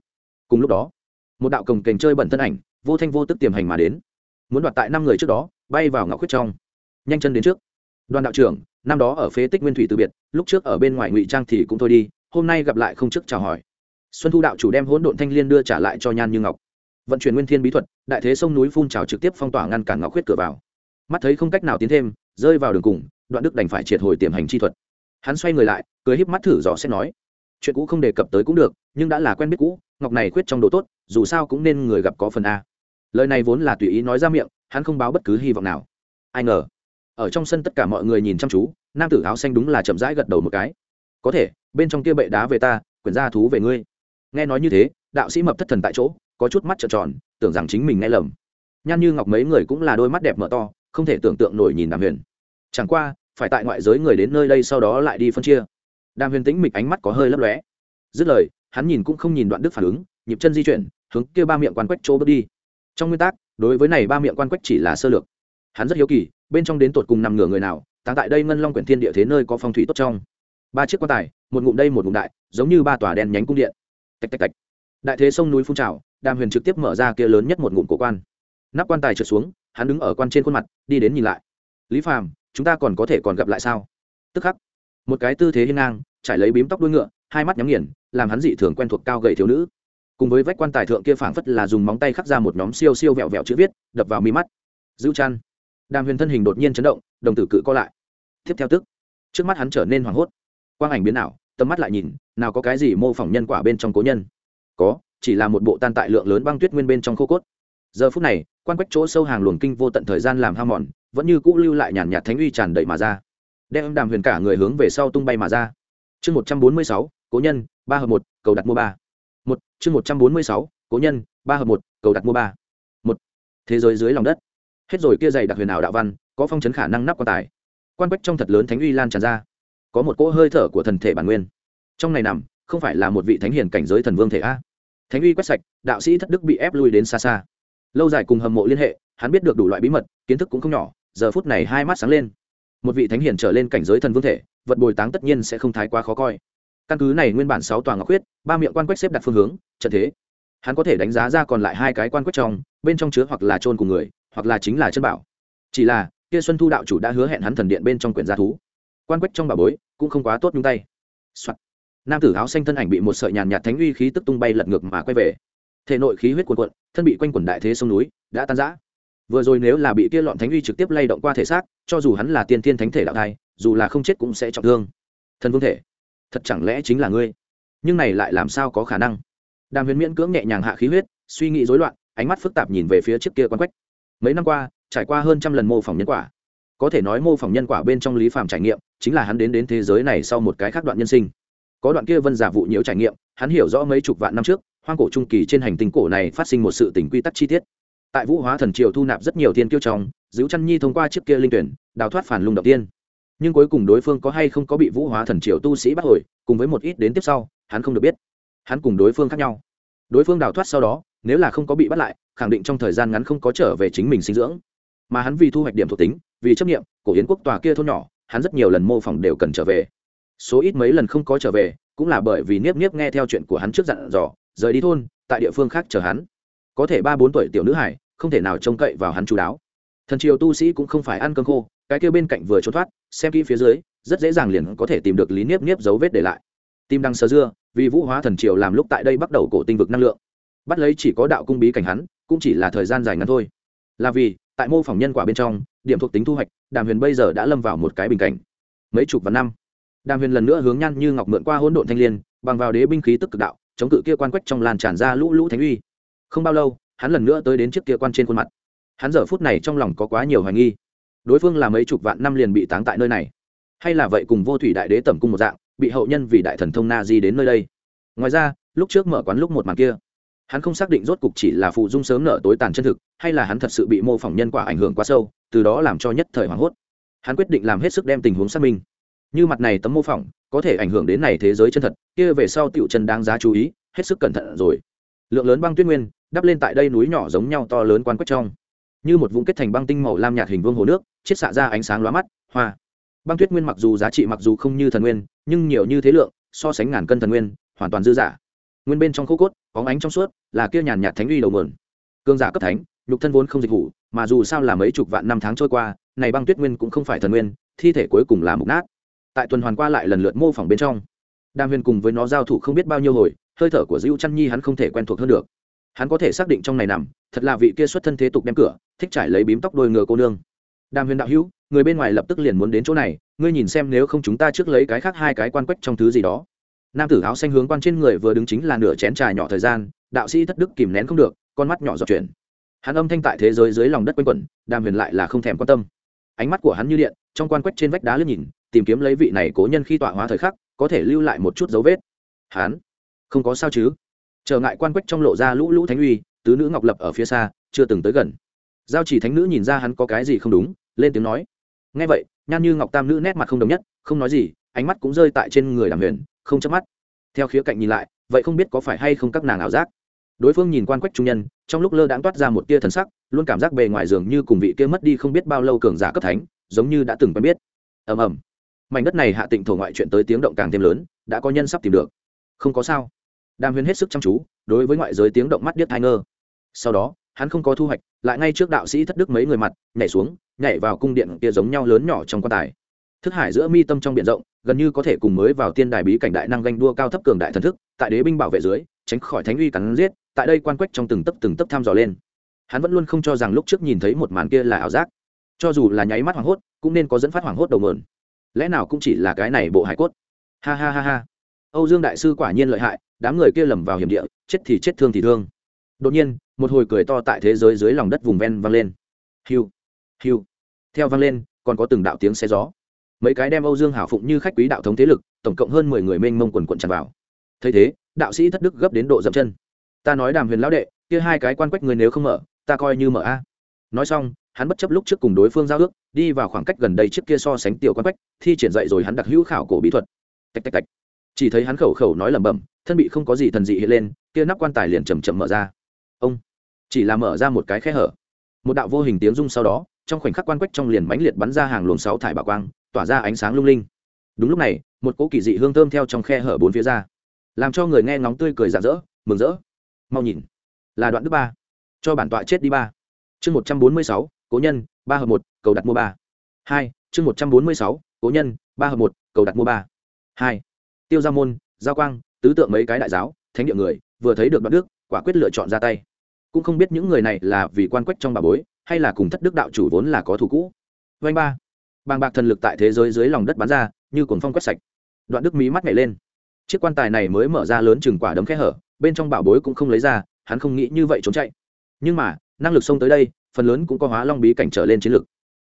Cùng lúc đó, một đạo cồng kềnh chơi bẩn thân ảnh, vô thanh vô tức tiềm hành mà đến. Muốn đoạt tại năm người trước đó, bay vào ngọc khuyết trong. Nhanh chân đến trước. Đoàn đạo trưởng, năm đó ở phế tích nguyên thủy từ biệt, lúc trước ở bên ngoài ngụy trang thì cũng thôi đi, hôm nay gặp lại không trước chào hỏi. Xuân thu đạo chủ đem hỗn độn thanh liên đưa trả lại cho nhan như ngọc. Vận chuyển nguyên thiên bí thuật, đại thế sông núi phun trào trực tiếp phong tỏa ngăn cản ngọc khuyết cửa vào. Mắt thấy không cách nào tiến thêm, rơi vào đường cùng đoạn đức đành phải triệt hồi tiềm hành chi thuật. Hắn xoay người lại, cười híp mắt thử dò xét nói, chuyện cũ không đề cập tới cũng được, nhưng đã là quen biết cũ, ngọc này khuyết trong đồ tốt, dù sao cũng nên người gặp có phần a. Lời này vốn là tùy ý nói ra miệng, hắn không báo bất cứ hy vọng nào. Ai ngờ, ở trong sân tất cả mọi người nhìn chăm chú, nam tử áo xanh đúng là chậm rãi gật đầu một cái. Có thể, bên trong kia bệ đá về ta, quyển gia thú về ngươi. Nghe nói như thế, đạo sĩ mập thất thần tại chỗ, có chút mắt trợn tròn, tưởng rằng chính mình nghe lầm. Nhan như ngọc mấy người cũng là đôi mắt đẹp mở to, không thể tưởng tượng nổi nhìn đàm huyền chẳng qua, phải tại ngoại giới người đến nơi đây sau đó lại đi phân chia. Đàm huyền tĩnh mịch ánh mắt có hơi lấp lóe. Dứt lời, hắn nhìn cũng không nhìn đoạn đức phản ứng, nhịp chân di chuyển, hướng kia ba miệng quan quách chỗ bước đi. Trong nguyên tắc, đối với này ba miệng quan quách chỉ là sơ lược. Hắn rất hiếu kỳ, bên trong đến tột cùng nằm ngửa người nào tàng tại đây ngân long quyển thiên địa thế nơi có phong thủy tốt trong. Ba chiếc quan tài, một ngụm đây một ngụm đại, giống như ba tòa đèn nhánh cung điện. Tạch tạch tạch. Đại thế sông núi phun trào, đàm huyền trực tiếp mở ra kia lớn nhất một ngụm cổ quan. Nắp quan tài trượt xuống, hắn đứng ở quan trên khuôn mặt, đi đến nhìn lại. Lý phàm chúng ta còn có thể còn gặp lại sao? Tức khắc, một cái tư thế hiên ngang, trải lấy bím tóc đuôi ngựa, hai mắt nhắm nghiền, làm hắn dị thường quen thuộc cao gầy thiếu nữ. Cùng với vách quan tài thượng kia phảng phất là dùng móng tay khắc ra một nhóm siêu siêu vẹo vẹo chữ viết, đập vào mi mắt. Giữ chăn. Đàm huyền thân hình đột nhiên chấn động, đồng tử cự co lại. Tiếp theo tức, trước mắt hắn trở nên hoảng hốt. Quang ảnh biến ảo, tầm mắt lại nhìn, nào có cái gì mô phỏng nhân quả bên trong cố nhân. Có, chỉ là một bộ tan tại lượng lớn băng tuyết nguyên bên trong khô cốt. Giờ phút này, quan quách chỗ sâu hàng luồng kinh vô tận thời gian làm ham mòn vẫn như cũ lưu lại nhàn nhạt thánh uy tràn đầy mà ra. Đem đàm huyền cả người hướng về sau tung bay mà ra. Chương một trăm bốn mươi sáu, cố nhân, ba hợp một, cầu đặt mua ba. Một, chương một trăm bốn mươi sáu, cố nhân, ba hợp một, cầu đặt mua ba. Một, thế giới dưới lòng đất. Hết rồi kia dày đặc huyền ảo đạo văn, có phong chấn khả năng nắp quan tài. Quan bách trong thật lớn thánh uy lan tràn ra. Có một cỗ hơi thở của thần thể bản nguyên. Trong này nằm, không phải là một vị thánh hiền cảnh giới thần vương thể a. Thánh uy quét sạch, đạo sĩ thất đức bị ép lui đến xa xa. Lâu dài cùng hầm mộ liên hệ, hắn biết được đủ loại bí mật, kiến thức cũng không nhỏ giờ phút này hai mắt sáng lên. Một vị thánh hiển trở lên cảnh giới thần vương thể, vật bồi táng tất nhiên sẽ không thái quá khó coi. Căn cứ này nguyên bản sáu tòa ngọc huyết, ba miệng quan quách xếp đặt phương hướng, trận thế. Hắn có thể đánh giá ra còn lại hai cái quan quách trong, bên trong chứa hoặc là trôn của người, hoặc là chính là chân bảo. Chỉ là, kia xuân thu đạo chủ đã hứa hẹn hắn thần điện bên trong quyển gia thú. Quan quách trong bà bối, cũng không quá tốt nhung tay、Soạn. nam tử áo xanh thân ảnh bị một sợi nhàn nhạt thánh uy khí tức tung bay lật ngược mà quay về. Thể nội khí huyết cuồn cuộn, thân bị quanh quần đại thế sông núi, đã tan rã vừa rồi nếu là bị kia lọn thánh uy trực tiếp lay động qua thể xác, cho dù hắn là tiên thiên thánh thể đạo thai, dù là không chết cũng sẽ trọng thương. Thần vương thể, thật chẳng lẽ chính là ngươi? Nhưng này lại làm sao có khả năng? Đàm huyền miễn cưỡng nhẹ nhàng hạ khí huyết, suy nghĩ rối loạn, ánh mắt phức tạp nhìn về phía trước kia quan quách. Mấy năm qua, trải qua hơn trăm lần mô phỏng nhân quả. Có thể nói mô phỏng nhân quả bên trong lý phàm trải nghiệm, chính là hắn đến đến thế giới này sau một cái khác đoạn nhân sinh. Có đoạn kia vân giả vụ nhiễu trải nghiệm, hắn hiểu rõ mấy chục vạn năm trước, hoang cổ trung kỳ trên hành tinh cổ này phát sinh một sự tình quy tắc chi tiết tại vũ hóa thần triều thu nạp rất nhiều thiên kiêu trong giữ chăn nhi thông qua chiếc kia linh tuyển, đào thoát phản lung đầu tiên. Nhưng cuối cùng đối phương có hay không có bị vũ hóa thần triều tu sĩ bắt hồi, cùng với một ít đến tiếp sau, hắn không được biết. Hắn cùng đối phương khác nhau. Đối phương đào thoát sau đó, nếu là không có bị bắt lại, khẳng định trong thời gian ngắn không có trở về chính mình sinh dưỡng. Mà hắn vì thu hoạch điểm thuộc tính, vì chấp nghiệm cổ hiến quốc tòa kia thôn nhỏ, hắn rất nhiều lần mô phỏng đều cần trở về. Số ít mấy lần không có trở về, cũng là bởi vì niếp niếp nghe theo chuyện của hắn trước dặn dò, rời đi thôn, tại địa phương khác chờ hắn. Có thể ba bốn tuổi tiểu nữ hải không thể nào trông cậy vào hắn chú đáo. Thần triều tu sĩ cũng không phải ăn cơm khô, cái kia bên cạnh vừa trốn thoát, xem kỹ phía dưới, rất dễ dàng liền có thể tìm được lý niếp niếp dấu vết để lại. Tim đăng sơ dưa, vì vũ hóa thần triều làm lúc tại đây bắt đầu cổ tinh vực năng lượng. Bắt lấy chỉ có đạo cung bí cảnh hắn, cũng chỉ là thời gian dài ngắn thôi. Là vì, tại mô phỏng nhân quả bên trong, điểm thuộc tính thu hoạch, đàm huyền bây giờ đã lâm vào một cái bình cảnh. Mấy chục và năm. Đàm huyền lần nữa hướng nhăn như ngọc mượn qua hỗn độn thanh l i ê n bằng vào đế binh khí tức cực đạo, chống cự kia quan quách trong làn tràn ra lũ lũ thánh uy. Không bao lâu hắn lần nữa tới đến chiếc kia quan trên khuôn mặt. Hắn giờ phút này trong lòng có quá nhiều hoài nghi. Đối phương là mấy chục vạn năm liền bị táng tại nơi này? Hay là vậy cùng vô thủy đại đế tẩm cung một dạng, bị hậu nhân vì đại thần thông na di đến nơi đây? Ngoài ra, lúc trước mở quán lúc một màn kia, hắn không xác định rốt cục chỉ là phụ dung sớm nợ tối tàn chân thực, hay là hắn thật sự bị mô phỏng nhân quả ảnh hưởng quá sâu, từ đó làm cho nhất thời hoảng hốt. Hắn quyết định làm hết sức đem tình huống xác minh. Như mặt này tấm mô phỏng, có thể ảnh hưởng đến này thế giới chân thật, kia về sau tựu chân đáng giá chú ý, hết sức cẩn thận rồi. Lượng lớn băng tuyết nguyên đắp lên tại đây núi nhỏ giống nhau to lớn quan quách trong. Như một vùng kết thành băng tinh màu lam nhạt hình vương hồ nước, chiết xạ ra ánh sáng lóa mắt, hoa. Băng tuyết nguyên mặc dù giá trị mặc dù không như thần nguyên, nhưng nhiều như thế lượng, so sánh ngàn cân thần nguyên, hoàn toàn dư giả. Nguyên bên trong khô cốt có ánh trong suốt, là kia nhàn nhạt thánh uy đầu mườn cương giả cấp thánh, nhục thân vốn không dịch vụ, mà dù sao là mấy chục vạn năm tháng trôi qua, này băng tuyết nguyên cũng không phải thần nguyên, thi thể cuối cùng là mục nát. Tại tuần hoàn qua lại lần lượt mô phỏng bên trong, đàm huyền cùng với nó giao thủ không biết bao nhiêu hồi, hơi thở của dữ chăn nhi hắn không thể quen thuộc hơn được hắn có thể xác định trong này nằm, thật là vị kia xuất thân thế tục đem cửa, thích trải lấy bím tóc đôi ngựa cô nương. Đàm huyền đạo hữu, người bên ngoài lập tức liền muốn đến chỗ này, ngươi nhìn xem nếu không chúng ta trước lấy cái khác hai cái quan quách trong thứ gì đó. Nam tử áo xanh hướng quan trên người vừa đứng chính là nửa chén trà nhỏ thời gian, đạo sĩ thất đức kìm nén không được, con mắt nhỏ giọt chuyển. Hắn âm thanh tại thế giới dưới lòng đất quanh quẩn, đàm huyền lại là không thèm quan tâm. Ánh mắt của hắn như điện, trong quan quách trên vách đá lướt nhìn, tìm kiếm lấy vị này cố nhân khi tọa hóa thời khắc, có thể lưu lại một chút dấu vết. Hắn, không có sao chứ? Trở ngại quan quách trong lộ ra lũ lũ thánh uy, tứ nữ ngọc lập ở phía xa, chưa từng tới gần. Giao chỉ thánh nữ nhìn ra hắn có cái gì không đúng, lên tiếng nói. Ngay vậy, nhan như ngọc tam nữ nét mặt không đồng nhất, không nói gì, ánh mắt cũng rơi tại trên người đàm huyền, không chớp mắt. Theo khía cạnh nhìn lại, vậy không biết có phải hay không các nàng ảo giác. Đối phương nhìn quan quách trung nhân, trong lúc lơ đãng toát ra một tia thần sắc, luôn cảm giác bề ngoài giường như cùng vị kia mất đi không biết bao lâu cường giả cấp thánh, giống như đã từng quen biết. Ầm ầm. Mảnh đất này hạ tịnh thổ ngoại chuyện tới tiếng động càng thêm lớn, đã có nhân sắp tìm được. Không có sao đàm huyền hết sức chăm chú, đối với ngoại giới tiếng động mắt điếc thai ngơ. Sau đó, hắn không có thu hoạch, lại ngay trước đạo sĩ thất đức mấy người mặt, nhảy xuống, nhảy vào cung điện kia giống nhau lớn nhỏ trong quan tài. Thức hải giữa mi tâm trong biển rộng, gần như có thể cùng mới vào tiên đài bí cảnh đại năng ganh đua cao thấp cường đại thần thức, tại đế binh bảo vệ dưới, tránh khỏi thánh uy cắn giết, tại đây quan quách trong từng tấc từng tấc thăm dò lên. Hắn vẫn luôn không cho rằng lúc trước nhìn thấy một màn kia là ảo giác. Cho dù là nháy mắt hoảng hốt, cũng nên có dẫn phát hoảng hốt đầu mượn. Lẽ nào cũng chỉ là cái này bộ hải cốt? Ha ha ha ha âu dương đại sư quả nhiên lợi hại, đám người kia lầm vào hiểm địa, chết thì chết thương thì thương. Đột nhiên, một hồi cười to tại thế giới dưới lòng đất vùng ven vang lên. Hiu hiu. Theo vang lên, còn có từng đạo tiếng xe gió. Mấy cái đem âu dương hảo phụng như khách quý đạo thống thế lực, tổng cộng hơn mười người mênh mông quần quần tràn vào. Thấy thế, đạo sĩ thất đức gấp đến độ dậm chân. Ta nói đàm huyền lão đệ, kia hai cái quan quách người nếu không mở, ta coi như mở a. Nói xong, hắn bất chấp lúc trước cùng đối phương giao ước, đi vào khoảng cách gần đây trước kia so sánh tiểu quan quách, thi triển dậy rồi hắn đặc hữu khảo cổ bí thuật. Tạch tạch tạch chỉ thấy hắn khẩu khẩu nói lẩm bẩm, thân bị không có gì thần dị hiện lên kia nắp quan tài liền chầm chậm mở ra. Ông, chỉ là mở ra một cái khe hở. Một đạo vô hình tiếng rung sau đó, trong khoảnh khắc quan quách trong liền mãnh liệt bắn ra hàng luồng sáu thải bà quang, tỏa ra ánh sáng lung linh. Đúng lúc này, một cỗ kỳ dị hương thơm theo trong khe hở bốn phía ra, làm cho người nghe ngóng tươi cười rạng rỡ, mừng rỡ. Mau nhìn, là đoạn thứ ba. Cho bản tọa chết đi ba. Chương một trăm bốn mươi sáu, cố nhân, ba hợp một, cầu đặt mua ba. Hai, chương một trăm bốn mươi sáu, cố nhân, ba hợp một, cầu đặt mua ba. Hai tiêu gia môn Gia quang, tứ tượng mấy cái đại giáo, thánh địa người, vừa thấy được đoạn đức, quả quyết lựa chọn ra tay. Cũng không biết những người này là vì quan quách trong bà bối, hay là cùng thất đức đạo chủ vốn là có thủ cũ. Vanh ba. Bàng bạc thần lực tại thế giới dưới lòng đất bắn ra, như cuồng phong quét sạch. Đoạn đức mí mắt nhảy lên. Chiếc quan tài này mới mở ra lớn chừng quả đấm khe hở, bên trong bảo bối cũng không lấy ra, hắn không nghĩ như vậy trốn chạy. Nhưng mà, năng lực xông tới đây, phần lớn cũng có hóa long bí cảnh trở lên chiến lực.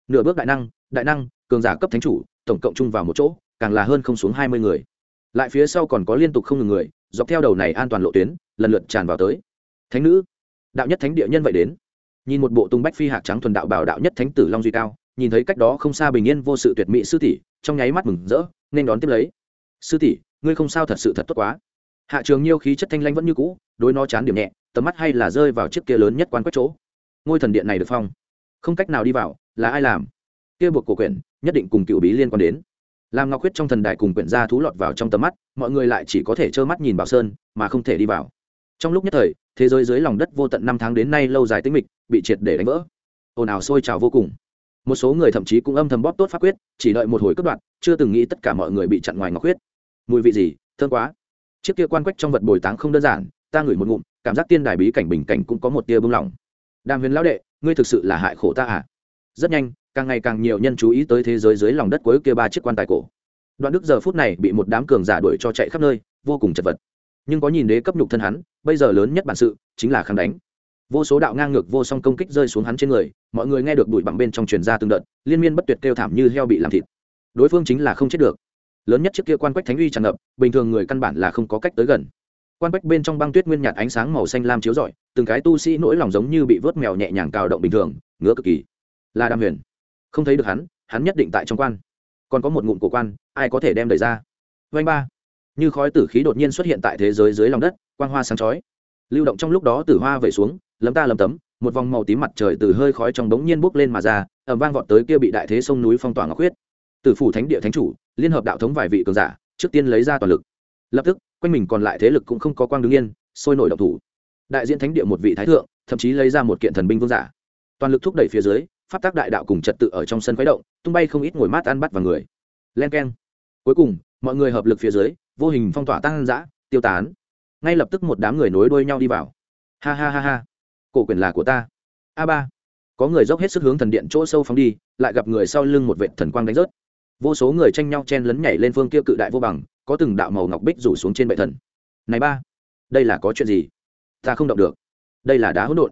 Nửa bước đại năng đại năng, cường giả cấp thánh chủ, tổng cộng chung vào một chỗ, càng là hơn không xuống hai mươi người lại phía sau còn có liên tục không ngừng người, dọc theo đầu này an toàn lộ tuyến, lần lượt tràn vào tới. Thánh nữ. Đạo nhất thánh địa nhân vậy đến. Nhìn một bộ tung bách phi hạc trắng thuần đạo bảo đạo nhất thánh tử long duy cao, nhìn thấy cách đó không xa bình yên vô sự tuyệt mỹ sư tỷ, trong nháy mắt mừng rỡ, nên đón tiếp lấy. Sư tỷ, ngươi không sao thật sự thật tốt quá. Hạ trường nhiêu khí chất thanh lanh vẫn như cũ, đối nó chán điểm nhẹ, tầm mắt hay là rơi vào chiếc kia lớn nhất quan quất chỗ. Ngôi thần điện này được phong. Không cách nào đi vào, là ai làm? Kia buộc cổ quyển, nhất định cùng cựu bí liên quan đến làm ngọc huyết trong thần đại cùng quyển gia thú lọt vào trong tầm mắt, mọi người lại chỉ có thể trơ mắt nhìn bảo sơn, mà không thể đi vào. Trong lúc nhất thời, thế giới dưới lòng đất vô tận năm tháng đến nay lâu dài tính mịch, bị triệt để đánh vỡ. Ồn ào sôi trào vô cùng. Một số người thậm chí cũng âm thầm bóp tốt pháp quyết, chỉ đợi một hồi cất đoạn chưa từng nghĩ tất cả mọi người bị chặn ngoài ngọc huyết mùi vị gì, thơm quá. Chiếc kia quan quách trong vật bồi táng không đơn giản, ta ngửi một ngụm, cảm giác tiên đài bí cảnh bình cảnh cũng có một tia bưng lỏng đàm huyền lão đệ, ngươi thực sự là hại khổ ta à? Rất nhanh càng ngày càng nhiều nhân chú ý tới thế giới dưới lòng đất cuối kia ba chiếc quan tài cổ. Đoạn đức giờ phút này bị một đám cường giả đuổi cho chạy khắp nơi, vô cùng chật vật. Nhưng có nhìn đế cấp nhục thân hắn, bây giờ lớn nhất bản sự chính là kháng đánh. Vô số đạo ngang ngược vô song công kích rơi xuống hắn trên người, mọi người nghe được bụi bằng bên trong truyền ra từng đợt, liên miên bất tuyệt kêu thảm như heo bị làm thịt. Đối phương chính là không chết được. Lớn nhất chiếc kia quan quách thánh uy tràn ngập, bình thường người căn bản là không có cách tới gần. Quan quách bên trong băng tuyết nguyên nhạt ánh sáng màu xanh lam chiếu rọi, từng cái tu sĩ nỗi lòng giống như bị vớt mèo nhẹ nhàng cào động bình thường, ngứa cực kỳ. Là đam huyền không thấy được hắn hắn nhất định tại trong quan. Còn có một ngụm cổ quan, ai có thể đem đẩy ra? Vanh ba. Như khói tử khí đột nhiên xuất hiện tại thế giới dưới lòng đất, quang hoa sáng chói. Lưu động trong lúc đó tử hoa vẩy xuống, lấm ta lấm tấm, một vòng màu tím mặt trời từ hơi khói trong bỗng nhiên bốc lên mà ra ẩm vang vọt tới kia bị đại thế sông núi phong tỏa ngọc huyết. Từ phủ thánh địa thánh chủ, liên hợp đạo thống vài vị cường giả, trước tiên lấy ra toàn lực. Lập tức, quanh mình còn lại thế lực cũng không có quang đứng yên, sôi nổi động thủ. Đại diện thánh địa một vị thái thượng, thậm chí lấy ra một kiện thần binh vương giả. Toàn lực thúc đẩy phía dưới pháp tác đại đạo cùng trật tự ở trong sân khuấy động, tung bay không ít ngồi mát ăn bắt vào người. Len keng. Cuối cùng, mọi người hợp lực phía dưới, vô hình phong tỏa tăng dã, tiêu tán. Ngay lập tức một đám người nối đuôi nhau đi vào. Ha ha ha ha. Cổ quyền là của ta. A ba. Có người dốc hết sức hướng thần điện chỗ sâu phóng đi, lại gặp người sau lưng một vệ thần quang đánh rớt. Vô số người tranh nhau chen lấn nhảy lên phương kia cự đại vô bằng, có từng đạo màu ngọc bích rủ xuống trên bệ thần. Này ba, đây là có chuyện gì? Ta không động được. Đây là đá hỗn độn.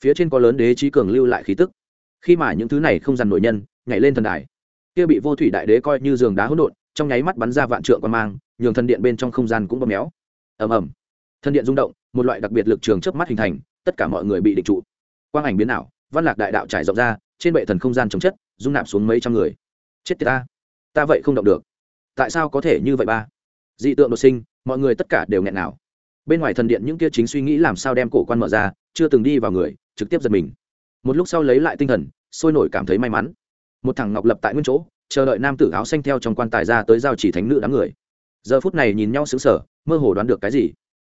Phía trên có lớn đế trí cường lưu lại khí tức khi mà những thứ này không dằn nổi nhân, nhảy lên thần đài. Kia bị vô thủy đại đế coi như giường đá hỗn độn, trong nháy mắt bắn ra vạn trượng quan mang, nhường thần điện bên trong không gian cũng bấm méo. Ầm ầm. Thần điện rung động, một loại đặc biệt lực trường chớp mắt hình thành, tất cả mọi người bị định trụ. Quang ảnh biến ảo, văn lạc đại đạo trải rộng ra, trên bệ thần không gian chống chất, dung nạp xuống mấy trăm người. Chết tiệt ta. Ta vậy không động được. Tại sao có thể như vậy ba? Dị tượng đột sinh, mọi người tất cả đều nghẹn nào bên ngoài thần điện những kia chính suy nghĩ làm sao đem cổ quan mở ra, chưa từng đi vào người, trực tiếp giật mình một lúc sau lấy lại tinh thần, sôi nổi cảm thấy may mắn. Một thằng ngọc lập tại nguyên chỗ, chờ đợi nam tử áo xanh theo trong quan tài ra tới giao chỉ thánh nữ đám người. Giờ phút này nhìn nhau xứng sở mơ hồ đoán được cái gì.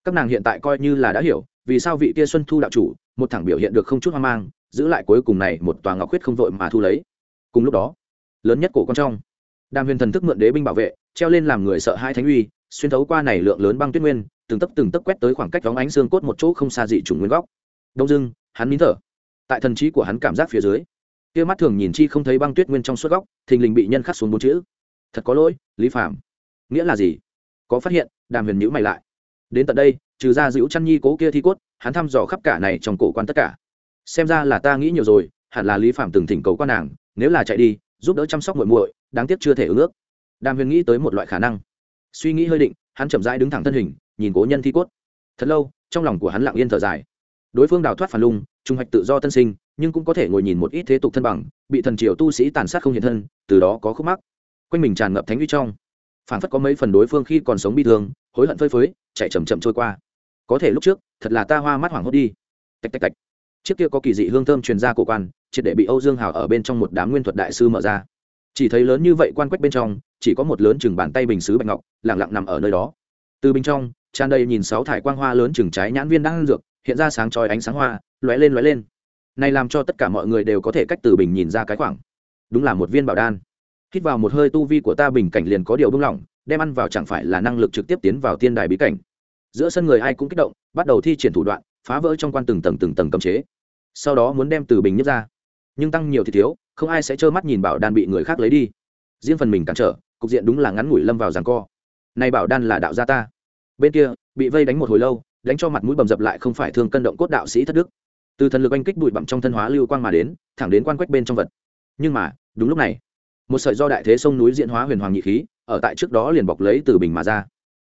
Các nàng hiện tại coi như là đã hiểu, vì sao vị kia xuân thu đạo chủ, một thằng biểu hiện được không chút hoang mang, giữ lại cuối cùng này một tòa ngọc khuyết không vội mà thu lấy. Cùng lúc đó, lớn nhất cổ con trong, đàm huyền thần thức mượn đế binh bảo vệ, treo lên làm người sợ hai thánh uy, xuyên thấu qua này lượng lớn băng tuyết nguyên, từng tấc từng tấc quét tới khoảng cách đóng ánh xương cốt một chỗ không xa dị chủng nguyên góc đông dưng hắn nín thở tại thần trí của hắn cảm giác phía dưới. Kia mắt thường nhìn chi không thấy băng tuyết nguyên trong suốt góc, thình lình bị nhân khắc xuống bốn chữ. Thật có lỗi, lý phạm nghĩa là gì? Có phát hiện, đàm huyền nhữ mày lại. Đến tận đây, trừ ra giữ chăn nhi cố kia thi cốt, hắn thăm dò khắp cả này trong cổ quan tất cả. Xem ra là ta nghĩ nhiều rồi, hẳn là lý phạm từng thỉnh cầu quan nàng, nếu là chạy đi, giúp đỡ chăm sóc muội muội, đáng tiếc chưa thể ứng ước. Đàm huyền nghĩ tới một loại khả năng. Suy nghĩ hơi định, hắn chậm rãi đứng thẳng thân hình, nhìn cố nhân thi cốt. Thật lâu, trong lòng của hắn lặng yên thở dài đối phương đào thoát phản lung trung hoạch tự do tân sinh, nhưng cũng có thể ngồi nhìn một ít thế tục thân bằng, bị thần triều tu sĩ tàn sát không hiện thân, từ đó có khúc mắc. Quanh mình tràn ngập thánh uy trong phản phất có mấy phần đối phương khi còn sống bi thương, hối hận phơi phới, chạy chầm chậm trôi qua. Có thể lúc trước, thật là ta hoa mắt hoảng hốt đi. Tạch tạch tạch. Trước kia có kỳ dị hương thơm truyền ra cổ quan, triệt để bị âu dương hào ở bên trong một đám nguyên thuật đại sư mở ra. Chỉ thấy lớn như vậy quan quách bên trong, chỉ có một lớn chừng bàn tay bình xứ bạch ngọc lẳng lặng nằm ở nơi đó. Từ bên trong, tràn đầy nhìn sáu thải quang hoa lớn chừng trái nhãn viên đang ăn dược hiện ra sáng chói ánh sáng hoa, lóe lên lóe lên. Này làm cho tất cả mọi người đều có thể cách từ bình nhìn ra cái khoảng. Đúng là một viên bảo đan. Hít vào một hơi tu vi của ta bình cảnh liền có điều bưng lỏng, đem ăn vào chẳng phải là năng lực trực tiếp tiến vào tiên đài bí cảnh. Giữa sân người ai cũng kích động, bắt đầu thi triển thủ đoạn, phá vỡ trong quan từng tầng từng tầng cấm chế. Sau đó muốn đem từ bình nhất ra. Nhưng tăng nhiều thì thiếu, không ai sẽ trơ mắt nhìn bảo đan bị người khác lấy đi. Riêng phần mình cản trở, cục diện đúng là ngắn ngủi lâm vào giằng co. Này bảo đan là đạo gia ta. Bên kia, bị vây đánh một hồi lâu đánh cho mặt mũi bầm dập lại không phải thương cân động cốt đạo sĩ thất đức. Từ thần lực anh kích bụi bặm trong thân hóa lưu quang mà đến, thẳng đến quan quách bên trong vật. Nhưng mà, đúng lúc này, một sợi do đại thế sông núi diễn hóa huyền hoàng nhị khí, ở tại trước đó liền bọc lấy từ bình mà ra.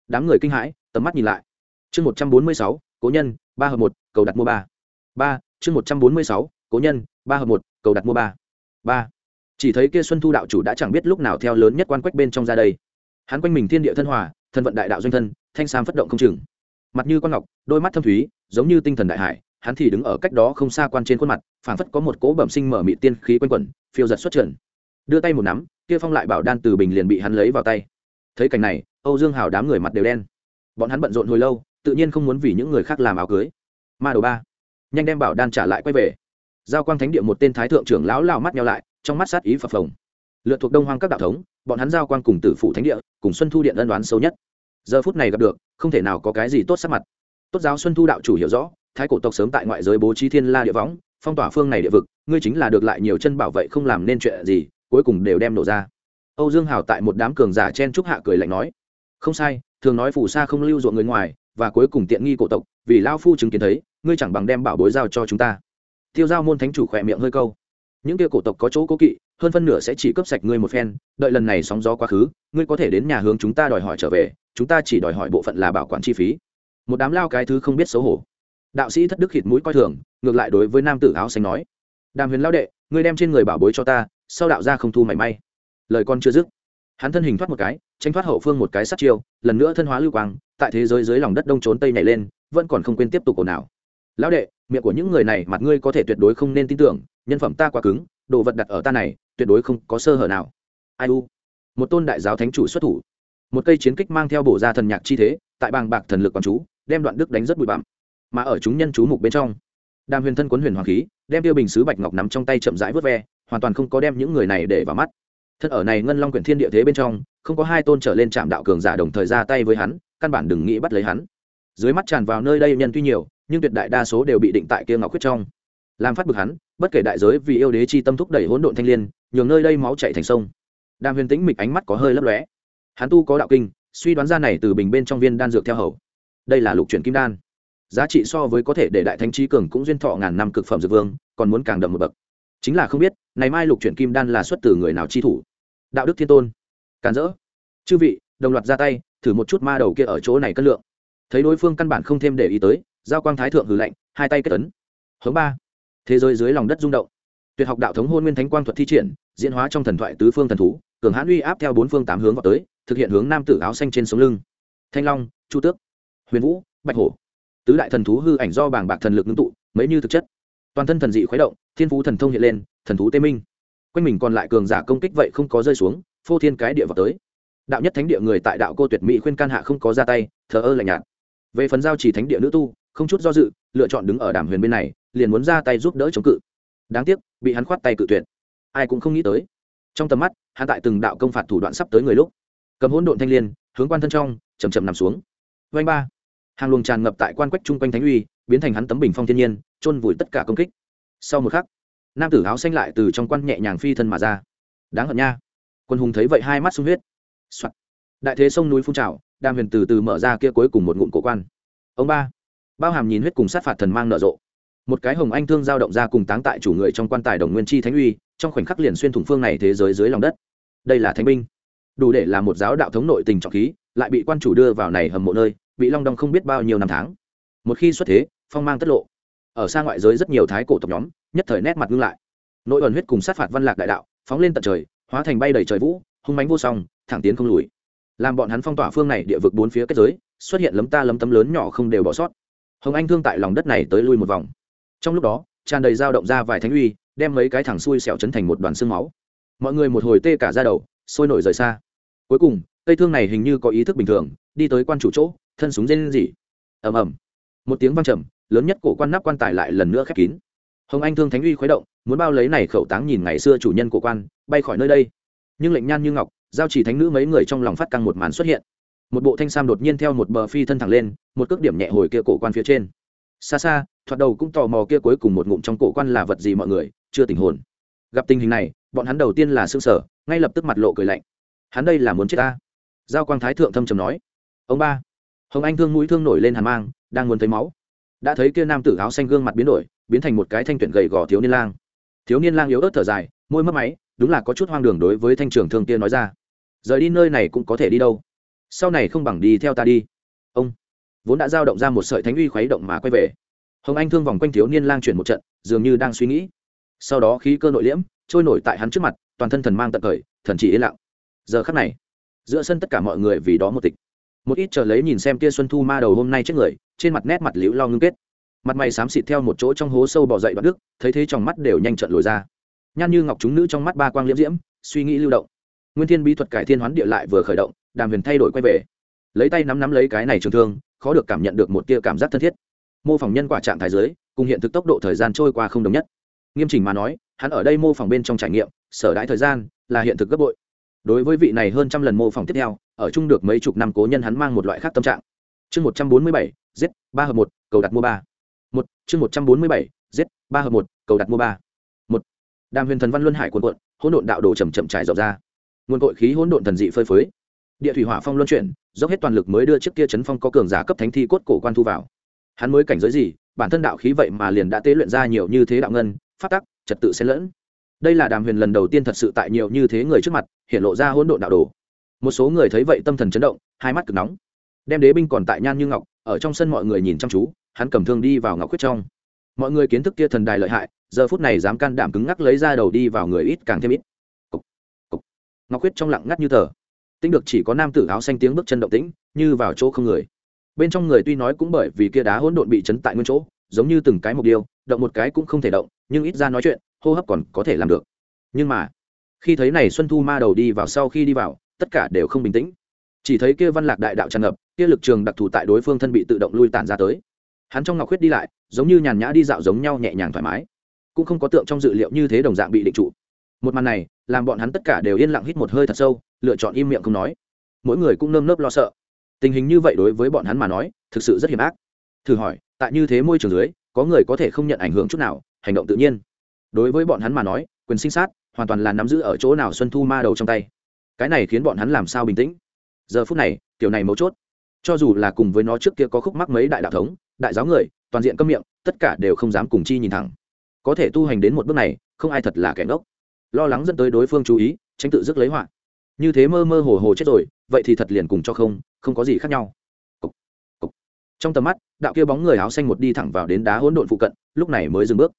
Đám người kinh hãi, tầm mắt nhìn lại. Chương một trăm bốn mươi sáu, cố nhân, ba hợp một, cầu đặt mua ba. Ba, chương một trăm bốn mươi sáu, cố nhân, ba hợp một, cầu đặt mua ba. Ba. Chỉ thấy kia xuân thu đạo chủ đã chẳng biết lúc nào theo lớn nhất quan quách bên trong ra đây. Hắn quanh mình thiên địa thân hòa, thân vận đại đạo doanh thân, thanh sam phất động không chừng mặt như con ngọc, đôi mắt thâm thúy, giống như tinh thần đại hải, hắn thì đứng ở cách đó không xa quan trên khuôn mặt, phảng phất có một cỗ bẩm sinh mở mị tiên khí quanh quẩn, phiêu giật xuất trần. Đưa tay một nắm, kia phong lại bảo đan từ bình liền bị hắn lấy vào tay. Thấy cảnh này, âu dương hào đám người mặt đều đen. Bọn hắn bận rộn hồi lâu, tự nhiên không muốn vì những người khác làm áo cưới. Ma Đồ ba, nhanh đem bảo đan trả lại quay về. Giao quang thánh địa một tên thái thượng trưởng lão lao mắt nhau lại, trong mắt sát ý phập phồng. Lượt thuộc đông hoang các đạo thống, bọn hắn giao quang cùng tử phủ thánh địa, cùng xuân thu điện ân đoán sâu nhất giờ phút này gặp được, không thể nào có cái gì tốt sắc mặt. Tốt giáo xuân thu đạo chủ hiểu rõ, thái cổ tộc sớm tại ngoại giới bố trí thiên la địa võng, phong tỏa phương này địa vực, ngươi chính là được lại nhiều chân bảo vệ không làm nên chuyện gì, cuối cùng đều đem nổ ra. Âu dương hào tại một đám cường giả chen trúc hạ cười lạnh nói, không sai, thường nói phù sa không lưu ruộng người ngoài, và cuối cùng tiện nghi cổ tộc, vì lao phu chứng kiến thấy, ngươi chẳng bằng đem bảo bối giao cho chúng ta. Tiêu giao môn thánh chủ khỏe miệng hơi câu, những kia cổ tộc có chỗ cố kỵ, hơn phân nửa sẽ chỉ cấp sạch ngươi một phen, đợi lần này sóng gió quá khứ, ngươi có thể đến nhà hướng chúng ta đòi hỏi trở về chúng ta chỉ đòi hỏi bộ phận là bảo quản chi phí. Một đám lao cái thứ không biết xấu hổ. Đạo sĩ thất đức khịt mũi coi thường, ngược lại đối với nam tử áo xanh nói, đàm huyền lao đệ, ngươi đem trên người bảo bối cho ta, sau đạo ra không thu mảy may. Lời con chưa dứt, hắn thân hình thoát một cái tranh thoát hậu phương một cái sát chiêu, lần nữa thân hóa lưu quang, tại thế giới dưới lòng đất đông trốn tây nhảy lên, vẫn còn không quên tiếp tục ồn ào. Lão đệ, miệng của những người này mặt ngươi có thể tuyệt đối không nên tin tưởng, nhân phẩm ta quá cứng, đồ vật đặt ở ta này, tuyệt đối không có sơ hở nào. Ai u. Một tôn đại giáo thánh chủ xuất thủ một cây chiến kích mang theo bổ ra thần nhạc chi thế, tại bàng bạc thần lực quán chú, đem đoạn đức đánh rất bụi bặm. Mà ở chúng nhân chú mục bên trong, đàm huyền thân quấn huyền hoàng khí, đem tiêu bình sứ bạch ngọc nắm trong tay chậm rãi vớt ve, hoàn toàn không có đem những người này để vào mắt. Thân ở này ngân long quyển thiên địa thế bên trong, không có hai tôn trở lên trạm đạo cường giả đồng thời ra tay với hắn, căn bản đừng nghĩ bắt lấy hắn. Dưới mắt tràn vào nơi đây nhân tuy nhiều, nhưng tuyệt đại đa số đều bị định tại kia ngọc khuyết trong. Làm phát bực hắn, bất kể đại giới vì yêu đế chi tâm thúc đẩy hỗn độn thanh liên, nhường nơi đây máu chảy thành sông. Đàm huyền tĩnh mịch ánh mắt có hơi lấp lóe hắn tu có đạo kinh, suy đoán ra này từ bình bên trong viên đan dược theo hầu. Đây là lục chuyển kim đan. Giá trị so với có thể để đại thánh trí cường cũng duyên thọ ngàn năm cực phẩm dược vương, còn muốn càng đậm một bậc. Chính là không biết, này mai lục chuyển kim đan là xuất từ người nào chi thủ? Đạo đức thiên tôn. Càn rỡ. Chư vị, đồng loạt ra tay, thử một chút ma đầu kia ở chỗ này cân lượng. Thấy đối phương căn bản không thêm để ý tới, giao quang thái thượng hừ lạnh, hai tay kết tấn hướng ba. Thế giới dưới lòng đất rung động. Tuyệt học đạo thống hôn nguyên thánh quang thuật thi triển, diễn hóa trong thần thoại tứ phương thần thú, cường hãn uy áp theo bốn phương tám hướng vào tới thực hiện hướng nam tử áo xanh trên sống lưng. Thanh long, chu tước, huyền vũ, bạch hổ. Tứ đại thần thú hư ảnh do bảng bạc thần lực ngưng tụ, mấy như thực chất. Toàn thân thần dị khuấy động, thiên phú thần thông hiện lên, thần thú tê minh. Quanh mình còn lại cường giả công kích vậy không có rơi xuống, phô thiên cái địa vào tới. Đạo nhất thánh địa người tại đạo cô tuyệt mỹ khuyên can hạ không có ra tay, thờ ơ lạnh nhạt. Về phần giao chỉ thánh địa nữ tu, không chút do dự, lựa chọn đứng ở đàm huyền bên này, liền muốn ra tay giúp đỡ chống cự. Đáng tiếc, bị hắn khoát tay cự tuyệt. Ai cũng không nghĩ tới. Trong tầm mắt, hắn tại từng đạo công phạt thủ đoạn sắp tới người lúc cầm hỗn độn thanh liên, hướng quan thân trong chầm chậm nằm xuống. Vanh ba. Hàng luồng tràn ngập tại quan quách chung quanh thánh uy, biến thành hắn tấm bình phong thiên nhiên, chôn vùi tất cả công kích. Sau một khắc, nam tử áo xanh lại từ trong quan nhẹ nhàng phi thân mà ra. Đáng hận nha. Quân hùng thấy vậy hai mắt sung huyết、Soạn. đại thế sông núi phun trào đàm huyền từ từ mở ra kia cuối cùng một ngụm cổ quan. Ông ba. Bao hàm nhìn huyết cùng sát phạt thần mang nở rộ. Một cái hồng anh thương giao động ra cùng táng tại chủ người trong quan tài đồng nguyên chi thánh uy, trong khoảnh khắc liền xuyên thủng phương này thế giới dưới lòng đất. Đây là thánh binh đủ để là một giáo đạo thống nội tình trọng khí, lại bị quan chủ đưa vào này hầm mộ nơi, bị long đong không biết bao nhiêu năm tháng. Một khi xuất thế, phong mang tất lộ. Ở xa ngoại giới rất nhiều thái cổ tộc nhóm, nhất thời nét mặt ngưng lại. Nội ẩn huyết cùng sát phạt văn lạc đại đạo, phóng lên tận trời, hóa thành bay đầy trời vũ, hung mánh vô song, thẳng tiến không lùi. Làm bọn hắn phong tỏa phương này địa vực bốn phía kết giới, xuất hiện lấm ta lấm tấm lớn nhỏ không đều bỏ sót. Hồng anh thương tại lòng đất này tới lui một vòng. Trong lúc đó, tràn đầy dao động ra vài thánh uy, đem mấy cái thẳng xuôi xẻo chấn thành một đoàn xương máu. Mọi người một hồi tê cả ra đầu sôi nổi rời xa. Cuối cùng, cây thương này hình như có ý thức bình thường, đi tới quan chủ chỗ, thân súng lên gì? ầm ầm. Một tiếng vang trầm, lớn nhất cổ quan nắp quan tài lại lần nữa khép kín. Hồng anh thương thánh uy khuấy động, muốn bao lấy này khẩu táng nhìn ngày xưa chủ nhân của quan, bay khỏi nơi đây. Nhưng lệnh nhan như ngọc, giao chỉ thánh nữ mấy người trong lòng phát căng một màn xuất hiện. Một bộ thanh sam đột nhiên theo một bờ phi thân thẳng lên, một cước điểm nhẹ hồi kia cổ quan phía trên. Xa xa, thoạt đầu cũng tò mò kia cuối cùng một ngụm trong cổ quan là vật gì mọi người, chưa tình hồn. Gặp tình hình này, bọn hắn đầu tiên là xương sở ngay lập tức mặt lộ cười lạnh. Hắn đây là muốn chết ta? Giao quang thái thượng thâm trầm nói. Ông ba, hồng anh thương mũi thương nổi lên hàn mang, đang muốn thấy máu. Đã thấy kia nam tử áo xanh gương mặt biến đổi, biến thành một cái thanh tuyển gầy gò thiếu niên lang. Thiếu niên lang yếu ớt thở dài, môi mất máy, đúng là có chút hoang đường đối với thanh trường thương kia nói ra. Rời đi nơi này cũng có thể đi đâu? Sau này không bằng đi theo ta đi. Ông vốn đã giao động ra một sợi thánh uy khuấy động mà quay về. Hồng anh thương vòng quanh thiếu niên lang chuyển một trận, dường như đang suy nghĩ. Sau đó khí cơ nội liễm, trôi nổi tại hắn trước mặt toàn thân thần mang tận khởi, thần chỉ yên lặng. Giờ khắc này, giữa sân tất cả mọi người vì đó một tịch. Một ít chờ lấy nhìn xem kia xuân thu ma đầu hôm nay trước người, trên mặt nét mặt liễu lo ngưng kết. Mặt mày xám xịt theo một chỗ trong hố sâu bỏ dậy đoạn đức, thấy thế trong mắt đều nhanh trận lồi ra. Nhan như ngọc chúng nữ trong mắt ba quang liễm diễm, suy nghĩ lưu động. Nguyên thiên bí thuật cải thiên hoán địa lại vừa khởi động, đàm huyền thay đổi quay về. Lấy tay nắm nắm lấy cái này trường thương, khó được cảm nhận được một tia cảm giác thân thiết. Mô phỏng nhân quả trạng thái giới cùng hiện thực tốc độ thời gian trôi qua không đồng nhất. Nghiêm chỉnh mà nói, hắn ở đây mô phỏng bên trong trải nghiệm sở đãi thời gian, là hiện thực gấp bội. Đối với vị này hơn trăm lần mô phỏng tiếp theo, ở chung được mấy chục năm cố nhân hắn mang một loại khác tâm trạng. Chương một trăm bốn mươi bảy z ba hợp một, cầu đặt mua ba. Một, chương một trăm bốn mươi bảy z ba hợp một, cầu đặt mua ba. Một, đàm huyền thần văn luân hải quần quận hỗn độn đạo đồ chầm chậm trải rộng ra. Nguồn cội khí hỗn độn thần dị phơi phới. Địa thủy hỏa phong luân chuyển, dốc hết toàn lực mới đưa trước kia chấn phong có cường giả cấp thánh thi cốt cổ quan thu vào. Hắn mới cảnh giới gì, bản thân đạo khí vậy mà liền đã tế luyện ra nhiều như thế đạo ngân phát tắc, trật tự xen lẫn đây là đàm huyền lần đầu tiên thật sự tại nhiều như thế người trước mặt hiện lộ ra hỗn độn đạo đồ. Một số người thấy vậy tâm thần chấn động hai mắt cực nóng. Đem đế binh còn tại nhan như ngọc ở trong sân mọi người nhìn chăm chú hắn cầm thương đi vào ngọc quyết trong. Mọi người kiến thức kia thần đài lợi hại giờ phút này dám can đảm cứng ngắc lấy ra đầu đi vào người ít càng thêm ít. Cục, cục. ngọc quyết trong lặng ngắt như tờ. Tính được chỉ có nam tử áo xanh tiếng bước chân động tĩnh như vào chỗ không người. Bên trong người tuy nói cũng bởi vì kia đá hỗn độn bị chấn tại nguyên chỗ giống như từng cái mục điêu động một cái cũng không thể động nhưng ít ra nói chuyện hô hấp còn có thể làm được. Nhưng mà, khi thấy này xuân thu ma đầu đi vào sau khi đi vào, tất cả đều không bình tĩnh. Chỉ thấy kia văn lạc đại đạo tràn ngập, kia lực trường đặc thù tại đối phương thân bị tự động lui tản ra tới. Hắn trong ngọc khuyết đi lại, giống như nhàn nhã đi dạo giống nhau nhẹ nhàng thoải mái. Cũng không có tượng trong dự liệu như thế đồng dạng bị định trụ. Một màn này, làm bọn hắn tất cả đều yên lặng hít một hơi thật sâu, lựa chọn im miệng không nói. Mỗi người cũng nơm nớp lo sợ. Tình hình như vậy đối với bọn hắn mà nói, thực sự rất hiểm ác. Thử hỏi, tại như thế môi trường dưới, có người có thể không nhận ảnh hưởng chút nào, hành động tự nhiên đối với bọn hắn mà nói quyền sinh sát hoàn toàn là nắm giữ ở chỗ nào xuân thu ma đầu trong tay. Cái này khiến bọn hắn làm sao bình tĩnh? Giờ phút này kiểu này mấu chốt. Cho dù là cùng với nó trước kia có khúc mắc mấy đại đạo thống đại giáo người toàn diện câm miệng tất cả đều không dám cùng chi nhìn thẳng. Có thể tu hành đến một bước này không ai thật là kẻ ngốc. Lo lắng dẫn tới đối phương chú ý tránh tự dứt lấy họa. Như thế mơ mơ hồ hồ chết rồi vậy thì thật liền cùng cho không không có gì khác nhau. Cục, cục. trong tầm mắt đạo kia bóng người áo xanh một đi thẳng vào đến đá hỗn độn phụ cận lúc này mới dừng bước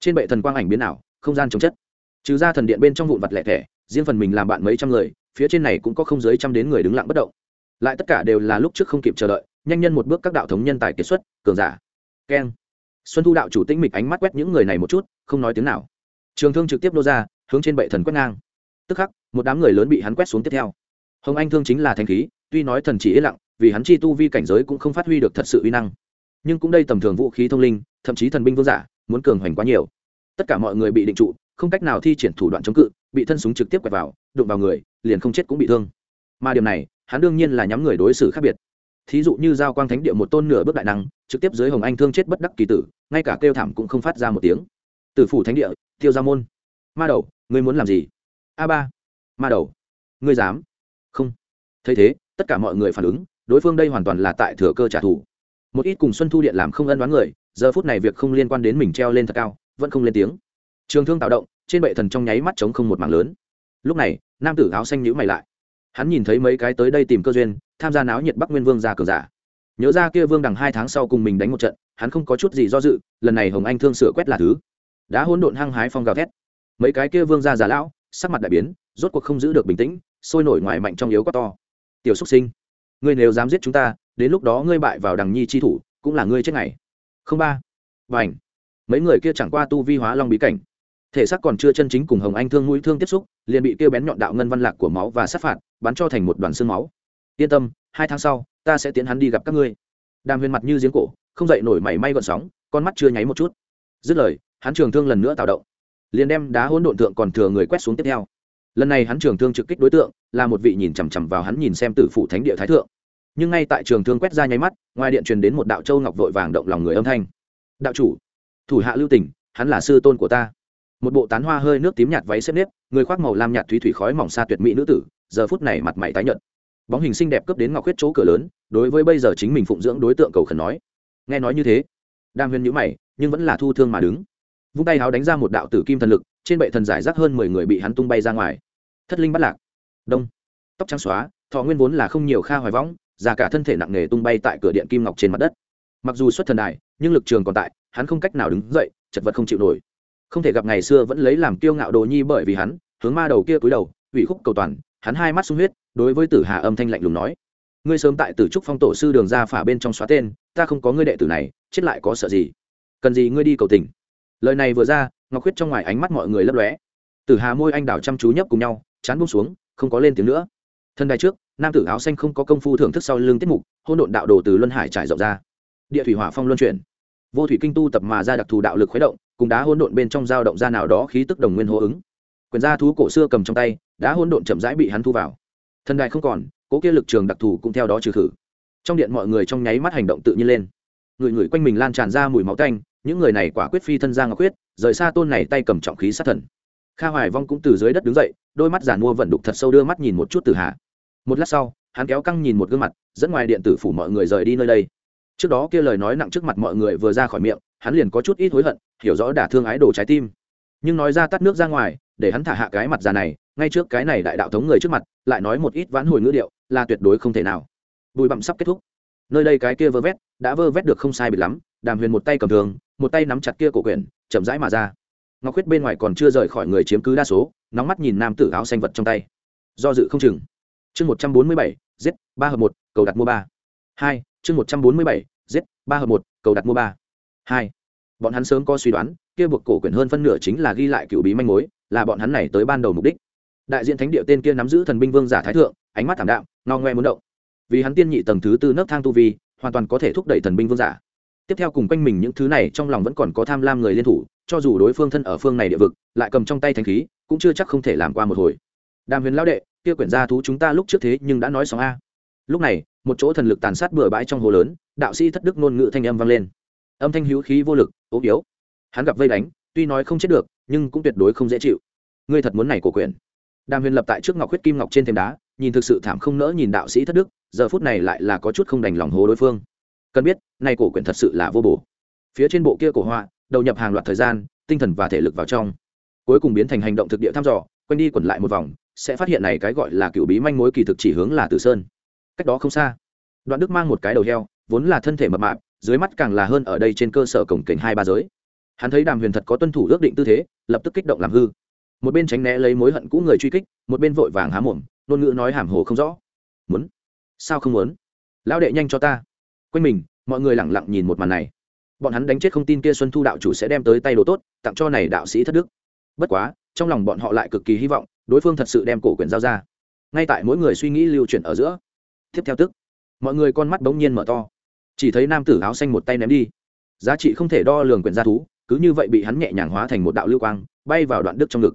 trên bệ thần quang ảnh biến ảo, không gian chống chất. Trừ ra thần điện bên trong vụn vặt lẻ thẻ, riêng phần mình làm bạn mấy trăm người, phía trên này cũng có không dưới trăm đến người đứng lặng bất động. Lại tất cả đều là lúc trước không kịp chờ đợi, nhanh nhân một bước các đạo thống nhân tài kiệt xuất, cường giả. Keng. Xuân thu đạo chủ tĩnh mịch ánh mắt quét những người này một chút, không nói tiếng nào. Trường thương trực tiếp nô ra, hướng trên bệ thần quét ngang. Tức khắc, một đám người lớn bị hắn quét xuống tiếp theo. Hồng anh thương chính là thanh khí, tuy nói thần chỉ yên lặng, vì hắn chi tu vi cảnh giới cũng không phát huy được thật sự uy năng. Nhưng cũng đây tầm thường vũ khí thông linh, thậm chí thần binh vương giả muốn cường hoành quá nhiều. Tất cả mọi người bị định trụ, không cách nào thi triển thủ đoạn chống cự, bị thân súng trực tiếp quẹt vào, đụng vào người, liền không chết cũng bị thương. Mà điều này, hắn đương nhiên là nhắm người đối xử khác biệt. Thí dụ như giao quang thánh địa một tôn nửa bước đại năng, trực tiếp dưới hồng anh thương chết bất đắc kỳ tử, ngay cả kêu thảm cũng không phát ra một tiếng. Từ phủ thánh địa, tiêu ra môn. Ma đầu, ngươi muốn làm gì? A ba. Ma đầu. Ngươi dám? Không. Thấy thế, tất cả mọi người phản ứng, đối phương đây hoàn toàn là tại thừa cơ trả thù. Một ít cùng xuân thu điện làm không ân đoán người giờ phút này việc không liên quan đến mình treo lên thật cao, vẫn không lên tiếng. Trường thương tạo động, trên bệ thần trong nháy mắt trống không một mảng lớn. Lúc này, nam tử áo xanh nhữ mày lại. Hắn nhìn thấy mấy cái tới đây tìm cơ duyên, tham gia náo nhiệt bắc nguyên vương ra cờ giả. Nhớ ra kia vương đằng hai tháng sau cùng mình đánh một trận, hắn không có chút gì do dự, lần này hồng anh thương sửa quét là thứ. Đã hỗn độn hăng hái phong gào thét. Mấy cái kia vương ra giả lão, sắc mặt đại biến, rốt cuộc không giữ được bình tĩnh, sôi nổi ngoài mạnh trong yếu quá to. Tiểu xúc sinh, ngươi nếu dám giết chúng ta, đến lúc đó ngươi bại vào đằng nhi chi thủ, cũng là ngươi chết ngày không ba. Và ảnh mấy người kia chẳng qua tu vi hóa long bí cảnh. Thể xác còn chưa chân chính cùng hồng anh thương mũi thương tiếp xúc, liền bị kêu bén nhọn đạo ngân văn lạc của máu và sát phạt, bắn cho thành một đoàn xương máu. Yên tâm, hai tháng sau, ta sẽ tiến hắn đi gặp các ngươi. Đàm huyền mặt như giếng cổ, không dậy nổi mảy may gọn sóng, con mắt chưa nháy một chút. Dứt lời, hắn trường thương lần nữa tạo động. Liền đem đá hỗn độn tượng còn thừa người quét xuống tiếp theo. Lần này hắn trường thương trực kích đối tượng, là một vị nhìn chằm chằm vào hắn nhìn xem tử phủ thánh địa thái thượng nhưng ngay tại trường thương quét ra nháy mắt, ngoài điện truyền đến một đạo châu ngọc vội vàng động lòng người âm thanh. Đạo chủ, thủ hạ lưu tỉnh hắn là sư tôn của ta. Một bộ tán hoa hơi nước tím nhạt váy xếp nếp, người khoác màu lam nhạt thúy thủy khói mỏng xa tuyệt mỹ nữ tử, giờ phút này mặt mày tái nhợt. Bóng hình xinh đẹp cướp đến ngọc huyết chỗ cửa lớn, đối với bây giờ chính mình phụng dưỡng đối tượng cầu khẩn nói. Nghe nói như thế đam huyên nhữ mày, nhưng vẫn là thu thương mà đứng. Vung tay háo đánh ra một đạo tử kim thần lực, trên bệ thần giải rác hơn mười người bị hắn tung bay ra ngoài. Thất linh bắt lạc. Đông. Tóc trắng xóa, thọ nguyên vốn là không nhiều kha hoài võng già cả thân thể nặng nề tung bay tại cửa điện kim ngọc trên mặt đất. Mặc dù xuất thần đại nhưng lực trường còn tại, hắn không cách nào đứng dậy, chật vật không chịu nổi. Không thể gặp ngày xưa vẫn lấy làm kiêu ngạo đồ nhi bởi vì hắn, hướng ma đầu kia cúi đầu, ủy khúc cầu toàn, hắn hai mắt sung huyết, đối với tử hà âm thanh lạnh lùng nói. Ngươi sớm tại tử trúc phong tổ sư đường ra phả bên trong xóa tên, ta không có ngươi đệ tử này, chết lại có sợ gì? Cần gì ngươi đi cầu tình? Lời này vừa ra, ngọc huyết trong ngoài ánh mắt mọi người lấp lóe. Tử hà môi anh đào chăm chú nhấp cùng nhau, chán buông xuống, không có lên tiếng nữa. Thân đài trước nam tử áo xanh không có công phu thưởng thức sau lưng tiết mục hôn độn đạo đồ từ luân hải trải rộng ra. Địa thủy hỏa phong luân chuyển. Vô thủy kinh tu tập mà ra đặc thù đạo lực khuấy động, cùng đá hôn độn bên trong dao động ra nào đó khí tức đồng nguyên hô ứng. Quyền gia thú cổ xưa cầm trong tay, đá hôn độn chậm rãi bị hắn thu vào. Thân đài không còn, cố kia lực trường đặc thù cũng theo đó trừ khử. Trong điện mọi người trong nháy mắt hành động tự nhiên lên. Người người quanh mình lan tràn ra mùi máu tanh, những người này quả quyết phi thân ra ngọc quyết rời xa tôn này tay cầm trọng khí sát thần. Kha hoài vong cũng từ dưới đất đứng dậy, đôi mắt giàn mua vận đục thật sâu đưa mắt nhìn một chút từ hạ một lát sau, hắn kéo căng nhìn một gương mặt, dẫn ngoài điện tử phủ mọi người rời đi nơi đây. Trước đó kia lời nói nặng trước mặt mọi người vừa ra khỏi miệng, hắn liền có chút ít hối hận, hiểu rõ đả thương ái đồ trái tim. Nhưng nói ra tắt nước ra ngoài, để hắn thả hạ cái mặt già này, ngay trước cái này đại đạo thống người trước mặt, lại nói một ít vãn hồi ngữ điệu, là tuyệt đối không thể nào. Bùi bặm sắp kết thúc. Nơi đây cái kia vơ vét, đã vơ vét được không sai bị lắm, đàm huyền một tay cầm thường một tay nắm chặt kia cổ quyển, chậm rãi mà ra. Ngọc huyết bên ngoài còn chưa rời khỏi người chiếm cứ đa số, nóng mắt nhìn nam tử áo xanh vật trong tay. Do dự không chừng chương một trăm bốn mươi bảy, giết, ba hợp một, cầu đặt mua ba. Hai, chương một trăm bốn mươi bảy, giết, ba hợp một, cầu đặt mua ba. Hai, bọn hắn sớm có suy đoán, kia buộc cổ quyển hơn phân nửa chính là ghi lại cựu bí manh mối, là bọn hắn này tới ban đầu mục đích. Đại diện thánh địa tên kia nắm giữ thần binh vương giả thái thượng, ánh mắt thảm đạm no ngoe muốn động. Vì hắn tiên nhị tầng thứ tư nấc thang tu vi, hoàn toàn có thể thúc đẩy thần binh vương giả. Tiếp theo cùng quanh mình những thứ này trong lòng vẫn còn có tham lam người liên thủ, cho dù đối phương thân ở phương này địa vực, lại cầm trong tay thanh khí, cũng chưa chắc không thể làm qua một hồi. Đàm huyền lão đệ kia quyển gia thú chúng ta lúc trước thế nhưng đã nói xong a. Lúc này, một chỗ thần lực tàn sát bừa bãi trong hồ lớn, đạo sĩ thất đức ngôn ngữ thanh âm vang lên. Âm thanh hữu khí vô lực, ốm yếu. Hắn gặp vây đánh, tuy nói không chết được, nhưng cũng tuyệt đối không dễ chịu. Ngươi thật muốn này cổ quyển? đàm huyền lập tại trước ngọc huyết kim ngọc trên thềm đá, nhìn thực sự thảm không nỡ nhìn đạo sĩ thất đức, giờ phút này lại là có chút không đành lòng hố đối phương. Cần biết, này cổ quyển thật sự là vô bổ. Phía trên bộ kia cổ họa, đầu nhập hàng loạt thời gian, tinh thần và thể lực vào trong. Cuối cùng biến thành hành động thực địa thăm dò, quanh đi quẩn lại một vòng sẽ phát hiện này cái gọi là cựu bí manh mối kỳ thực chỉ hướng là tử sơn. Cách đó không xa, đoạn đức mang một cái đầu heo, vốn là thân thể mập mạp, dưới mắt càng là hơn ở đây trên cơ sở cổng kềnh hai ba giới. Hắn thấy đàm huyền thật có tuân thủ ước định tư thế, lập tức kích động làm hư. Một bên tránh né lấy mối hận cũ người truy kích, một bên vội vàng há mồm, ngôn ngữ nói hàm hồ không rõ. Muốn? Sao không muốn? Lão đệ nhanh cho ta. Quanh mình, mọi người lẳng lặng nhìn một màn này. Bọn hắn đánh chết không tin kia xuân thu đạo chủ sẽ đem tới tay đồ tốt, tặng cho này đạo sĩ thất đức. Bất quá, trong lòng bọn họ lại cực kỳ hy vọng đối phương thật sự đem cổ quyền giao ra. Ngay tại mỗi người suy nghĩ lưu chuyển ở giữa, tiếp theo tức, mọi người con mắt bỗng nhiên mở to. Chỉ thấy nam tử áo xanh một tay ném đi. Giá trị không thể đo lường quyền gia thú, cứ như vậy bị hắn nhẹ nhàng hóa thành một đạo lưu quang, bay vào đoạn đức trong ngực.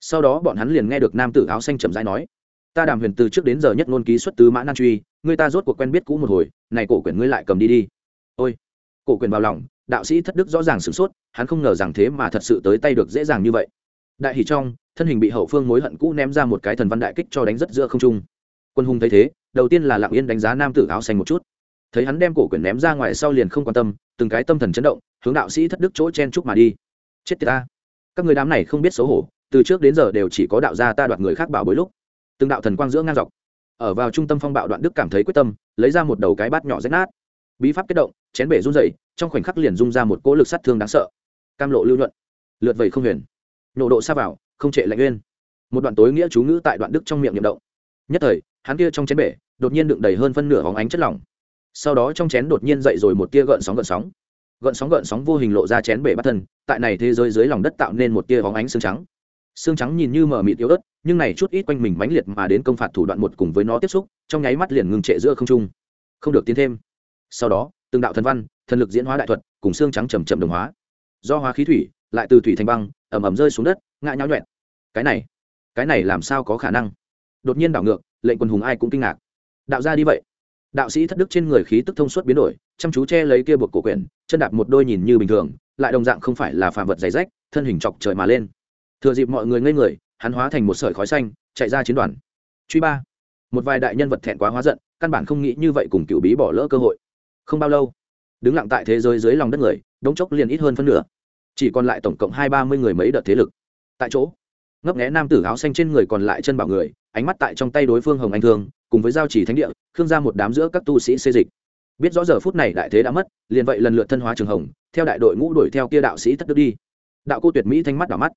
Sau đó bọn hắn liền nghe được nam tử áo xanh chậm rãi nói, ta đàm huyền từ trước đến giờ nhất ngôn ký xuất tứ mã nan truy, người ta rốt cuộc quen biết cũ một hồi, này cổ quyền ngươi lại cầm đi đi. Ôi, cổ quyền vào lòng, đạo sĩ thất đức rõ ràng sửng sốt, hắn không ngờ rằng thế mà thật sự tới tay được dễ dàng như vậy. Đại hỷ trong thân hình bị hậu phương mối hận cũ ném ra một cái thần văn đại kích cho đánh rất giữa không trung. Quân hùng thấy thế, đầu tiên là lặng yên đánh giá nam tử áo xanh một chút. Thấy hắn đem cổ quyền ném ra ngoài sau liền không quan tâm, từng cái tâm thần chấn động, hướng đạo sĩ thất đức chỗ chen chúc mà đi. Chết tiệt ta. Các người đám này không biết xấu hổ, từ trước đến giờ đều chỉ có đạo gia ta đoạt người khác bảo bối lúc. Từng đạo thần quang giữa ngang dọc. Ở vào trung tâm phong bạo đoạn đức cảm thấy quyết tâm, lấy ra một đầu cái bát nhỏ rách nát. Bí pháp kết động, chén bể run dày trong khoảnh khắc liền rung ra một cỗ lực sát thương đáng sợ. Cam lộ lưu nhuận lượt vầy không huyền. Nổ độ xa vào không trệ lạnh uyên. Một đoạn tối nghĩa chú ngữ tại đoạn đức trong miệng nhậm động. Nhất thời, hắn kia trong chén bể, đột nhiên đựng đầy hơn phân nửa hóng ánh chất lỏng. Sau đó trong chén đột nhiên dậy rồi một tia gợn sóng gợn sóng. Gợn sóng gợn sóng vô hình lộ ra chén bể bắt thân, tại này thế giới dưới lòng đất tạo nên một tia hóng ánh xương trắng. Xương trắng nhìn như mờ mịt yếu ớt, nhưng này chút ít quanh mình mãnh liệt mà đến công phạt thủ đoạn một cùng với nó tiếp xúc, trong nháy mắt liền ngừng trệ giữa không trung. Không được tiến thêm. Sau đó, từng đạo thần văn, thần lực diễn hóa đại thuật, cùng xương trắng chầm chậm đồng hóa. Do hóa khí thủy, lại từ thủy thành băng ẩm ẩm rơi xuống đất ngã nháo nhuẹn. Cái này cái này làm sao có khả năng? Đột nhiên đảo ngược, lệnh quần hùng ai cũng kinh ngạc. Đạo ra đi vậy. Đạo sĩ thất đức trên người khí tức thông suốt biến đổi, chăm chú che lấy kia buộc cổ quyển, chân đạp một đôi nhìn như bình thường, lại đồng dạng không phải là phàm vật giày rách, thân hình chọc trời mà lên. Thừa dịp mọi người ngây người, hắn hóa thành một sợi khói xanh, chạy ra chiến đoàn. Truy ba. Một vài đại nhân vật thẹn quá hóa giận, căn bản không nghĩ như vậy cùng cựu bí bỏ lỡ cơ hội. Không bao lâu, đứng lặng tại thế giới dưới lòng đất người, đống chốc liền ít hơn phân nửa. Chỉ còn lại tổng cộng hai ba mươi người mấy đợt thế lực tại chỗ. Ngấp nghé nam tử áo xanh trên người còn lại chân bảo người, ánh mắt tại trong tay đối phương hồng anh thương, cùng với giao chỉ thánh địa, khương ra một đám giữa các tu sĩ xê dịch. Biết rõ giờ phút này đại thế đã mất, liền vậy lần lượt thân hóa trường hồng, theo đại đội ngũ đuổi theo kia đạo sĩ thất đức đi. Đạo cô tuyệt mỹ thanh mắt đỏ mắt.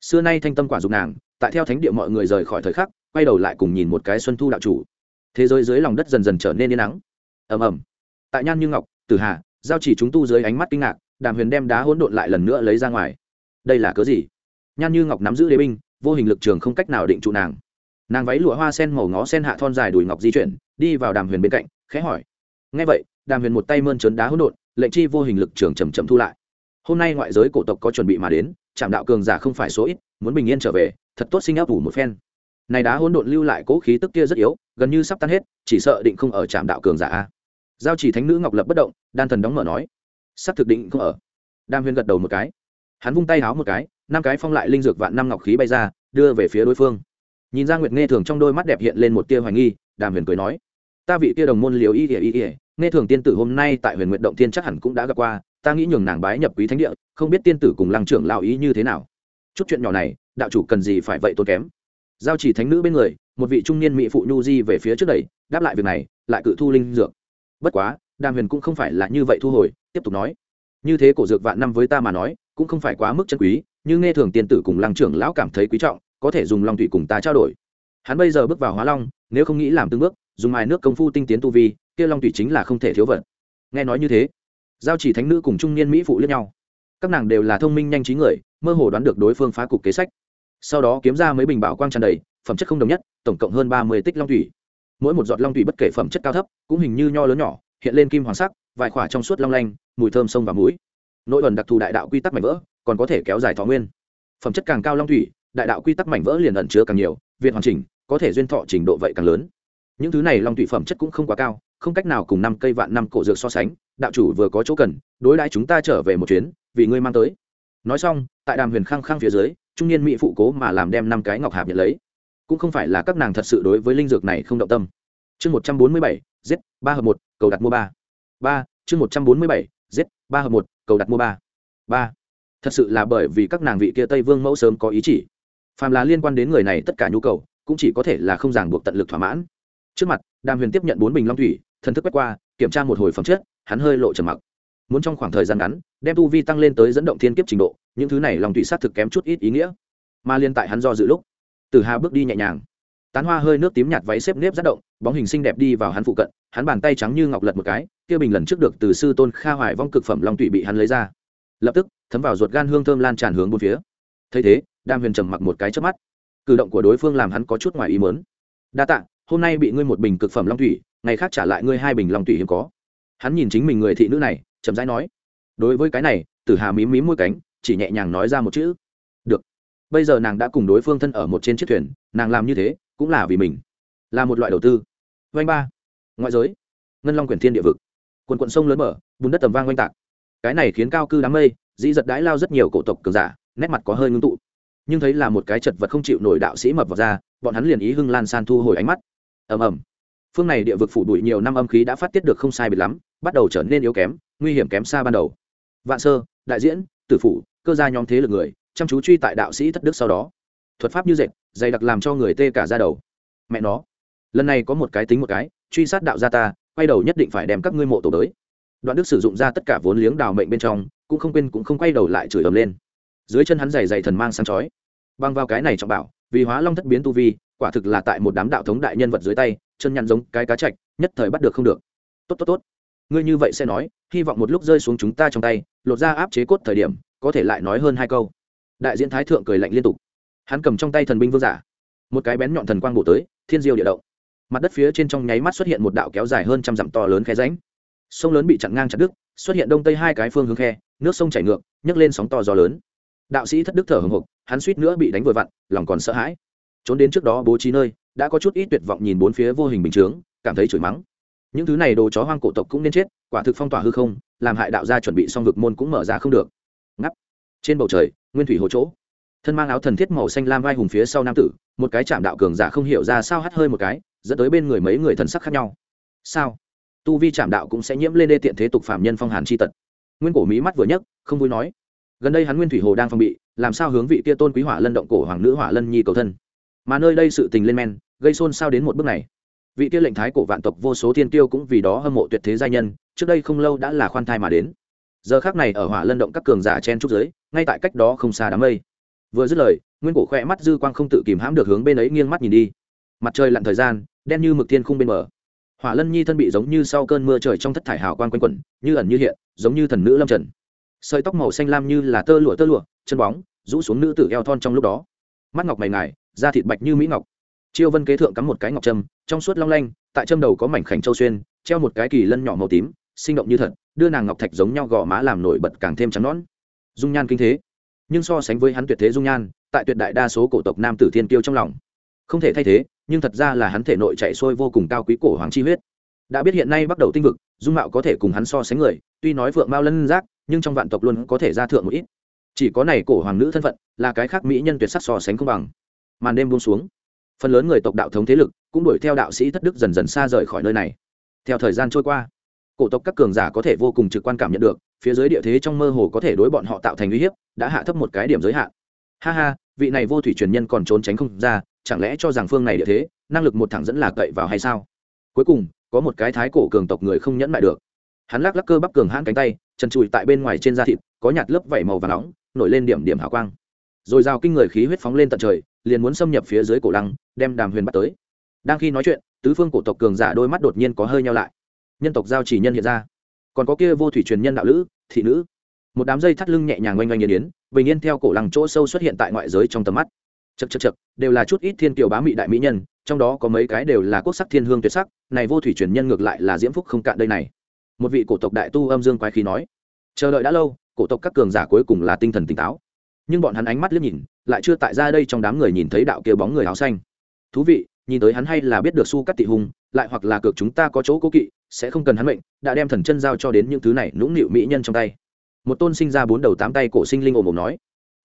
Xưa nay thanh tâm quả dục nàng, tại theo thánh địa mọi người rời khỏi thời khắc, quay đầu lại cùng nhìn một cái xuân thu đạo chủ. Thế giới dưới lòng đất dần dần trở nên yên nắng. Ầm ầm. Tại nhan như ngọc, tử hà, giao chỉ chúng tu dưới ánh mắt kinh ngạc, đàm huyền đem đá hỗn độn lại lần nữa lấy ra ngoài. Đây là cớ gì? Nhan như ngọc nắm giữ đế binh, vô hình lực trường không cách nào định trụ nàng. Nàng váy lụa hoa sen màu ngó sen hạ thon dài đùi ngọc di chuyển, đi vào đàm huyền bên cạnh, khẽ hỏi. Ngay vậy, đàm huyền một tay mơn trớn đá hỗn độn, lệnh chi vô hình lực trường chầm chậm thu lại. Hôm nay ngoại giới cổ tộc có chuẩn bị mà đến, trạm đạo cường giả không phải số ít, muốn bình yên trở về, thật tốt sinh áp ủ một phen. Này đá hỗn độn lưu lại cố khí tức kia rất yếu, gần như sắp tan hết, chỉ sợ định không ở trạm đạo cường giả giao chỉ thánh nữ ngọc lập bất động, đan thần đóng mở nói. Sắp thực định không ở. Đam huyền gật đầu một cái. Hắn vung tay háo một cái năm cái phong lại linh dược vạn năm ngọc khí bay ra, đưa về phía đối phương. Nhìn ra nguyệt nghe thường trong đôi mắt đẹp hiện lên một tia hoài nghi, đàm huyền cười nói, ta vị tia đồng môn liều y ỉa y ỉa nghe thường tiên tử hôm nay tại huyền nguyện động tiên chắc hẳn cũng đã gặp qua, ta nghĩ nhường nàng bái nhập quý thánh địa, không biết tiên tử cùng lăng trưởng lao ý như thế nào. Chút chuyện nhỏ này, đạo chủ cần gì phải vậy tốn kém? Giao chỉ thánh nữ bên người, một vị trung niên mỹ phụ nhu di về phía trước đẩy, đáp lại việc này, lại cự thu linh dược. Bất quá, đàm huyền cũng không phải là như vậy thu hồi, tiếp tục nói. Như thế cổ dược vạn năm với ta mà nói, cũng không phải quá mức chân quý nhưng nghe thường tiên tử cùng lăng trưởng lão cảm thấy quý trọng, có thể dùng long thủy cùng ta trao đổi. Hắn bây giờ bước vào hóa long, nếu không nghĩ làm từng bước, dùng mài nước công phu tinh tiến tu vi, kia long thủy chính là không thể thiếu vật nghe nói như thế, giao chỉ thánh nữ cùng trung niên mỹ phụ lẫn nhau. Các nàng đều là thông minh nhanh trí người, mơ hồ đoán được đối phương phá cục kế sách. Sau đó kiếm ra mấy bình bảo quang tràn đầy, phẩm chất không đồng nhất, tổng cộng hơn ba mươi tích long thủy. Mỗi một giọt long thủy bất kể phẩm chất cao thấp, cũng hình như nho lớn nhỏ, hiện lên kim hoàng sắc, vài khỏa trong suốt long lanh, mùi thơm sông và mũi nội ẩn đặc thù đại đạo quy tắc mảnh vỡ còn có thể kéo dài thọ nguyên. Phẩm chất càng cao long thủy, đại đạo quy tắc mảnh vỡ liền ẩn chứa càng nhiều việc hoàn chỉnh, có thể duyên thọ trình độ vậy càng lớn. Những thứ này long thủy phẩm chất cũng không quá cao, không cách nào cùng năm cây vạn năm cổ dược so sánh, đạo chủ vừa có chỗ cần, đối đãi chúng ta trở về một chuyến, vì ngươi mang tới. Nói xong, tại đàm huyền khăng khăng phía dưới, trung niên mỹ phụ cố mà làm đem năm cái ngọc hạp nhận lấy. Cũng không phải là các nàng thật sự đối với linh dược này không động tâm. Chương một trăm bốn mươi bảy z ba hợp một, cầu đặt mua ba. Ba, chương một trăm bốn mươi bảy z ba hợp một, cầu đặt mua ba. Ba thật sự là bởi vì các nàng vị kia tây vương mẫu sớm có ý chỉ. Phàm là liên quan đến người này tất cả nhu cầu, cũng chỉ có thể là không ràng buộc tận lực thỏa mãn. Trước mặt, đàm huyền tiếp nhận bốn bình long thủy, thần thức quét qua, kiểm tra một hồi phẩm chất, hắn hơi lộ trầm mặc. Muốn trong khoảng thời gian ngắn, đem tu vi tăng lên tới dẫn động thiên kiếp trình độ, những thứ này lòng thủy sát thực kém chút ít ý nghĩa. Mà liên tại hắn do dự lúc từ hà bước đi nhẹ nhàng. Tán hoa hơi nước tím nhạt váy xếp nếp rất động, bóng hình xinh đẹp đi vào hắn phụ cận, hắn bàn tay trắng như ngọc lật một cái, kia bình lần trước được từ sư tôn kha hoài vong cực phẩm long tụy bị hắn lấy ra lập tức, thấm vào ruột gan hương thơm lan tràn hướng bốn phía. Thấy thế, đam huyền trầm mặc một cái trước mắt. Cử động của đối phương làm hắn có chút ngoài ý mớn đa tạ, hôm nay bị ngươi một bình cực phẩm long thủy, ngày khác trả lại ngươi hai bình long thủy hiếm có. Hắn nhìn chính mình người thị nữ này, chậm rãi nói, đối với cái này, tử hà mím mím môi cánh, chỉ nhẹ nhàng nói ra một chữ, được. Bây giờ nàng đã cùng đối phương thân ở một trên chiếc thuyền, nàng làm như thế, cũng là vì mình. Là một loại đầu tư. Vanh ba. Ngoại giới. Ngân long quyển thiên địa vực. Quần quận sông lớn mở, bùn đất tầm vang oanh tạc cái này khiến cao cư đám mây, dĩ giật đãi lao rất nhiều cổ tộc cường giả, nét mặt có hơi ngưng tụ. Nhưng thấy là một cái chật vật không chịu nổi đạo sĩ mập vào ra, bọn hắn liền ý hưng lan san thu hồi ánh mắt. Ầm ầm. Phương này địa vực phủ đuổi nhiều năm âm khí đã phát tiết được không sai biệt lắm, bắt đầu trở nên yếu kém, nguy hiểm kém xa ban đầu. Vạn sơ, đại diễn, tử phủ, cơ gia nhóm thế lực người, chăm chú truy tại đạo sĩ thất đức sau đó. Thuật pháp như dệt, dày đặc làm cho người tê cả ra đầu. Mẹ nó. Lần này có một cái tính một cái, truy sát đạo gia ta, quay đầu nhất định phải đem các ngươi mộ tổ tới đoạn đức sử dụng ra tất cả vốn liếng đào mệnh bên trong, cũng không quên cũng không quay đầu lại chửi ầm lên. Dưới chân hắn dày dày thần mang sáng chói. Băng vào cái này trọng bảo, vì hóa long thất biến tu vi, quả thực là tại một đám đạo thống đại nhân vật dưới tay, chân nhăn giống cái cá chạch, nhất thời bắt được không được. Tốt tốt tốt. Ngươi như vậy sẽ nói, hy vọng một lúc rơi xuống chúng ta trong tay, lột ra áp chế cốt thời điểm, có thể lại nói hơn hai câu. Đại diễn thái thượng cười lạnh liên tục. Hắn cầm trong tay thần binh vương giả. Một cái bén nhọn thần quang bổ tới, thiên diêu địa động. Mặt đất phía trên trong nháy mắt xuất hiện một đạo kéo dài hơn trăm dặm to lớn khe ránh sông lớn bị chặn ngang chặt đứt, xuất hiện đông tây hai cái phương hướng khe, nước sông chảy ngược, nhấc lên sóng to gió lớn. Đạo sĩ thất đức thở hồng hộc hắn suýt nữa bị đánh vội vặn, lòng còn sợ hãi. Trốn đến trước đó bố trí nơi, đã có chút ít tuyệt vọng nhìn bốn phía vô hình bình chướng, cảm thấy chửi mắng. Những thứ này đồ chó hoang cổ tộc cũng nên chết, quả thực phong tỏa hư không, làm hại đạo gia chuẩn bị xong vực môn cũng mở ra không được. Ngắp. Trên bầu trời, nguyên thủy hồ chỗ. Thân mang áo thần thiết màu xanh lam vai hùng phía sau nam tử, một cái chạm đạo cường giả không hiểu ra sao hắt hơi một cái, dẫn tới bên người mấy người thần sắc khác nhau. Sao? Tu vi chạm đạo cũng sẽ nhiễm lên đê tiện thế tục phạm nhân phong hàn chi tật. Nguyên cổ mỹ mắt vừa nhấc, không vui nói. Gần đây hắn nguyên thủy hồ đang phong bị, làm sao hướng vị kia tôn quý hỏa lân động cổ hoàng nữ hỏa lân nhi cầu thân? Mà nơi đây sự tình lên men, gây xôn xao đến một bước này. Vị kia lệnh thái cổ vạn tộc vô số thiên tiêu cũng vì đó hâm mộ tuyệt thế gia nhân, trước đây không lâu đã là khoan thai mà đến. Giờ khác này ở hỏa lân động các cường giả chen trúc giới ngay tại cách đó không xa đám mây. Vừa dứt lời, nguyên cổ khoe mắt dư quang không tự kìm hãm được hướng bên ấy nghiêng mắt nhìn đi. Mặt trời lặn thời gian, đen như mực thiên khung bên mở hỏa lân nhi thân bị giống như sau cơn mưa trời trong thất thải hào quang quanh quẩn, như ẩn như hiện, giống như thần nữ lâm trần. Sợi tóc màu xanh lam như là tơ lụa tơ lụa, chân bóng, rũ xuống nữ tử eo thon trong lúc đó. Mắt ngọc mày ngài, da thịt bạch như mỹ ngọc. Chiêu vân kế thượng cắm một cái ngọc trâm, trong suốt long lanh, tại châm đầu có mảnh khảnh châu xuyên, treo một cái kỳ lân nhỏ màu tím, sinh động như thật, đưa nàng ngọc thạch giống nhau gò má làm nổi bật càng thêm trắng nón dung nhan kinh thế. Nhưng so sánh với hắn tuyệt thế dung nhan, tại tuyệt đại đa số cổ tộc nam tử thiên kiêu trong lòng, không thể thay thế nhưng thật ra là hắn thể nội chạy sôi vô cùng cao quý cổ hoàng chi huyết. Đã biết hiện nay bắt đầu tinh vực, dung mạo có thể cùng hắn so sánh người, tuy nói vượng mao lân giác, nhưng trong vạn tộc luôn có thể ra thượng một ít. Chỉ có này cổ hoàng nữ thân phận, là cái khác mỹ nhân tuyệt sắc so sánh không bằng. Màn đêm buông xuống, phần lớn người tộc đạo thống thế lực cũng đuổi theo đạo sĩ thất đức dần dần xa rời khỏi nơi này. Theo thời gian trôi qua, cổ tộc các cường giả có thể vô cùng trực quan cảm nhận được, phía dưới địa thế trong mơ hồ có thể đối bọn họ tạo thành uy hiếp, đã hạ thấp một cái điểm giới hạn ha ha, vị này vô thủy truyền nhân còn trốn tránh không ra, chẳng lẽ cho rằng phương này địa thế, năng lực một thẳng dẫn là cậy vào hay sao? Cuối cùng, có một cái thái cổ cường tộc người không nhẫn lại được. Hắn lắc lắc cơ bắp cường hãn cánh tay chân trụi tại bên ngoài trên da thịt, có nhạt lớp vảy màu và nóng, nổi lên điểm điểm hào quang. Rồi rào kinh người khí huyết phóng lên tận trời, liền muốn xâm nhập phía dưới cổ lăng, đem đàm huyền bắt tới. Đang khi nói chuyện, tứ phương cổ tộc cường giả đôi mắt đột nhiên có hơi nhau lại. Nhân tộc giao chỉ nhân hiện ra. Còn có kia vô thủy truyền nhân đạo lữ, thị nữ. Một đám dây thắt lưng nhẹ nhàng oanh oanh nghiền yến bình yên theo cổ lăng chỗ sâu xuất hiện tại ngoại giới trong tầm mắt. Chật chật chật đều là chút ít thiên kiều bá mị đại mỹ nhân, trong đó có mấy cái đều là quốc sắc thiên hương tuyệt sắc, này vô thủy truyền nhân ngược lại là diễm phúc không cạn đây này. Một vị cổ tộc đại tu âm dương quái khí nói, chờ đợi đã lâu, cổ tộc các cường giả cuối cùng là tinh thần tỉnh táo. Nhưng bọn hắn ánh mắt liếc nhìn, lại chưa tại ra đây trong đám người nhìn thấy đạo kia bóng người áo xanh. Thú vị, nhìn tới hắn hay là biết được su cắt tị hùng, lại hoặc là cược chúng ta có chỗ cố kỵ, sẽ không cần hắn mệnh, đã đem thần chân giao cho đến những thứ này nũng nịu mỹ nhân trong tay một tôn sinh ra bốn đầu tám tay cổ sinh linh ồm ồm nói,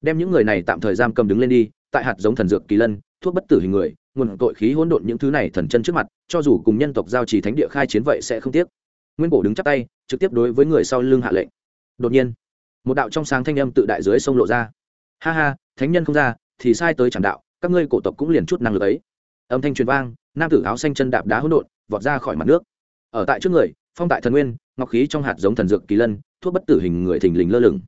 đem những người này tạm thời giam cầm đứng lên đi, tại hạt giống thần dược kỳ lân, thuốc bất tử hình người, nguồn tội khí hỗn độn những thứ này thần chân trước mặt, cho dù cùng nhân tộc giao trì thánh địa khai chiến vậy sẽ không tiếc. Nguyên cổ đứng chắp tay, trực tiếp đối với người sau lưng hạ lệnh. Đột nhiên, một đạo trong sáng thanh âm tự đại dưới sông lộ ra. Ha ha, thánh nhân không ra, thì sai tới chẳng đạo, các ngươi cổ tộc cũng liền chút năng lực ấy. Âm thanh truyền vang, nam tử áo xanh chân đạp đá hỗn độn, vọt ra khỏi mặt nước. Ở tại trước người, phong tại thần nguyên, ngọc khí trong hạt giống thần dược kỳ lân thuốc bất tử hình người thình lình lơ lửng.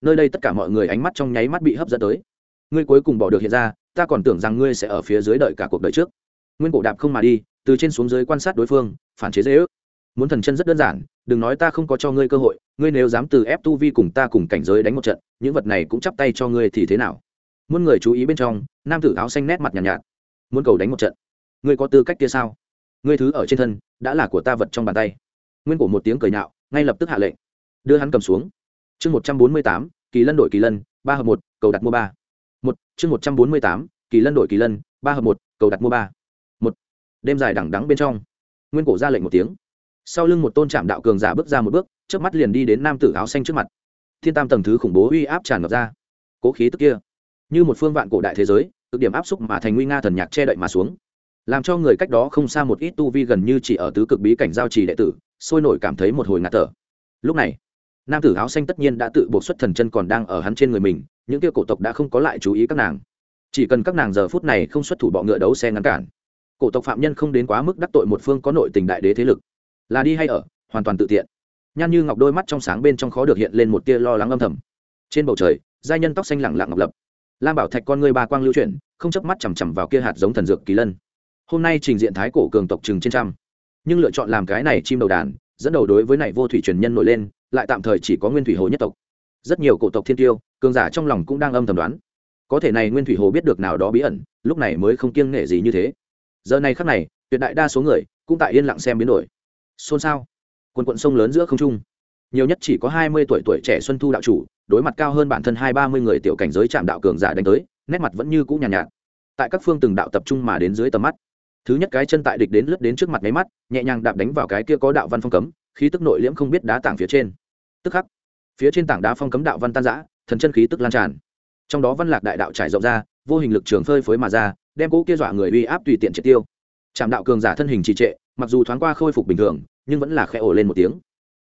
Nơi đây tất cả mọi người ánh mắt trong nháy mắt bị hấp dẫn tới. Ngươi cuối cùng bỏ được hiện ra ta còn tưởng rằng ngươi sẽ ở phía dưới đợi cả cuộc đời trước. Nguyên cổ đạp không mà đi từ trên xuống dưới quan sát đối phương phản chế dễ ước. Muốn thần chân rất đơn giản đừng nói ta không có cho ngươi cơ hội ngươi nếu dám từ ép tu vi cùng ta cùng cảnh giới đánh một trận những vật này cũng chắp tay cho ngươi thì thế nào? Muốn người chú ý bên trong nam tử áo xanh nét mặt nhàn nhạt, nhạt. Muốn cầu đánh một trận ngươi có tư cách kia sao? Ngươi thứ ở trên thân đã là của ta vật trong bàn tay. Nguyên cổ một tiếng cười nhạo ngay lập tức hạ lệnh đưa hắn cầm xuống. Chương một trăm bốn mươi tám, kỳ lân đổi kỳ lân, ba hợp một, cầu đặt mua ba. Một, chương một trăm bốn mươi tám, kỳ lân đổi kỳ lân, ba hợp một, cầu đặt mua ba. Một, đêm dài đẳng đắng bên trong. Nguyên cổ ra lệnh một tiếng. Sau lưng một tôn trạm đạo cường giả bước ra một bước trước mắt liền đi đến nam tử áo xanh trước mặt. Thiên tam tầng thứ khủng bố uy áp tràn ngập ra. Cố khí tức kia, như một phương vạn cổ đại thế giới, cực điểm áp xúc mà thành nguy nga thần nhạc che đậy mà xuống. Làm cho người cách đó không xa một ít tu vi gần như chỉ ở tứ cực bí cảnh giao trì đệ tử, sôi nổi cảm thấy một hồi ngạt thở. Lúc này nam tử áo xanh tất nhiên đã tự buộc xuất thần chân còn đang ở hắn trên người mình, những kia cổ tộc đã không có lại chú ý các nàng. Chỉ cần các nàng giờ phút này không xuất thủ bọ ngựa đấu xe ngăn cản, cổ tộc phạm nhân không đến quá mức đắc tội một phương có nội tình đại đế thế lực. Là đi hay ở, hoàn toàn tự tiện. Nhan như ngọc đôi mắt trong sáng bên trong khó được hiện lên một tia lo lắng âm thầm. Trên bầu trời, giai nhân tóc xanh lẳng lặng ngọc lập. Lam bảo thạch con người ba quang lưu chuyển, không chớp mắt chằm chằm vào kia hạt giống thần dược kỳ lân. Hôm nay trình diện thái cổ cường tộc chừng trên trăm. Nhưng lựa chọn làm cái này chim đầu đàn, dẫn đầu đối với này vô thủy truyền nhân nổi lên lại tạm thời chỉ có nguyên thủy hồ nhất tộc. Rất nhiều cổ tộc thiên tiêu cường giả trong lòng cũng đang âm thầm đoán. Có thể này nguyên thủy hồ biết được nào đó bí ẩn lúc này mới không kiêng nể gì như thế. Giờ này khắc này tuyệt đại đa số người cũng tại yên lặng xem biến đổi. Xôn xao. Quần quận sông lớn giữa không trung. Nhiều nhất chỉ có hai mươi tuổi tuổi trẻ xuân thu đạo chủ đối mặt cao hơn bản thân hai ba mươi người tiểu cảnh giới chạm đạo cường giả đánh tới nét mặt vẫn như cũ nhàn nhạt, nhạt. Tại các phương từng đạo tập trung mà đến dưới tầm mắt. Thứ nhất cái chân tại địch đến lướt đến trước mặt máy mắt nhẹ nhàng đạp đánh vào cái kia có đạo văn phong cấm khí tức nội liễm không biết đá tảng phía trên. Tức khắc, phía trên tảng đá phong cấm đạo văn tan giã thần chân khí tức lan tràn. Trong đó văn lạc đại đạo trải rộng ra, vô hình lực trường phơi phới mà ra, đem cỗ kia dọa người uy áp tùy tiện triệt tiêu. Trạm đạo cường giả thân hình trì trệ, mặc dù thoáng qua khôi phục bình thường, nhưng vẫn là khẽ ổ lên một tiếng.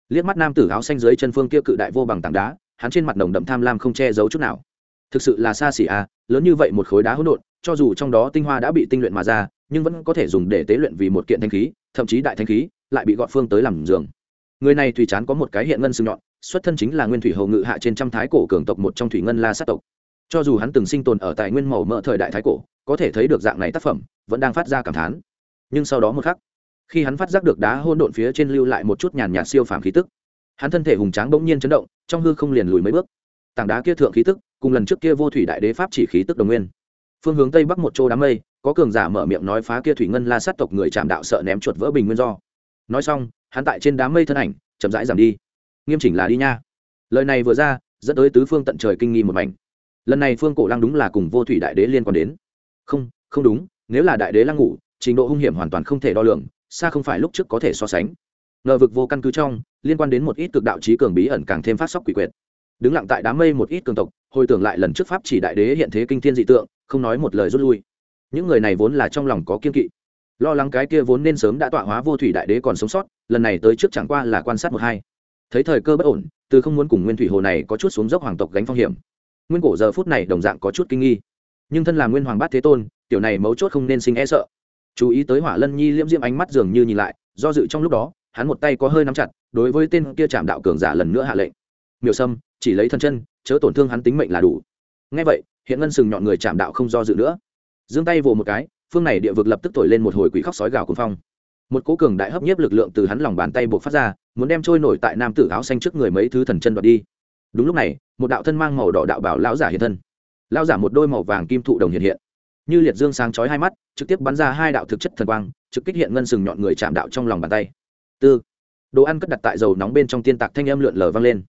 Liếc mắt nam tử áo xanh dưới chân phương kia cự đại vô bằng tảng đá, hắn trên mặt nồng đậm tham lam không che giấu chút nào. Thực sự là xa xỉ à lớn như vậy một khối đá hỗn độn, cho dù trong đó tinh hoa đã bị tinh luyện mà ra, nhưng vẫn có thể dùng để tế luyện vì một kiện thanh khí, thậm chí đại thanh khí, lại bị gọn phương tới làm giường người này tùy chán có một cái hiện ngân sừng nhọn, xuất thân chính là nguyên thủy hầu ngự hạ trên trăm thái cổ cường tộc một trong thủy ngân la sát tộc. Cho dù hắn từng sinh tồn ở tài nguyên màu mỡ thời đại thái cổ, có thể thấy được dạng này tác phẩm, vẫn đang phát ra cảm thán. Nhưng sau đó một khắc, khi hắn phát giác được đá hôn độn phía trên lưu lại một chút nhàn nhạt siêu phàm khí tức, hắn thân thể hùng tráng bỗng nhiên chấn động, trong hư không liền lùi mấy bước. Tảng đá kia thượng khí tức, cùng lần trước kia vô thủy đại đế pháp chỉ khí tức đồng nguyên. Phương hướng tây bắc một chỗ đám mây, có cường giả mở miệng nói phá kia thủy ngân la sát tộc người chạm đạo sợ ném chuột vỡ bình nguyên do. Nói xong hắn tại trên đám mây thân ảnh, chậm rãi giảm đi. Nghiêm chỉnh là đi nha. Lời này vừa ra, dẫn tới tứ phương tận trời kinh nghi một mảnh. Lần này phương cổ lăng đúng là cùng vô thủy đại đế liên quan đến. Không không đúng, nếu là đại đế lăng ngủ, trình độ hung hiểm hoàn toàn không thể đo lường, xa không phải lúc trước có thể so sánh. Ngờ vực vô căn cứ trong, liên quan đến một ít cực đạo trí cường bí ẩn càng thêm phát sóc quỷ quyệt. Đứng lặng tại đám mây một ít cường tộc, hồi tưởng lại lần trước pháp chỉ đại đế hiện thế kinh thiên dị tượng, không nói một lời rút lui. Những người này vốn là trong lòng có kiên kỵ. Lo lắng cái kia vốn nên sớm đã tọa hóa vô thủy đại đế còn sống sót lần này tới trước chẳng qua là quan sát một hai. Thấy thời cơ bất ổn, từ không muốn cùng nguyên thủy hồ này có chút xuống dốc hoàng tộc gánh phong hiểm. Nguyên cổ giờ phút này đồng dạng có chút kinh nghi. Nhưng thân là nguyên hoàng bát thế tôn, tiểu này mấu chốt không nên sinh e sợ. Chú ý tới hỏa lân nhi liễm diễm ánh mắt dường như nhìn lại, do dự trong lúc đó, hắn một tay có hơi nắm chặt, đối với tên kia chạm đạo cường giả lần nữa hạ lệnh. Miêu sâm, chỉ lấy thân chân, chớ tổn thương hắn tính mệnh là đủ. Ngay vậy, hiện ngân sừng nhọn người chạm đạo không do dự nữa. Giương tay vồ một cái, phương này địa vực lập tức thổi lên một hồi quỷ khóc sói gào cuồng phong một cố cường đại hấp nhiếp lực lượng từ hắn lòng bàn tay buộc phát ra muốn đem trôi nổi tại nam tử áo xanh trước người mấy thứ thần chân đoạt đi. Đúng lúc này một đạo thân mang màu đỏ đạo bảo lão giả hiện thân. Lão giả một đôi màu vàng kim thụ đồng hiện hiện. Như liệt dương sáng chói hai mắt trực tiếp bắn ra hai đạo thực chất thần quang trực kích hiện ngân sừng nhọn người chạm đạo trong lòng bàn tay. Tư. Đồ ăn cất đặt tại dầu nóng bên trong tiên tạc thanh âm lượn lờ vang lên.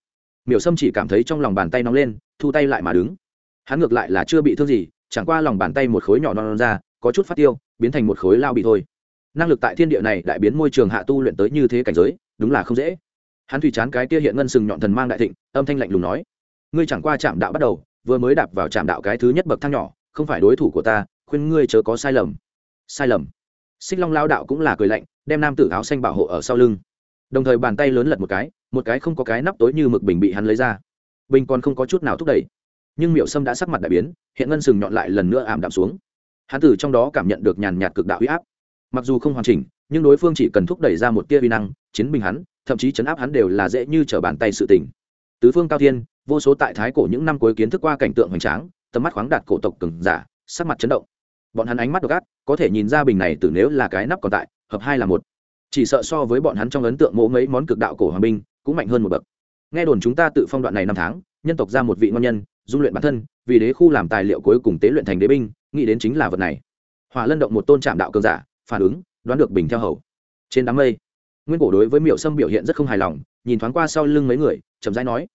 Miểu sâm chỉ cảm thấy trong lòng bàn tay nóng lên thu tay lại mà đứng. Hắn ngược lại là chưa bị thương gì chẳng qua lòng bàn tay một khối nhỏ non, non ra có chút phát tiêu biến thành một khối lao bị thôi năng lực tại thiên địa này đại biến môi trường hạ tu luyện tới như thế cảnh giới, đúng là không dễ. Hắn thủy chán cái kia hiện ngân sừng nhọn thần mang đại thịnh, âm thanh lạnh lùng nói, ngươi chẳng qua chạm đạo bắt đầu, vừa mới đạp vào chạm đạo cái thứ nhất bậc thang nhỏ, không phải đối thủ của ta, khuyên ngươi chớ có sai lầm. Sai lầm. Xích long lao đạo cũng là cười lạnh, đem nam tử áo xanh bảo hộ ở sau lưng. Đồng thời bàn tay lớn lật một cái một cái không có cái nắp tối như mực bình bị hắn lấy ra. Bình còn không có chút nào thúc đẩy. Nhưng miểu sâm đã sắc mặt đại biến, hiện ngân sừng nhọn lại lần nữa ảm đạm xuống. Hắn tử trong đó cảm nhận được nhàn nhạt cực đạo huy áp mặc dù không hoàn chỉnh, nhưng đối phương chỉ cần thúc đẩy ra một tia vi năng, chiến bình hắn, thậm chí chấn áp hắn đều là dễ như t r ở bàn tay sự tình. tứ phương cao thiên, vô số tại thái cổ những năm cuối kiến thức qua cảnh tượng hoành tráng, tầm mắt khoáng đạt cổ tộc cừng giả, sắc mặt chấn động. Bọn hắn ánh mắt độc ác, có thể nhìn ra bình này từ nếu là cái nắp còn tại, hợp hai là một. Chỉ sợ so với bọn hắn trong ấn tượng mỗ mấy món cực đạo cổ hòa binh, cũng mạnh hơn một bậc. Nghe đồn chúng ta tự phong đoạn này năm tháng, nhân tộc ra một vị ngon nhân, dung luyện bản thân, vì đế khu làm tài liệu cuối cùng tế luyện thành đế binh, nghĩ đến chính là vật này. Hỏa lân động một tôn trạm đạo cường giả phản ứng, đoán được bình theo hầu. Trên đám mây, nguyên cổ đối với miệu sâm biểu hiện rất không hài lòng, nhìn thoáng qua sau lưng mấy người, chậm rãi nói,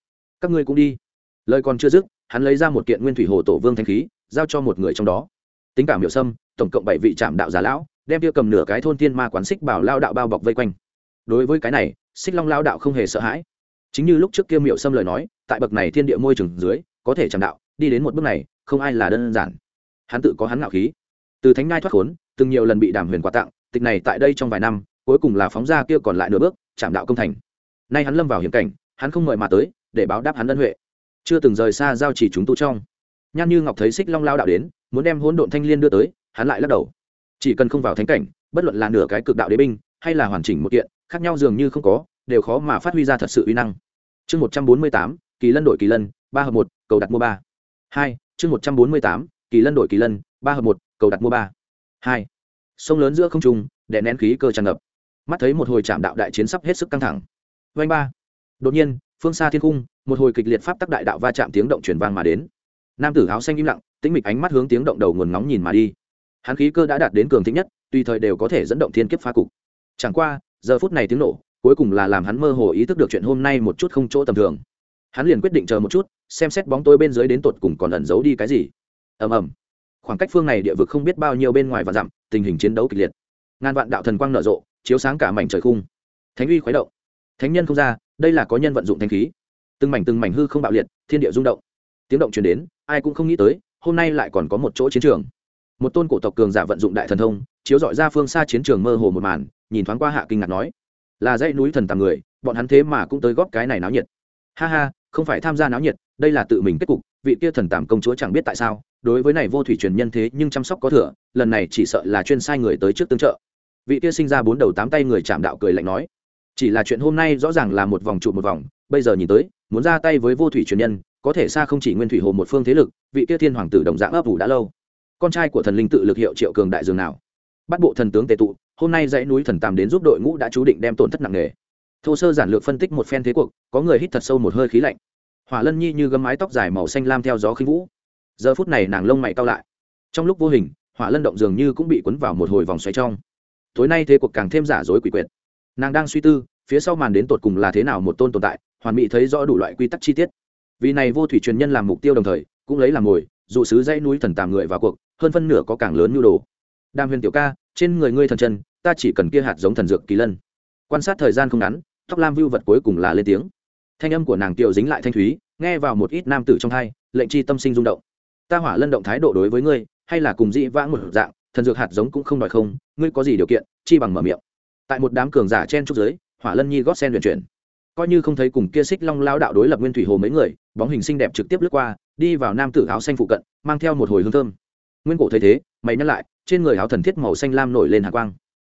các ngươi cũng đi. Lời còn chưa dứt, hắn lấy ra một kiện nguyên thủy hồ tổ vương thanh khí, giao cho một người trong đó. Tính cả miệu sâm, tổng cộng bảy vị trạm đạo giả lão, đem tiêu cầm nửa cái thôn tiên ma quán xích bảo lao đạo bao bọc vây quanh. Đối với cái này, xích long lao đạo không hề sợ hãi. Chính như lúc trước kia miệu sâm lời nói, tại bậc này thiên địa môi trường dưới, có thể trạm đạo, đi đến một bước này, không ai là đơn giản. Hắn tự có hắn ngạo khí. Từ thánh ngai thoát khốn từng nhiều lần bị đàm huyền quà tặng, tịch này tại đây trong vài năm, cuối cùng là phóng ra kia còn lại nửa bước, chạm đạo công thành. Nay hắn lâm vào hiểm cảnh, hắn không mời mà tới, để báo đáp hắn ân huệ. Chưa từng rời xa giao chỉ chúng tu trong. Nhan như ngọc thấy xích long lao đạo đến, muốn đem hỗn độn thanh liên đưa tới, hắn lại lắc đầu. Chỉ cần không vào thánh cảnh, bất luận là nửa cái cực đạo đế binh, hay là hoàn chỉnh một kiện, khác nhau dường như không có, đều khó mà phát huy ra thật sự uy năng. Chương một trăm bốn mươi tám, kỳ lân đổi kỳ lân, ba hợp một, cầu đặt mua ba. Hai, chương một trăm bốn mươi tám, kỳ lân đổi kỳ lân, ba hợp một, cầu đặt mua ba hai. Sông lớn giữa không trung, đè nén khí cơ tràn ngập. Mắt thấy một hồi chạm đạo đại chiến sắp hết sức căng thẳng. Vanh ba. Đột nhiên, phương xa thiên cung một hồi kịch liệt pháp tắc đại đạo va chạm tiếng động truyền vang mà đến. Nam tử áo xanh im lặng, tĩnh mịch ánh mắt hướng tiếng động đầu nguồn ngóng nhìn mà đi. Hắn khí cơ đã đạt đến cường thịnh nhất, tùy thời đều có thể dẫn động thiên kiếp phá cục. Chẳng qua, giờ phút này tiếng nổ, cuối cùng là làm hắn mơ hồ ý thức được chuyện hôm nay một chút không chỗ tầm thường. Hắn liền quyết định chờ một chút, xem xét bóng tối bên dưới đến tột cùng còn ẩn giấu đi cái gì. Ầm ầm khoảng cách phương này địa vực không biết bao nhiêu bên ngoài và dặm, tình hình chiến đấu kịch liệt. Ngàn vạn đạo thần quang nở rộ, chiếu sáng cả mảnh trời khung. Thánh uy khuấy động. Thánh nhân không ra, đây là có nhân vận dụng thanh khí. Từng mảnh từng mảnh hư không bạo liệt, thiên địa rung động. Tiếng động truyền đến, ai cũng không nghĩ tới, hôm nay lại còn có một chỗ chiến trường. Một tôn cổ tộc cường giả vận dụng đại thần thông, chiếu dọi ra phương xa chiến trường mơ hồ một màn, nhìn thoáng qua hạ kinh ngạc nói, là dãy núi thần tàng người, bọn hắn thế mà cũng tới góp cái này náo nhiệt. Ha ha, không phải tham gia náo nhiệt, đây là tự mình kết cục, vị kia thần tàm công chúa chẳng biết tại sao đối với này vô thủy truyền nhân thế nhưng chăm sóc có thừa, lần này chỉ sợ là chuyên sai người tới trước tương trợ. Vị kia sinh ra bốn đầu tám tay người chạm đạo cười lạnh nói, chỉ là chuyện hôm nay rõ ràng là một vòng trụ một vòng, bây giờ nhìn tới, muốn ra tay với vô thủy truyền nhân, có thể xa không chỉ nguyên thủy hồ một phương thế lực, vị kia thiên hoàng tử đồng dạng ấp ủ đã lâu. Con trai của thần linh tự lực hiệu triệu cường đại dường nào? Bắt bộ thần tướng tề tụ, hôm nay dãy núi thần tàm đến giúp đội ngũ đã chú định đem tổn thất nặng nề. Thô sơ giản lược phân tích một phen thế cuộc, có người hít thật sâu một hơi khí lạnh. Hỏa lân nhi như gấm mái tóc dài màu xanh lam theo gió khinh vũ giờ phút này nàng lông mày cao lại. Trong lúc vô hình, hỏa lân động dường như cũng bị cuốn vào một hồi vòng xoáy trong. Tối nay thế cuộc càng thêm giả dối quỷ quyệt. Nàng đang suy tư, phía sau màn đến tột cùng là thế nào một tôn tồn tại, hoàn mỹ thấy rõ đủ loại quy tắc chi tiết. Vì này vô thủy truyền nhân làm mục tiêu đồng thời, cũng lấy làm ngồi dụ sứ dãy núi thần tàm người vào cuộc, hơn phân nửa có càng lớn nhu đồ. Đàm huyền tiểu ca, trên người ngươi thần chân, ta chỉ cần kia hạt giống thần dược kỳ lân. Quan sát thời gian không ngắn tóc lam vưu vật cuối cùng là lên tiếng. Thanh âm của nàng tiểu dính lại thanh thúy, nghe vào một ít nam tử trong hai, lệnh chi tâm sinh rung động ta hỏa lân động thái độ đối với ngươi, hay là cùng dị vãng một dạng, thần dược hạt giống cũng không đòi không, ngươi có gì điều kiện, chi bằng mở miệng. Tại một đám cường giả chen trúc giới hỏa lân nhi gót sen luyện chuyển. Coi như không thấy cùng kia xích long lao đạo đối lập nguyên thủy hồ mấy người, bóng hình xinh đẹp trực tiếp lướt qua, đi vào nam tử áo xanh phụ cận, mang theo một hồi hương thơm. Nguyên cổ thấy thế, mày nhắc lại, trên người áo thần thiết màu xanh lam nổi lên hạ quang.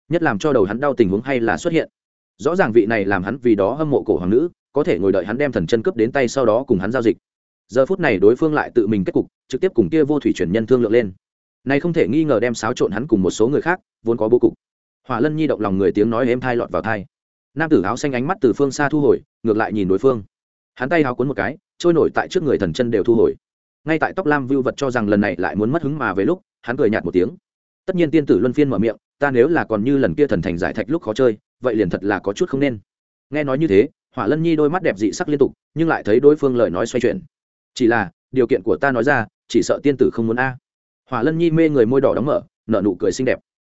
Nhất làm cho đầu hắn đau tình huống hay là xuất hiện. Rõ ràng vị này làm hắn vì đó hâm mộ cổ hoàng nữ, có thể ngồi đợi hắn đem thần chân cướp đến tay sau đó cùng hắn giao dịch giờ phút này đối phương lại tự mình kết cục, trực tiếp cùng kia vô thủy chuyển nhân thương lượng lên. Này không thể nghi ngờ đem xáo trộn hắn cùng một số người khác, vốn có bố cục. Hỏa lân nhi động lòng người tiếng nói êm thai lọt vào thai. Nam tử áo xanh ánh mắt từ phương xa thu hồi, ngược lại nhìn đối phương. Hắn tay háo cuốn một cái, trôi nổi tại trước người thần chân đều thu hồi. Ngay tại tóc lam vưu vật cho rằng lần này lại muốn mất hứng mà về lúc, hắn cười nhạt một tiếng. Tất nhiên tiên tử luân phiên mở miệng, ta nếu là còn như lần kia thần thành giải thạch lúc khó chơi, vậy liền thật là có chút không nên. Nghe nói như thế, hỏa lân nhi đôi mắt đẹp dị sắc liên tục, nhưng lại thấy đối phương lời nói xoay chuyển chỉ là, điều kiện của ta nói ra, chỉ sợ tiên tử không muốn a. Hỏa lân nhi mê người môi đỏ đóng mở, nở nụ cười xinh đẹp.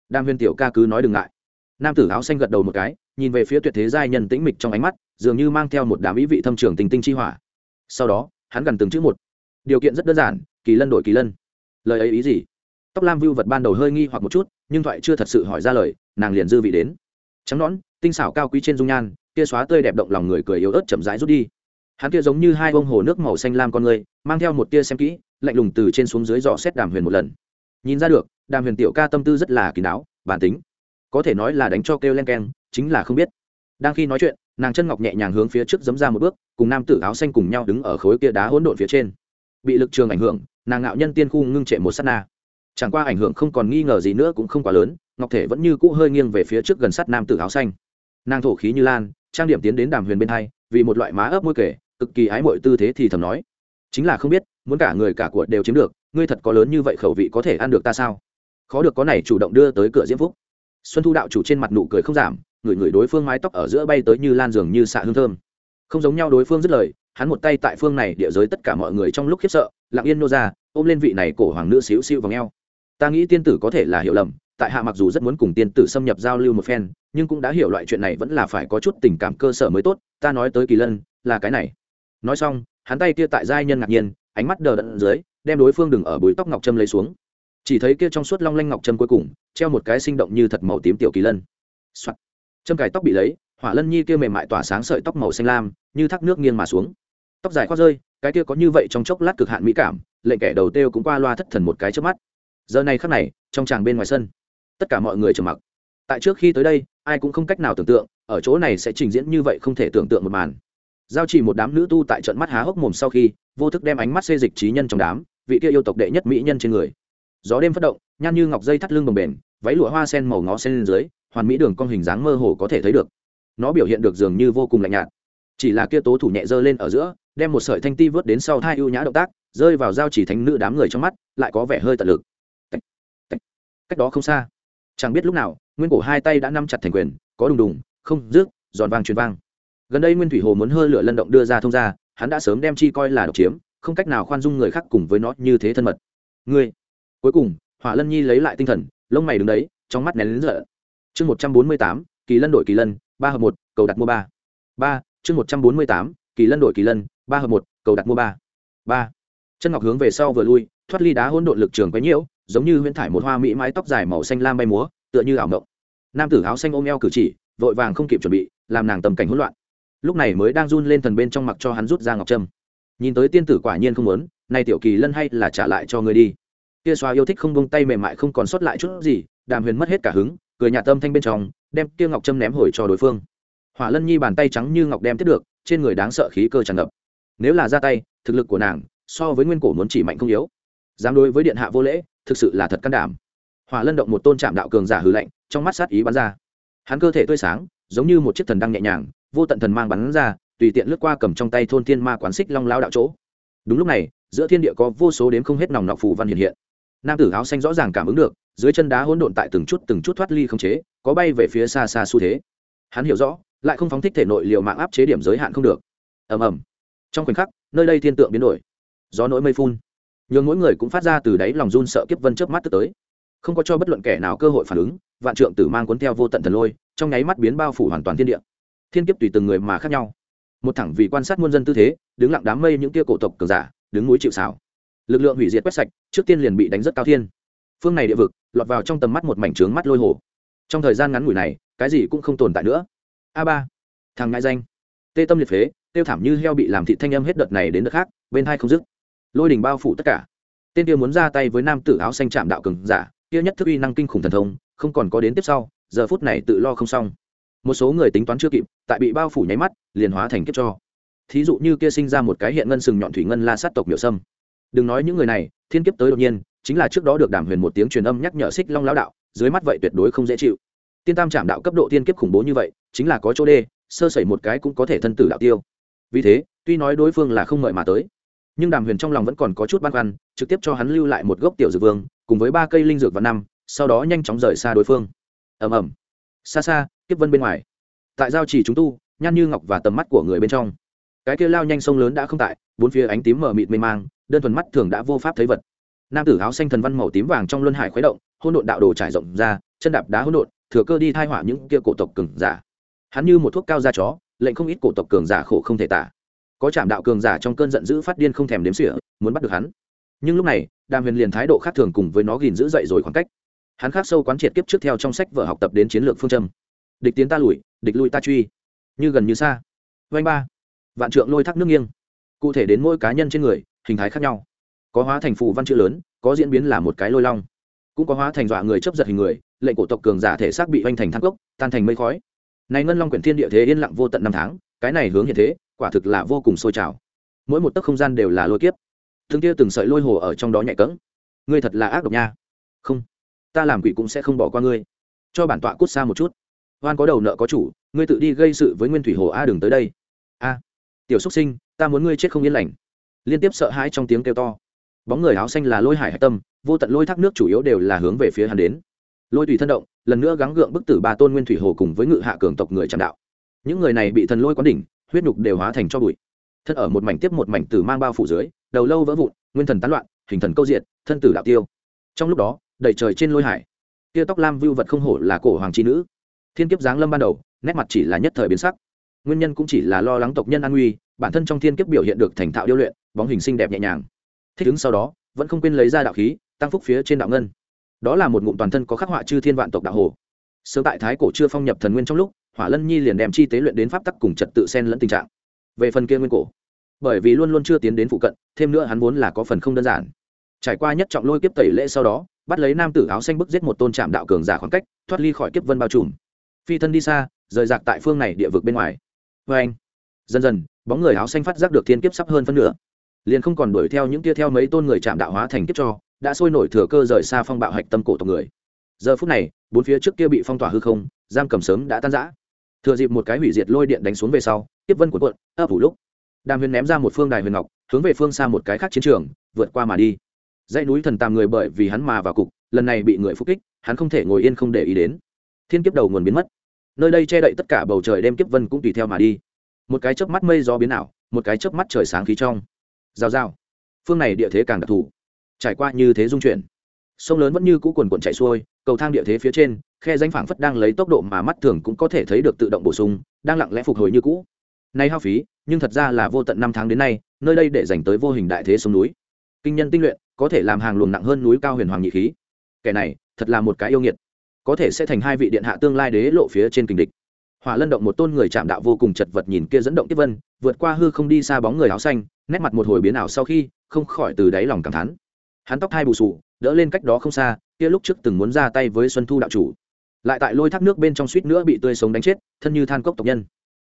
Đam huyên tiểu ca cứ nói đừng ngại. Nam tử áo xanh gật đầu một cái, nhìn về phía tuyệt thế giai nhân tĩnh mịch trong ánh mắt, dường như mang theo một đám ý vị thâm trường tình tinh chi hỏa. Sau đó, hắn gần từng chữ một. Điều kiện rất đơn giản, kỳ lân đổi kỳ lân. Lời ấy ý gì? Tóc lam vưu vật ban đầu hơi nghi hoặc một chút, nhưng thoại chưa thật sự hỏi ra lời, nàng liền dư vị đến. Trắng nón tinh xảo cao quý trên dung nhan kia xóa tươi đẹp động lòng người cười yếu ớt chậm rãi rút đi hắn kia giống như hai bông hồ nước màu xanh lam con người, mang theo một tia xem kỹ, lạnh lùng từ trên xuống dưới dò xét đàm huyền một lần. Nhìn ra được, đàm huyền tiểu ca tâm tư rất là kín đáo bản tính. Có thể nói là đánh cho kêu len keng, chính là không biết. Đang khi nói chuyện, nàng chân ngọc nhẹ nhàng hướng phía trước dấm ra một bước, cùng nam tử áo xanh cùng nhau đứng ở khối kia đá hỗn độn phía trên. Bị lực trường ảnh hưởng, nàng ngạo nhân tiên khu ngưng trệ một s á t na. Chẳng qua ảnh hưởng không còn nghi ngờ gì nữa cũng không quá lớn, ngọc thể vẫn như cũ hơi nghiêng về phía trước gần sát nam tử áo xanh. Nàng thổ khí như lan, trang điểm tiến đến đàm huyền bên hai, vì một loại má ấp môi kể cực kỳ ái mội tư thế thì thầm nói. Chính là không biết, muốn cả người cả của đều chiếm được, ngươi thật có lớn như vậy khẩu vị có thể ăn được ta sao? Khó được có này chủ động đưa tới cửa diễm phúc. Xuân thu đạo chủ trên mặt nụ cười không giảm, người người đối phương mái tóc ở giữa bay tới như lan dường như xạ hương thơm. Không giống nhau đối phương dứt lời, hắn một tay tại phương này địa giới tất cả mọi người trong lúc khiếp sợ, lặng yên nô ra, ôm lên vị này cổ hoàng nữ xíu xíu vào ngheo. Ta nghĩ tiên tử có thể là hiểu lầm, tại hạ mặc dù rất muốn cùng tiên tử xâm nhập giao lưu một phen, nhưng cũng đã hiểu loại chuyện này vẫn là phải có chút tình cảm cơ sở mới tốt, ta nói tới kỳ lân, là cái này nói xong, hắn tay kia tại giai nhân ngạc nhiên, ánh mắt đờ đẫn dưới, đem đối phương đừng ở bùi tóc ngọc trâm lấy xuống. Chỉ thấy kia trong suốt long lanh ngọc trâm cuối cùng, treo một cái sinh động như thật màu tím tiểu kỳ lân、Soạn. trâm cài tóc bị lấy, hỏa lân nhi kia mềm mại tỏa sáng sợi tóc màu xanh lam, như thác nước nghiêng mà xuống. Tóc dài khoác rơi, cái kia có như vậy trong chốc lát cực hạn mỹ cảm, lệnh kẻ đầu têu cũng qua loa thất thần một cái trước mắt. Giờ này khắc này, trong tràng bên ngoài sân, tất cả mọi người trầm mặc. Tại trước khi tới đây, ai cũng không cách nào tưởng tượng, ở chỗ này sẽ trình diễn như vậy không thể tưởng tượng một màn giao chỉ một đám nữ tu tại trận mắt há hốc mồm sau khi, vô thức đem ánh mắt xê dịch trí nhân trong đám, vị kia yêu tộc đệ nhất mỹ nhân trên người. Gió đêm phát động, nhan như ngọc dây thắt lưng bồng bềnh váy lụa hoa sen màu ngó sen lên dưới, hoàn mỹ đường con hình dáng mơ hồ có thể thấy được. Nó biểu hiện được dường như vô cùng lạnh nhạt. Chỉ là kia tố thủ nhẹ dơ lên ở giữa, đem một sợi thanh ti vớt đến sau thai ưu nhã động tác, rơi vào giao chỉ thánh nữ đám người trong mắt, lại có vẻ hơi tận lực. Cách đó không xa. Chẳng biết lúc nào, nguyên cổ hai tay đã nắm chặt thành quyền, có đùng đùng, không rước giòn vang truyền vang gần đây nguyên thủy hồ muốn hơi lửa lân động đưa ra thông ra hắn đã sớm đem chi coi là độc chiếm, không cách nào khoan dung người khác cùng với nó như thế thân mật. Ngươi! Cuối cùng, hỏa lân nhi lấy lại tinh thần, lông mày đứng đấy, trong mắt nén lớn rợ chương một trăm bốn mươi tám, kỳ lân đổi kỳ lân, ba hợp một, cầu đặt mua ba. Ba, chương một trăm bốn mươi tám, kỳ lân đổi kỳ lân, ba hợp một, cầu đặt mua ba. Ba. Chân ngọc hướng về sau vừa lui, thoát ly đá hỗn độn lực trường quấy nhiễu, giống như huyễn thải một hoa mỹ mái tóc dài màu xanh lam bay múa, tựa như ảo mộng. Nam tử áo xanh ôm eo cử chỉ, vội vàng không kịp chuẩn bị, làm nàng tầm cảnh hỗn loạn lúc này mới đang run lên thần bên trong mặc cho hắn rút ra ngọc trâm. Nhìn tới tiên tử quả nhiên không muốn, nay tiểu kỳ lân hay là trả lại cho người đi. Kia xoa yêu thích không bông tay mềm mại không còn sót lại chút gì, đàm huyền mất hết cả hứng, cười nhạt tâm thanh bên trong, đem kia ngọc trâm ném hồi cho đối phương. Hỏa lân nhi bàn tay trắng như ngọc đem tiếp được, trên người đáng sợ khí cơ tràn ngập. Nếu là ra tay, thực lực của nàng, so với nguyên cổ muốn chỉ mạnh không yếu. Dám đối với điện hạ vô lễ, thực sự là thật can đảm. Hỏa lân động một tôn trạm đạo cường giả hư lạnh trong mắt sát ý bắn ra. Hắn cơ thể tươi sáng, giống như một chiếc thần đăng nhẹ nhàng vô tận thần mang bắn ra, tùy tiện lướt qua cầm trong tay thôn thiên ma quán xích long lao đạo chỗ. Đúng lúc này, giữa thiên địa có vô số đếm không hết nòng nọc phù văn hiện hiện. Nam tử áo xanh rõ ràng cảm ứng được, dưới chân đá hỗn độn tại từng chút từng chút thoát ly không chế, có bay về phía xa xa xu thế. Hắn hiểu rõ, lại không phóng thích thể nội liều mạng áp chế điểm giới hạn không được. Ầm ầm. Trong khoảnh khắc, nơi đây thiên tượng biến đổi. Gió nỗi mây phun. Nhường mỗi người cũng phát ra từ đáy lòng run sợ kiếp vân chớp mắt tức tới. Không có cho bất luận kẻ nào cơ hội phản ứng, vạn trượng tử mang cuốn theo vô tận thần lôi, trong nháy mắt biến bao phủ hoàn toàn thiên địa thiên kiếp tùy từng người mà khác nhau. Một thẳng vì quan sát muôn dân tư thế, đứng lặng đám mây những tia cổ tộc cường giả, đứng núi chịu xảo lực lượng hủy diệt quét sạch, trước tiên liền bị đánh rất cao thiên. Phương này địa vực, lọt vào trong tầm mắt một mảnh trướng mắt lôi hồ. Trong thời gian ngắn ngủi này, cái gì cũng không tồn tại nữa. A ba. Thằng ngại danh. Tê tâm liệt phế, tiêu thảm như heo bị làm thị thanh âm hết đợt này đến đợt khác, bên hai không dứt. Lôi đình bao phủ tất cả. Tên kia muốn ra tay với nam tử áo xanh chạm đạo cường giả, kia nhất thức uy năng kinh khủng thần thông, không còn có đến tiếp sau, giờ phút này tự lo không xong một số người tính toán chưa kịp, tại bị bao phủ nháy mắt, liền hóa thành kiếp cho. Thí dụ như kia sinh ra một cái hiện ngân sừng nhọn thủy ngân la sát tộc miểu sâm. Đừng nói những người này, thiên kiếp tới đột nhiên, chính là trước đó được đàm huyền một tiếng truyền âm nhắc nhở xích long lão đạo, dưới mắt vậy tuyệt đối không dễ chịu. Tiên tam trảm đạo cấp độ tiên kiếp khủng bố như vậy, chính là có chỗ đê, sơ sẩy một cái cũng có thể thân tử đạo tiêu. Vì thế, tuy nói đối phương là không mời mà tới, nhưng đàm huyền trong lòng vẫn còn có chút băn khoăn, trực tiếp cho hắn lưu lại một gốc tiểu dược vương, cùng với ba cây linh dược và năm, sau đó nhanh chóng rời xa đối phương. Ầm ầm. Xa xa kiếp vân bên ngoài. Tại giao chỉ chúng tu, nhan như ngọc và tầm mắt của người bên trong. Cái kia lao nhanh sông lớn đã không tại, bốn phía ánh tím mờ mịt mê mang, đơn thuần mắt thường đã vô pháp thấy vật. Nam tử áo xanh thần văn màu tím vàng trong luân hải khuấy động hôn độn đạo đồ trải rộng ra, chân đạp đá hỗn độn, thừa cơ đi thai họa những kia cổ tộc cường giả. Hắn như một thuốc cao da chó, lệnh không ít cổ tộc cường giả khổ không thể tả. Có chạm đạo cường giả trong cơn giận dữ phát điên không thèm đếm xỉa, muốn bắt được hắn. Nhưng lúc này, đàm huyền liền thái độ khác thường cùng với nó gìn giữ dậy rồi khoảng cách. Hắn khác sâu quán triệt kiếp trước theo trong sách vở học tập đến chiến lược phương châm địch tiến ta lùi, địch lui ta truy. Như gần như xa. Vanh ba. Vạn trượng lôi thác nước nghiêng. Cụ thể đến mỗi cá nhân trên người, hình thái khác nhau. Có hóa thành phù văn chữ lớn, có diễn biến là một cái lôi long. Cũng có hóa thành dọa người chấp giật hình người, lệnh cổ tộc cường giả thể xác bị oanh thành thang cốc, tan thành mây khói. Này ngân long quyển thiên địa thế yên lặng vô tận năm tháng, cái này hướng hiện thế, quả thực là vô cùng sôi trào. Mỗi một tấc không gian đều là lôi kiếp. Thương kia từng sợi lôi hồ ở trong đó nhạy cẫng. Ngươi thật là ác độc nha. Không, ta làm quỷ cũng sẽ không bỏ qua ngươi. Cho bản tọa cút xa một chút hoan có đầu nợ có chủ, ngươi tự đi gây sự với nguyên thủy hồ a đừng tới đây. A, tiểu xúc sinh, ta muốn ngươi chết không yên lành. Liên tiếp sợ hãi trong tiếng kêu to. Bóng người áo xanh là lôi hải hạch tâm, vô tận lôi thác nước chủ yếu đều là hướng về phía hắn đến. Lôi tùy thân động, lần nữa gắng gượng bức tử ba tôn nguyên thủy hồ cùng với ngự hạ cường tộc người tràn đạo. Những người này bị thần lôi quán đỉnh, huyết nhục đều hóa thành cho bụi. Thân ở một mảnh tiếp một mảnh tử mang bao phủ dưới, đầu lâu vỡ vụn, nguyên thần tán loạn, hình thần câu diện thân tử đạo tiêu. Trong lúc đó, đầy trời trên lôi hải, tia tóc lam vưu vật không hổ là cổ hoàng chi nữ thiên kiếp giáng lâm ban đầu, nét mặt chỉ là nhất thời biến sắc. Nguyên nhân cũng chỉ là lo lắng tộc nhân an nguy, bản thân trong thiên kiếp biểu hiện được thành thạo điêu luyện, bóng hình xinh đẹp nhẹ nhàng. Thích ứng sau đó, vẫn không quên lấy ra đạo khí, tăng phúc phía trên đạo ngân. Đó là một ngụm toàn thân có khắc họa chư thiên vạn tộc đạo hồ. Sớm tại thái cổ chưa phong nhập thần nguyên trong lúc, hỏa lân nhi liền đem chi tế luyện đến pháp tắc cùng trật tự sen lẫn tình trạng. Về phần kia nguyên cổ, bởi vì luôn luôn chưa tiến đến phụ cận, thêm nữa hắn vốn là có phần không đơn giản. Trải qua nhất trọng lôi kiếp tẩy lễ sau đó, bắt lấy nam tử áo xanh bức giết một tôn trạm đạo cường giả khoảng cách, thoát ly khỏi kiếp vân bao trùm phi thân đi xa, rời rạc tại phương này địa vực bên ngoài. Vê anh, dần dần, bóng người áo xanh phát giác được thiên kiếp sắp hơn phân nửa. Liền không còn đuổi theo những tia theo mấy tôn người chạm đạo hóa thành kiếp cho, đã sôi nổi thừa cơ rời xa phong bạo hạch tâm cổ tộc người. Giờ phút này, bốn phía trước kia bị phong tỏa hư không, giam cầm sớm đã tan rã. Thừa dịp một cái hủy diệt lôi điện đánh xuống về sau tiếp vân của quận ấp ủ lúc, đàm huyền ném ra một phương đài huyền ngọc, hướng về phương xa một cái khác chiến trường, vượt qua mà đi. Dãy núi thần tàm người bởi vì hắn mà vào cục, lần này bị người phục kích, hắn không thể ngồi yên không để ý đến. Thiên kiếp đầu nguồn biến mất nơi đây che đậy tất cả bầu trời đêm kiếp vân cũng tùy theo mà đi. Một cái chớp mắt mây gió biến ảo, một cái chớp mắt trời sáng khí trong. Rào rào. Phương này địa thế càng đặc thù. Trải qua như thế dung chuyển. Sông lớn vẫn như cũ quần quần chạy xuôi, cầu thang địa thế phía trên, khe danh phảng phất đang lấy tốc độ mà mắt thường cũng có thể thấy được tự động bổ sung, đang lặng lẽ phục hồi như cũ. Nay hao phí, nhưng thật ra là vô tận năm tháng đến nay, nơi đây để dành tới vô hình đại thế sông núi. Kinh nhân tinh luyện, có thể làm hàng luồng nặng hơn núi cao huyền hoàng nhị khí. Kẻ này, thật là một cái yêu nghiệt có thể sẽ thành hai vị điện hạ tương lai đế lộ phía trên kình địch. Hỏa lân động một tôn người chạm đạo vô cùng chật vật nhìn kia dẫn động tiếp vân, vượt qua hư không đi xa bóng người áo xanh, nét mặt một hồi biến ảo sau khi, không khỏi từ đáy lòng cảm thán. Hắn tóc hai bù sù, đỡ lên cách đó không xa, kia lúc trước từng muốn ra tay với xuân thu đạo chủ. Lại tại lôi thác nước bên trong suýt nữa bị tươi sống đánh chết, thân như than cốc tộc nhân.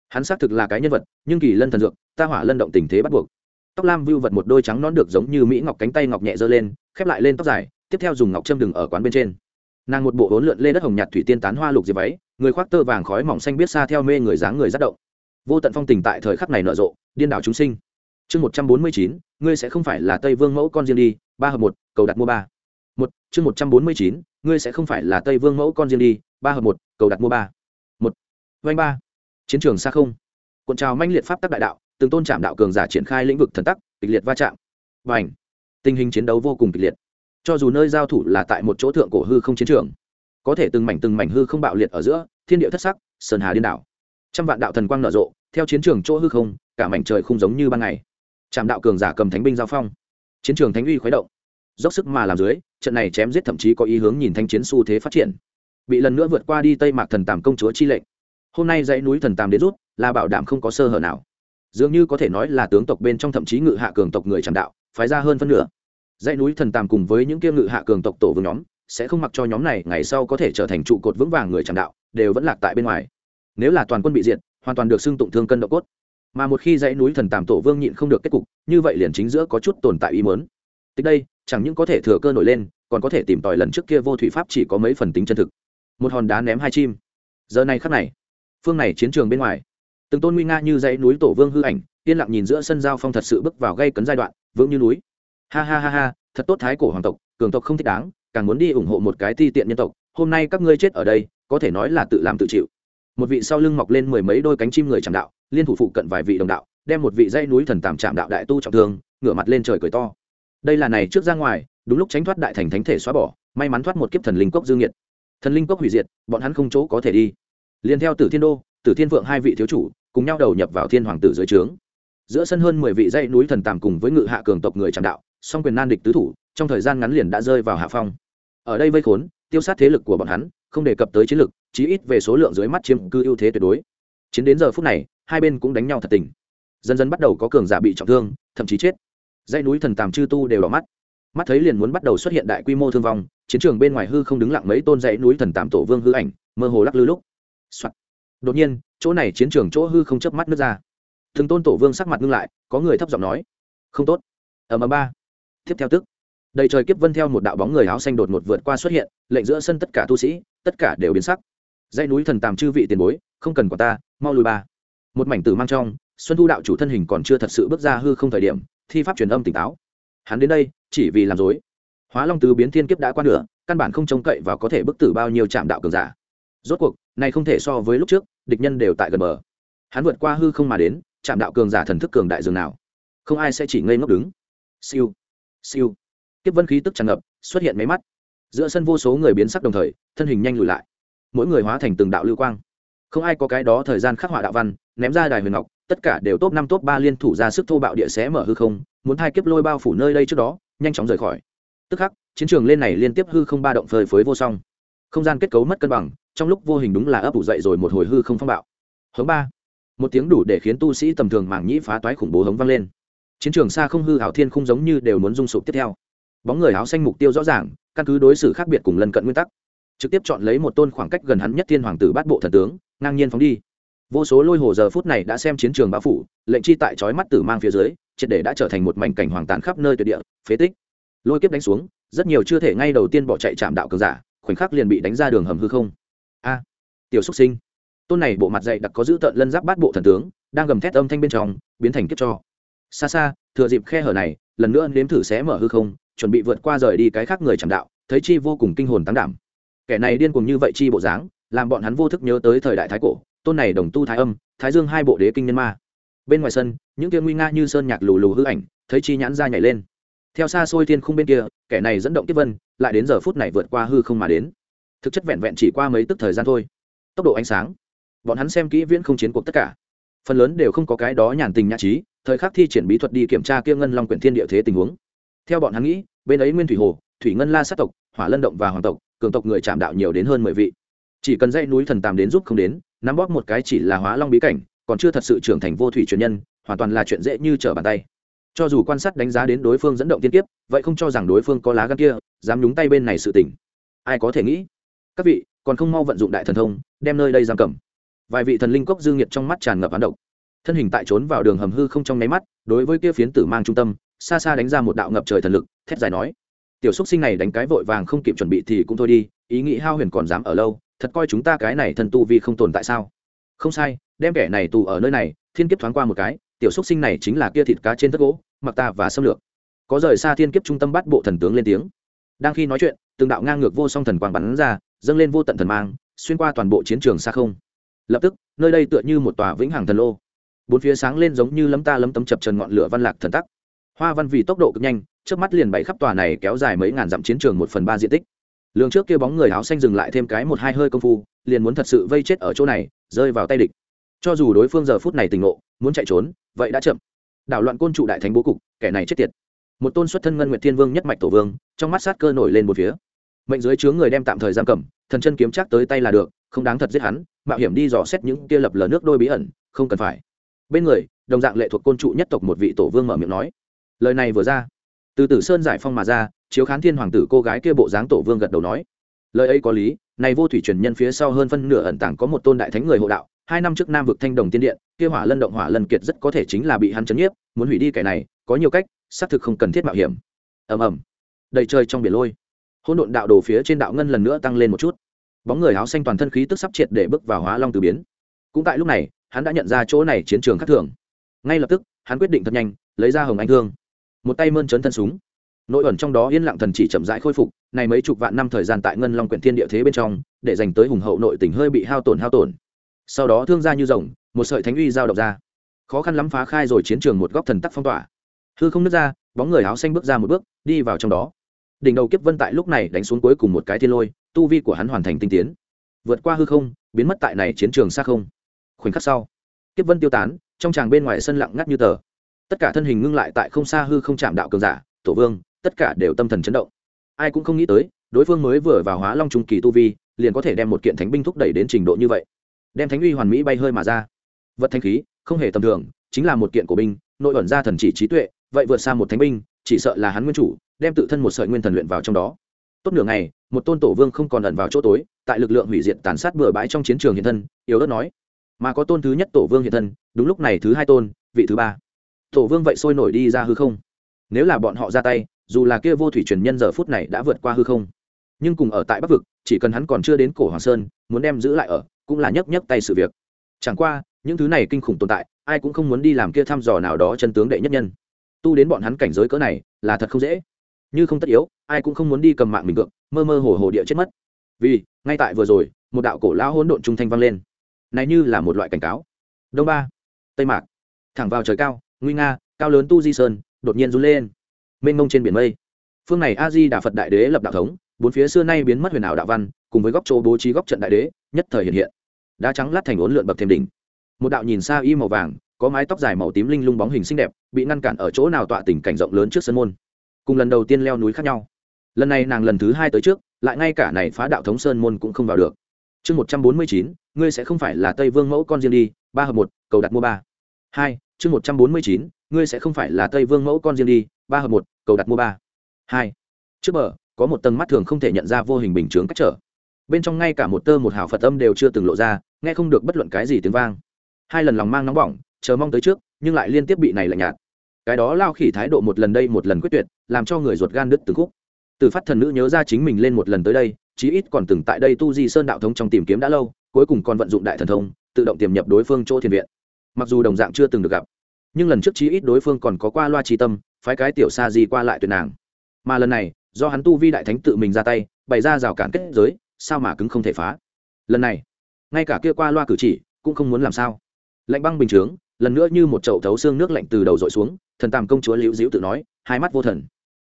Hắn xác thực là cái nhân vật, nhưng kỳ lân thần dược, ta hỏa lân động tình thế bắt buộc. Tóc lam vưu vật một đôi trắng nón được giống như mỹ ngọc cánh tay ngọc nhẹ giơ lên, khép lại lên tóc dài, tiếp theo dùng ngọc châm đừng ở quán bên trên nàng một bộ hỗn lượn lê đất hồng nhạt thủy tiên tán hoa lục diệp váy, người khoác tơ vàng khói mỏng xanh biết xa theo mê người dáng người rất động. Vô tận phong tình tại thời khắc này nở rộ, điên đảo chúng sinh. Chương một trăm bốn mươi chín, ngươi sẽ không phải là tây vương mẫu con riêng đi, ba hợp một, cầu đặt mua ba. Một, chương một trăm bốn mươi chín, ngươi sẽ không phải là tây vương mẫu con riêng đi, ba hợp một, cầu đặt mua ba. Một, vanh ba. Chiến trường xa không. Cuộn trào manh liệt pháp tắc đại đạo, từng tôn trạm đạo cường giả triển khai lĩnh vực thần tắc, kịch liệt va chạm. Và ảnh tình hình chiến đấu vô cùng kịch liệt cho dù nơi giao thủ là tại một chỗ thượng cổ hư không chiến trường, có thể từng mảnh từng mảnh hư không bạo liệt ở giữa, thiên địa thất sắc, sơn hà điên đảo. Trăm vạn đạo thần quang nở rộ, theo chiến trường chỗ hư không, cả mảnh trời không giống như ban ngày. Trạm đạo cường giả cầm thánh binh giao phong. Chiến trường thánh uy khuấy động. Dốc sức mà làm dưới, trận này chém giết thậm chí có ý hướng nhìn thanh chiến xu thế phát triển. Bị lần nữa vượt qua đi tây mạc thần tàm công chúa chi lệnh. Hôm nay dãy núi thần tàm đến rút, là bảo đảm không có sơ hở nào. Dường như có thể nói là tướng tộc bên trong thậm chí ngự hạ cường tộc người tràn đạo, phái ra hơn phân nửa dãy núi thần tàm cùng với những kia ngự hạ cường tộc tổ vương nhóm, sẽ không mặc cho nhóm này ngày sau có thể trở thành trụ cột vững vàng người tràn đạo, đều vẫn lạc tại bên ngoài. Nếu là toàn quân bị diệt, hoàn toàn được xưng tụng thương cân độ cốt. Mà một khi dãy núi thần tàm tổ vương nhịn không được kết cục, như vậy liền chính giữa có chút tồn tại ý mớn tích đây, chẳng những có thể thừa cơ nổi lên, còn có thể tìm tòi lần trước kia vô thủy pháp chỉ có mấy phần tính chân thực. Một hòn đá ném hai chim. Giờ này khắc này, phương này chiến trường bên ngoài, từng tôn nguy nga như dãy núi tổ vương hư ảnh, yên lặng nhìn giữa sân giao phong thật sự bước vào gây cấn giai đoạn, vững như núi ha ha ha ha, thật tốt thái cổ hoàng tộc, cường tộc không thích đáng, càng muốn đi ủng hộ một cái ti tiện nhân tộc, hôm nay các ngươi chết ở đây, có thể nói là tự làm tự chịu. Một vị sau lưng mọc lên mười mấy đôi cánh chim người chạm đạo, liên thủ phụ cận vài vị đồng đạo, đem một vị dãy núi thần tàm chạm đạo đại tu trọng thương, ngửa mặt lên trời cười to. Đây là này trước ra ngoài, đúng lúc tránh thoát đại thành thánh thể xóa bỏ, may mắn thoát một kiếp thần linh cốc dương nhiệt thần linh cốc hủy diệt, bọn hắn không chỗ có thể đi. Liền theo tử thiên đô, tử thiên vượng hai vị thiếu chủ, cùng nhau đầu nhập vào thiên hoàng tử dưới trướng. Giữa sân hơn mười vị dãy núi thần tàm cùng với ngự hạ cường tộc người trạm đạo song quyền nan địch tứ thủ, trong thời gian ngắn liền đã rơi vào hạ phong. Ở đây vây khốn, tiêu sát thế lực của bọn hắn, không đề cập tới chiến lực, chí ít về số lượng dưới mắt chiếm cư ưu thế tuyệt đối. Chiến đến giờ phút này, hai bên cũng đánh nhau thật tình. Dần dần bắt đầu có cường giả bị trọng thương, thậm chí chết. Dãy núi thần tàm chư tu đều đỏ mắt. Mắt thấy liền muốn bắt đầu xuất hiện đại quy mô thương vong, chiến trường bên ngoài hư không đứng lặng mấy tôn dãy núi thần tàm tổ vương hư ảnh, mơ hồ lắc lư lúc、Soạn. đột nhiên, chỗ này chiến trường chỗ hư không chớp mắt nước ra. Từng tôn tổ vương sắc mặt ngưng lại, có người thấp giọng nói, không tốt. Ở ầm ba tiếp theo tức. Đầy trời kiếp vân theo một đạo bóng người áo xanh đột ngột vượt qua xuất hiện, lệnh giữa sân tất cả tu sĩ, tất cả đều biến sắc. Dãy núi thần tàm chư vị tiền bối, không cần quả ta, mau lùi ba. Một mảnh tử mang trong, xuân thu đạo chủ thân hình còn chưa thật sự bước ra hư không thời điểm, thi pháp truyền âm tỉnh táo. Hắn đến đây, chỉ vì làm dối. Hóa long tứ biến thiên kiếp đã qua nửa, căn bản không trông cậy và có thể bức tử bao nhiêu trạm đạo cường giả. Rốt cuộc, này không thể so với lúc trước, địch nhân đều tại gần bờ. Hắn vượt qua hư không mà đến, trạm đạo cường giả thần thức cường đại dường nào? Không ai sẽ chỉ ngây ngốc đứng. Siêu siêu. Kiếp vân khí tức tràn ngập, xuất hiện mấy mắt. Giữa sân vô số người biến sắc đồng thời, thân hình nhanh lùi lại. Mỗi người hóa thành từng đạo lưu quang. Không ai có cái đó thời gian khắc họa đạo văn, ném ra đài huyền ngọc, tất cả đều top năm, top ba liên thủ ra sức thô bạo địa xé mở hư không, muốn thai kiếp lôi bao phủ nơi đây trước đó, nhanh chóng rời khỏi. Tức khắc, chiến trường lên này liên tiếp hư không ba động phơi phới vô song. Không gian kết cấu mất cân bằng, trong lúc vô hình đúng là ấp ủ dậy rồi một hồi hư không phong bạo. Hướng ba. Một tiếng đủ để khiến tu sĩ tầm thường mảng nhĩ phá toái khủng bố hống vang lên chiến trường xa không hư hảo thiên không giống như đều muốn rung sụp tiếp theo. Bóng người áo xanh mục tiêu rõ ràng, căn cứ đối xử khác biệt cùng lân cận nguyên tắc. Trực tiếp chọn lấy một tôn khoảng cách gần hắn nhất thiên hoàng tử bát bộ thần tướng, ngang nhiên phóng đi. Vô số lôi hồ giờ phút này đã xem chiến trường bao phủ, lệnh chi tại chói mắt tử mang phía dưới, triệt để đã trở thành một mảnh cảnh hoàng tàn khắp nơi tuyệt địa, phế tích. Lôi kiếp đánh xuống, rất nhiều chưa thể ngay đầu tiên bỏ chạy chạm đạo cường giả, khoảnh khắc liền bị đánh ra đường hầm hư không. A, tiểu xúc sinh. Tôn này bộ mặt dày đặc có giữ tợn lân giáp bát bộ thần tướng, đang gầm thét âm thanh bên trong, biến thành kiếp cho xa xa, thừa dịp khe hở này, lần nữa nếm thử xé mở hư không, chuẩn bị vượt qua rời đi cái khác người chẳng đạo, thấy chi vô cùng kinh hồn tăng đảm. Kẻ này điên cùng như vậy chi bộ dáng, làm bọn hắn vô thức nhớ tới thời đại thái cổ, tôn này đồng tu thái âm, thái dương hai bộ đế kinh nhân ma. Bên ngoài sân, những kia nguy nga như sơn nhạc lù lù hư ảnh, thấy chi nhãn ra nhảy lên. Theo xa xôi thiên khung bên kia, kẻ này dẫn động tiếp vân, lại đến giờ phút này vượt qua hư không mà đến. Thực chất vẹn vẹn chỉ qua mấy tức thời gian thôi. Tốc độ ánh sáng. Bọn hắn xem kỹ viễn không chiến cuộc tất cả. Phần lớn đều không có cái đó nhàn tình nhã trí thời khắc thi triển bí thuật đi kiểm tra kia ngân long quyển thiên địa thế tình huống. Theo bọn hắn nghĩ, bên ấy nguyên thủy hồ, thủy ngân la sát tộc, hỏa lân động và hoàng tộc, cường tộc người chạm đạo nhiều đến hơn mười vị. Chỉ cần dãy núi thần tàm đến giúp không đến, nắm bóp một cái chỉ là hóa long bí cảnh, còn chưa thật sự trưởng thành vô thủy truyền nhân, hoàn toàn là chuyện dễ như trở bàn tay. Cho dù quan sát đánh giá đến đối phương dẫn động tiên kiếp, vậy không cho rằng đối phương có lá gan kia, dám nhúng tay bên này sự tỉnh ai có thể nghĩ? Các vị, còn không mau vận dụng đại thần thông, đem nơi đây giam cầm. Vài vị thần linh cốc dương nhiệt trong mắt tràn ngập hán độc thân hình tại trốn vào đường hầm hư không trong nháy mắt, đối với kia phiến tử mang trung tâm, xa xa đánh ra một đạo ngập trời thần lực, thét dài nói, tiểu xúc sinh này đánh cái vội vàng không kịp chuẩn bị thì cũng thôi đi, ý nghĩ hao huyền còn dám ở lâu, thật coi chúng ta cái này thần tu vi không tồn tại sao? Không sai, đem kẻ này tù ở nơi này, thiên kiếp thoáng qua một cái, tiểu xúc sinh này chính là kia thịt cá trên thất gỗ, mặc ta và xâm lược. Có rời xa thiên kiếp trung tâm bắt bộ thần tướng lên tiếng. Đang khi nói chuyện, từng đạo ngang ngược vô song thần quang bắn ra, dâng lên vô tận thần mang, xuyên qua toàn bộ chiến trường xa không. Lập tức, nơi đây tựa như một tòa vĩnh hằng thần lô bốn phía sáng lên giống như lấm ta lấm tấm chập trần ngọn lửa văn lạc thần tắc. Hoa văn vì tốc độ cực nhanh trước mắt liền bày khắp tòa này kéo dài mấy ngàn dặm chiến trường một phần ba diện tích. Lường trước kia bóng người áo xanh dừng lại thêm cái một hai hơi công phu, liền muốn thật sự vây chết ở chỗ này, rơi vào tay địch. Cho dù đối phương giờ phút này tỉnh ngộ, muốn chạy trốn, vậy đã chậm. Đảo loạn côn trụ đại thánh bố cục, kẻ này chết tiệt. Một tôn xuất thân ngân nguyệt thiên vương nhất mạch tổ vương, trong mắt sát cơ nổi lên một phía. Mệnh dưới chướng người đem tạm thời giam cầm, thần chân kiếm chắc tới tay là được, không đáng thật giết hắn, mạo hiểm đi dò xét những kia lập lờ nước đôi bí ẩn, không cần phải bên người, đồng dạng lệ thuộc côn trụ nhất tộc một vị tổ vương mở miệng nói. Lời này vừa ra, từ tử sơn giải phong mà ra, chiếu khán thiên hoàng tử cô gái kia bộ dáng tổ vương gật đầu nói. Lời ấy có lý, này vô thủy truyền nhân phía sau hơn phân nửa ẩn tàng có một tôn đại thánh người hộ đạo, hai năm trước nam vực thanh đồng tiên điện, kia hỏa lân động hỏa lân kiệt rất có thể chính là bị hắn chấn nhiếp, muốn hủy đi kẻ này, có nhiều cách, xác thực không cần thiết mạo hiểm. Ầm ầm. Đầy trời trong biển lôi, hỗn độn đạo đồ phía trên đạo ngân lần nữa tăng lên một chút. Bóng người áo xanh toàn thân khí tức sắp triệt để bước vào hóa long từ biến. Cũng tại lúc này hắn đã nhận ra chỗ này chiến trường khác thường. Ngay lập tức, hắn quyết định thật nhanh, lấy ra hồng anh thương. Một tay mơn trớn thân súng. Nội ẩn trong đó yên lặng thần chỉ chậm rãi khôi phục, này mấy chục vạn năm thời gian tại ngân long quyển thiên địa thế bên trong, để dành tới hùng hậu nội tình hơi bị hao tổn hao tổn. Sau đó thương ra như rồng, một sợi thánh uy giao độc ra. Khó khăn lắm phá khai rồi chiến trường một góc thần tắc phong tỏa. Hư không nứt ra, bóng người áo xanh bước ra một bước, đi vào trong đó. Đỉnh đầu kiếp vân tại lúc này đánh xuống cuối cùng một cái thiên lôi, tu vi của hắn hoàn thành tinh tiến. Vượt qua hư không, biến mất tại này chiến trường xa không khoảnh khắc sau, kiếp vân tiêu tán, trong tràng bên ngoài sân lặng ngắt như tờ. Tất cả thân hình ngưng lại tại không xa hư không chạm đạo cường giả, tổ vương, tất cả đều tâm thần chấn động. Ai cũng không nghĩ tới, đối phương mới vừa vào hóa long trung kỳ tu vi, liền có thể đem một kiện thánh binh thúc đẩy đến trình độ như vậy. Đem thánh uy hoàn mỹ bay hơi mà ra. Vật thanh khí, không hề tầm thường, chính là một kiện của binh, nội ẩn ra thần chỉ trí tuệ, vậy vượt xa một thánh binh, chỉ sợ là hắn nguyên chủ, đem tự thân một sợi nguyên thần luyện vào trong đó. Tốt nửa ngày, một tôn tổ vương không còn ẩn vào chỗ tối, tại lực lượng hủy diệt tàn sát bừa bãi trong chiến trường hiện thân, yếu ớt nói mà có tôn thứ nhất tổ vương hiện thân, đúng lúc này thứ hai tôn, vị thứ ba. Tổ vương vậy sôi nổi đi ra hư không. Nếu là bọn họ ra tay, dù là kia vô thủy truyền nhân giờ phút này đã vượt qua hư không. Nhưng cùng ở tại bắc vực, chỉ cần hắn còn chưa đến cổ hoàng sơn, muốn đem giữ lại ở, cũng là nhấc nhấc tay sự việc. Chẳng qua, những thứ này kinh khủng tồn tại, ai cũng không muốn đi làm kia thăm dò nào đó chân tướng đệ nhất nhân. Tu đến bọn hắn cảnh giới cỡ này, là thật không dễ. Như không tất yếu, ai cũng không muốn đi cầm mạng mình cượng mơ mơ hồ hồ địa chết mất. Vì, ngay tại vừa rồi, một đạo cổ lão hỗn độn trung thanh vang lên này như là một loại cảnh cáo. Đông ba, tây mạc, thẳng vào trời cao, nguy nga, cao lớn tu di sơn, đột nhiên run lên. Mênh mông trên biển mây. Phương này a di đà phật đại đế lập đạo thống, bốn phía xưa nay biến mất huyền ảo đạo văn, cùng với góc chỗ bố trí góc trận đại đế, nhất thời hiện hiện. Đá trắng lát thành ốn lượn bậc thêm đỉnh. Một đạo nhìn xa y màu vàng, có mái tóc dài màu tím linh lung bóng hình xinh đẹp, bị ngăn cản ở chỗ nào tọa tình cảnh rộng lớn trước sân môn. Cùng lần đầu tiên leo núi khác nhau. Lần này nàng lần thứ hai tới trước, lại ngay cả này phá đạo thống sơn môn cũng không vào được. Chương một trăm bốn mươi chín ngươi sẽ không phải là tây vương mẫu con riêng đi, ba hợp một, cầu đặt mua ba. Hai, chương một trăm bốn mươi chín, ngươi sẽ không phải là tây vương mẫu con riêng đi, ba hợp một, cầu đặt mua ba. Hai, trước bờ, có một tầng mắt thường không thể nhận ra vô hình bình chướng cách trở. Bên trong ngay cả một tơ một hào phật âm đều chưa từng lộ ra, nghe không được bất luận cái gì tiếng vang. Hai lần lòng mang nóng bỏng, chờ mong tới trước, nhưng lại liên tiếp bị này lạnh nhạt. Cái đó lao khỉ thái độ một lần đây một lần quyết tuyệt, làm cho người ruột gan đứt từng khúc. Từ phát thần nữ nhớ ra chính mình lên một lần tới đây, chí ít còn từng tại đây tu di sơn đạo thống trong tìm kiếm đã lâu cuối cùng còn vận dụng đại thần thông, tự động tiềm nhập đối phương chỗ thiền viện. Mặc dù đồng dạng chưa từng được gặp, nhưng lần trước chí ít đối phương còn có qua loa trí tâm, phái cái tiểu xa gì qua lại tuyệt nàng. Mà lần này, do hắn tu vi đại thánh tự mình ra tay, bày ra rào cản kết giới, sao mà cứng không thể phá? Lần này, ngay cả kia qua loa cử chỉ, cũng không muốn làm sao. Lạnh băng bình chướng, lần nữa như một chậu thấu xương nước lạnh từ đầu dội xuống, thần tàm công chúa liễu diễu tự nói, hai mắt vô thần.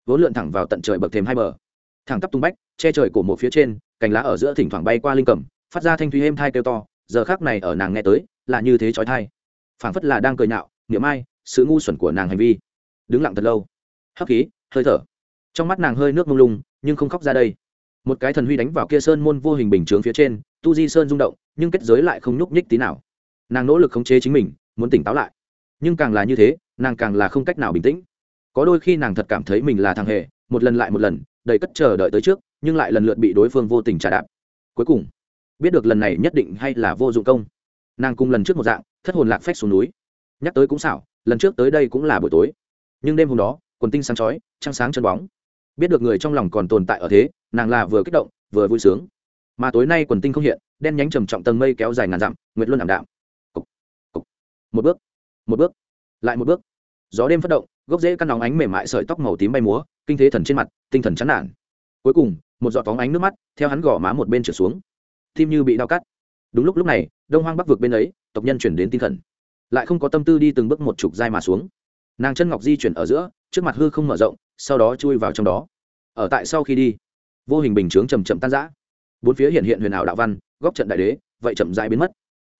Vốn lượn thẳng vào tận trời bậc thềm hai bờ. Thẳng tắp tung bách, che trời cổ một phía trên, cành lá ở giữa thỉnh thoảng bay qua linh cầm phát ra thanh thúy êm thai kêu to, giờ khác này ở nàng nghe tới, là như thế trói thai phảng phất là đang cười nhạo, niệm ai, sự ngu xuẩn của nàng hành vi. Đứng lặng thật lâu. Hấp khí, hơi thở. Trong mắt nàng hơi nước mông lung, nhưng không khóc ra đây. Một cái thần huy đánh vào kia sơn môn vô hình bình chướng phía trên, tu di sơn rung động, nhưng kết giới lại không nhúc nhích tí nào. Nàng nỗ lực khống chế chính mình, muốn tỉnh táo lại. Nhưng càng là như thế, nàng càng là không cách nào bình tĩnh. Có đôi khi nàng thật cảm thấy mình là thằng hề, một lần lại một lần, đầy cất chờ đợi tới trước, nhưng lại lần lượt bị đối phương vô tình trả đạp. Cuối cùng biết được lần này nhất định hay là vô dụng công. Nàng cùng lần trước một dạng thất hồn lạc phách xuống núi. Nhắc tới cũng xảo lần trước tới đây cũng là buổi tối. Nhưng đêm hôm đó quần tinh sáng chói trăng sáng chân bóng. Biết được người trong lòng còn tồn tại ở thế nàng là vừa kích động vừa vui sướng. Mà tối nay quần tinh không hiện đen nhánh trầm trọng tầng mây kéo dài ngàn dặm nguyệt luân ảm đạm. Cục, cục. một bước một bước lại một bước. Gió đêm phát động gốc rễ căn nóng ánh mềm mại sợi tóc màu tím bay múa kinh thế thần trên mặt tinh thần chán nản. Cuối cùng một giọt phóng ánh nước mắt theo hắn gõ má một bên trở xuống tim như bị đau cắt. Đúng lúc lúc này đông hoang bắc vực bên ấy tộc nhân chuyển đến tinh thần lại không có tâm tư đi từng bước một chục dai mà xuống. Nàng chân ngọc di chuyển ở giữa trước mặt hư không mở rộng sau đó chui vào trong đó. Ở tại sau khi đi vô hình bình chướng chầm chậm tan rã, bốn phía hiện hiện huyền ảo đạo văn góc trận đại đế vậy chậm rãi biến mất.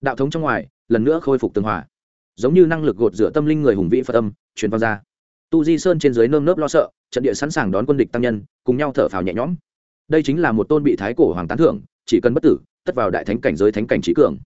Đạo thống trong ngoài lần nữa khôi phục tương hòa. Giống như năng lực gột rửa tâm linh người hùng vĩ phật âm truyền vào ra. Tu di sơn trên dưới nơm nớp lo sợ trận địa sẵn sàng đón quân địch tăng nhân cùng nhau thở phào nhẹ nhõm. Đây chính là một tôn bị thái cổ hoàng tán thưởng chỉ cần bất tử, tất vào đại thánh cảnh giới thánh cảnh trí cường.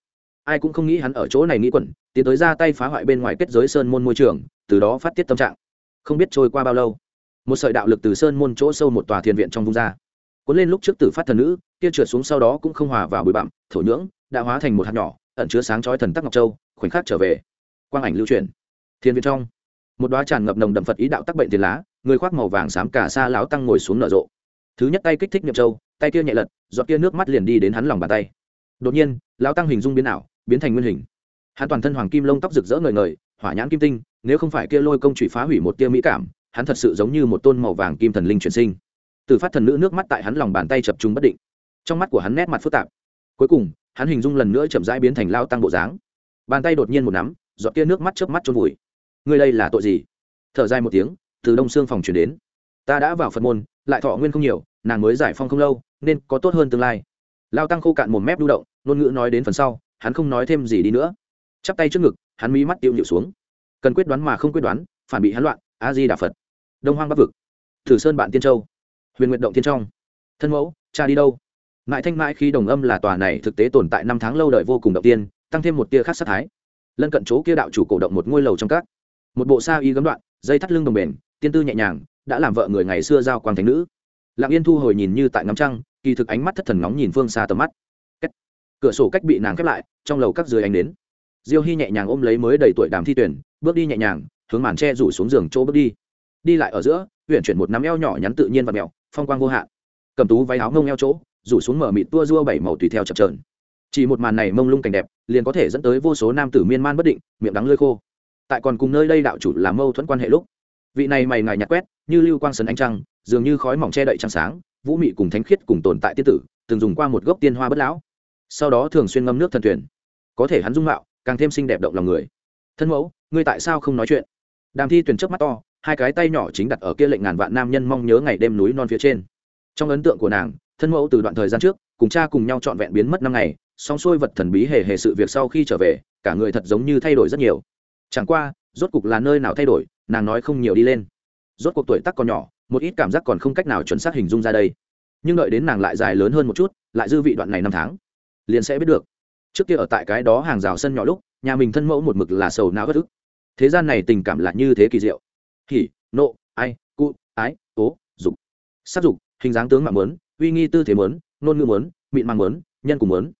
Ai cũng không nghĩ hắn ở chỗ này nghĩ quẩn, tiến tới ra tay phá hoại bên ngoài kết giới sơn môn môi trường, từ đó phát tiết tâm trạng. Không biết trôi qua bao lâu, một sợi đạo lực từ sơn môn chỗ sâu một tòa thiền viện trong vung ra. Cuốn lên lúc trước tử phát thần nữ, kia trượt xuống sau đó cũng không hòa vào bụi bặm, thổ nhưỡng, đã hóa thành một hạt nhỏ, ẩn chứa sáng chói thần tắc ngọc châu, khoảnh khắc trở về. Quang ảnh lưu truyền. Thiên viện trong, một đoá tràn ngập nồng đậm phật ý đạo tắc bệnh tiền lá, người khoác màu vàng xám cả xa lão tăng ngồi xuống nở rộ thứ nhất tay kích thích nhậm châu, tay kia nhẹ lật, giọt kia nước mắt liền đi đến hắn lòng bàn tay. Đột nhiên, lão tăng hình dung biến ảo, biến thành nguyên hình. Hắn toàn thân hoàng kim lông tóc rực rỡ ngời ngời, hỏa nhãn kim tinh, nếu không phải kia lôi công trụy phá hủy một tia mỹ cảm, hắn thật sự giống như một tôn màu vàng kim thần linh chuyển sinh. Từ phát thần nữ nước mắt tại hắn lòng bàn tay chập trung bất định. Trong mắt của hắn nét mặt phức tạp. Cuối cùng, hắn hình dung lần nữa chậm rãi biến thành lao tăng bộ dáng. Bàn tay đột nhiên một nắm, giọt kia nước mắt chớp mắt trôn vùi. Ngươi đây là tội gì? Thở dài một tiếng, từ đông xương phòng chuyển đến. Ta đã vào phật môn lại thọ nguyên không nhiều, nàng mới giải phong không lâu, nên có tốt hơn tương lai. Lao tăng khô cạn một mép đu động, ngôn ngữ nói đến phần sau, hắn không nói thêm gì đi nữa. Chắp tay trước ngực, hắn mí mắt tiêu nhịu xuống. Cần quyết đoán mà không quyết đoán, phản bị hắn loạn a di đà phật. Đông hoang bắc vực. Thử sơn bạn tiên châu. Huyền nguyện động tiên trong. Thân mẫu, cha đi đâu? Mãi thanh mãi khi đồng âm là tòa này thực tế tồn tại năm tháng lâu đời vô cùng động tiên, tăng thêm một tia khác sát thái. Lân cận chỗ kia đạo chủ cổ động một ngôi lầu trong các. Một bộ sa y gấm đoạn, dây thắt lưng đồng bền, tiên tư nhẹ nhàng đã làm vợ người ngày xưa giao quang thánh nữ. Lặng yên thu hồi nhìn như tại ngắm trăng, kỳ thực ánh mắt thất thần nóng nhìn phương xa tầm mắt. Cửa sổ cách bị nàng khép lại, trong lầu các dưới ánh đến. Diêu hy nhẹ nhàng ôm lấy mới đầy tuổi đàm thi tuyển, bước đi nhẹ nhàng, hướng màn tre rủ xuống giường chỗ bước đi. Đi lại ở giữa huyện chuyển một nắm eo nhỏ nhắn tự nhiên và mèo phong quang vô hạn. Cầm tú váy áo mông eo chỗ, rủ xuống mở mịt tua rua bảy màu tùy theo chập trờn chỉ một màn này mông lung cảnh đẹp, liền có thể dẫn tới vô số nam tử miên man bất định, miệng đắng lơi khô. Tại còn cùng nơi đây đạo chủ làm mâu thuẫn quan hệ lúc vị này mày ngài nhạt quét, như lưu quang sấn ánh trăng, dường như khói mỏng che đậy trăng sáng, vũ mị cùng thánh khiết cùng tồn tại tiết tử, từng dùng qua một gốc tiên hoa bất lão. Sau đó thường xuyên ngâm nước thần thuyền. Có thể hắn dung mạo, càng thêm xinh đẹp động lòng người. Thân mẫu, ngươi tại sao không nói chuyện? Đàm thi tuyển trước mắt to, hai cái tay nhỏ chính đặt ở kia lệnh ngàn vạn nam nhân mong nhớ ngày đêm núi non phía trên. Trong ấn tượng của nàng, thân mẫu từ đoạn thời gian trước, cùng cha cùng nhau trọn vẹn biến mất năm ngày, song xuôi vật thần bí hề hề sự việc sau khi trở về, cả người thật giống như thay đổi rất nhiều. Chẳng qua, rốt cục là nơi nào thay đổi nàng nói không nhiều đi lên. Rốt cuộc tuổi tắc còn nhỏ một ít cảm giác còn không cách nào chuẩn xác hình dung ra đây. Nhưng đợi đến nàng lại dài lớn hơn một chút lại dư vị đoạn này năm tháng liền sẽ biết được. Trước kia ở tại cái đó hàng rào sân nhỏ lúc nhà mình thân mẫu một mực là sầu não bất ức. Thế gian này tình cảm là như thế kỳ diệu. Hỉ nộ ai cụ, ái ố dục. Sắc dục hình dáng tướng mạng mớn uy nghi tư thế mớn nôn ngữ mớn mịn mang mớn nhân cùng mớn.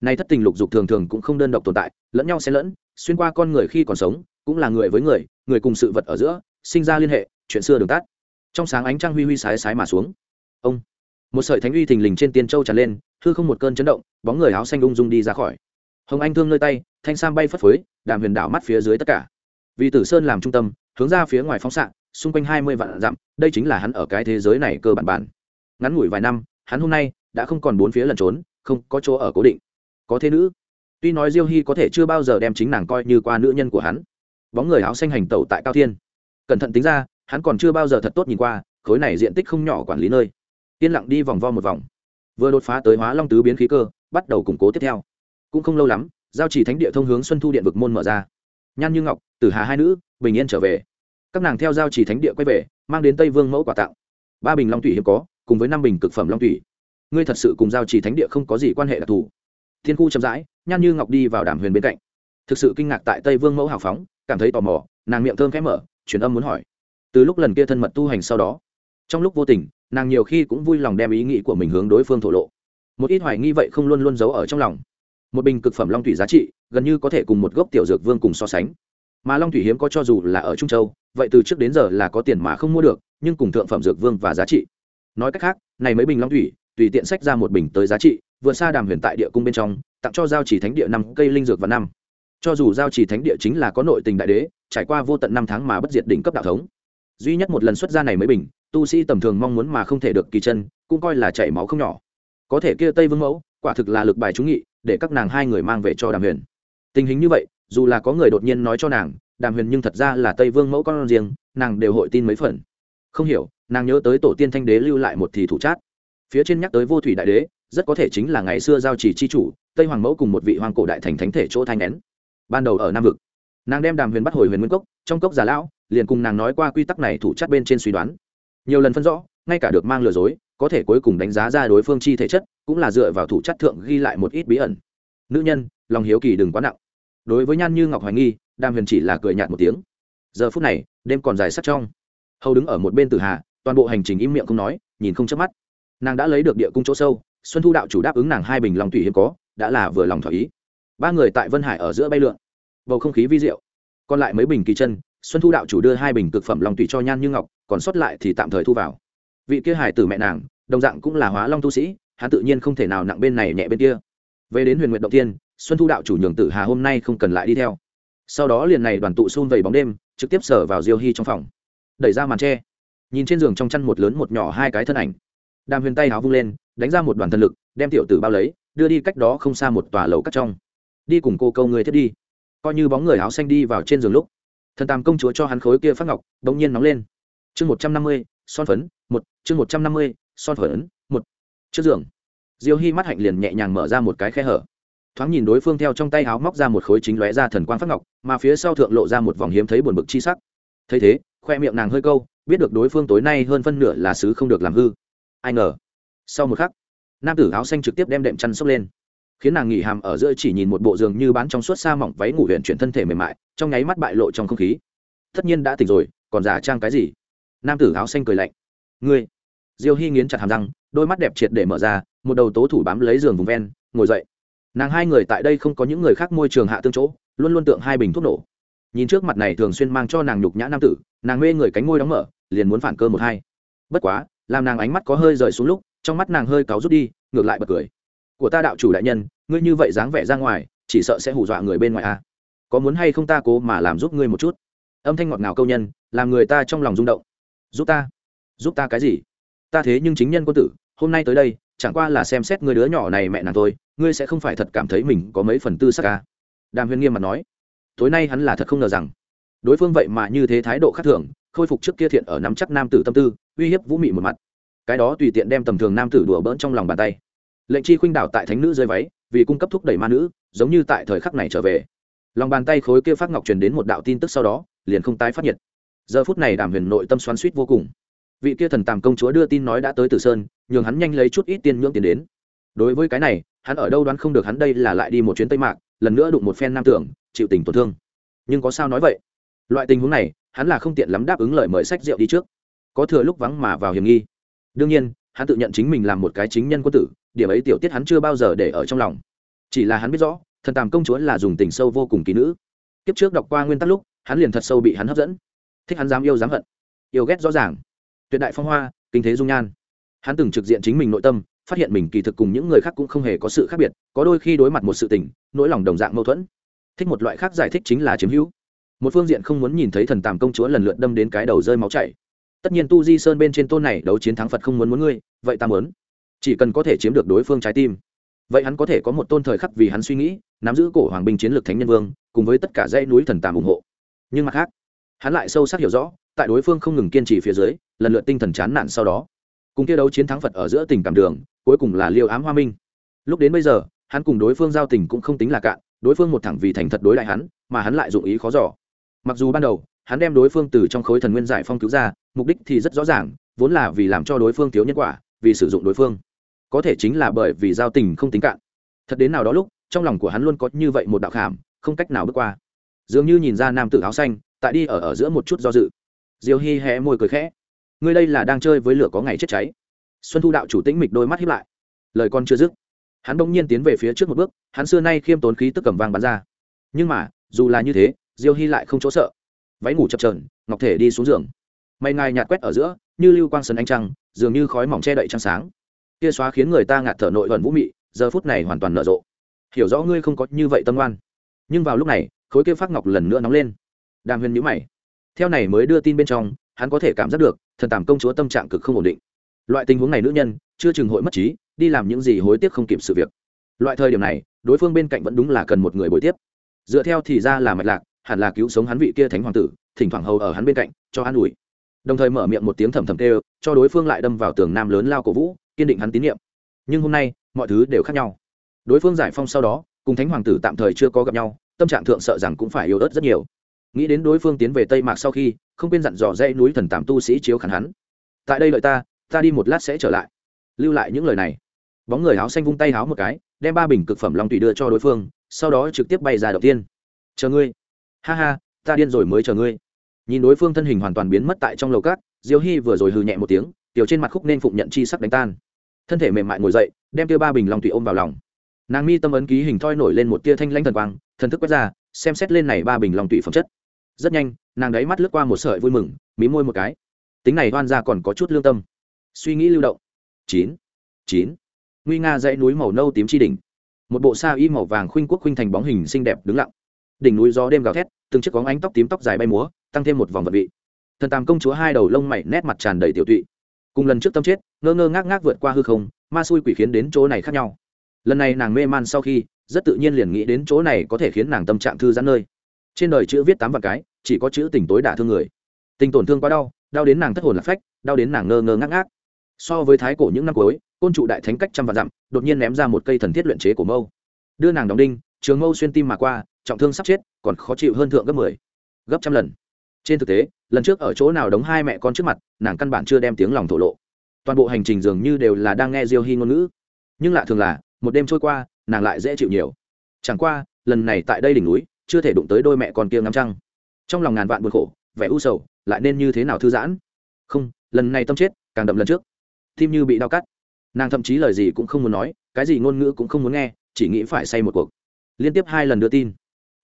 Nay thất tình lục dục thường thường cũng không đơn độc tồn tại lẫn nhau xen lẫn xuyên qua con người khi còn sống cũng là người với người người cùng sự vật ở giữa, sinh ra liên hệ, chuyện xưa đường tắt. Trong sáng ánh trăng huy huy sái sái mà xuống. Ông. Một sợi thánh uy thình lình trên tiên châu tràn lên, hư không một cơn chấn động, bóng người áo xanh ung dung đi ra khỏi. Hồng anh thương nơi tay, thanh sam bay phất phới, đàm huyền đảo mắt phía dưới tất cả. Vì tử sơn làm trung tâm, hướng ra phía ngoài phóng xạ, xung quanh hai mươi vạn dặm, đây chính là hắn ở cái thế giới này cơ bản bản. Ngắn ngủi vài năm, hắn hôm nay đã không còn bốn phía lẩn trốn, không có chỗ ở cố định. Có thế nữ. Tuy nói diêu hy có thể chưa bao giờ đem chính nàng coi như qua nữ nhân của hắn bóng người áo xanh hành tẩu tại cao thiên. Cẩn thận tính ra, hắn còn chưa bao giờ thật tốt nhìn qua, khối này diện tích không nhỏ quản lý nơi. Yên lặng đi vòng vo một vòng. Vừa đột phá tới hóa long tứ biến khí cơ, bắt đầu củng cố tiếp theo. Cũng không lâu lắm, giao chỉ thánh địa thông hướng xuân thu điện vực môn mở ra. Nhan như ngọc, tử hà hai nữ, bình yên trở về. Các nàng theo giao chỉ thánh địa quay về, mang đến tây vương mẫu quà tặng. Ba bình long thủy hiếm có, cùng với năm bình cực phẩm long thủy. Ngươi thật sự cùng giao chỉ thánh địa không có gì quan hệ đặc thù. Thiên khu chậm rãi, nhan như ngọc đi vào đàm huyền bên cạnh. Thực sự kinh ngạc tại tây vương mẫu hào phóng cảm thấy tò mò, nàng miệng thơm khẽ mở, truyền âm muốn hỏi. Từ lúc lần kia thân mật tu hành sau đó, trong lúc vô tình, nàng nhiều khi cũng vui lòng đem ý nghĩ của mình hướng đối phương thổ lộ. Một ít hoài nghi vậy không luôn luôn giấu ở trong lòng. Một bình cực phẩm long thủy giá trị, gần như có thể cùng một gốc tiểu dược vương cùng so sánh. Mà long thủy hiếm có cho dù là ở trung châu, vậy từ trước đến giờ là có tiền mà không mua được, nhưng cùng thượng phẩm dược vương và giá trị. Nói cách khác, này mấy bình long thủy, tùy tiện sách ra một bình tới giá trị, vượt xa đàm huyền tại địa cung bên trong, tặng cho giao chỉ thánh địa năm cây linh dược và năm cho dù giao chỉ thánh địa chính là có nội tình đại đế, trải qua vô tận năm tháng mà bất diệt đỉnh cấp đạo thống. Duy nhất một lần xuất ra này mới bình, tu sĩ tầm thường mong muốn mà không thể được kỳ chân, cũng coi là chảy máu không nhỏ. Có thể kia tây vương mẫu, quả thực là lực bài trúng nghị, để các nàng hai người mang về cho đàm huyền. Tình hình như vậy, dù là có người đột nhiên nói cho nàng, đàm huyền nhưng thật ra là tây vương mẫu con riêng, nàng đều hội tin mấy phần. Không hiểu, nàng nhớ tới tổ tiên thanh đế lưu lại một thì thủ chát. Phía trên nhắc tới vô thủy đại đế, rất có thể chính là ngày xưa giao chỉ chi chủ, tây hoàng mẫu cùng một vị hoàng cổ đại thành thánh thể chỗ thanh nén ban đầu ở nam vực. Nàng đem đàm huyền bắt hồi huyền nguyên cốc, trong cốc già lão, liền cùng nàng nói qua quy tắc này thủ chất bên trên suy đoán. Nhiều lần phân rõ, ngay cả được mang lừa dối, có thể cuối cùng đánh giá ra đối phương chi thể chất, cũng là dựa vào thủ chất thượng ghi lại một ít bí ẩn. Nữ nhân, lòng hiếu kỳ đừng quá nặng. Đối với nhan như ngọc hoài nghi, đàm huyền chỉ là cười nhạt một tiếng. Giờ phút này, đêm còn dài sắc trong. Hầu đứng ở một bên tử hà, toàn bộ hành trình im miệng không nói, nhìn không chớp mắt. Nàng đã lấy được địa cung chỗ sâu, xuân thu đạo chủ đáp ứng nàng hai bình lòng thủy hiếm có, đã là vừa lòng thỏa ý ba người tại vân hải ở giữa bay lượn bầu không khí vi diệu còn lại mấy bình kỳ chân xuân thu đạo chủ đưa hai bình cực phẩm lòng tùy cho nhan như ngọc còn sót lại thì tạm thời thu vào vị kia hải tử mẹ nàng đồng dạng cũng là hóa long tu sĩ hắn tự nhiên không thể nào nặng bên này nhẹ bên kia về đến huyền nguyện động tiên xuân thu đạo chủ nhường tử hà hôm nay không cần lại đi theo sau đó liền này đoàn tụ xôn vầy bóng đêm trực tiếp sở vào diêu hy trong phòng đẩy ra màn tre nhìn trên giường trong chăn một lớn một nhỏ hai cái thân ảnh đàm huyền tay háo vung lên đánh ra một đoàn thân lực đem tiểu tử bao lấy đưa đi cách đó không xa một tòa lầu cắt trong đi cùng cô câu người thiết đi. Coi như bóng người áo xanh đi vào trên giường lúc, thần tàm công chúa cho hắn khối kia phát ngọc đ ỗ n g nhiên nóng lên. Chương một trăm năm mươi, son phấn, một, chương một trăm năm mươi, son phấn, một. Trước giường, diêu hy mắt hạnh liền nhẹ nhàng mở ra một cái khe hở. Thoáng nhìn đối phương theo trong tay áo móc ra một khối chính lóe ra thần quang phát ngọc, mà phía sau thượng lộ ra một vòng hiếm thấy buồn bực chi sắc. Thấy thế, khoe miệng nàng hơi câu, biết được đối phương tối nay hơn phân nửa là sứ không được làm hư. Ai ngờ, sau một khắc, nam tử áo xanh trực tiếp đem đệm chăn xốc lên khiến nàng nghỉ hàm ở giữa chỉ nhìn một bộ giường như bán trong suốt xa mỏng váy ngủ huyện chuyển thân thể mềm mại, trong nháy mắt bại lộ trong không khí. Tất nhiên đã tỉnh rồi, còn giả trang cái gì? Nam tử áo xanh cười lạnh. Ngươi. Diêu hy nghiến chặt hàm răng, đôi mắt đẹp triệt để mở ra, một đầu tố thủ bám lấy giường vùng ven, ngồi dậy. Nàng hai người tại đây không có những người khác môi trường hạ tương chỗ, luôn luôn tượng hai bình thuốc nổ. Nhìn trước mặt này thường xuyên mang cho nàng nhục nhã nam tử, nàng mê người cánh môi đóng mở, liền muốn phản cơ một hai. Bất quá, làm nàng ánh mắt có hơi rời xuống lúc, trong mắt nàng hơi cáu rút đi, ngược lại bật cười của ta đạo chủ đại nhân, ngươi như vậy dáng vẻ ra ngoài, chỉ sợ sẽ hù dọa người bên ngoài a à. có muốn hay không ta cố mà làm giúp ngươi một chút? Âm thanh ngọt ngào câu nhân, làm người ta trong lòng rung động. Giúp ta? Giúp ta cái gì? Ta thế nhưng chính nhân quân tử, hôm nay tới đây, chẳng qua là xem xét người đứa nhỏ này mẹ nàng tôi ngươi sẽ không phải thật cảm thấy mình có mấy phần tư sắc ca đàm huyền nghiêm mặt nói. Tối nay hắn là thật không ngờ rằng, đối phương vậy mà như thế thái độ khác thường, khôi phục trước kia thiện ở nắm chắc nam tử tâm tư, uy hiếp vũ mị một mặt. Cái đó tùy tiện đem tầm thường nam tử đùa bỡn trong lòng bàn tay lệnh chi khuynh đảo tại thánh nữ rơi váy, vì cung cấp thúc đẩy ma nữ, giống như tại thời khắc này trở về. Lòng bàn tay khối kia phát ngọc truyền đến một đạo tin tức sau đó, liền không tái phát nhiệt. Giờ phút này đàm huyền nội tâm xoắn suýt vô cùng. Vị kia thần tàm công chúa đưa tin nói đã tới tử sơn, nhường hắn nhanh lấy chút ít tiên nhưỡng tiền đến. Đối với cái này, hắn ở đâu đoán không được hắn đây là lại đi một chuyến tây mạc, lần nữa đụng một phen nam tưởng, chịu tình tổn thương. Nhưng có sao nói vậy? Loại tình huống này, hắn là không tiện lắm đáp ứng lời mời sách rượu đi trước. Có thừa lúc vắng mà vào hiểm nghi. Đương nhiên hắn tự nhận chính mình làm một cái chính nhân quân tử, điểm ấy tiểu tiết hắn chưa bao giờ để ở trong lòng. Chỉ là hắn biết rõ, thần tàm công chúa là dùng tình sâu vô cùng kỳ nữ. Kiếp trước đọc qua nguyên tắc lúc, hắn liền thật sâu bị hắn hấp dẫn. Thích hắn dám yêu dám hận. Yêu ghét rõ ràng. Tuyệt đại phong hoa, kinh thế dung nhan. Hắn từng trực diện chính mình nội tâm, phát hiện mình kỳ thực cùng những người khác cũng không hề có sự khác biệt, có đôi khi đối mặt một sự tình, nỗi lòng đồng dạng mâu thuẫn. Thích một loại khác giải thích chính là chiếm hữu. Một phương diện không muốn nhìn thấy thần tàm công chúa lần lượt đâm đến cái đầu rơi máu chảy tất nhiên tu di sơn bên trên tôn này đấu chiến thắng phật không muốn muốn ngươi, vậy ta muốn. Chỉ cần có thể chiếm được đối phương trái tim. Vậy hắn có thể có một tôn thời khắc vì hắn suy nghĩ, nắm giữ cổ hoàng binh chiến lược thánh nhân vương, cùng với tất cả dãy núi thần tàm ủng hộ. Nhưng mặt khác, hắn lại sâu sắc hiểu rõ, tại đối phương không ngừng kiên trì phía dưới, lần lượt tinh thần chán nản sau đó. Cùng kia đấu chiến thắng phật ở giữa tình cảm đường, cuối cùng là liêu ám hoa minh. Lúc đến bây giờ, hắn cùng đối phương giao tình cũng không tính là cạn, đối phương một thẳng vì thành thật đối lại hắn, mà hắn lại dụng ý khó giỏ mặc dù ban đầu hắn đem đối phương từ trong khối thần nguyên giải phong cứu ra, mục đích thì rất rõ ràng, vốn là vì làm cho đối phương thiếu nhân quả, vì sử dụng đối phương. Có thể chính là bởi vì giao tình không tính cạn. Thật đến nào đó lúc, trong lòng của hắn luôn có như vậy một đạo khảm, không cách nào bước qua. Dường như nhìn ra nam tử áo xanh, tại đi ở ở giữa một chút do dự. Diều hi hé môi cười khẽ. Ngươi đây là đang chơi với lửa có ngày chết cháy. Xuân thu đạo chủ tĩnh mịch đôi mắt hiếp lại. Lời con chưa dứt, hắn bỗng nhiên tiến về phía trước một bước, hắn xưa nay khiêm tốn khí tức cầm vang bắn ra. Nhưng mà, dù là như thế, diêu hy lại không chỗ sợ váy ngủ chập trờn ngọc thể đi xuống giường. Mây ngai nhạt quét ở giữa, như lưu quang sân ánh trăng, dường như khói mỏng che đậy trăng sáng. Kia xóa khiến người ta ngạt thở nội vần vũ mị, giờ phút này hoàn toàn nở rộ. Hiểu rõ ngươi không có như vậy tâm oan. Nhưng vào lúc này, khối kia phát ngọc lần nữa nóng lên. Đàm huyền nhữ mày. Theo này mới đưa tin bên trong, hắn có thể cảm giác được, thần tàm công chúa tâm trạng cực không ổn định. Loại tình huống này nữ nhân, chưa chừng hội mất trí, đi làm những gì hối tiếc không kịp sự việc. Loại thời điểm này, đối phương bên cạnh vẫn đúng là cần một người bồi tiếp. Dựa theo thì ra là mạch lạc hẳn là cứu sống hắn vị kia thánh hoàng tử, thỉnh thoảng hầu ở hắn bên cạnh, cho an ủi. Đồng thời mở miệng một tiếng thầm thầm tê cho đối phương lại đâm vào tường nam lớn lao cổ vũ, kiên định hắn tín nhiệm. Nhưng hôm nay, mọi thứ đều khác nhau. Đối phương giải phong sau đó, cùng thánh hoàng tử tạm thời chưa có gặp nhau, tâm trạng thượng sợ rằng cũng phải yếu ớt rất nhiều. Nghĩ đến đối phương tiến về tây mạc sau khi, không quên dặn dò dãy núi thần tàm tu sĩ chiếu khẳng hắn. Tại đây lợi ta ta đi một lát sẽ trở lại. Lưu lại những lời này. Bóng người áo xanh vung tay háo một cái, đem ba bình cực phẩm long tùy đưa cho đối phương, sau đó trực tiếp bay ra đầu tiên. Chờ ngươi ha ha, ta điên rồi mới chờ ngươi. Nhìn đối phương thân hình hoàn toàn biến mất tại trong lầu cát, diêu hy vừa rồi hừ nhẹ một tiếng, tiểu trên mặt khúc nên phụng nhận chi sắc đánh tan. Thân thể mềm mại ngồi dậy, đem tia ba bình long tùy ôm vào lòng. Nàng mi tâm ấn ký hình thoi nổi lên một tia thanh lãnh thần quang, thần thức quét ra, xem xét lên này ba bình long tùy phẩm chất. Rất nhanh, nàng đáy mắt lướt qua một sợi vui mừng, mí môi một cái. Tính này oan ra còn có chút lương tâm. Suy nghĩ lưu động. Chín chín. Nguy nga dãy núi màu nâu tím chi đỉnh. Một bộ sa y màu vàng khuynh quốc khuynh thành bóng hình xinh đẹp đứng lặng đỉnh núi gió đêm gào thét, từng chiếc có ánh tóc tím tóc dài bay múa, tăng thêm một vòng vật vị. Thần tàm công chúa hai đầu lông mày nét mặt tràn đầy tiểu tụy. Cùng lần trước tâm chết, ngơ ngơ ngác ngác vượt qua hư không, ma xui quỷ khiến đến chỗ này khác nhau. Lần này nàng mê man sau khi, rất tự nhiên liền nghĩ đến chỗ này có thể khiến nàng tâm trạng thư giãn nơi. Trên đời chữ viết tám vạn cái, chỉ có chữ tình tối đả thương người. Tình tổn thương quá đau đau đến nàng thất hồn lạc phách, đau đến nàng ngơ ngơ ngác ngác. So với thái cổ những năm cuối, côn trụ đại thánh cách trăm vạn dặm, đột nhiên ném ra một cây thần thiết luyện chế của mâu. Đưa nàng đóng đinh, trường mâu xuyên tim mà qua trọng thương sắp chết, còn khó chịu hơn thượng gấp mười, gấp trăm lần. Trên thực tế, lần trước ở chỗ nào đóng hai mẹ con trước mặt, nàng căn bản chưa đem tiếng lòng thổ lộ. Toàn bộ hành trình dường như đều là đang nghe diêu hy ngôn ngữ. Nhưng lạ thường là, một đêm trôi qua, nàng lại dễ chịu nhiều. Chẳng qua, lần này tại đây đỉnh núi, chưa thể đụng tới đôi mẹ con kia ngắm trăng. Trong lòng ngàn vạn buồn khổ, vẻ u sầu, lại nên như thế nào thư giãn? Không, lần này tâm chết, càng đậm lần trước. Tim như bị đau cắt. Nàng thậm chí lời gì cũng không muốn nói, cái gì ngôn ngữ cũng không muốn nghe, chỉ nghĩ phải say một cuộc. Liên tiếp hai lần đưa tin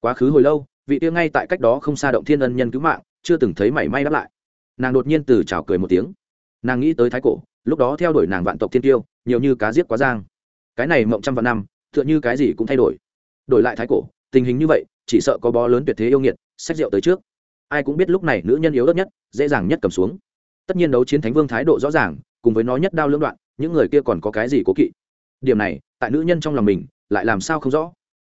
quá khứ hồi lâu, vị tiêu ngay tại cách đó không xa động thiên ân nhân cứu mạng, chưa từng thấy mảy may đáp lại. Nàng đột nhiên từ chào cười một tiếng. Nàng nghĩ tới thái cổ, lúc đó theo đuổi nàng vạn tộc thiên tiêu, nhiều như cá giết quá giang. Cái này mộng trăm vạn năm, tựa như cái gì cũng thay đổi. Đổi lại thái cổ, tình hình như vậy, chỉ sợ có bó lớn tuyệt thế yêu nghiệt sách rượu tới trước. Ai cũng biết lúc này nữ nhân yếu đất nhất, dễ dàng nhất cầm xuống. Tất nhiên đấu chiến thánh vương thái độ rõ ràng, cùng với nó nhất đao lưỡng đoạn, những người kia còn có cái gì cố kỵ? Điểm này, tại nữ nhân trong lòng mình, lại làm sao không rõ?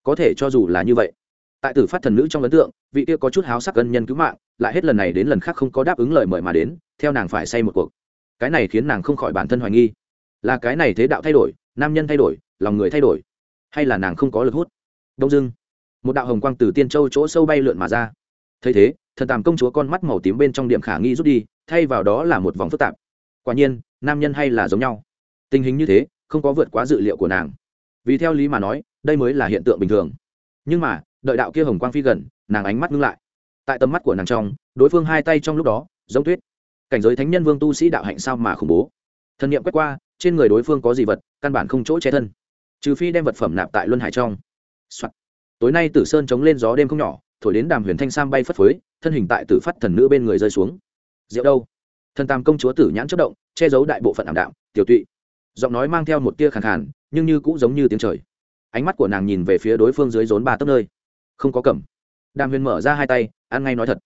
Có thể cho dù là như vậy tại tử phát thần nữ trong ấn tượng, vị kia có chút háo sắc ân nhân cứu mạng, lại hết lần này đến lần khác không có đáp ứng lời mời mà đến, theo nàng phải say một cuộc. Cái này khiến nàng không khỏi bản thân hoài nghi. Là cái này thế đạo thay đổi, nam nhân thay đổi, lòng người thay đổi, hay là nàng không có lực hút? Đông dưng một đạo hồng quang từ tiên châu chỗ sâu bay lượn mà ra. Thấy thế, thần tàm công chúa con mắt màu tím bên trong điểm khả nghi rút đi, thay vào đó là một vòng phức tạp. Quả nhiên, nam nhân hay là giống nhau. Tình hình như thế, không có vượt quá dự liệu của nàng. Vì theo lý mà nói, đây mới là hiện tượng bình thường. Nhưng mà đợi đạo kia hồng quang phi gần, nàng ánh mắt ngưng lại. Tại tầm mắt của nàng trong, đối phương hai tay trong lúc đó, giống tuyết. Cảnh giới thánh nhân vương tu sĩ đạo hạnh sao mà khủng bố. Thân nghiệm quét qua, trên người đối phương có gì vật, căn bản không chỗ che thân. Trừ phi đem vật phẩm nạp tại luân hải trong、Soạn. tối nay tử sơn chống lên gió đêm không nhỏ, thổi đến đàm huyền thanh sam bay phất phới, thân hình tại tử phát thần nữ bên người rơi xuống. Rượu đâu? Thần tam công chúa tử nhãn chất động, che giấu đại bộ phận ảm đạm, tiểu tụy. Giọng nói mang theo một tia khàn khàn, nhưng như cũng giống như tiếng trời. Ánh mắt của nàng nhìn về phía đối phương dưới rốn ba tấc nơi không có cầm. Đàm huyền mở ra hai tay, ăn ngay nói thật.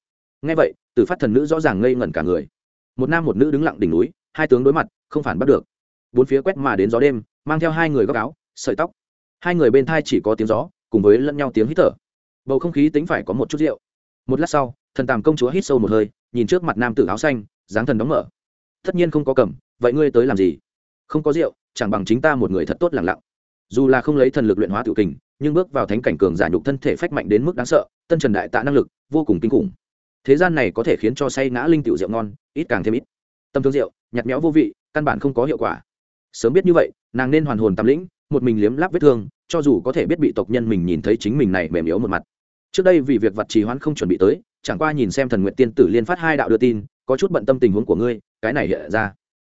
Ngay vậy, tử phát thần nữ rõ ràng ngây ngẩn cả người. Một nam một nữ đứng lặng đỉnh núi, hai tướng đối mặt, không phản bắt được. Bốn phía quét mà đến gió đêm, mang theo hai người góc áo, sợi tóc. Hai người bên thai chỉ có tiếng gió, cùng với lẫn nhau tiếng hít thở. Bầu không khí tính phải có một chút rượu. Một lát sau, thần tàm công chúa hít sâu một hơi, nhìn trước mặt nam tử áo xanh, dáng thần đóng mở. Tất nhiên không có cầm, vậy ngươi tới làm gì? Không có rượu, chẳng bằng chính ta một người thật tốt lặng lặng. Dù là không lấy thần lực luyện hóa tự kình nhưng bước vào thánh cảnh cường giả nhục thân thể phách mạnh đến mức đáng sợ, tân trần đại tạ năng lực vô cùng kinh khủng. Thế gian này có thể khiến cho say ngã linh tiểu rượu ngon, ít càng thêm ít. Tâm thương rượu, nhạt nhẽo vô vị, căn bản không có hiệu quả. Sớm biết như vậy, nàng nên hoàn hồn tam lĩnh, một mình liếm láp vết thương, cho dù có thể biết bị tộc nhân mình nhìn thấy chính mình này mềm yếu một mặt. Trước đây vì việc vật trì hoãn không chuẩn bị tới, chẳng qua nhìn xem thần nguyện tiên tử liên phát hai đạo đưa tin, có chút bận tâm tình huống của ngươi, cái này hiện ra.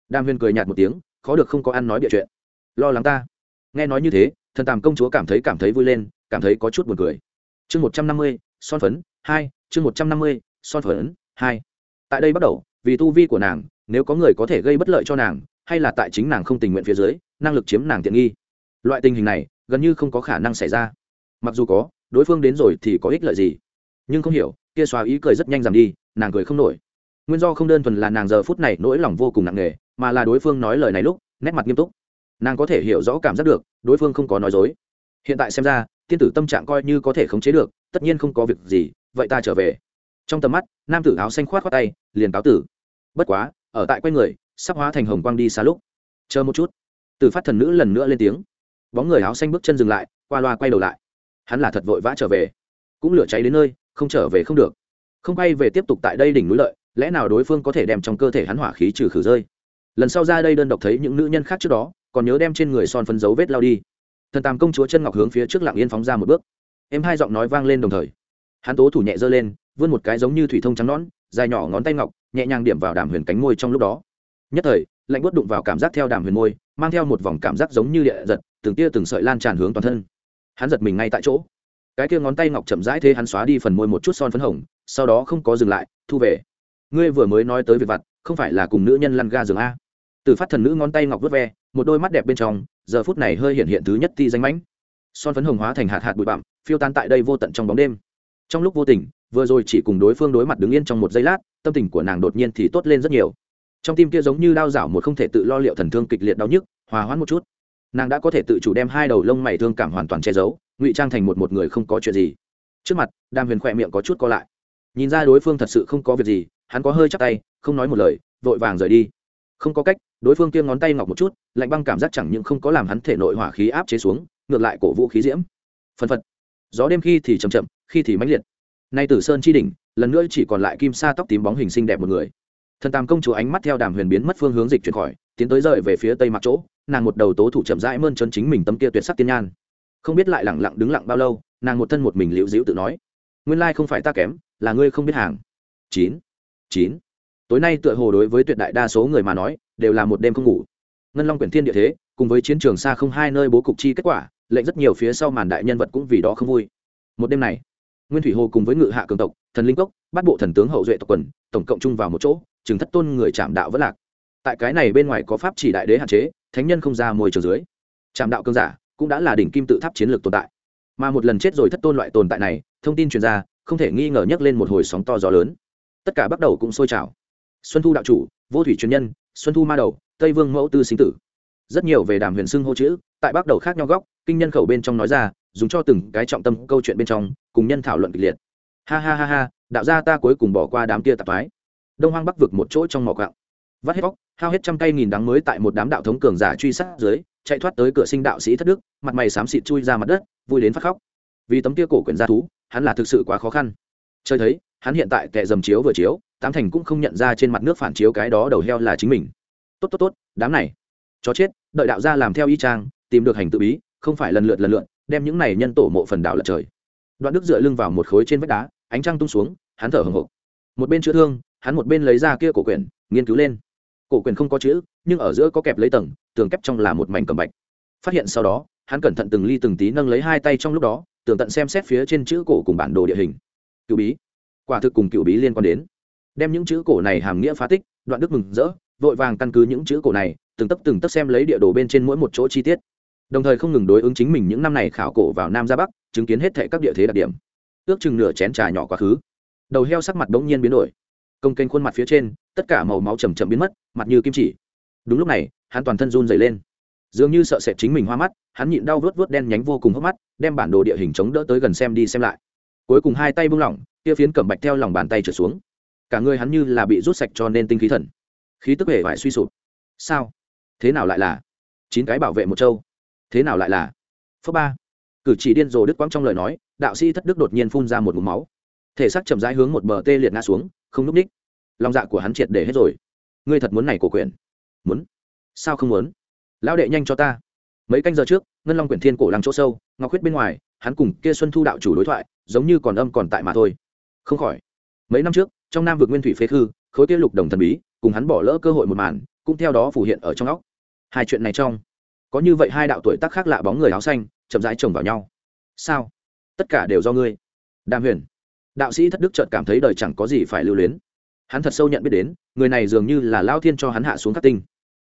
Đam huyên cười nhạt một tiếng, khó được không có ăn nói địa chuyện. Lo lắng ta. Nghe nói như thế thần tàm công chúa cảm thấy cảm thấy vui lên, cảm thấy có chút buồn cười. Chương một trăm năm mươi, son phấn, hai, chương một trăm năm mươi, son phấn, hai. Tại đây bắt đầu, vì tu vi của nàng, nếu có người có thể gây bất lợi cho nàng, hay là tại chính nàng không tình nguyện phía dưới, năng lực chiếm nàng tiện nghi. Loại tình hình này, gần như không có khả năng xảy ra. Mặc dù có, đối phương đến rồi thì có ích lợi gì. Nhưng không hiểu, kia xóa ý cười rất nhanh giảm đi, nàng cười không nổi. Nguyên do không đơn thuần là nàng giờ phút này nỗi lòng vô cùng nặng nề, mà là đối phương nói lời này lúc, nét mặt nghiêm túc nàng có thể hiểu rõ cảm giác được, đối phương không có nói dối. Hiện tại xem ra, tiên tử tâm trạng coi như có thể khống chế được, tất nhiên không có việc gì, vậy ta trở về. Trong tầm mắt, nam tử áo xanh khoát khoát tay, liền cáo tử. Bất quá, ở tại quay người, sắp hóa thành hồng quang đi xa lúc. Chờ một chút. Từ phát thần nữ lần nữa lên tiếng. Bóng người áo xanh bước chân dừng lại, qua loa quay đầu lại. Hắn là thật vội vã trở về. Cũng lửa cháy đến nơi, không trở về không được. Không quay về tiếp tục tại đây đỉnh núi lợi, lẽ nào đối phương có thể đem trong cơ thể hắn hỏa khí trừ khử rơi? Lần sau ra đây đơn độc thấy những nữ nhân khác trước đó còn nhớ đem trên người son phấn dấu vết lao đi. Thần tàm công chúa chân ngọc hướng phía trước lặng yên phóng ra một bước. Em hai giọng nói vang lên đồng thời. Hắn tố thủ nhẹ giơ lên, vươn một cái giống như thủy thông trắng nón dài nhỏ ngón tay ngọc, nhẹ nhàng điểm vào đàm huyền cánh môi trong lúc đó. Nhất thời, lạnh bớt đụng vào cảm giác theo đàm huyền môi, mang theo một vòng cảm giác giống như địa giật, từng tia từng sợi lan tràn hướng toàn thân. Hắn giật mình ngay tại chỗ. Cái kia ngón tay ngọc chậm rãi thế hắn xóa đi phần môi một chút son phấn hồng, sau đó không có dừng lại, thu về. Ngươi vừa mới nói tới việc vặt, không phải là cùng nữ nhân lăn ga giường a? Từ phát thần nữ ngón tay ngọc vớt ve một đôi mắt đẹp bên trong, giờ phút này hơi hiện hiện thứ nhất ti danh mãnh. Son phấn hồng hóa thành hạt hạt bụi bặm, phiêu tan tại đây vô tận trong bóng đêm. Trong lúc vô tình, vừa rồi chỉ cùng đối phương đối mặt đứng yên trong một giây lát, tâm tình của nàng đột nhiên thì tốt lên rất nhiều. Trong tim kia giống như lao rảo một không thể tự lo liệu thần thương kịch liệt đau nhức, hòa hoãn một chút. Nàng đã có thể tự chủ đem hai đầu lông mày thương cảm hoàn toàn che giấu, ngụy trang thành một một người không có chuyện gì. Trước mặt, đàm huyền khỏe miệng có chút co lại. Nhìn ra đối phương thật sự không có việc gì, hắn có hơi chắc tay, không nói một lời, vội vàng rời đi. Không có cách đối phương kia ngón tay ngọc một chút, lạnh băng cảm giác chẳng những không có làm hắn thể nội hỏa khí áp chế xuống, ngược lại cổ vũ khí diễm. Phân phật. Gió đêm khi thì chầm chậm, khi thì mãnh liệt. Nay tử sơn chi đỉnh, lần nữa chỉ còn lại kim sa tóc tím bóng hình xinh đẹp một người. Thần tam công chúa ánh mắt theo đàm huyền biến mất phương hướng dịch chuyển khỏi, tiến tới rời về phía tây mặt chỗ, nàng một đầu tố thủ chậm rãi mơn trấn chính mình tấm kia tuyệt sắc tiên nhan. Không biết lại lẳng lặng đứng lặng bao lâu, nàng một thân một mình liễu dĩu tự nói, nguyên lai không phải ta kém, là ngươi không biết hàng. Chín. Chín. Tối nay tựa hồ đối với tuyệt đại đa số người mà nói đều là một đêm không ngủ. Ngân long quyển thiên địa thế, cùng với chiến trường xa không hai nơi bố cục chi kết quả, lệnh rất nhiều phía sau màn đại nhân vật cũng vì đó không vui. Một đêm này, nguyên thủy hồ cùng với ngự hạ cường tộc, thần linh cốc, bắt bộ thần tướng hậu duệ tộc quần, tổng cộng chung vào một chỗ chừng thất tôn người chạm đạo vẫn lạc. Tại cái này bên ngoài có pháp chỉ đại đế hạn chế, thánh nhân không ra môi trường dưới. Chạm đạo cương giả cũng đã là đỉnh kim tự tháp chiến lược tồn tại. Mà một lần chết rồi thất tôn loại tồn tại này, thông tin truyền ra, không thể nghi ngờ nhắc lên một hồi sóng to gió lớn. Tất cả bắt đầu cũng sôi trào. Xuân thu đạo chủ, vô thủy truyền nhân xuân thu ma đầu, tây vương mẫu tư sinh tử. Rất nhiều về đàm huyền xưng hô chữ, tại bắt đầu khác nhau góc, kinh nhân khẩu bên trong nói ra, dùng cho từng cái trọng tâm câu chuyện bên trong, cùng nhân thảo luận kịch liệt. Ha ha ha ha, đạo gia ta cuối cùng bỏ qua đám kia tạp thoái. Đông hoang bắc vực một chỗ trong mỏ quặng vắt hết vóc hao hết trăm cây nghìn đắng mới tại một đám đạo thống cường giả truy sát dưới, chạy thoát tới cửa sinh đạo sĩ thất đức, mặt mày xám xịt chui ra mặt đất, vui đến phát khóc. Vì tấm kia cổ quyển gia thú, hắn là thực sự quá khó khăn. Chơi thấy hắn hiện tại tệ dầm chiếu vừa chiếu, tám thành cũng không nhận ra trên mặt nước phản chiếu cái đó đầu heo là chính mình. Tốt tốt tốt, đám này. Chó chết, đợi đạo gia làm theo y trang tìm được hành tự bí, không phải lần lượt lần lượt, đem những này nhân tổ mộ phần đảo lật trời. Đoạn đức dựa lưng vào một khối trên vách đá, ánh trăng tung xuống, hắn thở hồng hộc. Một bên chữa thương, hắn một bên lấy ra kia cổ quyển, nghiên cứu lên. Cổ quyển không có chữ, nhưng ở giữa có kẹp lấy tầng, tường kép trong là một mảnh cầm bạch. Phát hiện sau đó, hắn cẩn thận từng ly từng tí nâng lấy hai tay trong lúc đó, tường tận xem xét phía trên chữ cổ cùng bản đồ địa hình. Cựu bí quả thực cùng cựu bí liên quan đến. Đem những chữ cổ này hàm nghĩa phá tích, đoạn đức mừng rỡ, vội vàng căn cứ những chữ cổ này, từng tấp từng tấp xem lấy địa đồ bên trên mỗi một chỗ chi tiết. Đồng thời không ngừng đối ứng chính mình những năm này khảo cổ vào nam ra bắc, chứng kiến hết thệ các địa thế đặc điểm. Ước chừng nửa chén trà nhỏ quá khứ. Đầu heo sắc mặt bỗng nhiên biến đổi. Công kênh khuôn mặt phía trên, tất cả màu máu chầm chậm biến mất, mặt như kim chỉ. Đúng lúc này, hắn toàn thân run dày lên. Dường như sợ sệt chính mình hoa mắt, hắn nhịn đau vớt vớt đen nhánh vô cùng hốc mắt, đem bản đồ địa hình chống đỡ tới gần xem đi xem lại. Cuối cùng hai tay buông lỏng kia phiến cẩm bạch theo lòng bàn tay trở xuống. Cả người hắn như là bị rút sạch cho nên tinh khí thần. Khí tức hề vải suy sụp. Sao? Thế nào lại là? Chín cái bảo vệ một châu. Thế nào lại là? Phớ ba. Cử chỉ điên rồ đức quang trong lời nói, đạo sĩ thất đức đột nhiên phun ra một mũ máu. Thể xác chậm rãi hướng một bờ tê liệt ngã xuống, không núp ních. Lòng dạ của hắn triệt để hết rồi. Ngươi thật muốn này cổ quyển? Muốn? Sao không muốn? Lão đệ nhanh cho ta. Mấy canh giờ trước, ngân long quyển thiên cổ lăng chỗ sâu, ngọc huyết bên ngoài, hắn cùng kia xuân thu đạo chủ đối thoại, giống như còn âm còn tại mà thôi không khỏi. Mấy năm trước, trong nam vực nguyên thủy phế khư, khối kia lục đồng thần bí, cùng hắn bỏ lỡ cơ hội một màn, cũng theo đó phủ hiện ở trong óc. Hai chuyện này trong, có như vậy hai đạo tuổi tác khác lạ bóng người áo xanh, chậm rãi chồng vào nhau. Sao? Tất cả đều do ngươi. Đàm huyền. Đạo sĩ thất đức chợt cảm thấy đời chẳng có gì phải lưu luyến. Hắn thật sâu nhận biết đến, người này dường như là lao thiên cho hắn hạ xuống các tinh.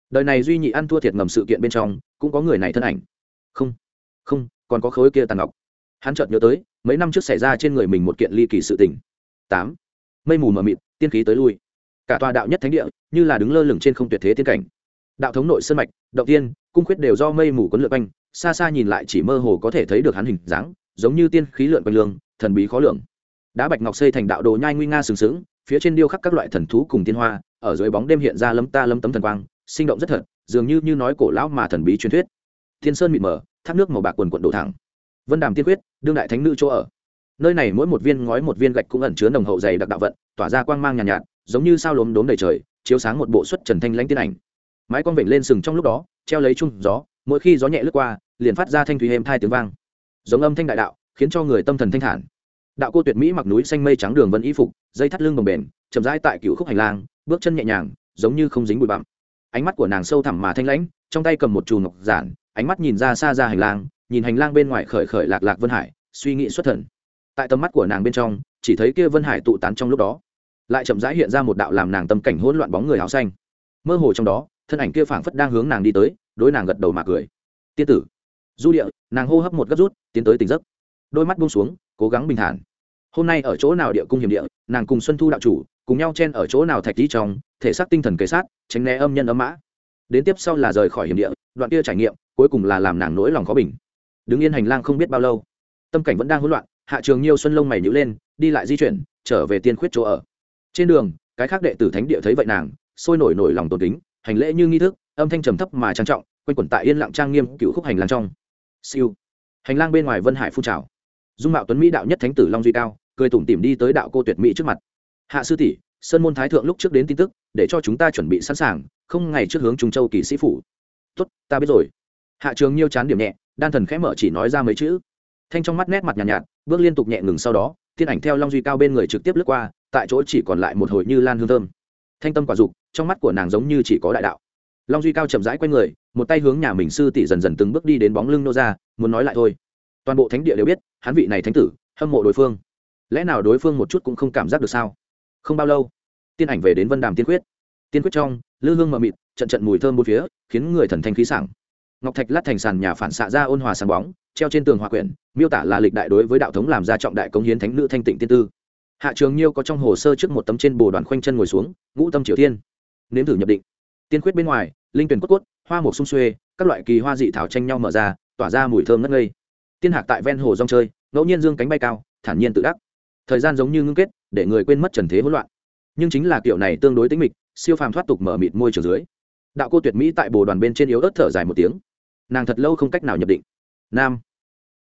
Đời này duy nhị ăn thua thiệt ngầm sự kiện bên trong, cũng có người này thân ảnh. Không không, còn có khối kia tàn ngọc. Hắn chợt nhớ tới, mấy năm trước xảy ra trên người mình một kiện ly kỳ sự tình tám. Mây mù mờ mịt, tiên khí tới lui. Cả tòa đạo nhất thánh địa như là đứng lơ lửng trên không tuyệt thế tiên cảnh. Đạo thống nội sơn mạch, động tiên, cung khuyết đều do mây mù quấn lượn quanh, xa xa nhìn lại chỉ mơ hồ có thể thấy được hắn hình dáng, giống như tiên khí lượn quanh lương, thần bí khó lường. Đá bạch ngọc xây thành đạo đồ nhai nguy nga sừng sững, phía trên điêu khắc các loại thần thú cùng tiên hoa, ở dưới bóng đêm hiện ra lấm ta lấm tấm thần quang, sinh động rất thật, dường như như nói cổ lão mà thần bí truyền thuyết. Thiên sơn mịt mờ, thác nước màu bạc quần quận đổ thẳng. Vân đàm tiên quyết, đương đại thánh nữ chỗ ở nơi này mỗi một viên ngói một viên gạch cũng ẩn chứa nồng hậu dày đặc đạo vận tỏa ra quang mang nhàn nhạt, nhạt giống như sao lốm đốm đầy trời chiếu sáng một bộ xuất trần thanh lãnh tiên ảnh. Mái quang vểnh lên sừng trong lúc đó treo lấy chung gió mỗi khi gió nhẹ lướt qua liền phát ra thanh thủy êm thai tiếng vang. Giống âm thanh đại đạo khiến cho người tâm thần thanh thản. Đạo cô tuyệt mỹ mặc núi xanh mây trắng đường vân y phục dây thắt lưng bồng bềnh chậm rãi tại cựu khúc hành lang bước chân nhẹ nhàng giống như không dính bụi bặm. Ánh mắt của nàng sâu thẳm mà thanh lãnh trong tay cầm một chùm ngọc giản ánh mắt nhìn ra xa ra hành lang nhìn hành lang bên ngoài khởi khởi lạc lạc vân hải suy nghĩ xuất thần tại tầm mắt của nàng bên trong, chỉ thấy kia vân hải tụ tán trong lúc đó, lại chậm rãi hiện ra một đạo làm nàng tâm cảnh hỗn loạn bóng người áo xanh. Mơ hồ trong đó, thân ảnh kia phảng phất đang hướng nàng đi tới, đối nàng gật đầu mà cười. Tiên tử. Du địa. Nàng hô hấp một gấp rút, tiến tới tỉnh giấc. Đôi mắt buông xuống, cố gắng bình thản. Hôm nay ở chỗ nào địa cung hiểm địa, nàng cùng xuân thu đạo chủ, cùng nhau chen ở chỗ nào thạch đi trong, thể xác tinh thần kế sát, tránh né âm nhân âm mã. Đến tiếp sau là rời khỏi hiểm địa, đoạn kia trải nghiệm, cuối cùng là làm nàng nỗi lòng khó bình. Đứng yên hành lang không biết bao lâu, tâm cảnh vẫn đang hỗn loạn hạ trường nhiêu xuân lông mày nhữ lên, đi lại di chuyển, trở về tiên khuyết chỗ ở. Trên đường, cái khác đệ tử thánh địa thấy vậy nàng, sôi nổi nổi lòng tôn kính, hành lễ như nghi thức, âm thanh trầm thấp mà trang trọng, quanh quẩn tại yên lặng trang nghiêm cựu khúc hành lang trong. Siêu. Hành lang bên ngoài vân hải phun trào. Dung mạo tuấn mỹ đạo nhất thánh tử long duy cao, cười tủm tỉm đi tới đạo cô tuyệt mỹ trước mặt. Hạ sư tỷ, sơn môn thái thượng lúc trước đến tin tức, để cho chúng ta chuẩn bị sẵn sàng, không ngày trước hướng trung châu kỳ sĩ phủ. Tốt, ta biết rồi. Hạ trường nhiêu chán điểm nhẹ, đan thần khẽ mở chỉ nói ra mấy chữ thanh trong mắt nét mặt nhàn nhạt, nhạt bước liên tục nhẹ ngừng sau đó tiên ảnh theo long duy cao bên người trực tiếp lướt qua tại chỗ chỉ còn lại một hồi như lan hương thơm. Thanh tâm quả dục trong mắt của nàng giống như chỉ có đại đạo. Long duy cao chậm rãi q u a y người một tay hướng nhà mình sư tỷ dần dần từng bước đi đến bóng lưng nô ra muốn nói lại thôi. Toàn bộ thánh địa đều biết hắn vị này thánh tử hâm mộ đối phương. Lẽ nào đối phương một chút cũng không cảm giác được sao? Không bao lâu tiên ảnh về đến vân đàm tiên quyết. Tiên quyết trong lư hương mờ mịt trận trận mùi thơm bốn phía khiến người thần thanh khí sảng ngọc thạch lát thành sàn nhà phản xạ ra ôn hòa sáng bóng, treo trên tường hòa quyển, miêu tả là lịch đại đối với đạo thống làm ra trọng đại công hiến thánh nữ thanh tịnh tiên tư. Hạ trường nhiêu có trong hồ sơ trước một tấm trên bồ đoàn khoanh chân ngồi xuống, ngũ tâm triều tiên. Nếm thử nhập định. Tiên khuyết bên ngoài, linh tuyển cốt cốt, hoa mục sung xuê, các loại kỳ hoa dị thảo tranh nhau mở ra, tỏa ra mùi thơm ngất ngây. Tiên hạc tại ven hồ rong chơi, ngẫu nhiên dương cánh bay cao, thản nhiên tự đắc. Thời gian giống như ngưng kết, để người quên mất trần thế hỗn loạn. Nhưng chính là kiểu này tương đối tính mịch, siêu phàm thoát tục mở mịt môi trường dưới. Đạo cô tuyệt mỹ tại bồ đoàn bên trên yếu ớt thở dài một tiếng nàng thật lâu không cách nào nhập định. Nam.